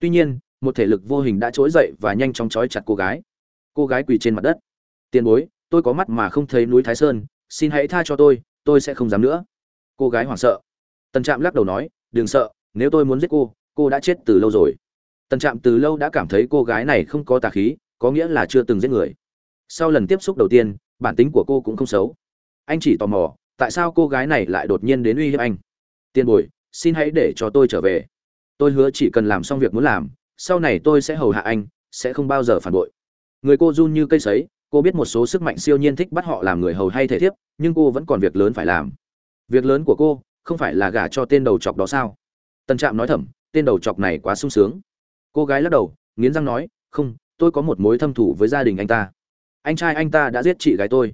Tuy nhiên, một thể lực vô hình đã trỗi dậy và nhanh chóng trói chặt cô gái. Cô gái quỳ trên mặt đất. Tiền bối, tôi có mắt mà không thấy núi thái sơn, xin hãy tha cho tôi tôi sẽ không dám nữa. Cô gái hoảng sợ. Tần trạm lắc đầu nói, đừng sợ, nếu tôi muốn giết cô cô đã chết từ lâu rồi tần trạm từ lâu đã cảm thấy cô gái này không có tà khí, có nghĩa là chưa từng giết người. Sau lần tiếp xúc đầu tiên, bản tính của cô cũng không xấu. Anh chỉ tò mò, tại sao cô gái này lại đột nhiên đến uy hiếp anh? Tiền bồi, xin hãy để cho tôi trở về. Tôi hứa chỉ cần làm xong việc muốn làm, sau này tôi sẽ hầu hạ anh, sẽ không bao giờ phản bội. Người cô run như cây sấy, cô biết một số sức mạnh siêu nhiên thích bắt họ làm người hầu hay thể thiếp, nhưng cô vẫn còn việc lớn phải làm. Việc lớn của cô không phải là gả cho tên đầu chọc đó sao? Tần trạm nói thầm, tên đầu chọc này quá sung sướng cô gái lắc đầu, nghiến răng nói, không, tôi có một mối thâm thủ với gia đình anh ta. Anh trai anh ta đã giết chị gái tôi.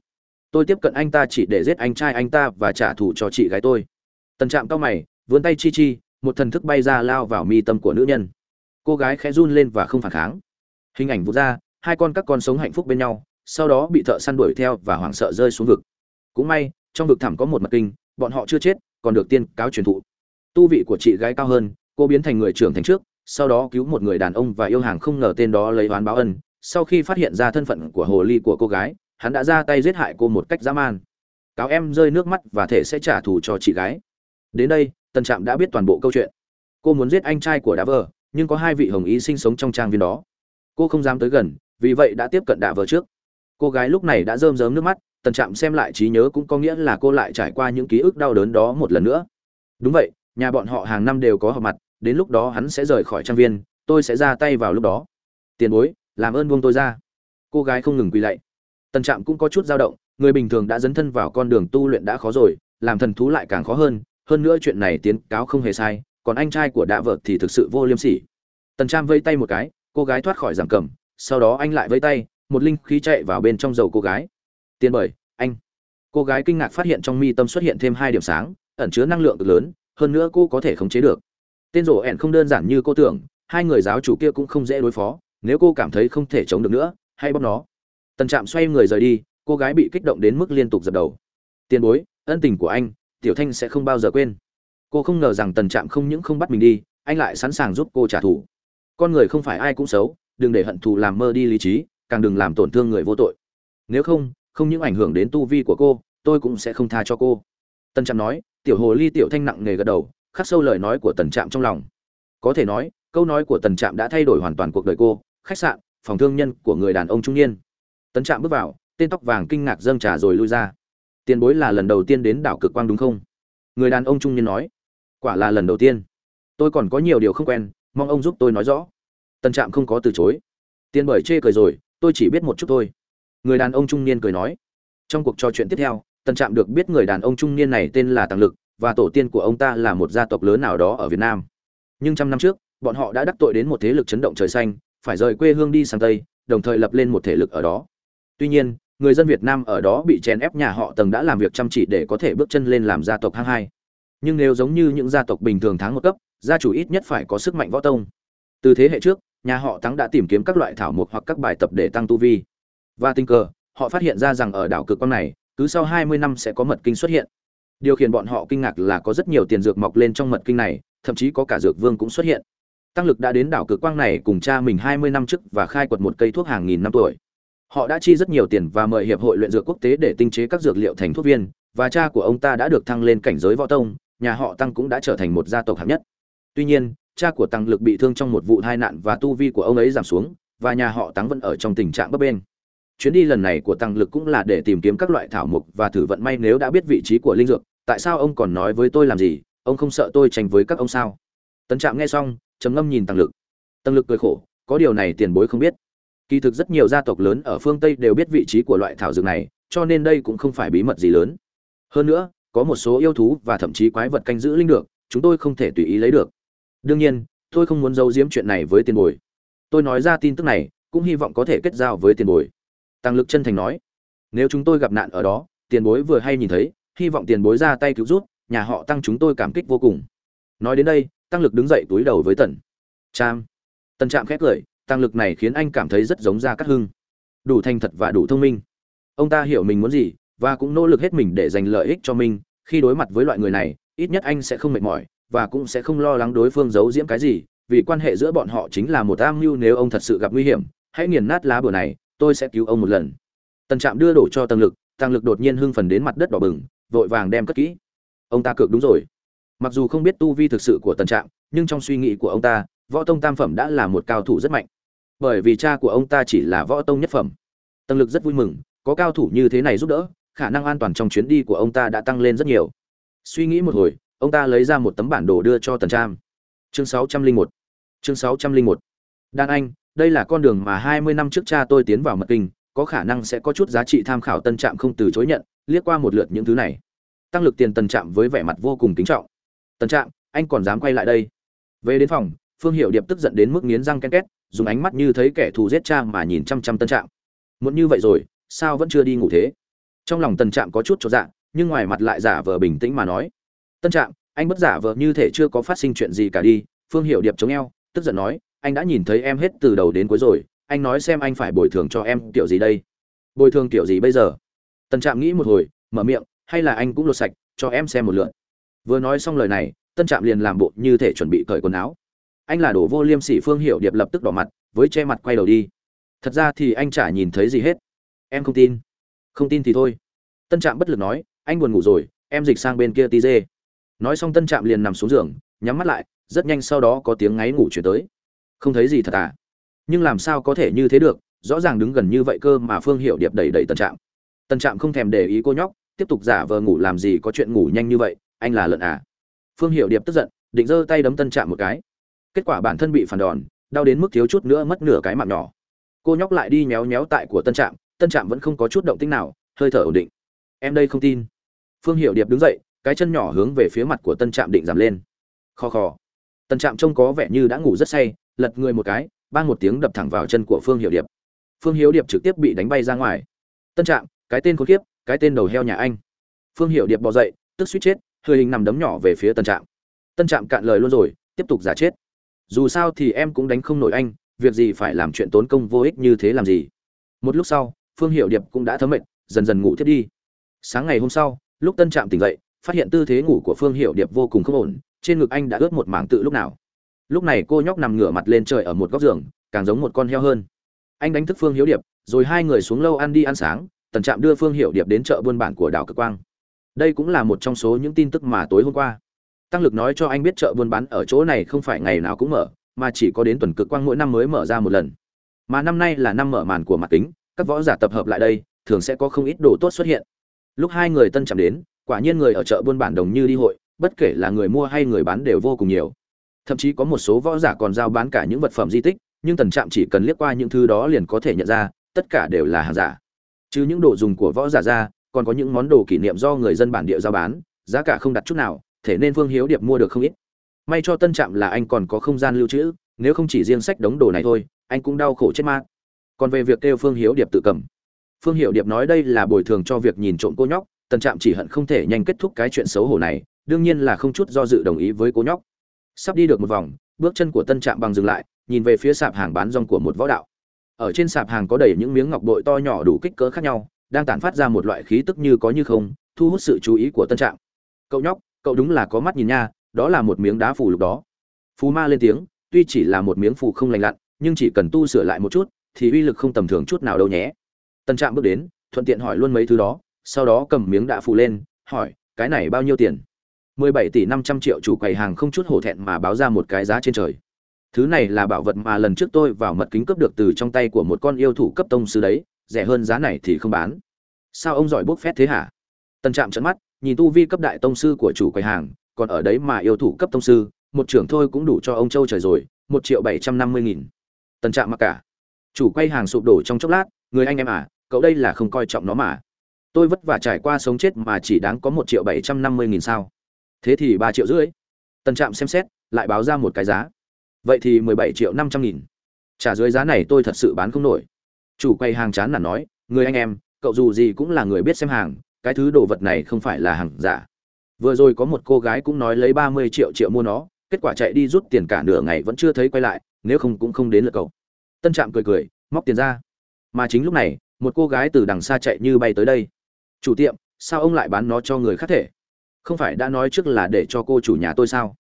Tôi tiếp cận anh ta chỉ để giết anh trai anh ta và trả thù cho chị gái tôi. Tần trạm cao mày, vươn tay chi chi, một thần thức bay ra lao vào mi tâm của nữ nhân. Cô gái khẽ run lên và không phản kháng. Hình ảnh vụt ra, hai con các con sống hạnh phúc bên nhau, sau đó bị thợ săn đuổi theo và hoảng sợ rơi xuống vực. Cũng may, trong vực thẳm có một mật kinh, bọn họ chưa chết, còn được tiên cáo truyền thụ. Tu vị của chị gái cao hơn, cô biến thành người trưởng thành trước sau đó cứu một người đàn ông và yêu hàng không ngờ tên đó lấy oán báo ân. Sau khi phát hiện ra thân phận của hồ ly của cô gái, hắn đã ra tay giết hại cô một cách dã man. Cáo em rơi nước mắt và thể sẽ trả thù cho chị gái. Đến đây, tần trạm đã biết toàn bộ câu chuyện. Cô muốn giết anh trai của đá vờ, nhưng có hai vị hồng ý sinh sống trong trang viên đó. Cô không dám tới gần, vì vậy đã tiếp cận đạ vờ trước. Cô gái lúc này đã rơm rớm nước mắt, tần trạm xem lại trí nhớ cũng có nghĩa là cô lại trải qua những ký ức đau đớn đó một lần nữa. Đúng vậy, nhà bọn họ hàng năm đều có họp mặt đến lúc đó hắn sẽ rời khỏi trang viên, tôi sẽ ra tay vào lúc đó. Tiền bối, làm ơn buông tôi ra. Cô gái không ngừng quỳ lạy. Tần trạm cũng có chút dao động, người bình thường đã dấn thân vào con đường tu luyện đã khó rồi, làm thần thú lại càng khó hơn hơn nữa chuyện này tiến cáo không hề sai, còn anh trai của đạ vợ thì thực sự vô liêm sỉ. Tần trạm vây tay một cái, cô gái thoát khỏi giảm cầm, sau đó anh lại vây tay, một linh khí chạy vào bên trong dầu cô gái. Tiền bởi anh. Cô gái kinh ngạc phát hiện trong mi tâm xuất hiện thêm hai điểm sáng, ẩn chứa năng lượng cực lớn, hơn nữa cô có thể khống chế được tên rổ ẻn không đơn giản như cô tưởng, hai người giáo chủ kia cũng không dễ đối phó, nếu cô cảm thấy không thể chống được nữa, hãy bóp nó. Tần trạm xoay người rời đi, cô gái bị kích động đến mức liên tục dập đầu. Tiền bối, ân tình của anh, tiểu thanh sẽ không bao giờ quên. Cô không ngờ rằng tần trạm không những không bắt mình đi, anh lại sẵn sàng giúp cô trả thù. Con người không phải ai cũng xấu, đừng để hận thù làm mơ đi lý trí, càng đừng làm tổn thương người vô tội. Nếu không không những ảnh hưởng đến tu vi của cô, tôi cũng sẽ không tha cho cô. Tần trạm nói, tiểu hồ ly tiểu thanh nặng nề gật đầu khắc sâu lời nói của tần trạm trong lòng. Có thể nói, câu nói của tần trạm đã thay đổi hoàn toàn cuộc đời cô, khách sạn, phòng thương nhân của người đàn ông trung niên. Tần trạm bước vào, tên tóc vàng kinh ngạc dâng trà rồi lui ra. Tiền bối là lần đầu tiên đến đảo cực quang đúng không? Người đàn ông trung niên nói. Quả là lần đầu tiên. Tôi còn có nhiều điều không quen, mong ông giúp tôi nói rõ. Tần trạm không có từ chối. Tiền bởi chê cười rồi, tôi chỉ biết một chút thôi. Người đàn ông trung niên cười nói. Trong cuộc trò chuyện tiếp theo, tần trạm được biết người đàn ông trung niên này tên là tăng lực và tổ tiên của ông ta là một gia tộc lớn nào đó ở việt nam. Nhưng trăm năm trước, bọn họ đã đắc tội đến một thế lực chấn động trời xanh, phải rời quê hương đi sang tây, đồng thời lập lên một thể lực ở đó. Tuy nhiên, người dân việt nam ở đó bị chèn ép nhà họ tầng đã làm việc chăm chỉ để có thể bước chân lên làm gia tộc hang hai. Nhưng nếu giống như những gia tộc bình thường tháng một cấp, gia chủ ít nhất phải có sức mạnh võ tông. Từ thế hệ trước, nhà họ tăng đã tìm kiếm các loại thảo mộc hoặc các bài tập để tăng tu vi. Và tình cờ, họ phát hiện ra rằng ở đảo cực quang này, cứ sau 20 năm sẽ có mật kinh xuất hiện điều khiến bọn họ kinh ngạc là có rất nhiều tiền dược mọc lên trong mật kinh này, thậm chí có cả dược vương cũng xuất hiện. Tăng lực đã đến đảo cực quang này cùng cha mình 20 năm trước và khai quật một cây thuốc hàng nghìn năm tuổi. Họ đã chi rất nhiều tiền và mời hiệp hội luyện dược quốc tế để tinh chế các dược liệu thành thuốc viên, và cha của ông ta đã được thăng lên cảnh giới võ tông, nhà họ tăng cũng đã trở thành một gia tộc hạng nhất. Tuy nhiên, cha của tăng lực bị thương trong một vụ tai nạn và tu vi của ông ấy giảm xuống, và nhà họ tăng vẫn ở trong tình trạng bấp bênh chuyến đi lần này của tăng lực cũng là để tìm kiếm các loại thảo mục và thử vận may nếu đã biết vị trí của linh dược. Tại sao ông còn nói với tôi làm gì? Ông không sợ tôi tranh với các ông sao? Tấn trạm nghe xong, trầm ngâm nhìn tăng lực. Tăng lực cười khổ, có điều này tiền bối không biết. Kỳ thực rất nhiều gia tộc lớn ở phương tây đều biết vị trí của loại thảo dược này, cho nên đây cũng không phải bí mật gì lớn. Hơn nữa, có một số yêu thú và thậm chí quái vật canh giữ linh được, chúng tôi không thể tùy ý lấy được. Đương nhiên, tôi không muốn giấu giếm chuyện này với tiền bối. Tôi nói ra tin tức này, cũng hy vọng có thể kết giao với tiền bối tăng lực chân thành nói nếu chúng tôi gặp nạn ở đó tiền bối vừa hay nhìn thấy hy vọng tiền bối ra tay cứu giúp, nhà họ tăng chúng tôi cảm kích vô cùng. Nói đến đây tăng lực đứng dậy túi đầu với tần. Trạm, tần trạm khẽ cười tăng lực này khiến anh cảm thấy rất giống ra cát hưng. Đủ thành thật và đủ thông minh. Ông ta hiểu mình muốn gì và cũng nỗ lực hết mình để giành lợi ích cho mình. Khi đối mặt với loại người này ít nhất anh sẽ không mệt mỏi và cũng sẽ không lo lắng đối phương giấu giếm cái gì vì quan hệ giữa bọn họ chính là một am mưu nếu ông thật sự gặp nguy hiểm. Hãy nghiền nát lá bùa này tôi sẽ cứu ông một lần. Tần trạm đưa đổ cho tăng lực tăng lực đột nhiên hưng phần đến mặt đất đỏ bừng, vội vàng đem cất kỹ. Ông ta cược đúng rồi. Mặc dù không biết tu vi thực sự của tần trạm, nhưng trong suy nghĩ của ông ta, võ tông tam phẩm đã là một cao thủ rất mạnh. Bởi vì cha của ông ta chỉ là võ tông nhất phẩm. Tăng lực rất vui mừng, có cao thủ như thế này giúp đỡ, khả năng an toàn trong chuyến đi của ông ta đã tăng lên rất nhiều. Suy nghĩ một hồi, ông ta lấy ra một tấm bản đồ đưa cho tần trạm. Chương 601 chương 601 đan anh đây là con đường mà 20 năm trước cha tôi tiến vào mật kinh, có khả năng sẽ có chút giá trị tham khảo tân trạm không từ chối nhận, liếc qua một lượt những thứ này. Tăng lực tiền tần trạm với vẻ mặt vô cùng kính trọng. Tần trạm, anh còn dám quay lại đây? Về đến phòng, phương hiệu điệp tức giận đến mức nghiến răng ken két, dùng ánh mắt như thấy kẻ thù giết cha mà nhìn chăm chăm tân trạm. Muốn như vậy rồi, sao vẫn chưa đi ngủ thế? Trong lòng tân trạm có chút cho dạ nhưng ngoài mặt lại giả vờ bình tĩnh mà nói. Tân trạm, anh bất giả vờ như thể chưa có phát sinh chuyện gì cả đi. Phương hiệu điệp chống eo, tức giận nói anh đã nhìn thấy em hết từ đầu đến cuối rồi, anh nói xem anh phải bồi thường cho em kiểu gì đây? Bồi thường kiểu gì bây giờ? Tân trạm nghĩ một hồi, mở miệng, hay là anh cũng lột sạch, cho em xem một lượn vừa nói xong lời này tân trạm liền làm bộ như thể chuẩn bị cởi quần áo. Anh là đổ vô liêm sỉ phương hiệu điệp lập tức đỏ mặt, với che mặt quay đầu đi. Thật ra thì anh chả nhìn thấy gì hết. Em không tin. Không tin thì thôi. Tân trạm bất lực nói, anh buồn ngủ rồi, em dịch sang bên kia tí dê nói xong tân trạm liền nằm xuống giường, nhắm mắt lại, rất nhanh sau đó có tiếng ngáy ngủ chuyển tới không thấy gì thật à? Nhưng làm sao có thể như thế được? Rõ ràng đứng gần như vậy cơ mà phương hiệu điệp đẩy đẩy tân trạm. Tân trạm không thèm để ý cô nhóc, tiếp tục giả vờ ngủ làm gì có chuyện ngủ nhanh như vậy, anh là lợn à? Phương hiệu điệp tức giận, định giơ tay đấm tân trạm một cái. Kết quả bản thân bị phản đòn, đau đến mức thiếu chút nữa mất nửa cái mạng nhỏ. Cô nhóc lại đi méo méo tại của tân trạm tân trạm vẫn không có chút động tích nào, hơi thở ổn định. Em đây không tin. Phương hiệu điệp đứng dậy, cái chân nhỏ hướng về phía mặt của tân trạm định giảm lên. Kho khò tân trạm trông có vẻ như đã ngủ rất say lật người một cái ban một tiếng đập thẳng vào chân của phương hiệu điệp. Phương hiếu điệp trực tiếp bị đánh bay ra ngoài. Tân trạm, cái tên khốn kiếp, cái tên đầu heo nhà anh. Phương hiệu điệp bò dậy, tức suýt chết hơi hình nằm đấm nhỏ về phía tân trạm. Tân trạm cạn lời luôn rồi, tiếp tục giả chết. Dù sao thì em cũng đánh không nổi anh, việc gì phải làm chuyện tốn công vô ích như thế làm gì? Một lúc sau, phương hiệu điệp cũng đã thấm mệt, dần dần ngủ thiết đi. Sáng ngày hôm sau, lúc tân trạm tỉnh dậy, phát hiện tư thế ngủ của phương hiệu điệp vô cùng không ổn, trên ngực anh đã ướt một mảng tự lúc nào lúc này cô nhóc nằm ngửa mặt lên trời ở một góc giường, càng giống một con heo hơn. Anh đánh thức phương hiếu điệp, rồi hai người xuống lâu ăn đi ăn sáng, tần trạm đưa phương hiệu điệp đến chợ buôn bản của đảo cực quang. Đây cũng là một trong số những tin tức mà tối hôm qua. Tăng lực nói cho anh biết chợ buôn bán ở chỗ này không phải ngày nào cũng mở, mà chỉ có đến tuần cực quang mỗi năm mới mở ra một lần. Mà năm nay là năm mở màn của mặt kính, các võ giả tập hợp lại đây, thường sẽ có không ít đồ tốt xuất hiện. Lúc hai người tân chạm đến, quả nhiên người ở chợ buôn bản đồng như đi hội, bất kể là người mua hay người bán đều vô cùng nhiều thậm chí có một số võ giả còn giao bán cả những vật phẩm di tích, nhưng tần trạm chỉ cần liếc qua những thứ đó liền có thể nhận ra, tất cả đều là hàng giả. Chứ những đồ dùng của võ giả ra, còn có những món đồ kỷ niệm do người dân bản địa giao bán, giá cả không đặt chút nào, thể nên phương hiếu điệp mua được không ít. May cho tân trạm là anh còn có không gian lưu trữ, nếu không chỉ riêng sách đống đồ này thôi, anh cũng đau khổ chết mát còn về việc kêu phương hiếu điệp tự cầm. Phương hiệu điệp nói đây là bồi thường cho việc nhìn trộm cô nhóc, tần trạm chỉ hận không thể nhanh kết thúc cái chuyện xấu hổ này, đương nhiên là không chút do dự đồng ý với cô nhóc sắp đi được một vòng, bước chân của tân trạm bằng dừng lại, nhìn về phía sạp hàng bán rong của một võ đạo. Ở trên sạp hàng có đầy những miếng ngọc bội to nhỏ đủ kích cỡ khác nhau, đang tản phát ra một loại khí tức như có như không, thu hút sự chú ý của tân trạm. Cậu nhóc, cậu đúng là có mắt nhìn nha, đó là một miếng đá phù lục đó. Phù ma lên tiếng, tuy chỉ là một miếng phù không lành lặn, nhưng chỉ cần tu sửa lại một chút, thì uy lực không tầm thường chút nào đâu nhé. Tân trạm bước đến, thuận tiện hỏi luôn mấy thứ đó, sau đó cầm miếng đạ phù lên, hỏi, cái này bao nhiêu tiền? 17 tỷ 500 triệu chủ quầy hàng không chút hổ thẹn mà báo ra một cái giá trên trời. Thứ này là bảo vật mà lần trước tôi vào mật kính cướp được từ trong tay của một con yêu thủ cấp tông sư đấy, rẻ hơn giá này thì không bán. Sao ông giỏi bốc phét thế hả? Tần trạm trợn mắt, nhìn tu vi cấp đại tông sư của chủ quầy hàng, còn ở đấy mà yêu thủ cấp tông sư, một trưởng thôi cũng đủ cho ông châu trời rồi, một triệu bảy trăm năm mươi nghìn. Tần trạm mặc cả. Chủ quay hàng sụp đổ trong chốc lát, người anh em à cậu đây là không coi trọng nó mà. Tôi vất vả trải qua sống chết mà chỉ đáng có một triệu bảy trăm năm mươi nghìn sao thế thì ba triệu rưỡi. Tân trạm xem xét, lại báo ra một cái giá. Vậy thì mười bảy triệu năm trăm nghìn. Trả dưới giá này tôi thật sự bán không nổi. Chủ quay hàng chán là nói, người anh em, cậu dù gì cũng là người biết xem hàng, cái thứ đồ vật này không phải là hàng giả. Vừa rồi có một cô gái cũng nói lấy ba mươi triệu triệu mua nó, kết quả chạy đi rút tiền cả nửa ngày vẫn chưa thấy quay lại, nếu không cũng không đến lượt cậu. Tân trạm cười cười, móc tiền ra. Mà chính lúc này, một cô gái từ đằng xa chạy như bay tới đây. Chủ tiệm, sao ông lại bán nó cho người khác thể? Không phải đã nói trước là để cho cô chủ nhà tôi sao?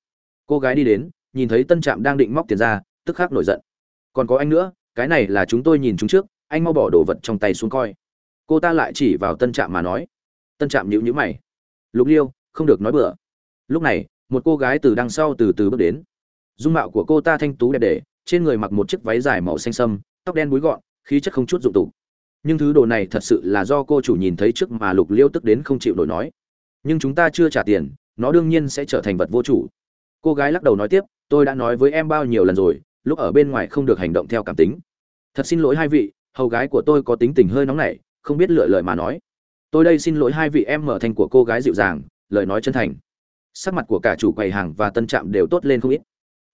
Cô gái đi đến, nhìn thấy tân trạm đang định móc tiền ra, tức khắc nổi giận. Còn có anh nữa, cái này là chúng tôi nhìn chúng trước, anh mau bỏ đồ vật trong tay xuống coi. Cô ta lại chỉ vào tân trạm mà nói. Tân trạm nhíu nhữ mày. Lục liêu, không được nói bừa. Lúc này, một cô gái từ đằng sau từ từ bước đến. Dung mạo của cô ta thanh tú đẹp đẽ, trên người mặc một chiếc váy dài màu xanh sâm, tóc đen búi gọn, khí chất không chút dụng tục nhưng thứ đồ này thật sự là do cô chủ nhìn thấy trước mà lục liêu tức đến không chịu nổi nói nhưng chúng ta chưa trả tiền, nó đương nhiên sẽ trở thành vật vô chủ. Cô gái lắc đầu nói tiếp, tôi đã nói với em bao nhiêu lần rồi, lúc ở bên ngoài không được hành động theo cảm tính. Thật xin lỗi hai vị, hầu gái của tôi có tính tình hơi nóng nảy, không biết lựa lời mà nói. Tôi đây xin lỗi hai vị em mở thành của cô gái dịu dàng, lời nói chân thành. Sắc mặt của cả chủ quầy hàng và tân trạm đều tốt lên không ít.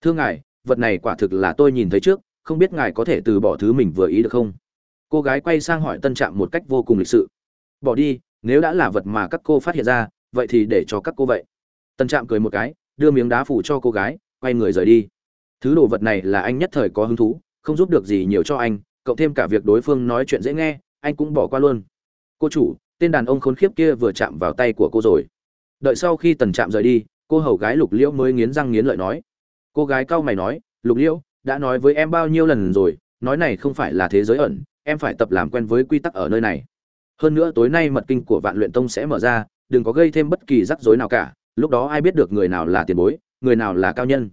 Thưa ngài, vật này quả thực là tôi nhìn thấy trước, không biết ngài có thể từ bỏ thứ mình vừa ý được không? Cô gái quay sang hỏi tân trạm một cách vô cùng lịch sự. Bỏ đi nếu đã là vật mà các cô phát hiện ra, vậy thì để cho các cô vậy. Tân trạm cười một cái, đưa miếng đá phủ cho cô gái, quay người rời đi. Thứ đồ vật này là anh nhất thời có hứng thú, không giúp được gì nhiều cho anh, cộng thêm cả việc đối phương nói chuyện dễ nghe, anh cũng bỏ qua luôn. Cô chủ, tên đàn ông khốn khiếp kia vừa chạm vào tay của cô rồi. Đợi sau khi tần trạm rời đi, cô hầu gái lục liễu mới nghiến răng nghiến lợi nói. Cô gái cau mày nói, lục liễu, đã nói với em bao nhiêu lần rồi, nói này không phải là thế giới ẩn, em phải tập làm quen với quy tắc ở nơi này hơn nữa tối nay mật kinh của vạn luyện tông sẽ mở ra, đừng có gây thêm bất kỳ rắc rối nào cả, lúc đó ai biết được người nào là tiền bối, người nào là cao nhân.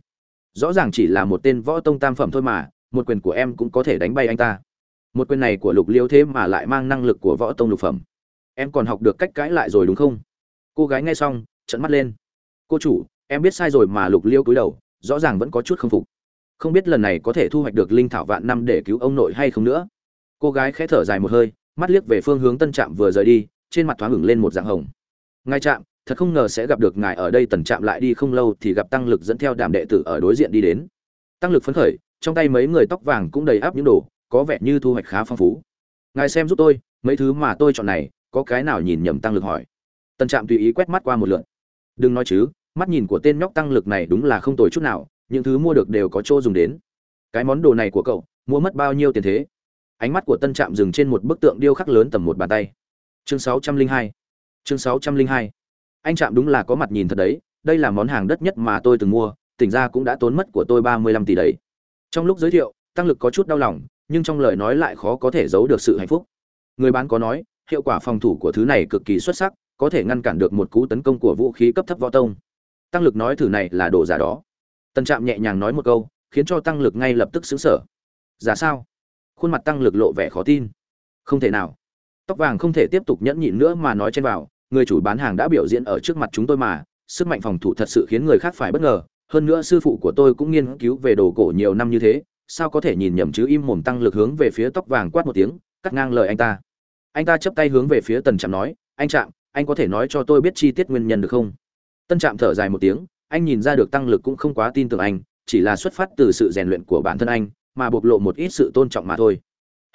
Rõ ràng chỉ là một tên võ tông tam phẩm thôi mà, một quyền của em cũng có thể đánh bay anh ta. Một quyền này của lục liêu thế mà lại mang năng lực của võ tông lục phẩm. Em còn học được cách cãi lại rồi đúng không? Cô gái nghe xong trận mắt lên. Cô chủ, em biết sai rồi mà lục liêu cúi đầu, rõ ràng vẫn có chút không phục. Không biết lần này có thể thu hoạch được linh thảo vạn năm để cứu ông nội hay không nữa. Cô gái khẽ thở dài một hơi mắt liếc về phương hướng tân trạm vừa rời đi, trên mặt thoáng ngừng lên một dạng hồng. Ngài trạm, thật không ngờ sẽ gặp được ngài ở đây tần trạm lại đi không lâu thì gặp tăng lực dẫn theo đàm đệ tử ở đối diện đi đến. Tăng lực phấn khởi, trong tay mấy người tóc vàng cũng đầy áp những đồ, có vẻ như thu hoạch khá phong phú. Ngài xem giúp tôi, mấy thứ mà tôi chọn này, có cái nào nhìn nhầm tăng lực hỏi. Tần trạm tùy ý quét mắt qua một lượt. Đừng nói chứ, mắt nhìn của tên nhóc tăng lực này đúng là không tồi chút nào, những thứ mua được đều có chỗ dùng đến. Cái món đồ này của cậu, mua mất bao nhiêu tiền thế? Ánh mắt của tân trạm dừng trên một bức tượng điêu khắc lớn tầm một bàn tay. Chương sáu trăm linh hai. Chương sáu trăm linh hai. Anh trạm đúng là có mặt nhìn thật đấy, đây là món hàng đất nhất mà tôi từng mua, tỉnh ra cũng đã tốn mất của tôi ba mươi lăm tỷ đấy. Trong lúc giới thiệu, tăng lực có chút đau lòng, nhưng trong lời nói lại khó có thể giấu được sự hạnh phúc. Người bán có nói, hiệu quả phòng thủ của thứ này cực kỳ xuất sắc, có thể ngăn cản được một cú tấn công của vũ khí cấp thấp võ tông. Tăng lực nói thử này là đồ giả đó. Tân trạm nhẹ nhàng nói một câu, khiến cho tăng lực ngay lập tức xứng sở giả sao? Khuôn mặt tăng lực lộ vẻ khó tin. Không thể nào. Tóc vàng không thể tiếp tục nhẫn nhịn nữa mà nói trên vào, người chủ bán hàng đã biểu diễn ở trước mặt chúng tôi mà, sức mạnh phòng thủ thật sự khiến người khác phải bất ngờ. Hơn nữa sư phụ của tôi cũng nghiên cứu về đồ cổ nhiều năm như thế, sao có thể nhìn nhầm chứ im mồm tăng lực hướng về phía tóc vàng quát một tiếng, cắt ngang lời anh ta. Anh ta chấp tay hướng về phía tần trạm nói, anh trạm, anh có thể nói cho tôi biết chi tiết nguyên nhân được không? Tân trạm thở dài một tiếng, anh nhìn ra được tăng lực cũng không quá tin tưởng anh, chỉ là xuất phát từ sự rèn luyện của bản thân anh mà bộc lộ một ít sự tôn trọng mà thôi.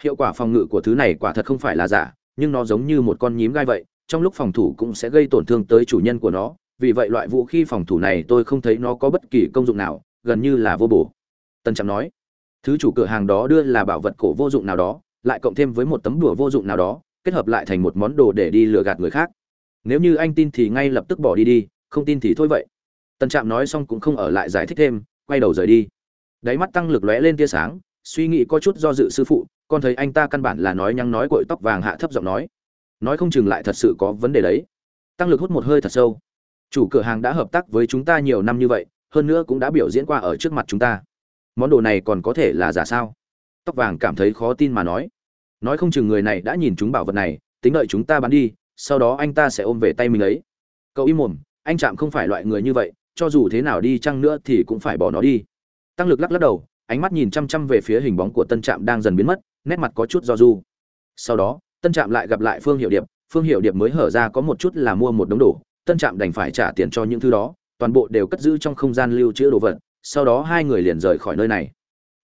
Hiệu quả phòng ngự của thứ này quả thật không phải là giả, nhưng nó giống như một con nhím gai vậy, trong lúc phòng thủ cũng sẽ gây tổn thương tới chủ nhân của nó. Vì vậy loại vũ khí phòng thủ này tôi không thấy nó có bất kỳ công dụng nào, gần như là vô bổ. Tân trạm nói, thứ chủ cửa hàng đó đưa là bảo vật cổ vô dụng nào đó, lại cộng thêm với một tấm đùa vô dụng nào đó, kết hợp lại thành một món đồ để đi lừa gạt người khác. Nếu như anh tin thì ngay lập tức bỏ đi đi, không tin thì thôi vậy. Tân trạm nói xong cũng không ở lại giải thích thêm, quay đầu rời đi đáy mắt tăng lực lóe lên tia sáng, suy nghĩ có chút do dự sư phụ, con thấy anh ta căn bản là nói nhăng nói cội tóc vàng hạ thấp giọng nói. Nói không chừng lại thật sự có vấn đề đấy. Tăng lực hút một hơi thật sâu. Chủ cửa hàng đã hợp tác với chúng ta nhiều năm như vậy, hơn nữa cũng đã biểu diễn qua ở trước mặt chúng ta. Món đồ này còn có thể là giả sao? Tóc vàng cảm thấy khó tin mà nói. Nói không chừng người này đã nhìn chúng bảo vật này, tính đợi chúng ta bán đi, sau đó anh ta sẽ ôm về tay mình ấy. Cậu im mồm, anh chạm không phải loại người như vậy, cho dù thế nào đi chăng nữa thì cũng phải bỏ nó đi tăng lực lắc lắc đầu, ánh mắt nhìn chăm chăm về phía hình bóng của tân trạm đang dần biến mất, nét mặt có chút do du. Sau đó, tân trạm lại gặp lại phương hiệu điệp, phương hiệu điệp mới hở ra có một chút là mua một đống đồ, tân trạm đành phải trả tiền cho những thứ đó, toàn bộ đều cất giữ trong không gian lưu trữ đồ vật, sau đó hai người liền rời khỏi nơi này.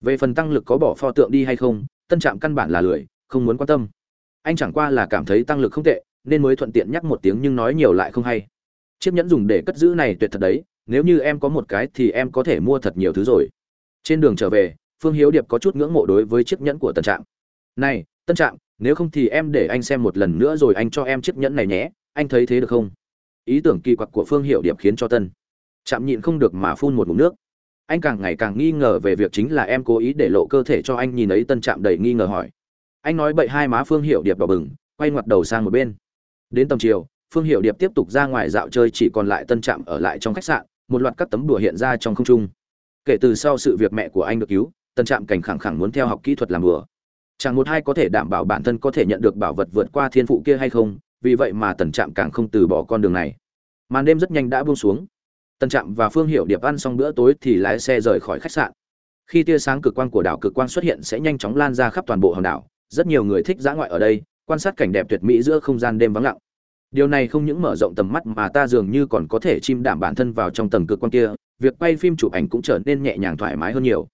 Về phần tăng lực có bỏ pho tượng đi hay không, tân trạm căn bản là lười, không muốn quan tâm. Anh chẳng qua là cảm thấy tăng lực không tệ, nên mới thuận tiện nhắc một tiếng nhưng nói nhiều lại không hay. Chiếc nhẫn dùng để cất giữ này tuyệt thật đấy, nếu như em có một cái thì em có thể mua thật nhiều thứ rồi trên đường trở về, phương hiếu điệp có chút ngưỡng mộ đối với chiếc nhẫn của tân trạm. Này tân trạm, nếu không thì em để anh xem một lần nữa rồi anh cho em chiếc nhẫn này nhé, anh thấy thế được không? Ý tưởng kỳ quặc của phương hiệu điệp khiến cho tân Trạm nhịn không được mà phun một ngụm nước. Anh càng ngày càng nghi ngờ về việc chính là em cố ý để lộ cơ thể cho anh nhìn ấy, tân Trạm đầy nghi ngờ hỏi. Anh nói bậy hai má phương hiệu điệp đỏ bừng, quay ngoặt đầu sang một bên. Đến tầm chiều, phương hiệu điệp tiếp tục ra ngoài dạo chơi, chỉ còn lại tân trạm ở lại trong khách sạn, một loạt các tấm đùa hiện ra trong không trung kể từ sau sự việc mẹ của anh được cứu tân trạm cảnh khẳng khẳng muốn theo học kỹ thuật làm bừa. Chẳng một hai có thể đảm bảo bản thân có thể nhận được bảo vật vượt qua thiên phụ kia hay không, vì vậy mà tần trạm càng không từ bỏ con đường này. Màn đêm rất nhanh đã buông xuống. Tần trạm và phương hiệu điệp ăn xong bữa tối thì lái xe rời khỏi khách sạn. Khi tia sáng cực quang của đảo cực quang xuất hiện sẽ nhanh chóng lan ra khắp toàn bộ hòn đảo. Rất nhiều người thích dã ngoại ở đây, quan sát cảnh đẹp tuyệt mỹ giữa không gian đêm vắng lặng. Điều này không những mở rộng tầm mắt mà ta dường như còn có thể chim đảm bản thân vào trong tầng cực quang kia việc quay phim chụp ảnh cũng trở nên nhẹ nhàng thoải mái hơn nhiều.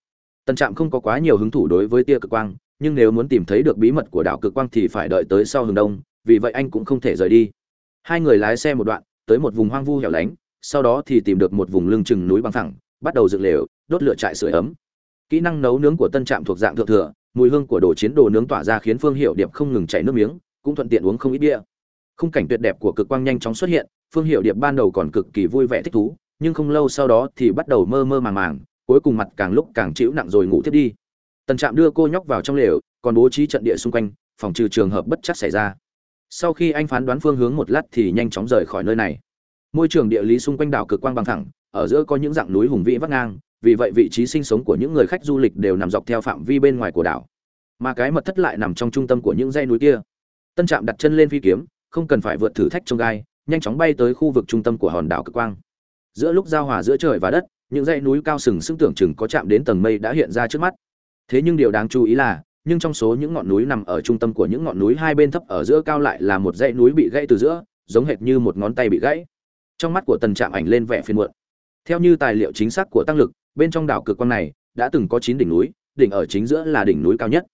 Tân trạm không có quá nhiều hứng thủ đối với tia cực quang, nhưng nếu muốn tìm thấy được bí mật của đảo cực quang thì phải đợi tới sau hướng đông, vì vậy anh cũng không thể rời đi. Hai người lái xe một đoạn, tới một vùng hoang vu hẻo lánh, sau đó thì tìm được một vùng lưng chừng núi bằng thẳng bắt đầu dựng lều, đốt lửa trại sưởi ấm. Kỹ năng nấu nướng của tân trạm thuộc dạng thượng thừa, mùi hương của đồ chiến đồ nướng tỏa ra khiến phương hiệu điệp không ngừng chảy nước miếng, cũng thuận tiện uống không ít bia. Khung cảnh tuyệt đẹp của cực quang nhanh chóng xuất hiện, phương hiệu điệp ban đầu còn cực kỳ vui vẻ thích thú nhưng không lâu sau đó thì bắt đầu mơ mơ màng màng, cuối cùng mặt càng lúc càng chịu nặng rồi ngủ tiếp đi. Tần trạm đưa cô nhóc vào trong lều, còn bố trí trận địa xung quanh, phòng trừ trường hợp bất chắc xảy ra. Sau khi anh phán đoán phương hướng một lát thì nhanh chóng rời khỏi nơi này. Môi trường địa lý xung quanh đảo cực quang bằng thẳng, ở giữa có những dạng núi hùng vĩ vắt ngang, vì vậy vị trí sinh sống của những người khách du lịch đều nằm dọc theo phạm vi bên ngoài của đảo. Mà cái mật thất lại nằm trong trung tâm của những dãy núi kia. Tân trạm đặt chân lên phi kiếm, không cần phải vượt thử thách trong gai, nhanh chóng bay tới khu vực trung tâm của hòn đảo cực quang giữa lúc giao hòa giữa trời và đất, những dãy núi cao sừng sững tưởng chừng có chạm đến tầng mây đã hiện ra trước mắt. Thế nhưng điều đáng chú ý là, nhưng trong số những ngọn núi nằm ở trung tâm của những ngọn núi hai bên thấp ở giữa cao lại là một dãy núi bị gãy từ giữa, giống hệt như một ngón tay bị gãy. Trong mắt của tần trạm ảnh lên vẻ phiền muộn. Theo như tài liệu chính xác của tăng lực, bên trong đảo cực quang này đã từng có chín đỉnh núi, đỉnh ở chính giữa là đỉnh núi cao nhất.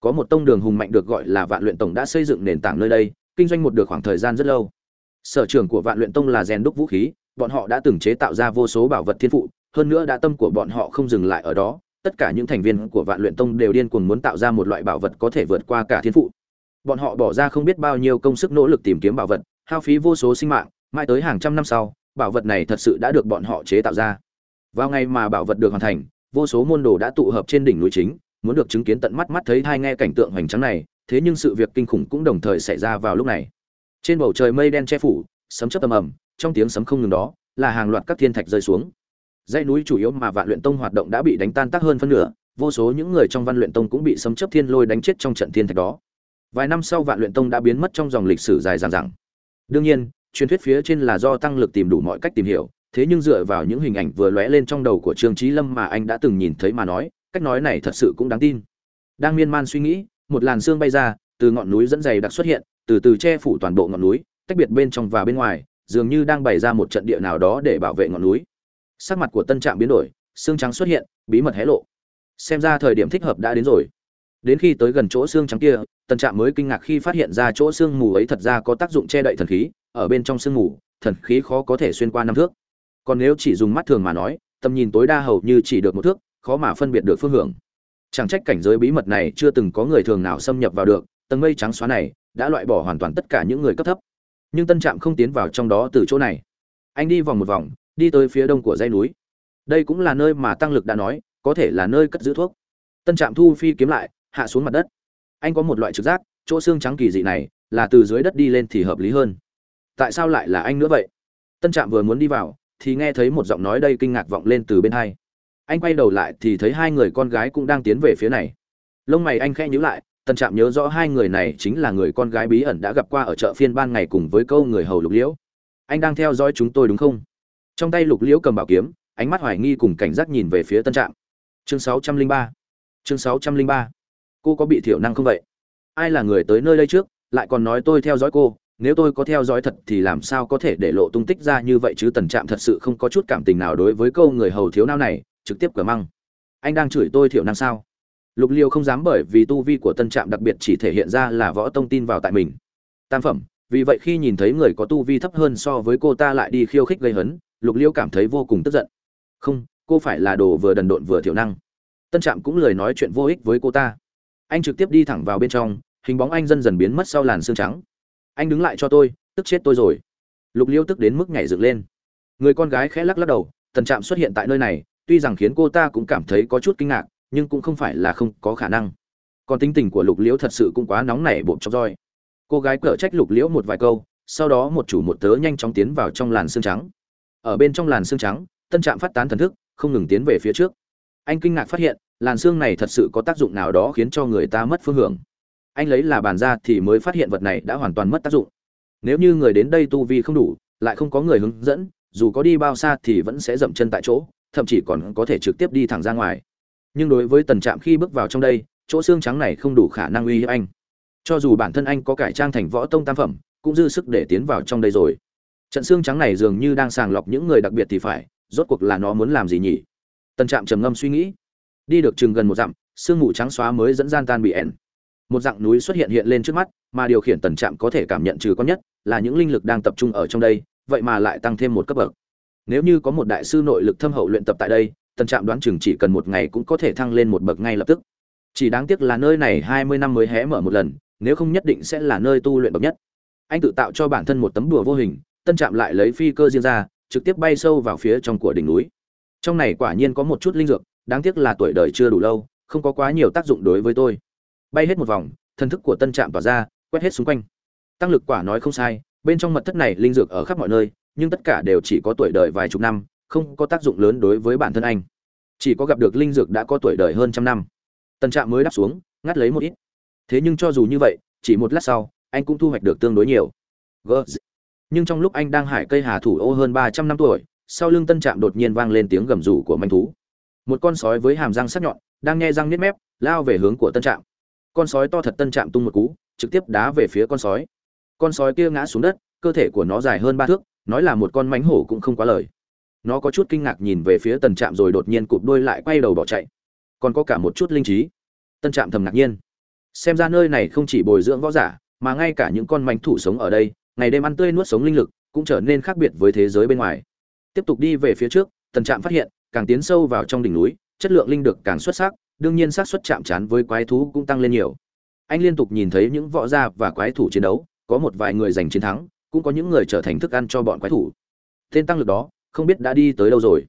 Có một tông đường hùng mạnh được gọi là vạn luyện tổng đã xây dựng nền tảng nơi đây, kinh doanh một được khoảng thời gian rất lâu. Sở trường của vạn luyện tông là rèn đúc vũ khí bọn họ đã từng chế tạo ra vô số bảo vật thiên phụ, hơn nữa đã tâm của bọn họ không dừng lại ở đó. Tất cả những thành viên của vạn luyện tông đều điên cuồng muốn tạo ra một loại bảo vật có thể vượt qua cả thiên phụ. Bọn họ bỏ ra không biết bao nhiêu công sức nỗ lực tìm kiếm bảo vật, hao phí vô số sinh mạng, mãi tới hàng trăm năm sau, bảo vật này thật sự đã được bọn họ chế tạo ra. Vào ngày mà bảo vật được hoàn thành, vô số môn đồ đã tụ hợp trên đỉnh núi chính, muốn được chứng kiến tận mắt mắt thấy hai nghe cảnh tượng hoành tráng này, thế nhưng sự việc kinh khủng cũng đồng thời xảy ra vào lúc này. Trên bầu trời mây đen che phủ sấm chớp âm ầm, trong tiếng sấm không ngừng đó, là hàng loạt các thiên thạch rơi xuống. Dãy núi chủ yếu mà vạn luyện tông hoạt động đã bị đánh tan tác hơn phân nửa, vô số những người trong văn luyện tông cũng bị sấm chớp thiên lôi đánh chết trong trận thiên thạch đó. Vài năm sau vạn luyện tông đã biến mất trong dòng lịch sử dài dằng dẳng đương nhiên, truyền thuyết phía trên là do tăng lực tìm đủ mọi cách tìm hiểu, thế nhưng dựa vào những hình ảnh vừa lóe lên trong đầu của trương Chí lâm mà anh đã từng nhìn thấy mà nói, cách nói này thật sự cũng đáng tin. Đang miên man suy nghĩ, một làn sương bay ra, từ ngọn núi dẫn dày đặc xuất hiện, từ từ che phủ toàn bộ ngọn núi tách biệt bên trong và bên ngoài, dường như đang bày ra một trận địa nào đó để bảo vệ ngọn núi. Sắc mặt của tân trạm biến đổi, xương trắng xuất hiện, bí mật hé lộ. Xem ra thời điểm thích hợp đã đến rồi. Đến khi tới gần chỗ xương trắng kia, tân trạm mới kinh ngạc khi phát hiện ra chỗ xương mù ấy thật ra có tác dụng che đậy thần khí, ở bên trong xương mù, thần khí khó có thể xuyên qua năm thước. Còn nếu chỉ dùng mắt thường mà nói, tầm nhìn tối đa hầu như chỉ được một thước, khó mà phân biệt được phương hướng chẳng trách cảnh giới bí mật này chưa từng có người thường nào xâm nhập vào được, tầng mây trắng xóa này đã loại bỏ hoàn toàn tất cả những người cấp thấp nhưng tân trạm không tiến vào trong đó từ chỗ này. Anh đi vòng một vòng, đi tới phía đông của dãy núi. Đây cũng là nơi mà tăng lực đã nói, có thể là nơi cất giữ thuốc. Tân trạm thu phi kiếm lại, hạ xuống mặt đất. Anh có một loại trực giác, chỗ xương trắng kỳ dị này, là từ dưới đất đi lên thì hợp lý hơn. Tại sao lại là anh nữa vậy? Tân trạm vừa muốn đi vào, thì nghe thấy một giọng nói đây kinh ngạc vọng lên từ bên hai. Anh quay đầu lại thì thấy hai người con gái cũng đang tiến về phía này. Lông mày anh khẽ nhíu lại tân trạm nhớ rõ hai người này chính là người con gái bí ẩn đã gặp qua ở chợ phiên ban ngày cùng với câu người hầu lục liễu. Anh đang theo dõi chúng tôi đúng không? Trong tay lục liễu cầm bảo kiếm, ánh mắt hoài nghi cùng cảnh giác nhìn về phía tân trạm. Chương 603 chương 603 cô có bị thiểu năng không vậy? Ai là người tới nơi đây trước, lại còn nói tôi theo dõi cô, nếu tôi có theo dõi thật thì làm sao có thể để lộ tung tích ra như vậy chứ? Tần trạm thật sự không có chút cảm tình nào đối với câu người hầu thiếu nao này, trực tiếp cửa măng. Anh đang chửi tôi thiểu năng sao? Lục liêu không dám bởi vì tu vi của tân trạm đặc biệt chỉ thể hiện ra là võ tông tin vào tại mình. Tam phẩm, vì vậy khi nhìn thấy người có tu vi thấp hơn so với cô ta lại đi khiêu khích gây hấn, lục liêu cảm thấy vô cùng tức giận. Không, cô phải là đồ vừa đần độn vừa thiểu năng. Tân trạm cũng lời nói chuyện vô ích với cô ta. Anh trực tiếp đi thẳng vào bên trong, hình bóng anh dần dần biến mất sau làn xương trắng. Anh đứng lại cho tôi, tức chết tôi rồi. Lục liêu tức đến mức nhảy dựng lên. Người con gái khẽ lắc lắc đầu tần trạm xuất hiện tại nơi này, tuy rằng khiến cô ta cũng cảm thấy có chút kinh ngạc nhưng cũng không phải là không có khả năng. Còn tính tình của lục liễu thật sự cũng quá nóng nảy bộp chóc roi. Cô gái cở trách lục liễu một vài câu, sau đó một chủ một tớ nhanh chóng tiến vào trong làn xương trắng. Ở bên trong làn xương trắng, tân trạm phát tán thần thức, không ngừng tiến về phía trước. Anh kinh ngạc phát hiện, làn xương này thật sự có tác dụng nào đó khiến cho người ta mất phương hướng anh lấy là bàn ra thì mới phát hiện vật này đã hoàn toàn mất tác dụng. Nếu như người đến đây tu vi không đủ, lại không có người hướng dẫn, dù có đi bao xa thì vẫn sẽ dậm chân tại chỗ, thậm chí còn có thể trực tiếp đi thẳng ra ngoài nhưng đối với tần trạm khi bước vào trong đây, chỗ xương trắng này không đủ khả năng uy hiếp anh. Cho dù bản thân anh có cải trang thành võ tông tam phẩm, cũng dư sức để tiến vào trong đây rồi. Trận xương trắng này dường như đang sàng lọc những người đặc biệt thì phải, rốt cuộc là nó muốn làm gì nhỉ? Tần trạm trầm ngâm suy nghĩ. Đi được chừng gần một dặm sương mù trắng xóa mới dẫn gian tan bị ẻn một dặng núi xuất hiện hiện lên trước mắt, mà điều khiển tần trạm có thể cảm nhận trừ con nhất là những linh lực đang tập trung ở trong đây, vậy mà lại tăng thêm một cấp bậc. Nếu như có một đại sư nội lực thâm hậu luyện tập tại đây tần trạm đoán chừng chỉ cần một ngày cũng có thể thăng lên một bậc ngay lập tức. Chỉ đáng tiếc là nơi này hai mươi năm mới hé mở một lần, nếu không nhất định sẽ là nơi tu luyện bậc nhất. Anh tự tạo cho bản thân một tấm đùa vô hình, tân trạm lại lấy phi cơ riêng ra, trực tiếp bay sâu vào phía trong của đỉnh núi. Trong này quả nhiên có một chút linh dược, đáng tiếc là tuổi đời chưa đủ lâu, không có quá nhiều tác dụng đối với tôi. Bay hết một vòng thân thức của tân trạm tỏa ra, quét hết xung quanh. Tăng lực quả nói không sai, bên trong mật thất này linh dược ở khắp mọi nơi, nhưng tất cả đều chỉ có tuổi đời vài chục năm không có tác dụng lớn đối với bản thân anh. Chỉ có gặp được linh dược đã có tuổi đời hơn trăm năm. Tân trạm mới đáp xuống, ngắt lấy một ít. Thế nhưng cho dù như vậy, chỉ một lát sau, anh cũng thu hoạch được tương đối nhiều. Nhưng trong lúc anh đang hải cây hà thủ ô hơn ba trăm năm tuổi, sau lưng tân trạm đột nhiên vang lên tiếng gầm rú của manh thú. Một con sói với hàm răng sắc nhọn, đang nghe răng nếp mép, lao về hướng của tân trạm. Con sói to thật tân trạm tung một cú, trực tiếp đá về phía con sói. Con sói kia ngã xuống đất, cơ thể của nó dài hơn ba thước, nói là một con mánh hổ cũng không quá lời nó có chút kinh ngạc nhìn về phía tần trạm rồi đột nhiên cụp đôi lại quay đầu bỏ chạy. Còn có cả một chút linh trí. Tân trạm thầm ngạc nhiên. Xem ra nơi này không chỉ bồi dưỡng võ giả, mà ngay cả những con mánh thủ sống ở đây, ngày đêm ăn tươi nuốt sống linh lực, cũng trở nên khác biệt với thế giới bên ngoài. Tiếp tục đi về phía trước, tần trạm phát hiện, càng tiến sâu vào trong đỉnh núi, chất lượng linh được càng xuất sắc, đương nhiên xác suất chạm trán với quái thú cũng tăng lên nhiều. Anh liên tục nhìn thấy những võ gia và quái thủ chiến đấu, có một vài người giành chiến thắng, cũng có những người trở thành thức ăn cho bọn quái thủ. Tên tăng lực đó không biết đã đi tới đâu rồi.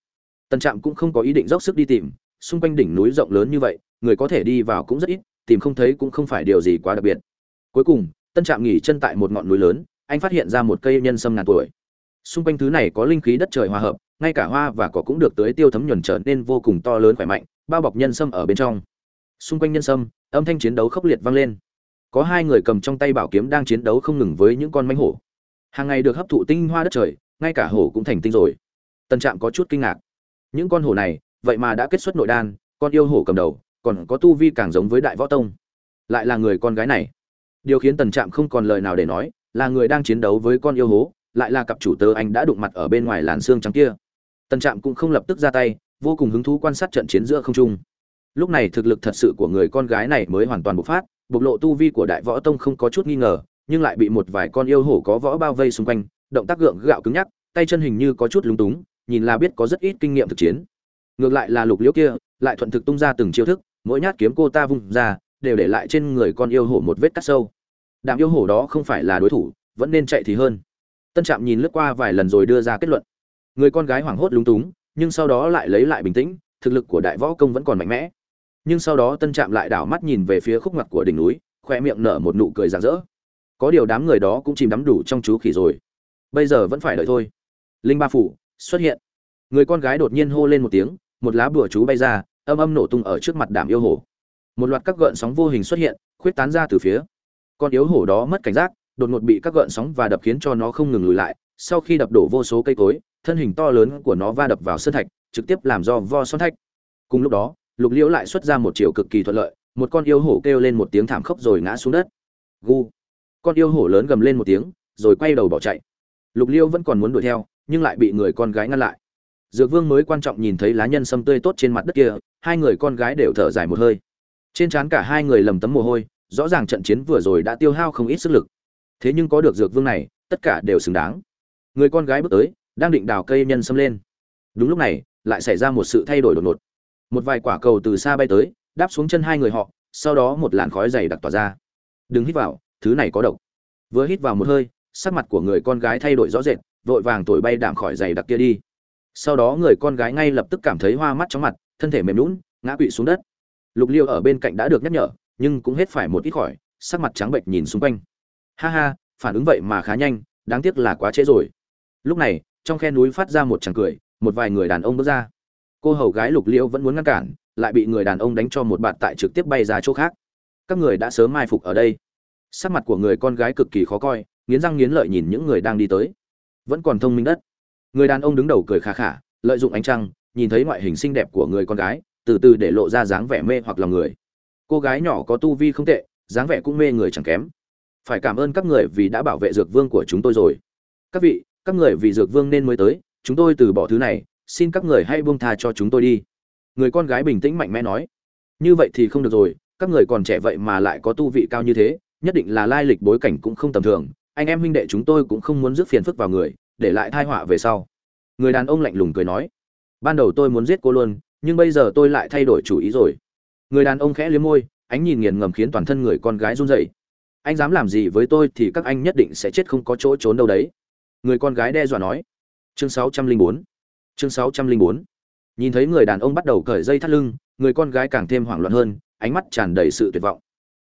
Tần trạm cũng không có ý định dốc sức đi tìm, xung quanh đỉnh núi rộng lớn như vậy, người có thể đi vào cũng rất ít, tìm không thấy cũng không phải điều gì quá đặc biệt. Cuối cùng tân trạm nghỉ chân tại một ngọn núi lớn, anh phát hiện ra một cây nhân sâm ngàn tuổi. Xung quanh thứ này có linh khí đất trời hòa hợp, ngay cả hoa và cỏ cũng được tưới tiêu thấm nhuần trở nên vô cùng to lớn khỏe mạnh, bao bọc nhân sâm ở bên trong. Xung quanh nhân sâm, âm thanh chiến đấu khốc liệt vang lên. Có hai người cầm trong tay bảo kiếm đang chiến đấu không ngừng với những con mánh hổ. Hàng ngày được hấp thụ tinh hoa đất trời, ngay cả hổ cũng thành tinh rồi tân trạm có chút kinh ngạc. Những con hổ này, vậy mà đã kết xuất nội đan, con yêu hổ cầm đầu, còn có tu vi càng giống với đại võ tông. Lại là người con gái này. Điều khiến tần trạm không còn lời nào để nói, là người đang chiến đấu với con yêu hố lại là cặp chủ tớ anh đã đụng mặt ở bên ngoài làn xương trắng kia. Tần trạm cũng không lập tức ra tay, vô cùng hứng thú quan sát trận chiến giữa không trung. Lúc này thực lực thật sự của người con gái này mới hoàn toàn bộc phát, bộc lộ tu vi của đại võ tông không có chút nghi ngờ, nhưng lại bị một vài con yêu hổ có võ bao vây xung quanh, động tác gượng gạo cứng nhắc, tay chân hình như có chút lúng túng nhìn là biết có rất ít kinh nghiệm thực chiến. Ngược lại là lục liễu kia, lại thuận thực tung ra từng chiêu thức, mỗi nhát kiếm cô ta vung ra, đều để lại trên người con yêu hổ một vết cắt sâu. Đạm yêu hổ đó không phải là đối thủ, vẫn nên chạy thì hơn. Tân trạm nhìn lướt qua vài lần rồi đưa ra kết luận. Người con gái hoảng hốt lúng túng, nhưng sau đó lại lấy lại bình tĩnh, thực lực của đại võ công vẫn còn mạnh mẽ. Nhưng sau đó tân trạm lại đảo mắt nhìn về phía khúc mặt của đỉnh núi khoe miệng nở một nụ cười rạng rỡ. Có điều đám người đó cũng chìm đắm đủ trong chú khỉ rồi. Bây giờ vẫn phải đợi thôi. Linh ba phủ xuất hiện. Người con gái đột nhiên hô lên một tiếng, một lá bùa chú bay ra, âm âm nổ tung ở trước mặt đảm yêu hổ. Một loạt các gợn sóng vô hình xuất hiện, khuyết tán ra từ phía. Con yếu hổ đó mất cảnh giác, đột ngột bị các gợn sóng và đập khiến cho nó không ngừng lùi lại. Sau khi đập đổ vô số cây cối, thân hình to lớn của nó va đập vào sơn thạch, trực tiếp làm do vo son thạch. Cùng lúc đó, lục liễu lại xuất ra một chiều cực kỳ thuận lợi, một con yêu hổ kêu lên một tiếng thảm khốc rồi ngã xuống đất. Gu. Con yêu hổ lớn gầm lên một tiếng, rồi quay đầu bỏ chạy. Lục liễu vẫn còn muốn đuổi theo nhưng lại bị người con gái ngăn lại. Dược vương mới quan trọng nhìn thấy lá nhân sâm tươi tốt trên mặt đất kia, hai người con gái đều thở dài một hơi. Trên trán cả hai người lầm tấm mồ hôi, rõ ràng trận chiến vừa rồi đã tiêu hao không ít sức lực. Thế nhưng có được dược vương này, tất cả đều xứng đáng. Người con gái bước tới, đang định đào cây nhân sâm lên. Đúng lúc này, lại xảy ra một sự thay đổi đột ngột. Một vài quả cầu từ xa bay tới, đáp xuống chân hai người họ, sau đó một làn khói dày đặc tỏa ra. Đừng hít vào, thứ này có độc. Vừa hít vào một hơi, sắc mặt của người con gái thay đổi rõ rệt vội vàng thổi bay đạm khỏi giày đặc kia đi. Sau đó người con gái ngay lập tức cảm thấy hoa mắt chóng mặt, thân thể mềm lún ngã quỵ xuống đất. Lục liêu ở bên cạnh đã được nhắc nhở, nhưng cũng hết phải một ít khỏi, sắc mặt trắng bệnh nhìn xung quanh. Ha ha, phản ứng vậy mà khá nhanh, đáng tiếc là quá trễ rồi. Lúc này, trong khe núi phát ra một tràng cười, một vài người đàn ông bước ra. Cô hầu gái lục liễu vẫn muốn ngăn cản, lại bị người đàn ông đánh cho một bạt tại trực tiếp bay ra chỗ khác. Các người đã sớm mai phục ở đây. Sắc mặt của người con gái cực kỳ khó coi, nghiến răng nghiến lợi nhìn những người đang đi tới vẫn còn thông minh đất. Người đàn ông đứng đầu cười khà khả lợi dụng ánh trăng, nhìn thấy ngoại hình xinh đẹp của người con gái, từ từ để lộ ra dáng vẻ mê hoặc lòng người. Cô gái nhỏ có tu vi không tệ, dáng vẻ cũng mê người chẳng kém. Phải cảm ơn các người vì đã bảo vệ dược vương của chúng tôi rồi. Các vị, các người vì dược vương nên mới tới, chúng tôi từ bỏ thứ này, xin các người hãy buông tha cho chúng tôi đi. Người con gái bình tĩnh mạnh mẽ nói. Như vậy thì không được rồi, các người còn trẻ vậy mà lại có tu vị cao như thế, nhất định là lai lịch bối cảnh cũng không tầm thường anh em huynh đệ chúng tôi cũng không muốn rước phiền phức vào người, để lại thai họa về sau. Người đàn ông lạnh lùng cười nói, ban đầu tôi muốn giết cô luôn, nhưng bây giờ tôi lại thay đổi chủ ý rồi. Người đàn ông khẽ liếm môi, ánh nhìn nghiền ngầm khiến toàn thân người con gái run rẩy. Anh dám làm gì với tôi thì các anh nhất định sẽ chết không có chỗ trốn đâu đấy. Người con gái đe dọa nói. Chương 604 chương 604 nhìn thấy người đàn ông bắt đầu cởi dây thắt lưng, người con gái càng thêm hoảng loạn hơn, ánh mắt tràn đầy sự tuyệt vọng.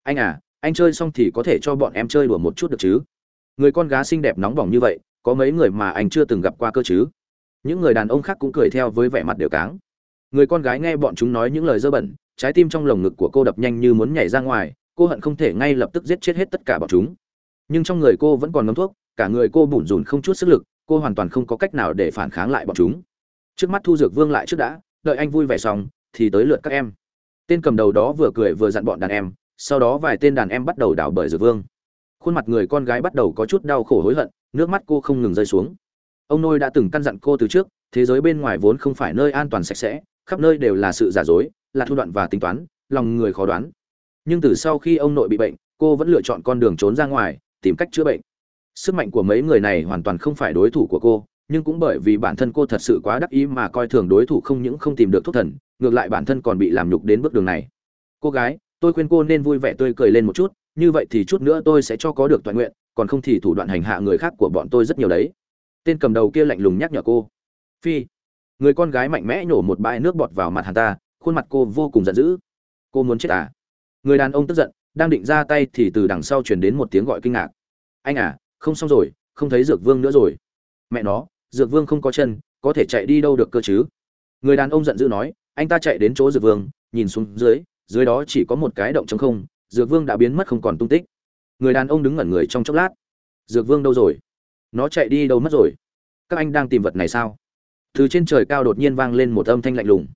Anh à anh chơi xong thì có thể cho bọn em chơi đùa một chút được chứ? Người con gái xinh đẹp nóng bỏng như vậy, có mấy người mà anh chưa từng gặp qua cơ chứ? Những người đàn ông khác cũng cười theo với vẻ mặt đều cáng. Người con gái nghe bọn chúng nói những lời dơ bẩn, trái tim trong lồng ngực của cô đập nhanh như muốn nhảy ra ngoài, cô hận không thể ngay lập tức giết chết hết tất cả bọn chúng. Nhưng trong người cô vẫn còn ngấm thuốc, cả người cô bủn rủn không chút sức lực, cô hoàn toàn không có cách nào để phản kháng lại bọn chúng. Trước mắt thu dược vương lại trước đã, đợi anh vui vẻ xong, thì tới lượt các em. Tên cầm đầu đó vừa cười vừa dặn bọn đàn em, sau đó vài tên đàn em bắt đầu đảo bởi dược vương khuôn mặt người con gái bắt đầu có chút đau khổ hối hận, nước mắt cô không ngừng rơi xuống. Ông nôi đã từng căn dặn cô từ trước, thế giới bên ngoài vốn không phải nơi an toàn sạch sẽ, khắp nơi đều là sự giả dối, là thu đoạn và tính toán, lòng người khó đoán. Nhưng từ sau khi ông nội bị bệnh, cô vẫn lựa chọn con đường trốn ra ngoài, tìm cách chữa bệnh. Sức mạnh của mấy người này hoàn toàn không phải đối thủ của cô, nhưng cũng bởi vì bản thân cô thật sự quá đắc ý mà coi thường đối thủ không những không tìm được thuốc thần, ngược lại bản thân còn bị làm nhục đến bước đường này. Cô gái, tôi khuyên cô nên vui vẻ tươi cười lên một chút như vậy thì chút nữa tôi sẽ cho có được toàn nguyện, còn không thì thủ đoạn hành hạ người khác của bọn tôi rất nhiều đấy. Tên cầm đầu kia lạnh lùng nhắc nhở cô. Phi, người con gái mạnh mẽ nhổ một bãi nước bọt vào mặt hắn ta, khuôn mặt cô vô cùng giận dữ. Cô muốn chết à? Người đàn ông tức giận, đang định ra tay thì từ đằng sau truyền đến một tiếng gọi kinh ngạc. Anh à không xong rồi, không thấy dược vương nữa rồi. Mẹ nó, dược vương không có chân, có thể chạy đi đâu được cơ chứ? Người đàn ông giận dữ nói, anh ta chạy đến chỗ dược vương, nhìn xuống dưới dưới đó chỉ có một cái động trống không dược vương đã biến mất không còn tung tích. Người đàn ông đứng ngẩn người trong chốc lát. Dược vương đâu rồi? Nó chạy đi đâu mất rồi? Các anh đang tìm vật này sao? Từ trên trời cao đột nhiên vang lên một âm thanh lạnh lùng.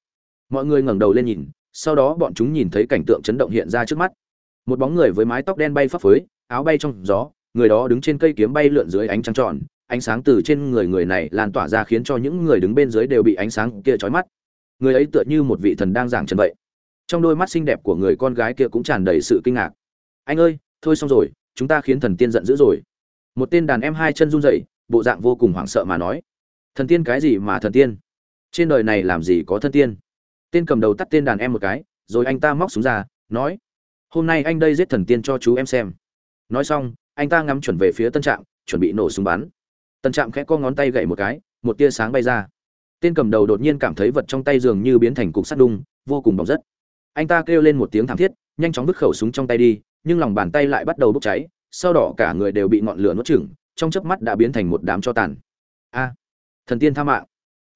Mọi người ngẩng đầu lên nhìn, sau đó bọn chúng nhìn thấy cảnh tượng chấn động hiện ra trước mắt. Một bóng người với mái tóc đen bay phấp phới, áo bay trong gió, người đó đứng trên cây kiếm bay lượn dưới ánh trăng tròn. Ánh sáng từ trên người người này lan tỏa ra khiến cho những người đứng bên dưới đều bị ánh sáng kia chói mắt. Người ấy tựa như một vị thần đang giảng trần vậy trong đôi mắt xinh đẹp của người con gái kia cũng tràn đầy sự kinh ngạc. Anh ơi, thôi xong rồi, chúng ta khiến thần tiên giận dữ rồi. Một tên đàn em hai chân run rẩy, bộ dạng vô cùng hoảng sợ mà nói. Thần tiên cái gì mà thần tiên? Trên đời này làm gì có thân tiên? Tên cầm đầu tắt tên đàn em một cái, rồi anh ta móc súng ra, nói. Hôm nay anh đây giết thần tiên cho chú em xem. Nói xong, anh ta ngắm chuẩn về phía tân trạm, chuẩn bị nổ súng bắn. Tân trạm khẽ co ngón tay gậy một cái, một tia sáng bay ra. Tên cầm đầu đột nhiên cảm thấy vật trong tay dường như biến thành cục sắt đung, vô cùng bỏng rất anh ta kêu lên một tiếng thảm thiết, nhanh chóng vứt khẩu súng trong tay đi, nhưng lòng bàn tay lại bắt đầu bốc cháy, sau đó cả người đều bị ngọn lửa nuốt chửng, trong chớp mắt đã biến thành một đám cho tàn. A, thần tiên tha mạng.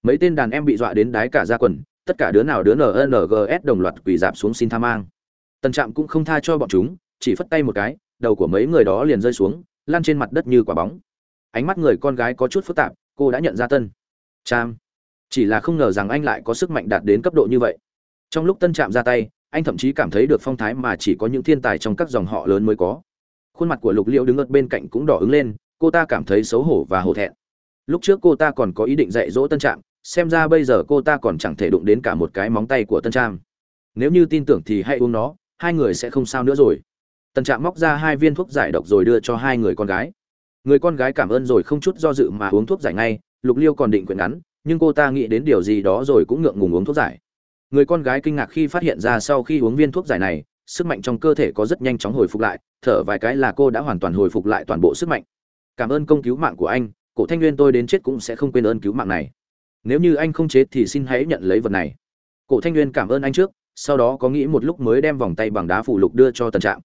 Mấy tên đàn em bị dọa đến đái cả ra quần, tất cả đứa nào đứa nns đồng loạt quỳ dạp xuống xin tha mang. Tần trạm cũng không tha cho bọn chúng, chỉ phất tay một cái, đầu của mấy người đó liền rơi xuống, lăn trên mặt đất như quả bóng. Ánh mắt người con gái có chút phức tạp, cô đã nhận ra tân trạm. Chỉ là không ngờ rằng anh lại có sức mạnh đạt đến cấp độ như vậy trong lúc tân trạm ra tay, anh thậm chí cảm thấy được phong thái mà chỉ có những thiên tài trong các dòng họ lớn mới có. Khuôn mặt của lục liễu đứng ở bên cạnh cũng đỏ ứng lên, cô ta cảm thấy xấu hổ và hổ thẹn. Lúc trước cô ta còn có ý định dạy dỗ tân trạm, xem ra bây giờ cô ta còn chẳng thể đụng đến cả một cái móng tay của tân trạm. Nếu như tin tưởng thì hãy uống nó, hai người sẽ không sao nữa rồi. Tân trạm móc ra hai viên thuốc giải độc rồi đưa cho hai người con gái. Người con gái cảm ơn rồi không chút do dự mà uống thuốc giải ngay, lục liêu còn định quyền ngắn, nhưng cô ta nghĩ đến điều gì đó rồi cũng ngượng ngùng uống thuốc giải người con gái kinh ngạc khi phát hiện ra sau khi uống viên thuốc giải này, sức mạnh trong cơ thể có rất nhanh chóng hồi phục lại, thở vài cái là cô đã hoàn toàn hồi phục lại toàn bộ sức mạnh. Cảm ơn công cứu mạng của anh, cổ thanh nguyên tôi đến chết cũng sẽ không quên ơn cứu mạng này. Nếu như anh không chết thì xin hãy nhận lấy vật này. Cổ thanh nguyên cảm ơn anh trước, sau đó có nghĩ một lúc mới đem vòng tay bằng đá phụ lục đưa cho tần trạm.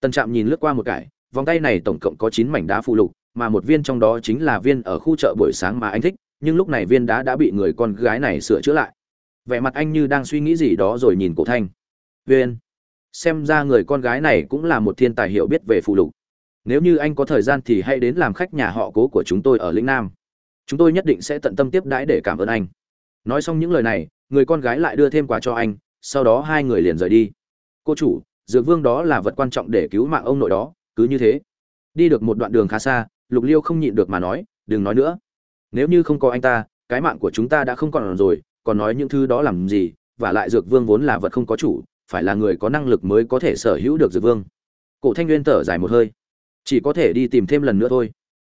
Tần trạm nhìn lướt qua một cái, vòng tay này tổng cộng có chín mảnh đá phụ lục, mà một viên trong đó chính là viên ở khu chợ buổi sáng mà anh thích, nhưng lúc này viên đá đã bị người con gái này sửa chữa lại vẻ mặt anh như đang suy nghĩ gì đó rồi nhìn cổ thanh. Vn xem ra người con gái này cũng là một thiên tài hiểu biết về phụ lục. Nếu như anh có thời gian thì hãy đến làm khách nhà họ cố của chúng tôi ở lĩnh nam. Chúng tôi nhất định sẽ tận tâm tiếp đãi để cảm ơn anh. Nói xong những lời này, người con gái lại đưa thêm quà cho anh, sau đó hai người liền rời đi. Cô chủ, dược vương đó là vật quan trọng để cứu mạng ông nội đó, cứ như thế. Đi được một đoạn đường khá xa, lục liêu không nhịn được mà nói, đừng nói nữa. Nếu như không có anh ta, cái mạng của chúng ta đã không còn rồi còn nói những thứ đó làm gì, và lại dược vương vốn là vật không có chủ, phải là người có năng lực mới có thể sở hữu được dược vương. Cổ thanh nguyên thở dài một hơi. Chỉ có thể đi tìm thêm lần nữa thôi.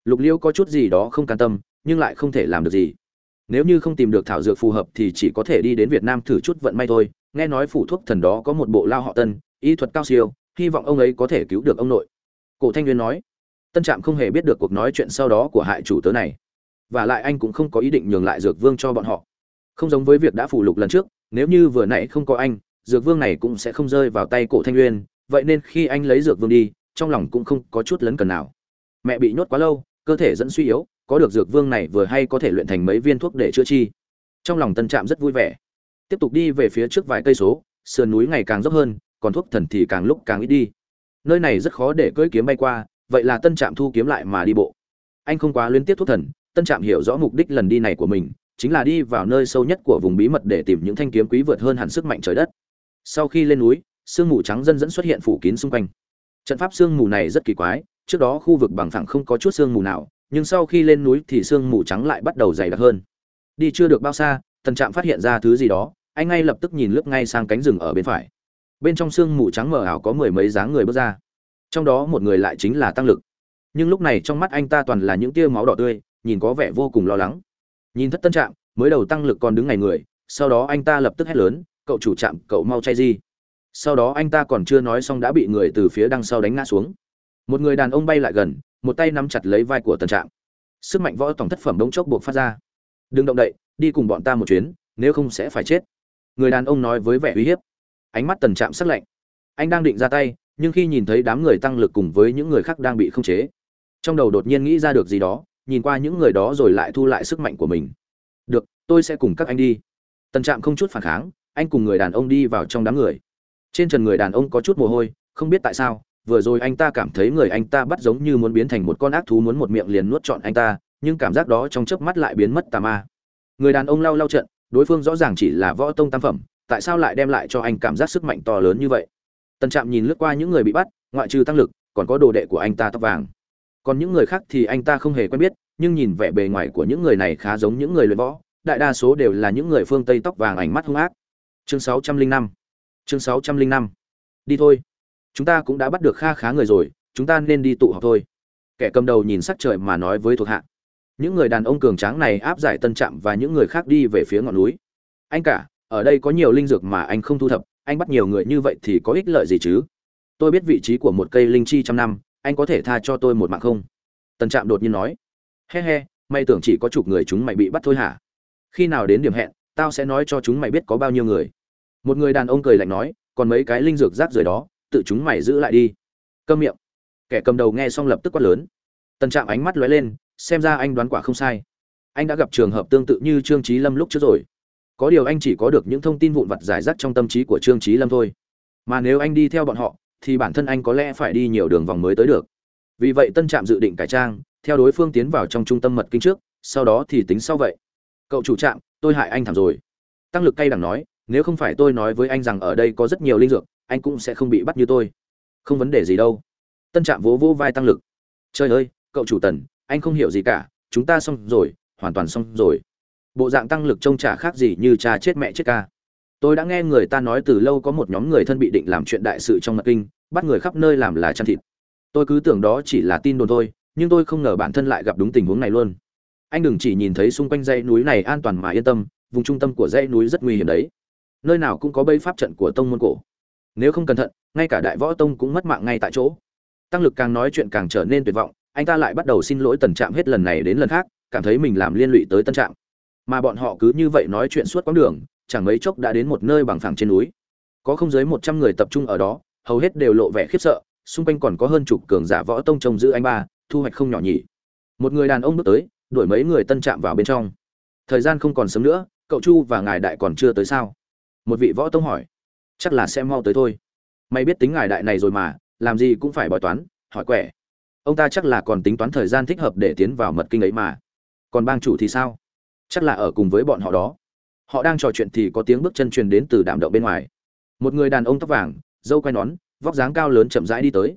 Lục Liễu có chút gì đó không can tâm, nhưng lại không thể làm được gì. Nếu như không tìm được thảo dược phù hợp thì chỉ có thể đi đến việt nam thử chút vận may thôi. Nghe nói phủ thuốc thần đó có một bộ lao họ tân, y thuật cao siêu, hy vọng ông ấy có thể cứu được ông nội. Cổ thanh nguyên nói. Tân trạm không hề biết được cuộc nói chuyện sau đó của hại chủ tớ này. Và lại anh cũng không có ý định nhường lại dược vương cho bọn họ không giống với việc đã phủ lục lần trước, nếu như vừa nãy không có anh, dược vương này cũng sẽ không rơi vào tay cổ thanh uyên. vậy nên khi anh lấy dược vương đi, trong lòng cũng không có chút lấn cần nào. Mẹ bị nhốt quá lâu, cơ thể dẫn suy yếu, có được dược vương này vừa hay có thể luyện thành mấy viên thuốc để chữa chi. Trong lòng tân trạm rất vui vẻ. Tiếp tục đi về phía trước vài cây số, sườn núi ngày càng dốc hơn, còn thuốc thần thì càng lúc càng ít đi. Nơi này rất khó để cưỡi kiếm bay qua, vậy là tân trạm thu kiếm lại mà đi bộ. Anh không quá liên tiếp thuốc thần, tân trạm hiểu rõ mục đích lần đi này của mình chính là đi vào nơi sâu nhất của vùng bí mật để tìm những thanh kiếm quý vượt hơn hẳn sức mạnh trời đất. Sau khi lên núi, sương mù trắng dần dẫn xuất hiện phủ kín xung quanh. Trận pháp sương mù này rất kỳ quái, trước đó khu vực bằng phẳng không có chút sương mù nào, nhưng sau khi lên núi thì sương mù trắng lại bắt đầu dày đặc hơn. Đi chưa được bao xa, tần trạm phát hiện ra thứ gì đó, anh ngay lập tức nhìn lướt ngay sang cánh rừng ở bên phải. Bên trong sương mù trắng mờ ảo có mười mấy dáng người bước ra. Trong đó một người lại chính là tăng lực. Nhưng lúc này trong mắt anh ta toàn là những tia máu đỏ tươi, nhìn có vẻ vô cùng lo lắng nhìn thất tân trạm, mới đầu tăng lực còn đứng ngày người, sau đó anh ta lập tức hét lớn, cậu chủ trạm, cậu mau chay gì? Sau đó anh ta còn chưa nói xong đã bị người từ phía đằng sau đánh ngã xuống. Một người đàn ông bay lại gần, một tay nắm chặt lấy vai của tân trạm. Sức mạnh võ tổng thất phẩm đống chốc buộc phát ra. Đừng động đậy, đi cùng bọn ta một chuyến, nếu không sẽ phải chết. Người đàn ông nói với vẻ uy hiếp. Ánh mắt tần trạm sắc lạnh. Anh đang định ra tay, nhưng khi nhìn thấy đám người tăng lực cùng với những người khác đang bị khống chế, trong đầu đột nhiên nghĩ ra được gì đó nhìn qua những người đó rồi lại thu lại sức mạnh của mình. Được, tôi sẽ cùng các anh đi. Tần trạm không chút phản kháng, anh cùng người đàn ông đi vào trong đám người. Trên trần người đàn ông có chút mồ hôi, không biết tại sao, vừa rồi anh ta cảm thấy người anh ta bắt giống như muốn biến thành một con ác thú muốn một miệng liền nuốt trọn anh ta, nhưng cảm giác đó trong chớp mắt lại biến mất tà ma. Người đàn ông lau lau trận, đối phương rõ ràng chỉ là võ tông tam phẩm, tại sao lại đem lại cho anh cảm giác sức mạnh to lớn như vậy? Tần trạm nhìn lướt qua những người bị bắt, ngoại trừ tăng lực, còn có đồ đệ của anh ta tóc vàng còn những người khác thì anh ta không hề quen biết, nhưng nhìn vẻ bề ngoài của những người này khá giống những người luyện võ. Đại đa số đều là những người phương tây tóc vàng ánh mắt hung ác. Chương 605 chương 605 đi thôi. Chúng ta cũng đã bắt được kha khá người rồi, chúng ta nên đi tụ họp thôi. Kẻ cầm đầu nhìn sắc trời mà nói với thuộc hạ. Những người đàn ông cường tráng này áp giải tân trạm và những người khác đi về phía ngọn núi. Anh cả, ở đây có nhiều linh dược mà anh không thu thập, anh bắt nhiều người như vậy thì có ích lợi gì chứ? Tôi biết vị trí của một cây linh chi trăm năm anh có thể tha cho tôi một mạng không? Tần trạm đột nhiên nói. He he, mày tưởng chỉ có chục người chúng mày bị bắt thôi hả? Khi nào đến điểm hẹn, tao sẽ nói cho chúng mày biết có bao nhiêu người. Một người đàn ông cười lạnh nói, còn mấy cái linh dược rác rưởi đó, tự chúng mày giữ lại đi. Câm miệng. Kẻ cầm đầu nghe xong lập tức quát lớn. Tần trạm ánh mắt lóe lên, xem ra anh đoán quả không sai. Anh đã gặp trường hợp tương tự như trương trí lâm lúc trước rồi. Có điều anh chỉ có được những thông tin vụn vặt giải rác trong tâm trí của trương trí lâm thôi. Mà nếu anh đi theo bọn họ thì bản thân anh có lẽ phải đi nhiều đường vòng mới tới được. Vì vậy tân trạm dự định cải trang, theo đối phương tiến vào trong trung tâm mật kinh trước, sau đó thì tính sau vậy. Cậu chủ trạm, tôi hại anh thảm rồi. Tăng lực cay đằng nói, nếu không phải tôi nói với anh rằng ở đây có rất nhiều linh dược, anh cũng sẽ không bị bắt như tôi. Không vấn đề gì đâu. Tân trạm vỗ vỗ vai tăng lực. Trời ơi, cậu chủ tần, anh không hiểu gì cả, chúng ta xong rồi, hoàn toàn xong rồi. Bộ dạng tăng lực trông chả khác gì như cha chết mẹ chết ca tôi đã nghe người ta nói từ lâu có một nhóm người thân bị định làm chuyện đại sự trong mật kinh, bắt người khắp nơi làm là chăn thịt. Tôi cứ tưởng đó chỉ là tin đồn thôi, nhưng tôi không ngờ bản thân lại gặp đúng tình huống này luôn. Anh đừng chỉ nhìn thấy xung quanh dãy núi này an toàn mà yên tâm, vùng trung tâm của dãy núi rất nguy hiểm đấy. Nơi nào cũng có bẫy pháp trận của tông môn cổ. Nếu không cẩn thận, ngay cả đại võ tông cũng mất mạng ngay tại chỗ. Tăng lực càng nói chuyện càng trở nên tuyệt vọng, anh ta lại bắt đầu xin lỗi tần trạm hết lần này đến lần khác, cảm thấy mình làm liên lụy tới tân trạm. Mà bọn họ cứ như vậy nói chuyện suốt quãng đường chẳng mấy chốc đã đến một nơi bằng phẳng trên núi. Có không dưới một trăm người tập trung ở đó, hầu hết đều lộ vẻ khiếp sợ, xung quanh còn có hơn chục cường giả võ tông trông giữ anh ba, thu hoạch không nhỏ nhỉ. Một người đàn ông bước tới, đuổi mấy người tân chạm vào bên trong. Thời gian không còn sớm nữa, cậu chu và ngài đại còn chưa tới sao? Một vị võ tông hỏi. Chắc là sẽ mau tới thôi. Mày biết tính ngài đại này rồi mà, làm gì cũng phải bói toán, hỏi quẻ. Ông ta chắc là còn tính toán thời gian thích hợp để tiến vào mật kinh ấy mà. Còn bang chủ thì sao? Chắc là ở cùng với bọn họ đó họ đang trò chuyện thì có tiếng bước chân truyền đến từ đạm động bên ngoài. Một người đàn ông tóc vàng dâu quai nón, vóc dáng cao lớn chậm rãi đi tới.